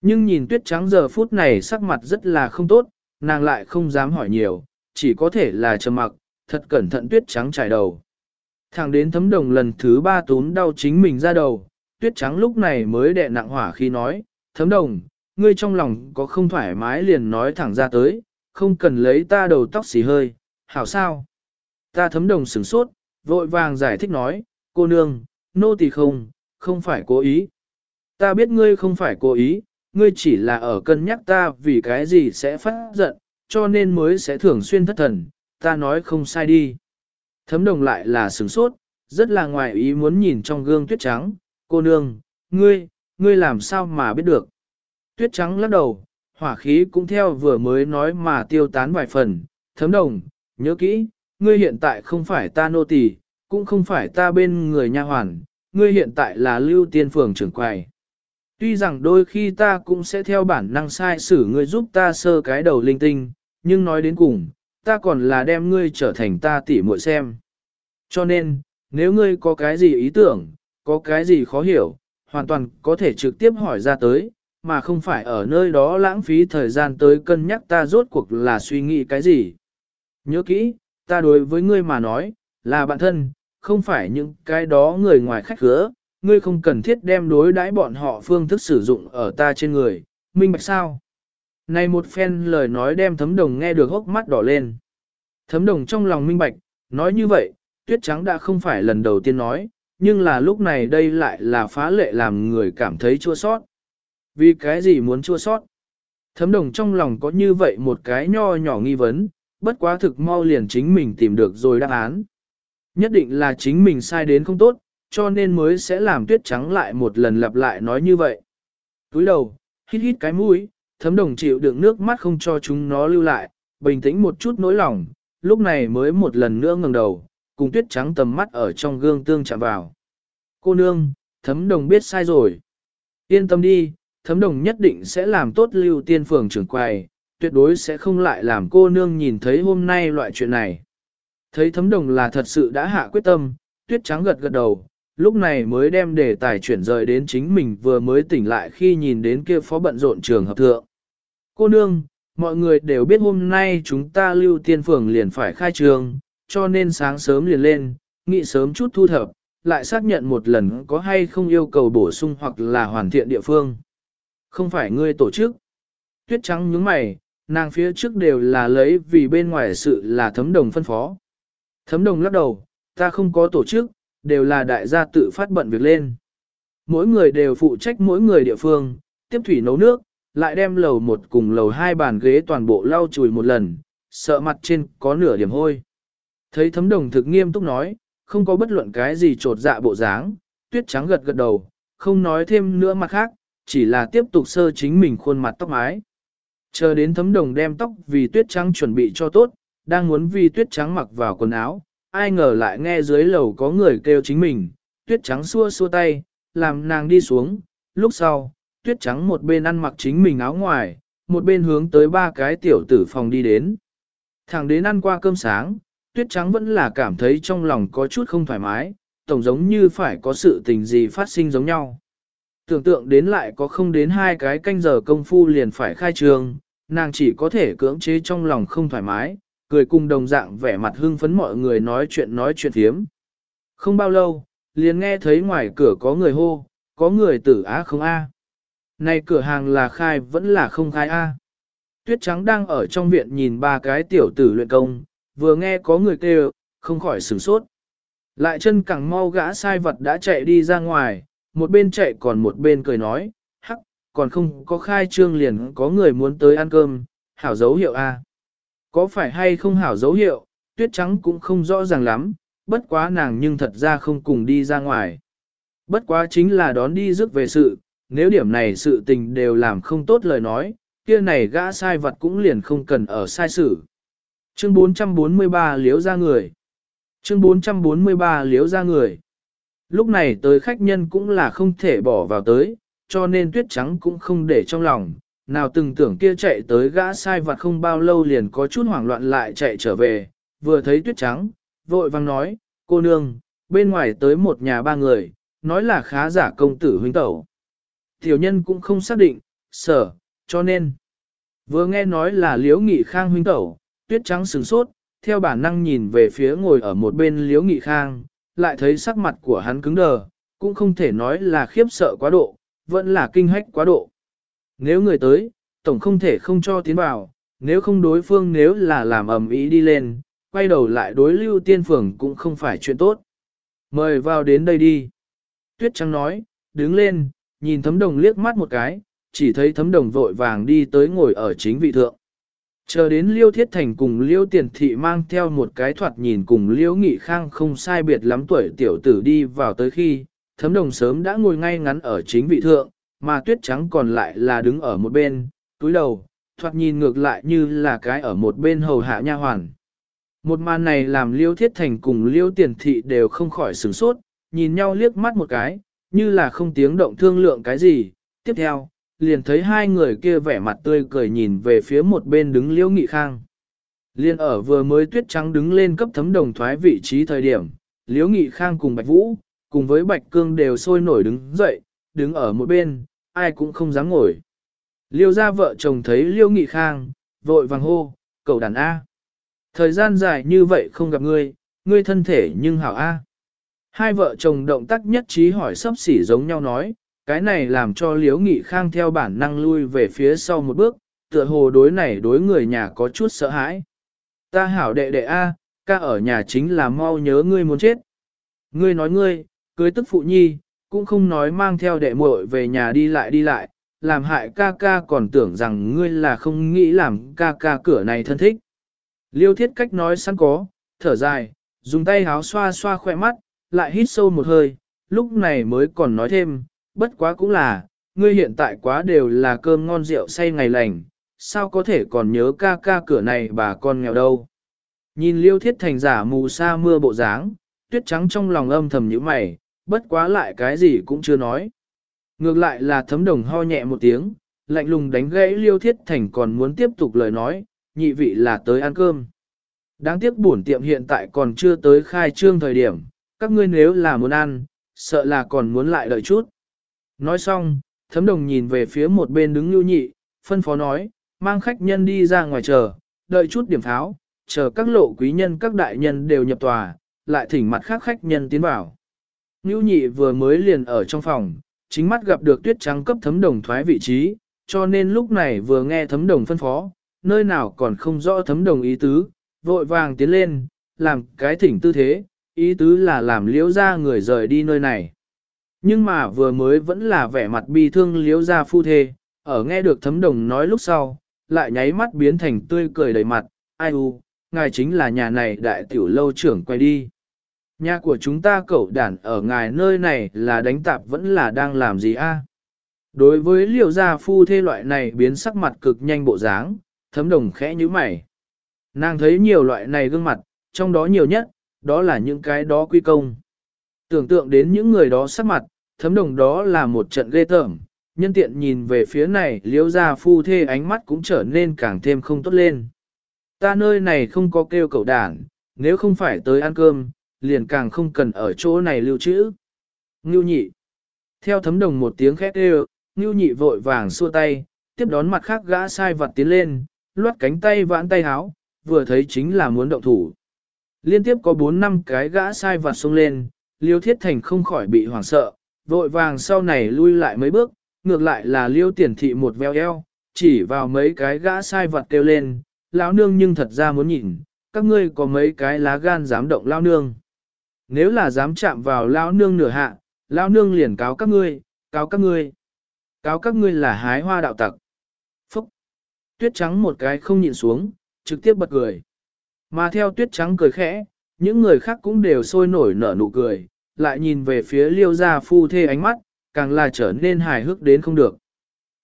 Nhưng nhìn tuyết trắng giờ phút này sắc mặt rất là không tốt, nàng lại không dám hỏi nhiều, chỉ có thể là trầm mặc, thật cẩn thận tuyết trắng trải đầu. Thẳng đến thấm đồng lần thứ ba tún đau chính mình ra đầu, tuyết trắng lúc này mới đẹ nặng hỏa khi nói, thấm đồng, ngươi trong lòng có không thoải mái liền nói thẳng ra tới, không cần lấy ta đầu tóc xì hơi, hảo sao? Ta thấm đồng sửng sốt, vội vàng giải thích nói, cô nương, nô tỳ không, không phải cố ý. Ta biết ngươi không phải cố ý, ngươi chỉ là ở cân nhắc ta vì cái gì sẽ phát giận, cho nên mới sẽ thường xuyên thất thần, ta nói không sai đi. Thấm đồng lại là sửng sốt, rất là ngoài ý muốn nhìn trong gương tuyết trắng, cô nương, ngươi, ngươi làm sao mà biết được. Tuyết trắng lắc đầu, hỏa khí cũng theo vừa mới nói mà tiêu tán vài phần, thấm đồng, nhớ kỹ, ngươi hiện tại không phải ta nô tỳ, cũng không phải ta bên người nha hoàn, ngươi hiện tại là lưu tiên phường trưởng quầy. Tuy rằng đôi khi ta cũng sẽ theo bản năng sai xử ngươi giúp ta sơ cái đầu linh tinh, nhưng nói đến cùng, ta còn là đem ngươi trở thành ta tỉ muội xem. Cho nên, nếu ngươi có cái gì ý tưởng, có cái gì khó hiểu, hoàn toàn có thể trực tiếp hỏi ra tới, mà không phải ở nơi đó lãng phí thời gian tới cân nhắc ta rốt cuộc là suy nghĩ cái gì. Nhớ kỹ, ta đối với ngươi mà nói, là bạn thân, không phải những cái đó người ngoài khách khứa, ngươi không cần thiết đem đối đãi bọn họ phương thức sử dụng ở ta trên người, minh bạch sao? Này một phen lời nói đem thấm đồng nghe được hốc mắt đỏ lên. Thấm đồng trong lòng minh bạch, nói như vậy, tuyết trắng đã không phải lần đầu tiên nói, nhưng là lúc này đây lại là phá lệ làm người cảm thấy chua sót. Vì cái gì muốn chua sót? Thấm đồng trong lòng có như vậy một cái nho nhỏ nghi vấn, bất quá thực mau liền chính mình tìm được rồi đáp án. Nhất định là chính mình sai đến không tốt, cho nên mới sẽ làm tuyết trắng lại một lần lặp lại nói như vậy. Túi đầu, hít hít cái mũi, thấm đồng chịu đựng nước mắt không cho chúng nó lưu lại, bình tĩnh một chút nỗi lòng, lúc này mới một lần nữa ngẩng đầu, cùng tuyết trắng tầm mắt ở trong gương tương chạm vào. Cô nương, thấm đồng biết sai rồi. Yên tâm đi, thấm đồng nhất định sẽ làm tốt lưu tiên phường trưởng quầy, tuyệt đối sẽ không lại làm cô nương nhìn thấy hôm nay loại chuyện này. Thấy thấm đồng là thật sự đã hạ quyết tâm, tuyết trắng gật gật đầu, lúc này mới đem đề tài chuyển rời đến chính mình vừa mới tỉnh lại khi nhìn đến kia phó bận rộn trường hợp thượng. Cô nương, mọi người đều biết hôm nay chúng ta lưu tiên phường liền phải khai trường, cho nên sáng sớm liền lên, nghị sớm chút thu thập, lại xác nhận một lần có hay không yêu cầu bổ sung hoặc là hoàn thiện địa phương. Không phải ngươi tổ chức. Tuyết trắng nhướng mày, nàng phía trước đều là lấy vì bên ngoài sự là thấm đồng phân phó. Thấm đồng lắc đầu, ta không có tổ chức, đều là đại gia tự phát bận việc lên. Mỗi người đều phụ trách mỗi người địa phương, tiếp thủy nấu nước, lại đem lầu một cùng lầu hai bàn ghế toàn bộ lau chùi một lần, sợ mặt trên có nửa điểm hôi. Thấy thấm đồng thực nghiêm túc nói, không có bất luận cái gì trột dạ bộ dáng, tuyết trắng gật gật đầu, không nói thêm nữa mặt khác, chỉ là tiếp tục sơ chính mình khuôn mặt tóc mái. Chờ đến thấm đồng đem tóc vì tuyết trắng chuẩn bị cho tốt, đang muốn vì tuyết trắng mặc vào quần áo, ai ngờ lại nghe dưới lầu có người kêu chính mình, tuyết trắng xua xua tay, làm nàng đi xuống, lúc sau, tuyết trắng một bên ăn mặc chính mình áo ngoài, một bên hướng tới ba cái tiểu tử phòng đi đến. Thẳng đến ăn qua cơm sáng, tuyết trắng vẫn là cảm thấy trong lòng có chút không thoải mái, tổng giống như phải có sự tình gì phát sinh giống nhau. Tưởng tượng đến lại có không đến hai cái canh giờ công phu liền phải khai trường, nàng chỉ có thể cưỡng chế trong lòng không thoải mái, cười cùng đồng dạng vẻ mặt hưng phấn mọi người nói chuyện nói chuyện thiếm. Không bao lâu, liền nghe thấy ngoài cửa có người hô, có người tử á không a. Này cửa hàng là khai vẫn là không khai a. Tuyết trắng đang ở trong viện nhìn ba cái tiểu tử luyện công, vừa nghe có người kêu, không khỏi sửng sốt. Lại chân càng mau gã sai vật đã chạy đi ra ngoài, một bên chạy còn một bên cười nói, hắc, còn không có khai trương liền có người muốn tới ăn cơm, hảo dấu hiệu a. Có phải hay không hảo dấu hiệu, tuyết trắng cũng không rõ ràng lắm, bất quá nàng nhưng thật ra không cùng đi ra ngoài. Bất quá chính là đón đi rước về sự, nếu điểm này sự tình đều làm không tốt lời nói, kia này gã sai vật cũng liền không cần ở sai sự. Chương 443 liếu ra người. Chương 443 liếu ra người. Lúc này tới khách nhân cũng là không thể bỏ vào tới, cho nên tuyết trắng cũng không để trong lòng, nào từng tưởng kia chạy tới gã sai vặt không bao lâu liền có chút hoảng loạn lại chạy trở về, vừa thấy tuyết trắng, vội vang nói, cô nương, bên ngoài tới một nhà ba người, nói là khá giả công tử huynh tẩu. Tiểu nhân cũng không xác định, sở, cho nên, vừa nghe nói là liễu nghị khang huynh tẩu, tuyết trắng sừng sốt, theo bản năng nhìn về phía ngồi ở một bên liễu nghị khang, lại thấy sắc mặt của hắn cứng đờ, cũng không thể nói là khiếp sợ quá độ, vẫn là kinh hách quá độ. Nếu người tới, tổng không thể không cho tiến vào, nếu không đối phương nếu là làm ầm ý đi lên, quay đầu lại đối lưu tiên phường cũng không phải chuyện tốt. Mời vào đến đây đi. Tuyết Trắng nói, đứng lên, nhìn thấm đồng liếc mắt một cái, chỉ thấy thấm đồng vội vàng đi tới ngồi ở chính vị thượng. Chờ đến Liêu Thiết Thành cùng Liêu Tiền Thị mang theo một cái thoạt nhìn cùng Liêu Nghị Khang không sai biệt lắm tuổi tiểu tử đi vào tới khi, thấm đồng sớm đã ngồi ngay ngắn ở chính vị thượng, mà tuyết trắng còn lại là đứng ở một bên, túi đầu, thoạt nhìn ngược lại như là cái ở một bên hầu hạ nha hoàn. Một màn này làm Liêu Thiết Thành cùng Liêu Tiền Thị đều không khỏi sửng sốt, nhìn nhau liếc mắt một cái, như là không tiếng động thương lượng cái gì. Tiếp theo, liền thấy hai người kia vẻ mặt tươi cười nhìn về phía một bên đứng Liêu Nghị Khang. Liên ở vừa mới tuyết trắng đứng lên cấp thấm đồng thoái vị trí thời điểm, Liễu Nghị Khang cùng Bạch Vũ, cùng với Bạch Cương đều sôi nổi đứng dậy, đứng ở một bên, ai cũng không dám ngồi. Liêu gia vợ chồng thấy Liêu Nghị Khang, vội vàng hô, cầu đàn A. Thời gian dài như vậy không gặp ngươi, ngươi thân thể nhưng hảo A. Hai vợ chồng động tác nhất trí hỏi sắp xỉ giống nhau nói, cái này làm cho Liễu Nghị Khang theo bản năng lui về phía sau một bước, tựa hồ đối này đối người nhà có chút sợ hãi. Ta hảo đệ đệ A, ca ở nhà chính là mau nhớ ngươi muốn chết. Ngươi nói ngươi, cưới tức phụ nhi, cũng không nói mang theo đệ muội về nhà đi lại đi lại, làm hại ca ca còn tưởng rằng ngươi là không nghĩ làm ca ca cửa này thân thích. Liêu thiết cách nói sẵn có, thở dài, dùng tay háo xoa xoa khỏe mắt, lại hít sâu một hơi, lúc này mới còn nói thêm, bất quá cũng là, ngươi hiện tại quá đều là cơm ngon rượu say ngày lành, sao có thể còn nhớ ca ca cửa này bà con nghèo đâu. Nhìn liêu thiết thành giả mù sa mưa bộ dáng, tuyết trắng trong lòng âm thầm như mày, bất quá lại cái gì cũng chưa nói. Ngược lại là thấm đồng ho nhẹ một tiếng, lạnh lùng đánh gãy liêu thiết thành còn muốn tiếp tục lời nói, nhị vị là tới ăn cơm. Đáng tiếc bổn tiệm hiện tại còn chưa tới khai trương thời điểm, các ngươi nếu là muốn ăn, sợ là còn muốn lại đợi chút. Nói xong, thấm đồng nhìn về phía một bên đứng nhu nhị, phân phó nói, mang khách nhân đi ra ngoài chờ, đợi chút điểm pháo, chờ các lộ quý nhân các đại nhân đều nhập tòa, lại thỉnh mặt khác khách nhân tiến vào. Nhu nhị vừa mới liền ở trong phòng, chính mắt gặp được tuyết trắng cấp thấm đồng thoái vị trí, cho nên lúc này vừa nghe thấm đồng phân phó, nơi nào còn không rõ thấm đồng ý tứ, vội vàng tiến lên, làm cái thỉnh tư thế, ý tứ là làm liễu ra người rời đi nơi này. Nhưng mà vừa mới vẫn là vẻ mặt bi thương liễu ra phu thê, ở nghe được thấm đồng nói lúc sau, lại nháy mắt biến thành tươi cười đầy mặt, ai u, ngài chính là nhà này đại tiểu lâu trưởng quay đi. Nhà của chúng ta cậu đản ở ngài nơi này là đánh tạp vẫn là đang làm gì a? Đối với liều gia phu thê loại này biến sắc mặt cực nhanh bộ dáng, thấm đồng khẽ như mày. Nàng thấy nhiều loại này gương mặt, trong đó nhiều nhất, đó là những cái đó quy công. Tưởng tượng đến những người đó sắc mặt, thấm đồng đó là một trận ghê tởm, nhân tiện nhìn về phía này liễu gia phu thê ánh mắt cũng trở nên càng thêm không tốt lên. Ta nơi này không có kêu cậu đảng, nếu không phải tới ăn cơm, liền càng không cần ở chỗ này lưu trữ. Ngưu nhị. Theo thấm đồng một tiếng khét kêu, Ngưu nhị vội vàng xua tay, tiếp đón mặt khác gã sai vật tiến lên, loát cánh tay vãn tay háo, vừa thấy chính là muốn động thủ. Liên tiếp có 4 năm cái gã sai vật xông lên, Liêu Thiết Thành không khỏi bị hoảng sợ, vội vàng sau này lui lại mấy bước, ngược lại là Liêu Tiền Thị một veo eo, chỉ vào mấy cái gã sai vật kêu lên, lão nương nhưng thật ra muốn nhìn, các ngươi có mấy cái lá gan dám động lão nương. Nếu là dám chạm vào lão nương nửa hạ, lão nương liền cáo các ngươi, cáo các ngươi. Cáo các ngươi là hái hoa đạo tặc. Phúc! Tuyết trắng một cái không nhịn xuống, trực tiếp bật cười. Mà theo tuyết trắng cười khẽ, những người khác cũng đều sôi nổi nở nụ cười, lại nhìn về phía liêu gia phu thê ánh mắt, càng là trở nên hài hước đến không được.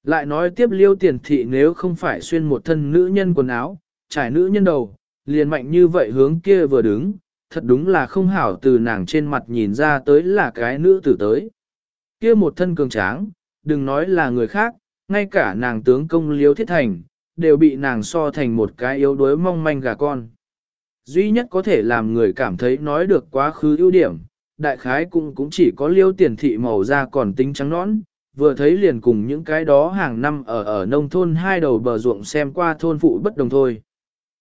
Lại nói tiếp liêu tiền thị nếu không phải xuyên một thân nữ nhân quần áo, trải nữ nhân đầu, liền mạnh như vậy hướng kia vừa đứng, thật đúng là không hảo từ nàng trên mặt nhìn ra tới là cái nữ tử tới. Kia một thân cường tráng, đừng nói là người khác, ngay cả nàng tướng công Liêu thiết thành, đều bị nàng so thành một cái yếu đuối mong manh gà con. Duy nhất có thể làm người cảm thấy nói được quá khứ ưu điểm, đại khái cũng cũng chỉ có liêu tiền thị màu da còn tính trắng nõn, vừa thấy liền cùng những cái đó hàng năm ở ở nông thôn hai đầu bờ ruộng xem qua thôn phụ bất đồng thôi.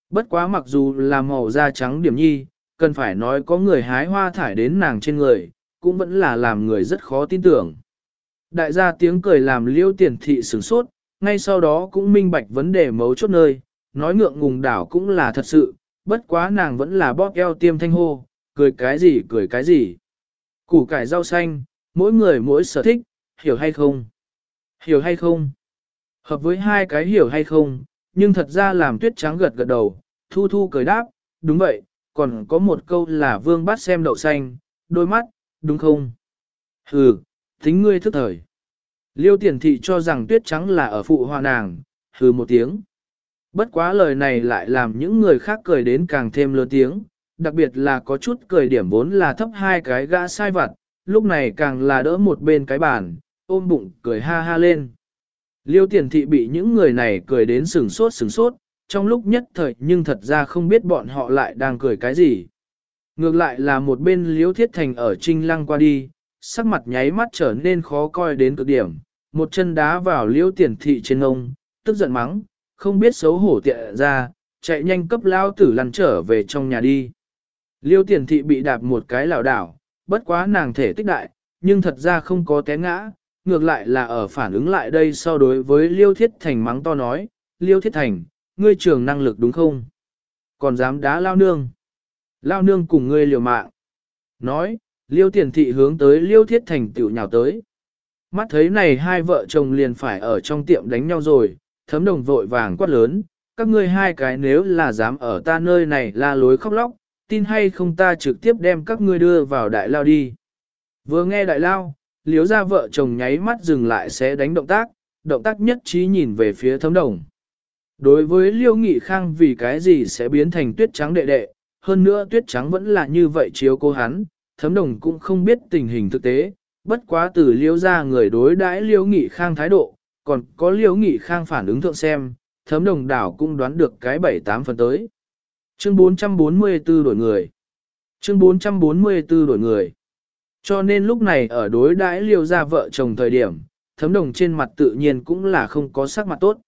Bất quá mặc dù là màu da trắng điểm nhi, cần phải nói có người hái hoa thải đến nàng trên người, cũng vẫn là làm người rất khó tin tưởng. Đại gia tiếng cười làm liêu tiền thị sửng sốt, ngay sau đó cũng minh bạch vấn đề mấu chốt nơi, nói ngượng ngùng đảo cũng là thật sự, bất quá nàng vẫn là bóp eo tiêm thanh hô, cười cái gì cười cái gì. Củ cải rau xanh, mỗi người mỗi sở thích, hiểu hay không? Hiểu hay không? Hợp với hai cái hiểu hay không, nhưng thật ra làm tuyết trắng gật gật đầu, thu thu cười đáp, đúng vậy, còn có một câu là vương bắt xem đậu xanh, đôi mắt, đúng không? Hừ, tính ngươi thức thời. Liêu tiền thị cho rằng tuyết trắng là ở phụ hoa nàng, hừ một tiếng. Bất quá lời này lại làm những người khác cười đến càng thêm lớn tiếng, đặc biệt là có chút cười điểm vốn là thấp hai cái gã sai vặt, lúc này càng là đỡ một bên cái bàn, ôm bụng cười ha ha lên. Liêu tiền thị bị những người này cười đến sừng sốt sừng sốt, trong lúc nhất thời nhưng thật ra không biết bọn họ lại đang cười cái gì. Ngược lại là một bên liêu thiết thành ở trinh lăng qua đi, sắc mặt nháy mắt trở nên khó coi đến cực điểm, một chân đá vào liêu tiền thị trên ông, tức giận mắng, không biết xấu hổ tiện ra, chạy nhanh cấp lao tử lăn trở về trong nhà đi. Liêu tiền thị bị đạp một cái lảo đảo, bất quá nàng thể tích đại, nhưng thật ra không có té ngã, ngược lại là ở phản ứng lại đây so đối với Liêu Thiết Thành mắng to nói, Liêu Thiết Thành, ngươi trường năng lực đúng không? Còn dám đá lao nương. Lao nương cùng ngươi liều mạng. Nói, Liêu Tiền Thị hướng tới Liêu Thiết Thành tiểu nhào tới. Mắt thấy này hai vợ chồng liền phải ở trong tiệm đánh nhau rồi, thấm đồng vội vàng quát lớn, các ngươi hai cái nếu là dám ở ta nơi này la lối khóc lóc, tin hay không ta trực tiếp đem các ngươi đưa vào đại lao đi. Vừa nghe đại lao, liếu ra vợ chồng nháy mắt dừng lại sẽ đánh động tác, động tác nhất trí nhìn về phía thấm đồng. Đối với liêu nghị khang vì cái gì sẽ biến thành tuyết trắng đệ đệ, hơn nữa tuyết trắng vẫn là như vậy chiếu cô hắn, thấm đồng cũng không biết tình hình thực tế, bất quá từ liêu ra người đối đãi liêu nghị khang thái độ, còn có liễu nghị khang phản ứng thượng xem, thấm đồng đảo cũng đoán được cái 7-8 phần tới. Chương 444 đổi người. Chương 444 đổi người. Cho nên lúc này ở đối đãi liêu ra vợ chồng thời điểm, thấm đồng trên mặt tự nhiên cũng là không có sắc mặt tốt.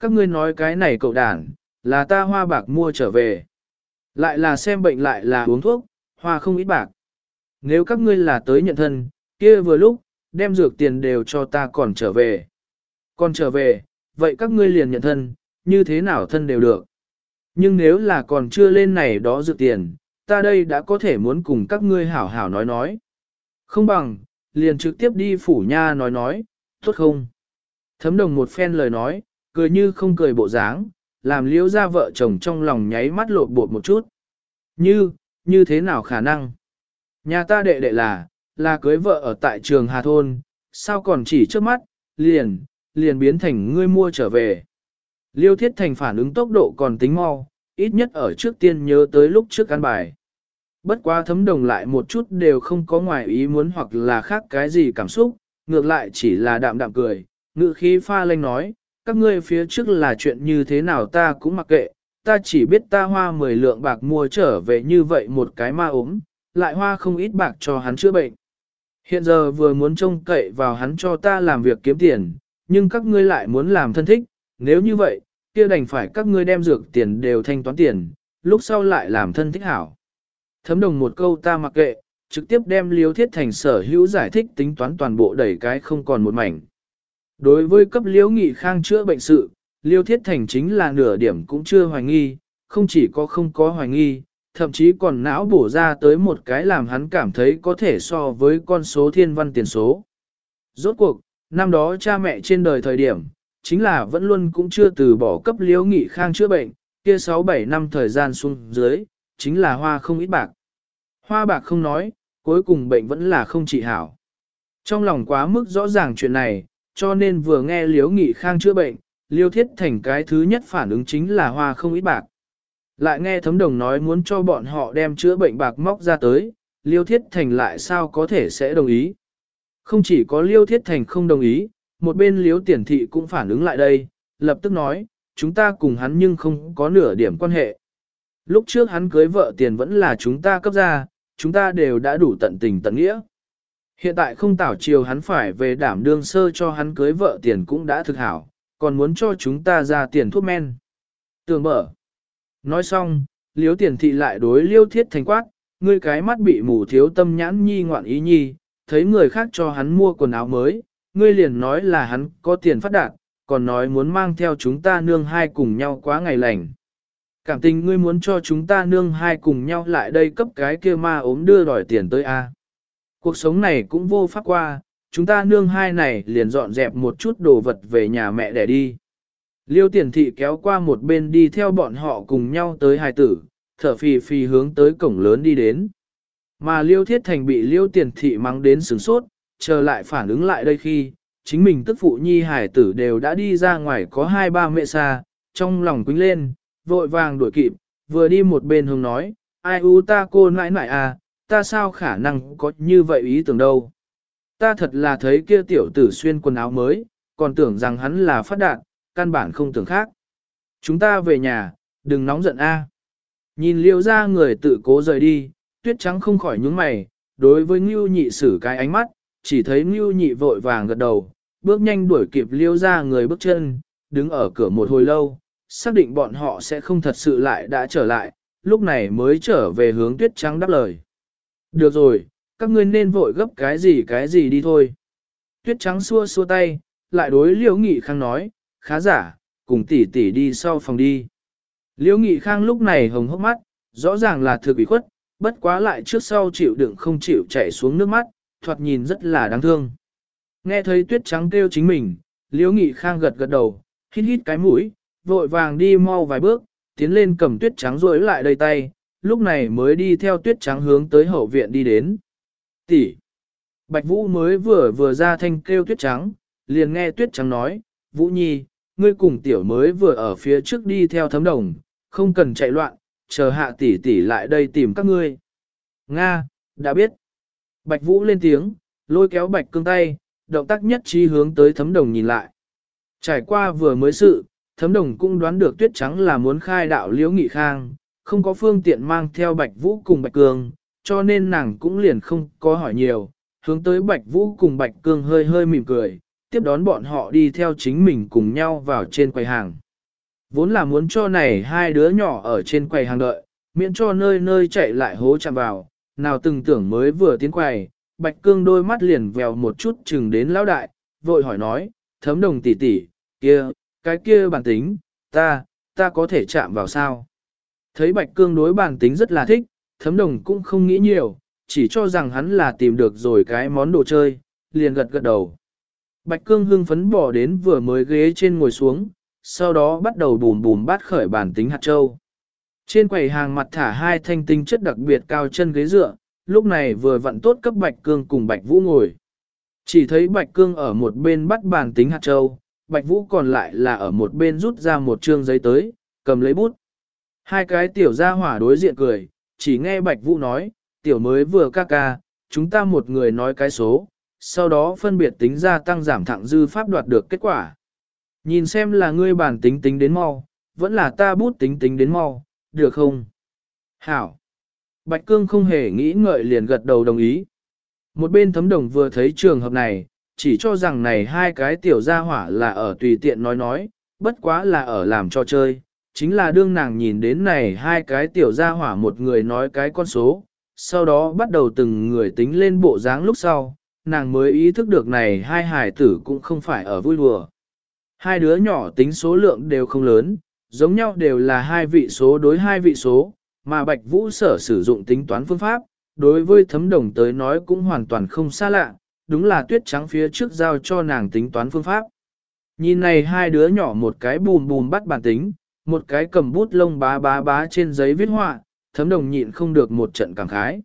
Các ngươi nói cái này cậu đàn, là ta hoa bạc mua trở về. Lại là xem bệnh lại là uống thuốc, hoa không ít bạc. Nếu các ngươi là tới nhận thân, kia vừa lúc, đem dược tiền đều cho ta còn trở về. Còn trở về, vậy các ngươi liền nhận thân, như thế nào thân đều được. Nhưng nếu là còn chưa lên này đó dự tiền, ta đây đã có thể muốn cùng các ngươi hảo hảo nói nói. Không bằng, liền trực tiếp đi phủ nha nói nói, tốt không? Thấm đồng một phen lời nói, cười như không cười bộ dáng, làm liễu ra vợ chồng trong lòng nháy mắt lột bột một chút. Như, như thế nào khả năng? Nhà ta đệ đệ là, là cưới vợ ở tại trường Hà Thôn, sao còn chỉ trước mắt, liền, liền biến thành ngươi mua trở về. Liêu thiết thành phản ứng tốc độ còn tính mau, ít nhất ở trước tiên nhớ tới lúc trước ăn bài. Bất quá thấm đồng lại một chút đều không có ngoài ý muốn hoặc là khác cái gì cảm xúc, ngược lại chỉ là đạm đạm cười, ngự khí pha lanh nói, các ngươi phía trước là chuyện như thế nào ta cũng mặc kệ, ta chỉ biết ta hoa 10 lượng bạc mua trở về như vậy một cái ma ốm, lại hoa không ít bạc cho hắn chữa bệnh. Hiện giờ vừa muốn trông cậy vào hắn cho ta làm việc kiếm tiền, nhưng các ngươi lại muốn làm thân thích, nếu như vậy, kia đành phải các ngươi đem dược tiền đều thanh toán tiền, lúc sau lại làm thân thích hảo. Thấm đồng một câu ta mặc kệ, trực tiếp đem liêu thiết thành sở hữu giải thích tính toán toàn bộ đẩy cái không còn một mảnh. Đối với cấp liễu nghị khang chữa bệnh sự, liêu thiết thành chính là nửa điểm cũng chưa hoài nghi, không chỉ có không có hoài nghi, thậm chí còn não bổ ra tới một cái làm hắn cảm thấy có thể so với con số thiên văn tiền số. Rốt cuộc, năm đó cha mẹ trên đời thời điểm, chính là vẫn luôn cũng chưa từ bỏ cấp liễu nghị khang chữa bệnh, kia 6-7 năm thời gian xuống dưới, chính là hoa không ít bạc. Hoa bạc không nói, cuối cùng bệnh vẫn là không trị hảo. Trong lòng quá mức rõ ràng chuyện này, cho nên vừa nghe liễu nghị khang chữa bệnh, liêu thiết thành cái thứ nhất phản ứng chính là hoa không ít bạc. Lại nghe thấm đồng nói muốn cho bọn họ đem chữa bệnh bạc móc ra tới, liêu thiết thành lại sao có thể sẽ đồng ý. Không chỉ có liêu thiết thành không đồng ý, một bên Liêu tiền thị cũng phản ứng lại đây, lập tức nói, chúng ta cùng hắn nhưng không có nửa điểm quan hệ. Lúc trước hắn cưới vợ tiền vẫn là chúng ta cấp ra, chúng ta đều đã đủ tận tình tận nghĩa. Hiện tại không tảo chiều hắn phải về đảm đương sơ cho hắn cưới vợ tiền cũng đã thực hảo, còn muốn cho chúng ta ra tiền thuốc men. Tường mở. Nói xong, liếu tiền thị lại đối liêu thiết thành quát, ngươi cái mắt bị mù thiếu tâm nhãn nhi ngoạn ý nhi, thấy người khác cho hắn mua quần áo mới, ngươi liền nói là hắn có tiền phát đạt, còn nói muốn mang theo chúng ta nương hai cùng nhau quá ngày lành. Cảm tình ngươi muốn cho chúng ta nương hai cùng nhau lại đây cấp cái kia ma ốm đưa đòi tiền tới A. Cuộc sống này cũng vô pháp qua, chúng ta nương hai này liền dọn dẹp một chút đồ vật về nhà mẹ để đi. Liêu tiền thị kéo qua một bên đi theo bọn họ cùng nhau tới hài tử, thở phì phì hướng tới cổng lớn đi đến. Mà liêu thiết thành bị liêu tiền thị mắng đến sướng sốt, chờ lại phản ứng lại đây khi, chính mình tức phụ nhi hải tử đều đã đi ra ngoài có hai ba mẹ xa, trong lòng quính lên, vội vàng đuổi kịp, vừa đi một bên hướng nói, ai u ta cô nãi nãi à, ta sao khả năng có như vậy ý tưởng đâu. Ta thật là thấy kia tiểu tử xuyên quần áo mới, còn tưởng rằng hắn là phát đạn, căn bản không tưởng khác. Chúng ta về nhà, đừng nóng giận a. Nhìn liêu ra người tự cố rời đi, tuyết trắng không khỏi nhướng mày, đối với Ngưu nhị sử cái ánh mắt, chỉ thấy Ngưu nhị vội vàng gật đầu, bước nhanh đuổi kịp liêu ra người bước chân, đứng ở cửa một hồi lâu, xác định bọn họ sẽ không thật sự lại đã trở lại, lúc này mới trở về hướng tuyết trắng đáp lời. Được rồi, các ngươi nên vội gấp cái gì cái gì đi thôi. Tuyết trắng xua xua tay, lại đối liễu nghị khang nói, khá giả, cùng tỷ tỷ đi sau phòng đi. Liễu nghị khang lúc này hồng hốc mắt, rõ ràng là thực bị khuất, bất quá lại trước sau chịu đựng không chịu chảy xuống nước mắt, thoạt nhìn rất là đáng thương. Nghe thấy tuyết trắng kêu chính mình, liễu nghị khang gật gật đầu, hít hít cái mũi, vội vàng đi mau vài bước, tiến lên cầm tuyết trắng rối lại đầy tay, lúc này mới đi theo tuyết trắng hướng tới hậu viện đi đến. Tỷ. Bạch Vũ mới vừa vừa ra thanh kêu tuyết trắng, liền nghe tuyết trắng nói, Vũ Nhi, ngươi cùng tiểu mới vừa ở phía trước đi theo thấm đồng, không cần chạy loạn, chờ hạ tỷ tỷ lại đây tìm các ngươi. Nga, đã biết. Bạch Vũ lên tiếng, lôi kéo Bạch cương tay, động tác nhất trí hướng tới thấm đồng nhìn lại. Trải qua vừa mới sự, thấm đồng cũng đoán được tuyết trắng là muốn khai đạo liễu nghị khang, không có phương tiện mang theo Bạch Vũ cùng Bạch Cương, cho nên nàng cũng liền không có hỏi nhiều, hướng tới Bạch Vũ cùng Bạch Cương hơi hơi mỉm cười, tiếp đón bọn họ đi theo chính mình cùng nhau vào trên quầy hàng. Vốn là muốn cho này hai đứa nhỏ ở trên quầy hàng đợi, miễn cho nơi nơi chạy lại hố chạm vào, nào từng tưởng mới vừa tiến quầy, Bạch Cương đôi mắt liền vèo một chút chừng đến lão đại, vội hỏi nói, thấm đồng tỷ tỷ, kia, cái kia bản tính, ta, ta có thể chạm vào sao? Thấy Bạch Cương đối bản tính rất là thích, thấm đồng cũng không nghĩ nhiều, chỉ cho rằng hắn là tìm được rồi cái món đồ chơi, liền gật gật đầu. Bạch Cương hưng phấn bỏ đến vừa mới ghế trên ngồi xuống, sau đó bắt đầu bùm bùm bát khởi bản tính hạt châu. Trên quầy hàng mặt thả hai thanh tinh chất đặc biệt cao chân ghế dựa, lúc này vừa vặn tốt cấp Bạch Cương cùng Bạch Vũ ngồi. Chỉ thấy Bạch Cương ở một bên bắt bản tính hạt châu, Bạch Vũ còn lại là ở một bên rút ra một trương giấy tới, cầm lấy bút. Hai cái tiểu gia hỏa đối diện cười, chỉ nghe Bạch Vũ nói, tiểu mới vừa ca ca, chúng ta một người nói cái số, sau đó phân biệt tính ra tăng giảm thẳng dư pháp đoạt được kết quả. Nhìn xem là ngươi bản tính tính đến mau, vẫn là ta bút tính tính đến mau, được không? Hảo! Bạch Cương không hề nghĩ ngợi liền gật đầu đồng ý. Một bên thấm đồng vừa thấy trường hợp này, chỉ cho rằng này hai cái tiểu gia hỏa là ở tùy tiện nói nói, bất quá là ở làm cho chơi. Chính là đương nàng nhìn đến này hai cái tiểu gia hỏa một người nói cái con số, sau đó bắt đầu từng người tính lên bộ dáng lúc sau, nàng mới ý thức được này hai hải tử cũng không phải ở vui đùa. Hai đứa nhỏ tính số lượng đều không lớn, giống nhau đều là hai vị số đối hai vị số, mà Bạch Vũ sở sử dụng tính toán phương pháp, đối với thấm đồng tới nói cũng hoàn toàn không xa lạ, đúng là tuyết trắng phía trước giao cho nàng tính toán phương pháp. Nhìn này hai đứa nhỏ một cái bùm bùm bắt bản tính, một cái cầm bút lông bá bá bá trên giấy viết họa, thấm đồng nhịn không được một trận cảm khái.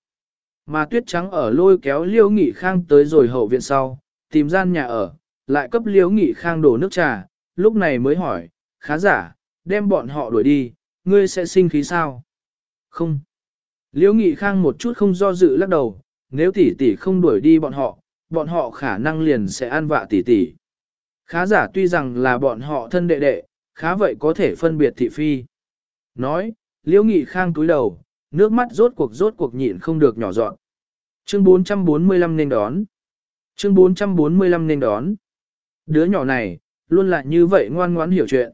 Mà tuyết trắng ở lôi kéo liêu nghị khang tới rồi hậu viện sau, tìm gian nhà ở, lại cấp liếu nghị khang đổ nước trà, lúc này mới hỏi, khá giả, đem bọn họ đuổi đi, ngươi sẽ sinh khí sao? Không. liễu nghị khang một chút không do dự lắc đầu, nếu tỷ tỷ không đuổi đi bọn họ, bọn họ khả năng liền sẽ an vạ tỷ tỷ. Khá giả tuy rằng là bọn họ thân đệ đệ, khá vậy có thể phân biệt thị phi. Nói, liễu nghị khang túi đầu, nước mắt rốt cuộc rốt cuộc nhịn không được nhỏ dọn. Chương 445 nên đón. Chương 445 nên đón. Đứa nhỏ này, luôn là như vậy ngoan ngoãn hiểu chuyện.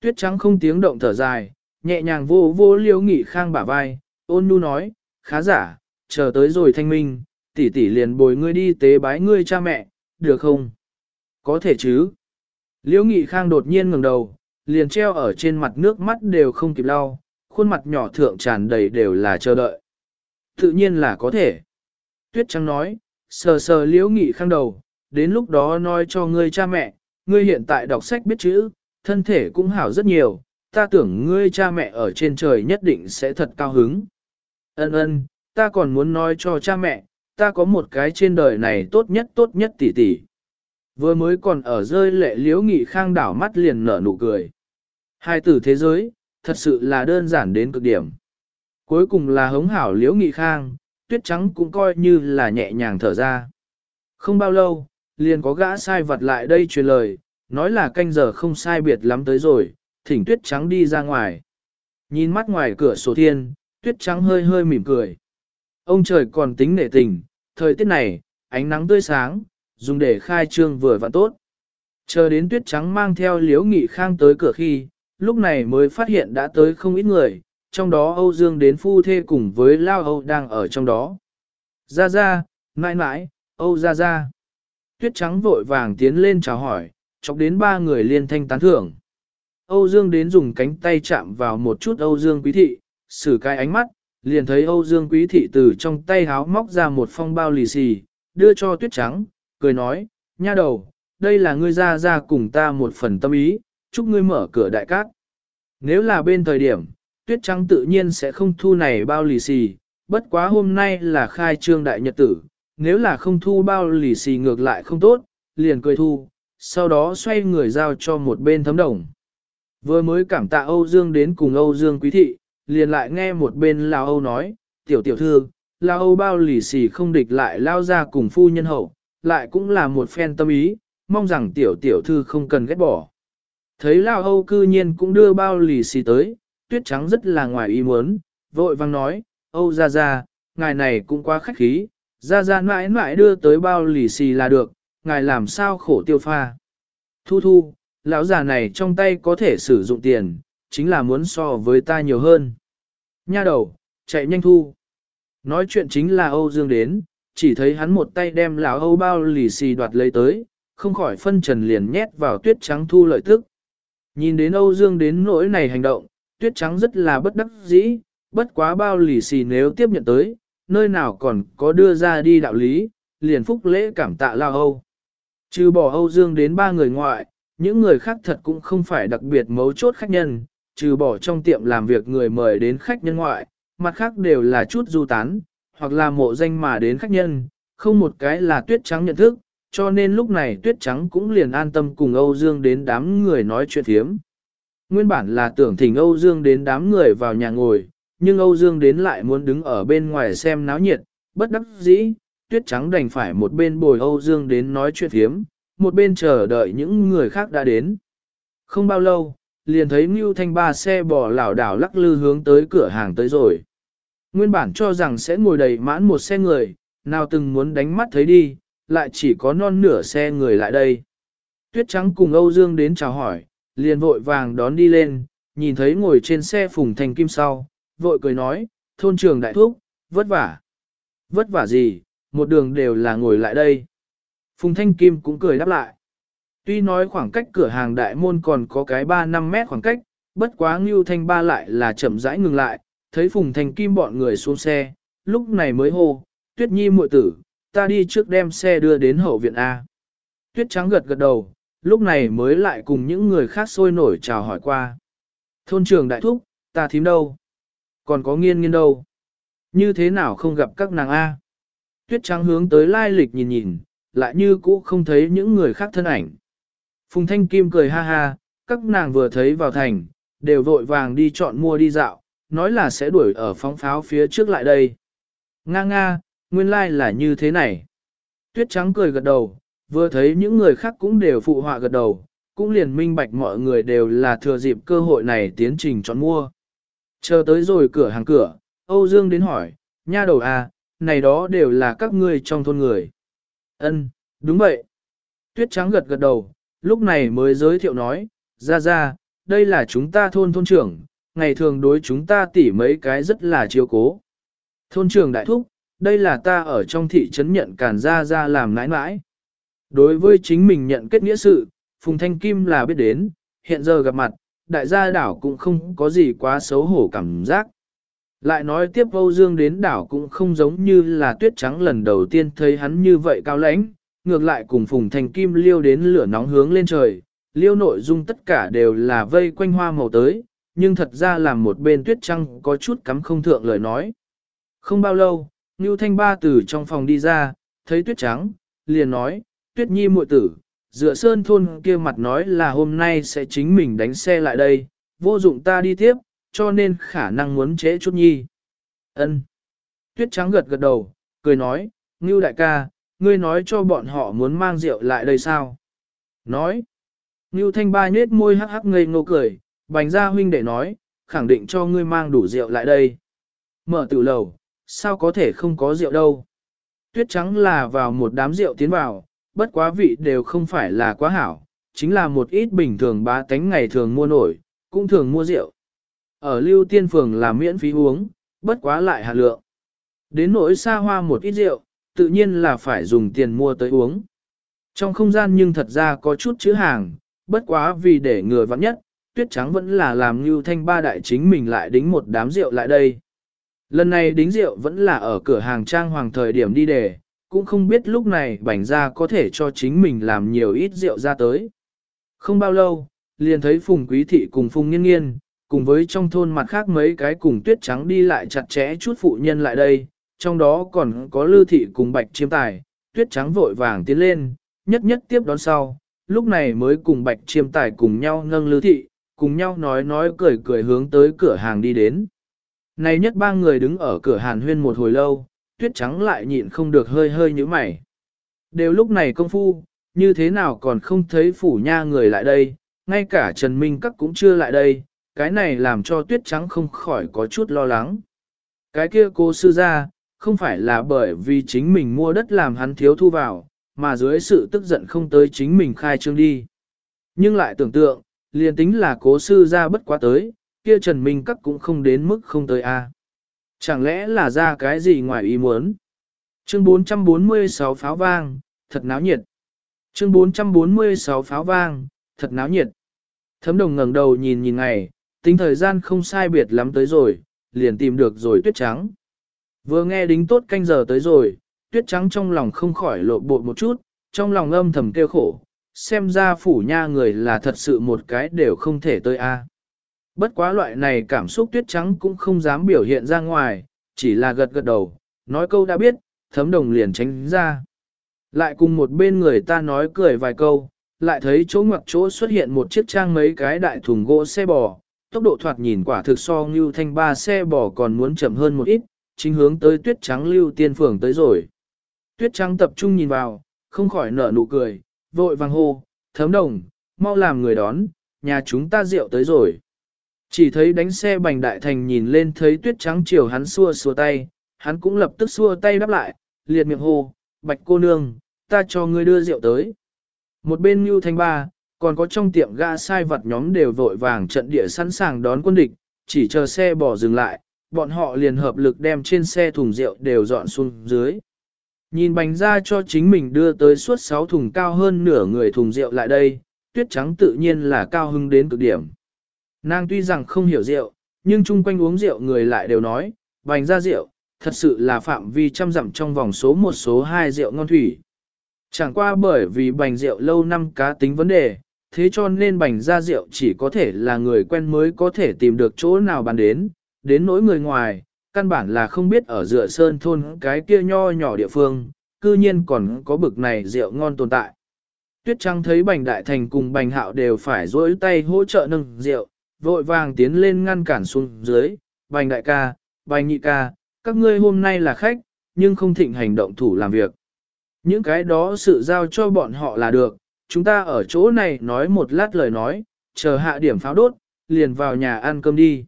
Tuyết trắng không tiếng động thở dài, nhẹ nhàng vô vô liễu nghị khang bả vai, ôn nhu nói, khá giả, chờ tới rồi thanh minh, tỷ tỷ liền bồi ngươi đi tế bái ngươi cha mẹ, được không? Có thể chứ? Liễu Nghị Khang đột nhiên ngẩng đầu, liền treo ở trên mặt nước mắt đều không kịp lau, khuôn mặt nhỏ thượng tràn đầy đều là chờ đợi. Tự nhiên là có thể. Tuyết Trắng nói, sờ sờ Liễu Nghị Khang đầu, đến lúc đó nói cho ngươi cha mẹ, ngươi hiện tại đọc sách biết chữ, thân thể cũng hảo rất nhiều, ta tưởng ngươi cha mẹ ở trên trời nhất định sẽ thật cao hứng. Ân ân, ta còn muốn nói cho cha mẹ, ta có một cái trên đời này tốt nhất tốt nhất tỷ tỷ. Vừa mới còn ở rơi lệ liễu nghị khang đảo mắt liền nở nụ cười. Hai tử thế giới, thật sự là đơn giản đến cực điểm. Cuối cùng là hống hảo liễu nghị khang, tuyết trắng cũng coi như là nhẹ nhàng thở ra. Không bao lâu, liền có gã sai vật lại đây truyền lời, nói là canh giờ không sai biệt lắm tới rồi, thỉnh tuyết trắng đi ra ngoài. Nhìn mắt ngoài cửa sổ thiên, tuyết trắng hơi hơi mỉm cười. Ông trời còn tính nể tình, thời tiết này, ánh nắng tươi sáng, dùng để khai trương vừa vặn tốt. Chờ đến tuyết trắng mang theo liếu nghị khang tới cửa khi, lúc này mới phát hiện đã tới không ít người, trong đó Âu Dương đến phu thê cùng với Lao Âu đang ở trong đó. Ra ra, mãi mãi, Âu ra ra. Tuyết trắng vội vàng tiến lên chào hỏi, chọc đến ba người liên thanh tán thưởng. Âu Dương đến dùng cánh tay chạm vào một chút Âu Dương quý thị, xử cái ánh mắt, liền thấy Âu Dương quý thị từ trong tay háo móc ra một phong bao lì xì, đưa cho tuyết trắng, cười nói, nha đầu, đây là ngươi ra ra cùng ta một phần tâm ý, chúc ngươi mở cửa đại cát. Nếu là bên thời điểm, tuyết trắng tự nhiên sẽ không thu này bao lì xì, bất quá hôm nay là khai trương đại nhật tử, nếu là không thu bao lì xì ngược lại không tốt, liền cười thu, sau đó xoay người giao cho một bên thấm đồng. Vừa mới cảm tạ Âu Dương đến cùng Âu Dương quý thị, liền lại nghe một bên Lào Âu nói, tiểu tiểu thư, Lào Âu bao lì xì không địch lại lao ra cùng phu nhân hậu, lại cũng là một phen tâm ý, mong rằng tiểu tiểu thư không cần ghét bỏ. Thấy Lao Âu cư nhiên cũng đưa bao lì xì tới, tuyết trắng rất là ngoài ý muốn, vội vang nói, Âu ra ra, ngài này cũng quá khách khí, ra ra mãi mãi đưa tới bao lì xì là được, ngài làm sao khổ tiêu pha. Thu thu, lão già này trong tay có thể sử dụng tiền, chính là muốn so với ta nhiều hơn. Nha đầu, chạy nhanh thu. Nói chuyện chính là Âu Dương đến, chỉ thấy hắn một tay đem lão Âu bao lì xì đoạt lấy tới, không khỏi phân trần liền nhét vào tuyết trắng thu lợi tức. Nhìn đến Âu Dương đến nỗi này hành động, tuyết trắng rất là bất đắc dĩ, bất quá bao lì xì nếu tiếp nhận tới, nơi nào còn có đưa ra đi đạo lý, liền phúc lễ cảm tạ lao Âu. Trừ bỏ Âu Dương đến ba người ngoại, những người khác thật cũng không phải đặc biệt mấu chốt khách nhân, trừ bỏ trong tiệm làm việc người mời đến khách nhân ngoại, mặt khác đều là chút du tán, hoặc là mộ danh mà đến khách nhân, không một cái là tuyết trắng nhận thức, cho nên lúc này tuyết trắng cũng liền an tâm cùng Âu Dương đến đám người nói chuyện thiếm. Nguyên bản là tưởng thỉnh Âu Dương đến đám người vào nhà ngồi, nhưng Âu Dương đến lại muốn đứng ở bên ngoài xem náo nhiệt, bất đắc dĩ, tuyết trắng đành phải một bên bồi Âu Dương đến nói chuyện thiếm, một bên chờ đợi những người khác đã đến. Không bao lâu, liền thấy Ngưu Thanh ba xe bò lảo đảo lắc lư hướng tới cửa hàng tới rồi. Nguyên bản cho rằng sẽ ngồi đầy mãn một xe người, nào từng muốn đánh mắt thấy đi, lại chỉ có non nửa xe người lại đây. Tuyết Trắng cùng Âu Dương đến chào hỏi, liền vội vàng đón đi lên, nhìn thấy ngồi trên xe phùng thành kim sau, vội cười nói, thôn trường đại thúc, vất vả. Vất vả gì, một đường đều là ngồi lại đây. Phùng Thanh Kim cũng cười đáp lại. Tuy nói khoảng cách cửa hàng đại môn còn có cái 3-5 mét khoảng cách, bất quá Ngưu Thanh Ba lại là chậm rãi ngừng lại, thấy Phùng Thanh Kim bọn người xuống xe, lúc này mới hô, Tuyết Nhi muội tử, ta đi trước đem xe đưa đến hậu viện A. Tuyết Trắng gật gật đầu, lúc này mới lại cùng những người khác sôi nổi chào hỏi qua. Thôn trường đại thúc, ta thím đâu? Còn có nghiên nghiên đâu? Như thế nào không gặp các nàng A? Tuyết Trắng hướng tới lai lịch nhìn nhìn, lại như cũ không thấy những người khác thân ảnh. Phùng Thanh Kim cười ha ha, các nàng vừa thấy vào thành, đều vội vàng đi chọn mua đi dạo, nói là sẽ đuổi ở phóng pháo phía trước lại đây. Nga nga, nguyên lai like là như thế này. Tuyết trắng cười gật đầu, vừa thấy những người khác cũng đều phụ họa gật đầu, cũng liền minh bạch mọi người đều là thừa dịp cơ hội này tiến trình chọn mua. Chờ tới rồi cửa hàng cửa, Âu Dương đến hỏi, nha đầu à, này đó đều là các ngươi trong thôn người. Ân, đúng vậy. Tuyết trắng gật gật đầu, lúc này mới giới thiệu nói, ra ra, đây là chúng ta thôn thôn trưởng, ngày thường đối chúng ta tỉ mấy cái rất là chiếu cố. Thôn trưởng đại thúc, đây là ta ở trong thị trấn nhận cản ra ra làm nãi nãi. Đối với chính mình nhận kết nghĩa sự, Phùng Thanh Kim là biết đến, hiện giờ gặp mặt, đại gia đảo cũng không có gì quá xấu hổ cảm giác. Lại nói tiếp Âu Dương đến đảo cũng không giống như là tuyết trắng lần đầu tiên thấy hắn như vậy cao lãnh, ngược lại cùng Phùng Thành Kim liêu đến lửa nóng hướng lên trời, liêu nội dung tất cả đều là vây quanh hoa màu tới, nhưng thật ra làm một bên tuyết trăng có chút cắm không thượng lời nói. Không bao lâu, Ngưu Thanh Ba từ trong phòng đi ra, thấy tuyết trắng, liền nói, tuyết nhi muội tử, dựa sơn thôn kia mặt nói là hôm nay sẽ chính mình đánh xe lại đây, vô dụng ta đi tiếp, cho nên khả năng muốn trễ chút nhi. Ân. Tuyết trắng gật gật đầu, cười nói, Ngưu đại ca, ngươi nói cho bọn họ muốn mang rượu lại đây sao? Nói. Ngưu Thanh Ba nhếch môi hắc hắc ngây ngô cười, bành gia huynh đệ nói, khẳng định cho ngươi mang đủ rượu lại đây. Mở tử lầu, sao có thể không có rượu đâu? Tuyết trắng là vào một đám rượu tiến vào, bất quá vị đều không phải là quá hảo, chính là một ít bình thường bá tánh ngày thường mua nổi, cũng thường mua rượu. Ở lưu tiên phường là miễn phí uống, bất quá lại hạ lượng. Đến nỗi xa hoa một ít rượu, tự nhiên là phải dùng tiền mua tới uống. Trong không gian nhưng thật ra có chút chữ hàng, bất quá vì để người vắng nhất, tuyết trắng vẫn là làm như thanh ba đại chính mình lại đính một đám rượu lại đây. Lần này đính rượu vẫn là ở cửa hàng trang hoàng thời điểm đi để, cũng không biết lúc này bảnh ra có thể cho chính mình làm nhiều ít rượu ra tới. Không bao lâu, liền thấy Phùng Quý Thị cùng Phùng Nghiên Nghiên, cùng với trong thôn mặt khác mấy cái cùng tuyết trắng đi lại chặt chẽ chút phụ nhân lại đây, trong đó còn có Lư Thị cùng Bạch Chiêm Tài, tuyết trắng vội vàng tiến lên, nhất nhất tiếp đón sau, lúc này mới cùng Bạch Chiêm Tài cùng nhau nâng Lư Thị, cùng nhau nói nói cười cười hướng tới cửa hàng đi đến. Này nhất ba người đứng ở cửa hàn huyên một hồi lâu, tuyết trắng lại nhịn không được hơi hơi như mày. Đều lúc này công phu, như thế nào còn không thấy phủ nha người lại đây, ngay cả Trần Minh Các cũng chưa lại đây, cái này làm cho tuyết trắng không khỏi có chút lo lắng. Cái kia cô sư ra, không phải là bởi vì chính mình mua đất làm hắn thiếu thu vào, mà dưới sự tức giận không tới chính mình khai trương đi. Nhưng lại tưởng tượng, liền tính là cố sư ra bất quá tới, kia Trần Minh Các cũng không đến mức không tới a. Chẳng lẽ là ra cái gì ngoài ý muốn? Chương 446 pháo vang, thật náo nhiệt. Chương 446 pháo vang, thật náo nhiệt. Thấm đồng ngẩng đầu nhìn nhìn ngày, tính thời gian không sai biệt lắm tới rồi, liền tìm được rồi tuyết trắng. Vừa nghe đính tốt canh giờ tới rồi, tuyết trắng trong lòng không khỏi lộ bột một chút, trong lòng âm thầm kêu khổ, xem ra phủ nha người là thật sự một cái đều không thể tới a. Bất quá loại này cảm xúc tuyết trắng cũng không dám biểu hiện ra ngoài, chỉ là gật gật đầu, nói câu đã biết, thấm đồng liền tránh ra. Lại cùng một bên người ta nói cười vài câu, lại thấy chỗ ngoặc chỗ xuất hiện một chiếc trang mấy cái đại thùng gỗ xe bò, tốc độ thoạt nhìn quả thực so như thanh ba xe bò còn muốn chậm hơn một ít, chính hướng tới tuyết trắng lưu tiên phường tới rồi. Tuyết trắng tập trung nhìn vào, không khỏi nở nụ cười, vội vàng hô, thấm đồng, mau làm người đón, nhà chúng ta rượu tới rồi. Chỉ thấy đánh xe bành đại thành nhìn lên thấy tuyết trắng chiều hắn xua xua tay, hắn cũng lập tức xua tay đáp lại, liệt miệng hô, bạch cô nương, ta cho ngươi đưa rượu tới. Một bên Nưu Thanh Ba, còn có trong tiệm ga sai vật nhóm đều vội vàng trận địa sẵn sàng đón quân địch, chỉ chờ xe bỏ dừng lại, bọn họ liền hợp lực đem trên xe thùng rượu đều dọn xuống dưới. Nhìn bánh ra cho chính mình đưa tới suốt 6 thùng cao hơn nửa người thùng rượu lại đây, tuyết trắng tự nhiên là cao hưng đến cực điểm. Nàng tuy rằng không hiểu rượu, nhưng chung quanh uống rượu người lại đều nói, vành ra rượu, thật sự là phạm vi trăm dặm trong vòng số một số hai rượu ngon thủy. Chẳng qua bởi vì Bành rượu lâu năm cá tính vấn đề, thế cho nên Bành ra rượu chỉ có thể là người quen mới có thể tìm được chỗ nào bàn đến, đến nỗi người ngoài, căn bản là không biết ở dựa sơn thôn cái kia nho nhỏ địa phương, cư nhiên còn có bực này rượu ngon tồn tại. Tuyết Trăng thấy bành đại thành cùng bành hạo đều phải dối tay hỗ trợ nâng rượu, vội vàng tiến lên ngăn cản xuống dưới, bành đại ca, bành nhị ca, các ngươi hôm nay là khách, nhưng không thịnh hành động thủ làm việc. Những cái đó sự giao cho bọn họ là được, chúng ta ở chỗ này nói một lát lời nói, chờ hạ điểm pháo đốt, liền vào nhà ăn cơm đi.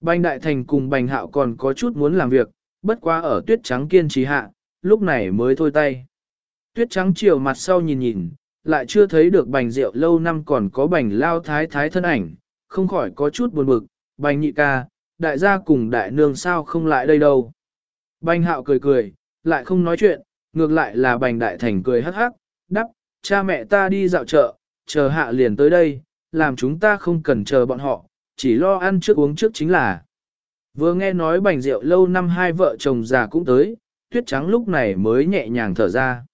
Bành Đại Thành cùng Bành Hạo còn có chút muốn làm việc, bất quá ở tuyết trắng kiên trì hạ, lúc này mới thôi tay. Tuyết trắng chiều mặt sau nhìn nhìn, lại chưa thấy được bành rượu lâu năm còn có bành lao thái thái thân ảnh, không khỏi có chút buồn bực, bành nhị ca, đại gia cùng đại nương sao không lại đây đâu. Bành hạo cười cười, lại không nói chuyện, ngược lại là bành đại thành cười hắc hắc, đắp, cha mẹ ta đi dạo chợ, chờ hạ liền tới đây, làm chúng ta không cần chờ bọn họ, chỉ lo ăn trước uống trước chính là. Vừa nghe nói bành rượu lâu năm hai vợ chồng già cũng tới, tuyết trắng lúc này mới nhẹ nhàng thở ra.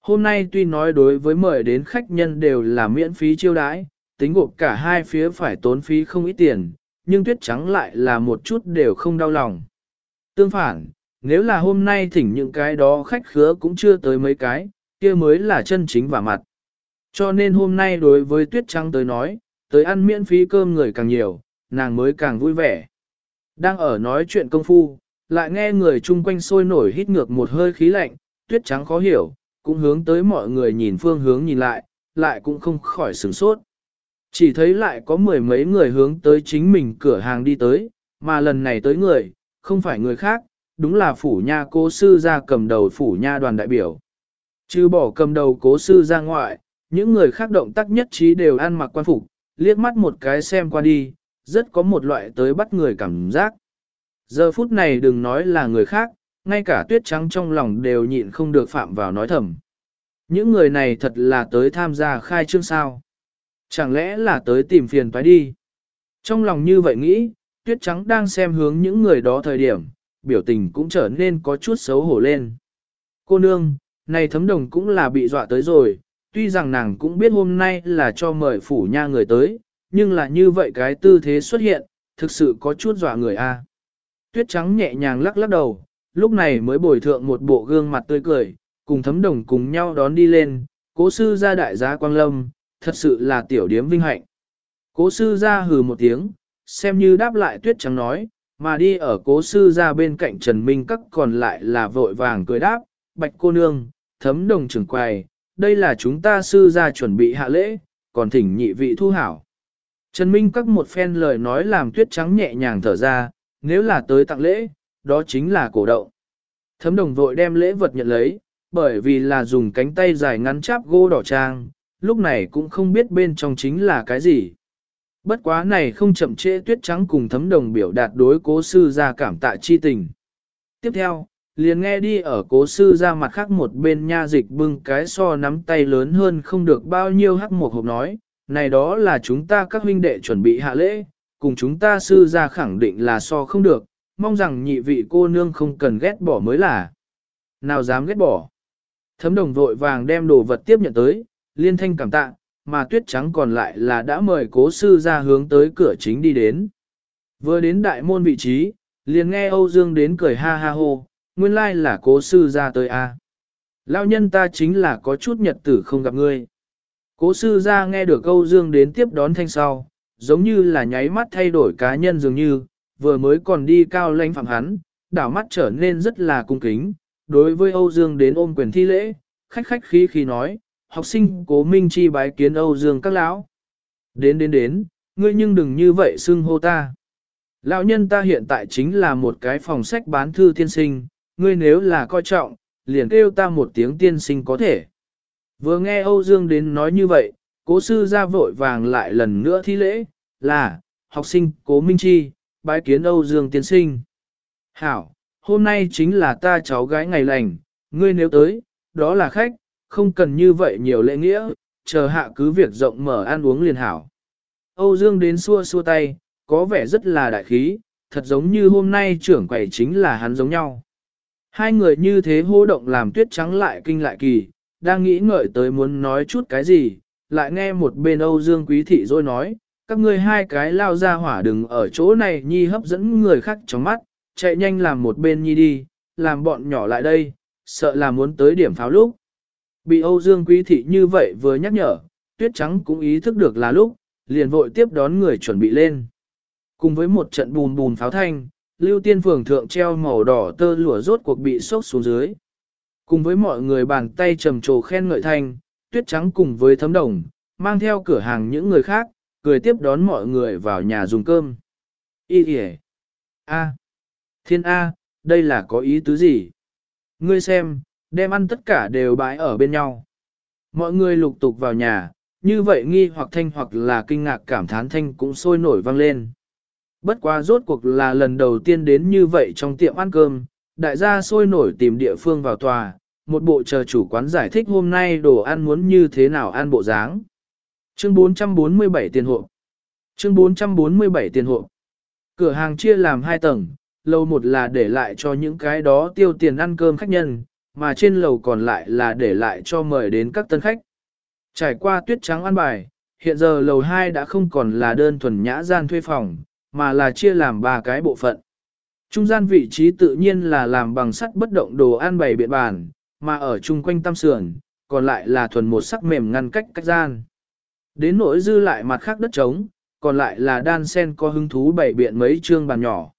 Hôm nay tuy nói đối với mời đến khách nhân đều là miễn phí chiêu đãi, tính gộp cả hai phía phải tốn phí không ít tiền, nhưng tuyết trắng lại là một chút đều không đau lòng. Tương phản, nếu là hôm nay thỉnh những cái đó khách khứa cũng chưa tới mấy cái, kia mới là chân chính và mặt. Cho nên hôm nay đối với tuyết trắng tới nói, tới ăn miễn phí cơm người càng nhiều, nàng mới càng vui vẻ. Đang ở nói chuyện công phu, lại nghe người chung quanh sôi nổi hít ngược một hơi khí lạnh, tuyết trắng khó hiểu, cũng hướng tới mọi người nhìn phương hướng nhìn lại, lại cũng không khỏi sửng sốt. Chỉ thấy lại có mười mấy người hướng tới chính mình cửa hàng đi tới, mà lần này tới người, không phải người khác, đúng là phủ nha cố sư ra cầm đầu phủ nha đoàn đại biểu. Chứ bỏ cầm đầu cố sư ra ngoại, những người khác động tác nhất trí đều ăn mặc quan phục, liếc mắt một cái xem qua đi, rất có một loại tới bắt người cảm giác. Giờ phút này đừng nói là người khác, ngay cả tuyết trắng trong lòng đều nhịn không được phạm vào nói thầm. Những người này thật là tới tham gia khai trương sao. Chẳng lẽ là tới tìm phiền phải đi. Trong lòng như vậy nghĩ, tuyết trắng đang xem hướng những người đó thời điểm, biểu tình cũng trở nên có chút xấu hổ lên. Cô nương, này thấm đồng cũng là bị dọa tới rồi, tuy rằng nàng cũng biết hôm nay là cho mời phủ nha người tới, nhưng là như vậy cái tư thế xuất hiện, thực sự có chút dọa người a. Tuyết trắng nhẹ nhàng lắc lắc đầu, lúc này mới bồi thượng một bộ gương mặt tươi cười, cùng thấm đồng cùng nhau đón đi lên, cố sư gia đại gia quang lâm, thật sự là tiểu điếm vinh hạnh. Cố sư gia hừ một tiếng, xem như đáp lại tuyết trắng nói, mà đi ở cố sư gia bên cạnh Trần Minh Các còn lại là vội vàng cười đáp, bạch cô nương, thấm đồng trưởng quầy, đây là chúng ta sư gia chuẩn bị hạ lễ, còn thỉnh nhị vị thu hảo. Trần Minh Các một phen lời nói làm tuyết trắng nhẹ nhàng thở ra, nếu là tới tặng lễ, đó chính là cổ động. Thấm đồng vội đem lễ vật nhận lấy, bởi vì là dùng cánh tay dài ngắn cháp gỗ đỏ trang, lúc này cũng không biết bên trong chính là cái gì. Bất quá này không chậm trễ tuyết trắng cùng thấm đồng biểu đạt đối cố sư ra cảm tạ chi tình. Tiếp theo, liền nghe đi ở cố sư ra mặt khác một bên nha dịch bưng cái so nắm tay lớn hơn không được bao nhiêu hắc một hộp nói, này đó là chúng ta các huynh đệ chuẩn bị hạ lễ, cùng chúng ta sư ra khẳng định là so không được, mong rằng nhị vị cô nương không cần ghét bỏ mới là. Nào dám ghét bỏ. Thấm đồng vội vàng đem đồ vật tiếp nhận tới, liên thanh cảm tạ, mà tuyết trắng còn lại là đã mời cố sư ra hướng tới cửa chính đi đến. Vừa đến đại môn vị trí, liền nghe Âu Dương đến cười ha ha hô, nguyên lai là cố sư ra tới a. À. Lão nhân ta chính là có chút nhật tử không gặp ngươi. Cố sư ra nghe được Âu Dương đến tiếp đón thanh sau, giống như là nháy mắt thay đổi cá nhân dường như, vừa mới còn đi cao lãnh phạm hắn, đảo mắt trở nên rất là cung kính, đối với Âu Dương đến ôm quyền thi lễ, khách khách khí khí nói, học sinh cố minh chi bái kiến Âu Dương các lão. Đến đến đến, ngươi nhưng đừng như vậy xưng hô ta. Lão nhân ta hiện tại chính là một cái phòng sách bán thư tiên sinh, ngươi nếu là coi trọng, liền kêu ta một tiếng tiên sinh có thể. Vừa nghe Âu Dương đến nói như vậy, cố sư ra vội vàng lại lần nữa thi lễ, là, học sinh cố minh chi, bái kiến Âu Dương tiên sinh. Hảo, hôm nay chính là ta cháu gái ngày lành, ngươi nếu tới, đó là khách, không cần như vậy nhiều lễ nghĩa, chờ hạ cứ việc rộng mở ăn uống liền hảo. Âu Dương đến xua xua tay, có vẻ rất là đại khí, thật giống như hôm nay trưởng quầy chính là hắn giống nhau. Hai người như thế hô động làm tuyết trắng lại kinh lại kỳ, đang nghĩ ngợi tới muốn nói chút cái gì, lại nghe một bên Âu Dương Quý Thị rồi nói, các ngươi hai cái lao ra hỏa đừng ở chỗ này nhi hấp dẫn người khác trong mắt, chạy nhanh làm một bên nhi đi, làm bọn nhỏ lại đây, sợ là muốn tới điểm pháo lúc. Bị Âu Dương Quý Thị như vậy vừa nhắc nhở, Tuyết Trắng cũng ý thức được là lúc, liền vội tiếp đón người chuẩn bị lên. Cùng với một trận bùn bùn pháo thanh, Lưu Tiên Phường thượng treo màu đỏ tơ lụa rốt cuộc bị sốc xuống dưới. Cùng với mọi người bàn tay trầm trồ khen ngợi thanh, tuyết trắng cùng với thấm đồng, mang theo cửa hàng những người khác, cười tiếp đón mọi người vào nhà dùng cơm. Ý kìa! A! Thiên A, đây là có ý tứ gì? Ngươi xem, đem ăn tất cả đều bãi ở bên nhau. Mọi người lục tục vào nhà, như vậy nghi hoặc thanh hoặc là kinh ngạc cảm thán thanh cũng sôi nổi vang lên. Bất quá rốt cuộc là lần đầu tiên đến như vậy trong tiệm ăn cơm, đại gia sôi nổi tìm địa phương vào tòa, một bộ chờ chủ quán giải thích hôm nay đồ ăn muốn như thế nào ăn bộ dáng. Chương 447 tiền hộ. Chương 447 tiền hộ. Cửa hàng chia làm hai tầng, lầu một là để lại cho những cái đó tiêu tiền ăn cơm khách nhân, mà trên lầu còn lại là để lại cho mời đến các tân khách. Trải qua tuyết trắng ăn bài, hiện giờ lầu 2 đã không còn là đơn thuần nhã gian thuê phòng, mà là chia làm ba cái bộ phận. Trung gian vị trí tự nhiên là làm bằng sắt bất động đồ ăn bày biện bàn, mà ở chung quanh tam sườn, còn lại là thuần một sắc mềm ngăn cách cách gian. Đến nỗi dư lại mặt khác đất trống, còn lại là đan sen có hứng thú bày biện mấy trương bàn nhỏ.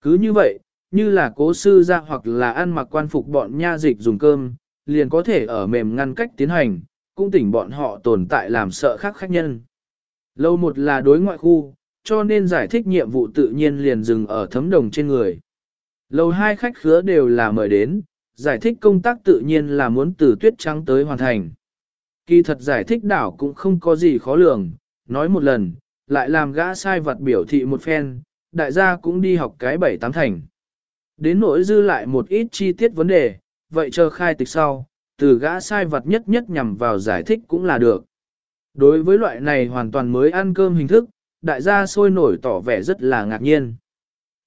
Cứ như vậy, như là cố sư ra hoặc là ăn mặc quan phục bọn nha dịch dùng cơm, liền có thể ở mềm ngăn cách tiến hành, cũng tỉnh bọn họ tồn tại làm sợ khác khách nhân. Lâu một là đối ngoại khu, cho nên giải thích nhiệm vụ tự nhiên liền dừng ở thấm đồng trên người. Lầu hai khách khứa đều là mời đến, giải thích công tác tự nhiên là muốn từ tuyết trắng tới hoàn thành. Kỳ thật giải thích đảo cũng không có gì khó lường, nói một lần, lại làm gã sai vật biểu thị một phen, đại gia cũng đi học cái bảy tám thành. Đến nỗi dư lại một ít chi tiết vấn đề, vậy chờ khai tịch sau, từ gã sai vật nhất nhất nhằm vào giải thích cũng là được. Đối với loại này hoàn toàn mới ăn cơm hình thức, đại gia sôi nổi tỏ vẻ rất là ngạc nhiên.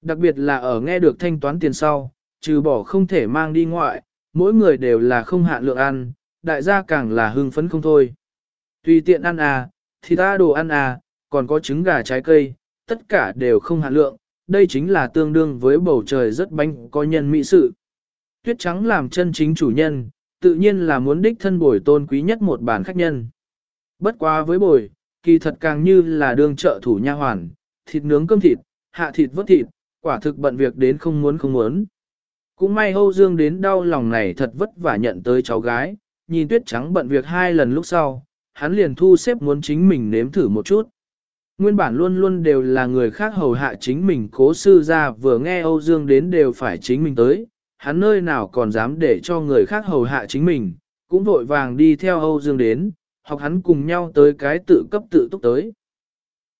Đặc biệt là ở nghe được thanh toán tiền sau, trừ bỏ không thể mang đi ngoại, mỗi người đều là không hạn lượng ăn, đại gia càng là hưng phấn không thôi. Tùy tiện ăn à, thì ta đồ ăn à, còn có trứng gà trái cây, tất cả đều không hạn lượng, đây chính là tương đương với bầu trời rất bánh có nhân mỹ sự. Tuyết trắng làm chân chính chủ nhân, tự nhiên là muốn đích thân bồi tôn quý nhất một bản khách nhân. Bất quá với bồi, kỳ thật càng như là đương trợ thủ nha hoàn, thịt nướng cơm thịt, hạ thịt vớt thịt, quả thực bận việc đến không muốn không muốn. Cũng may Âu Dương đến đau lòng này thật vất vả nhận tới cháu gái, nhìn tuyết trắng bận việc hai lần lúc sau, hắn liền thu xếp muốn chính mình nếm thử một chút. Nguyên bản luôn luôn đều là người khác hầu hạ chính mình cố sư ra vừa nghe Âu Dương đến đều phải chính mình tới, hắn nơi nào còn dám để cho người khác hầu hạ chính mình, cũng vội vàng đi theo Âu Dương đến, học hắn cùng nhau tới cái tự cấp tự túc tới.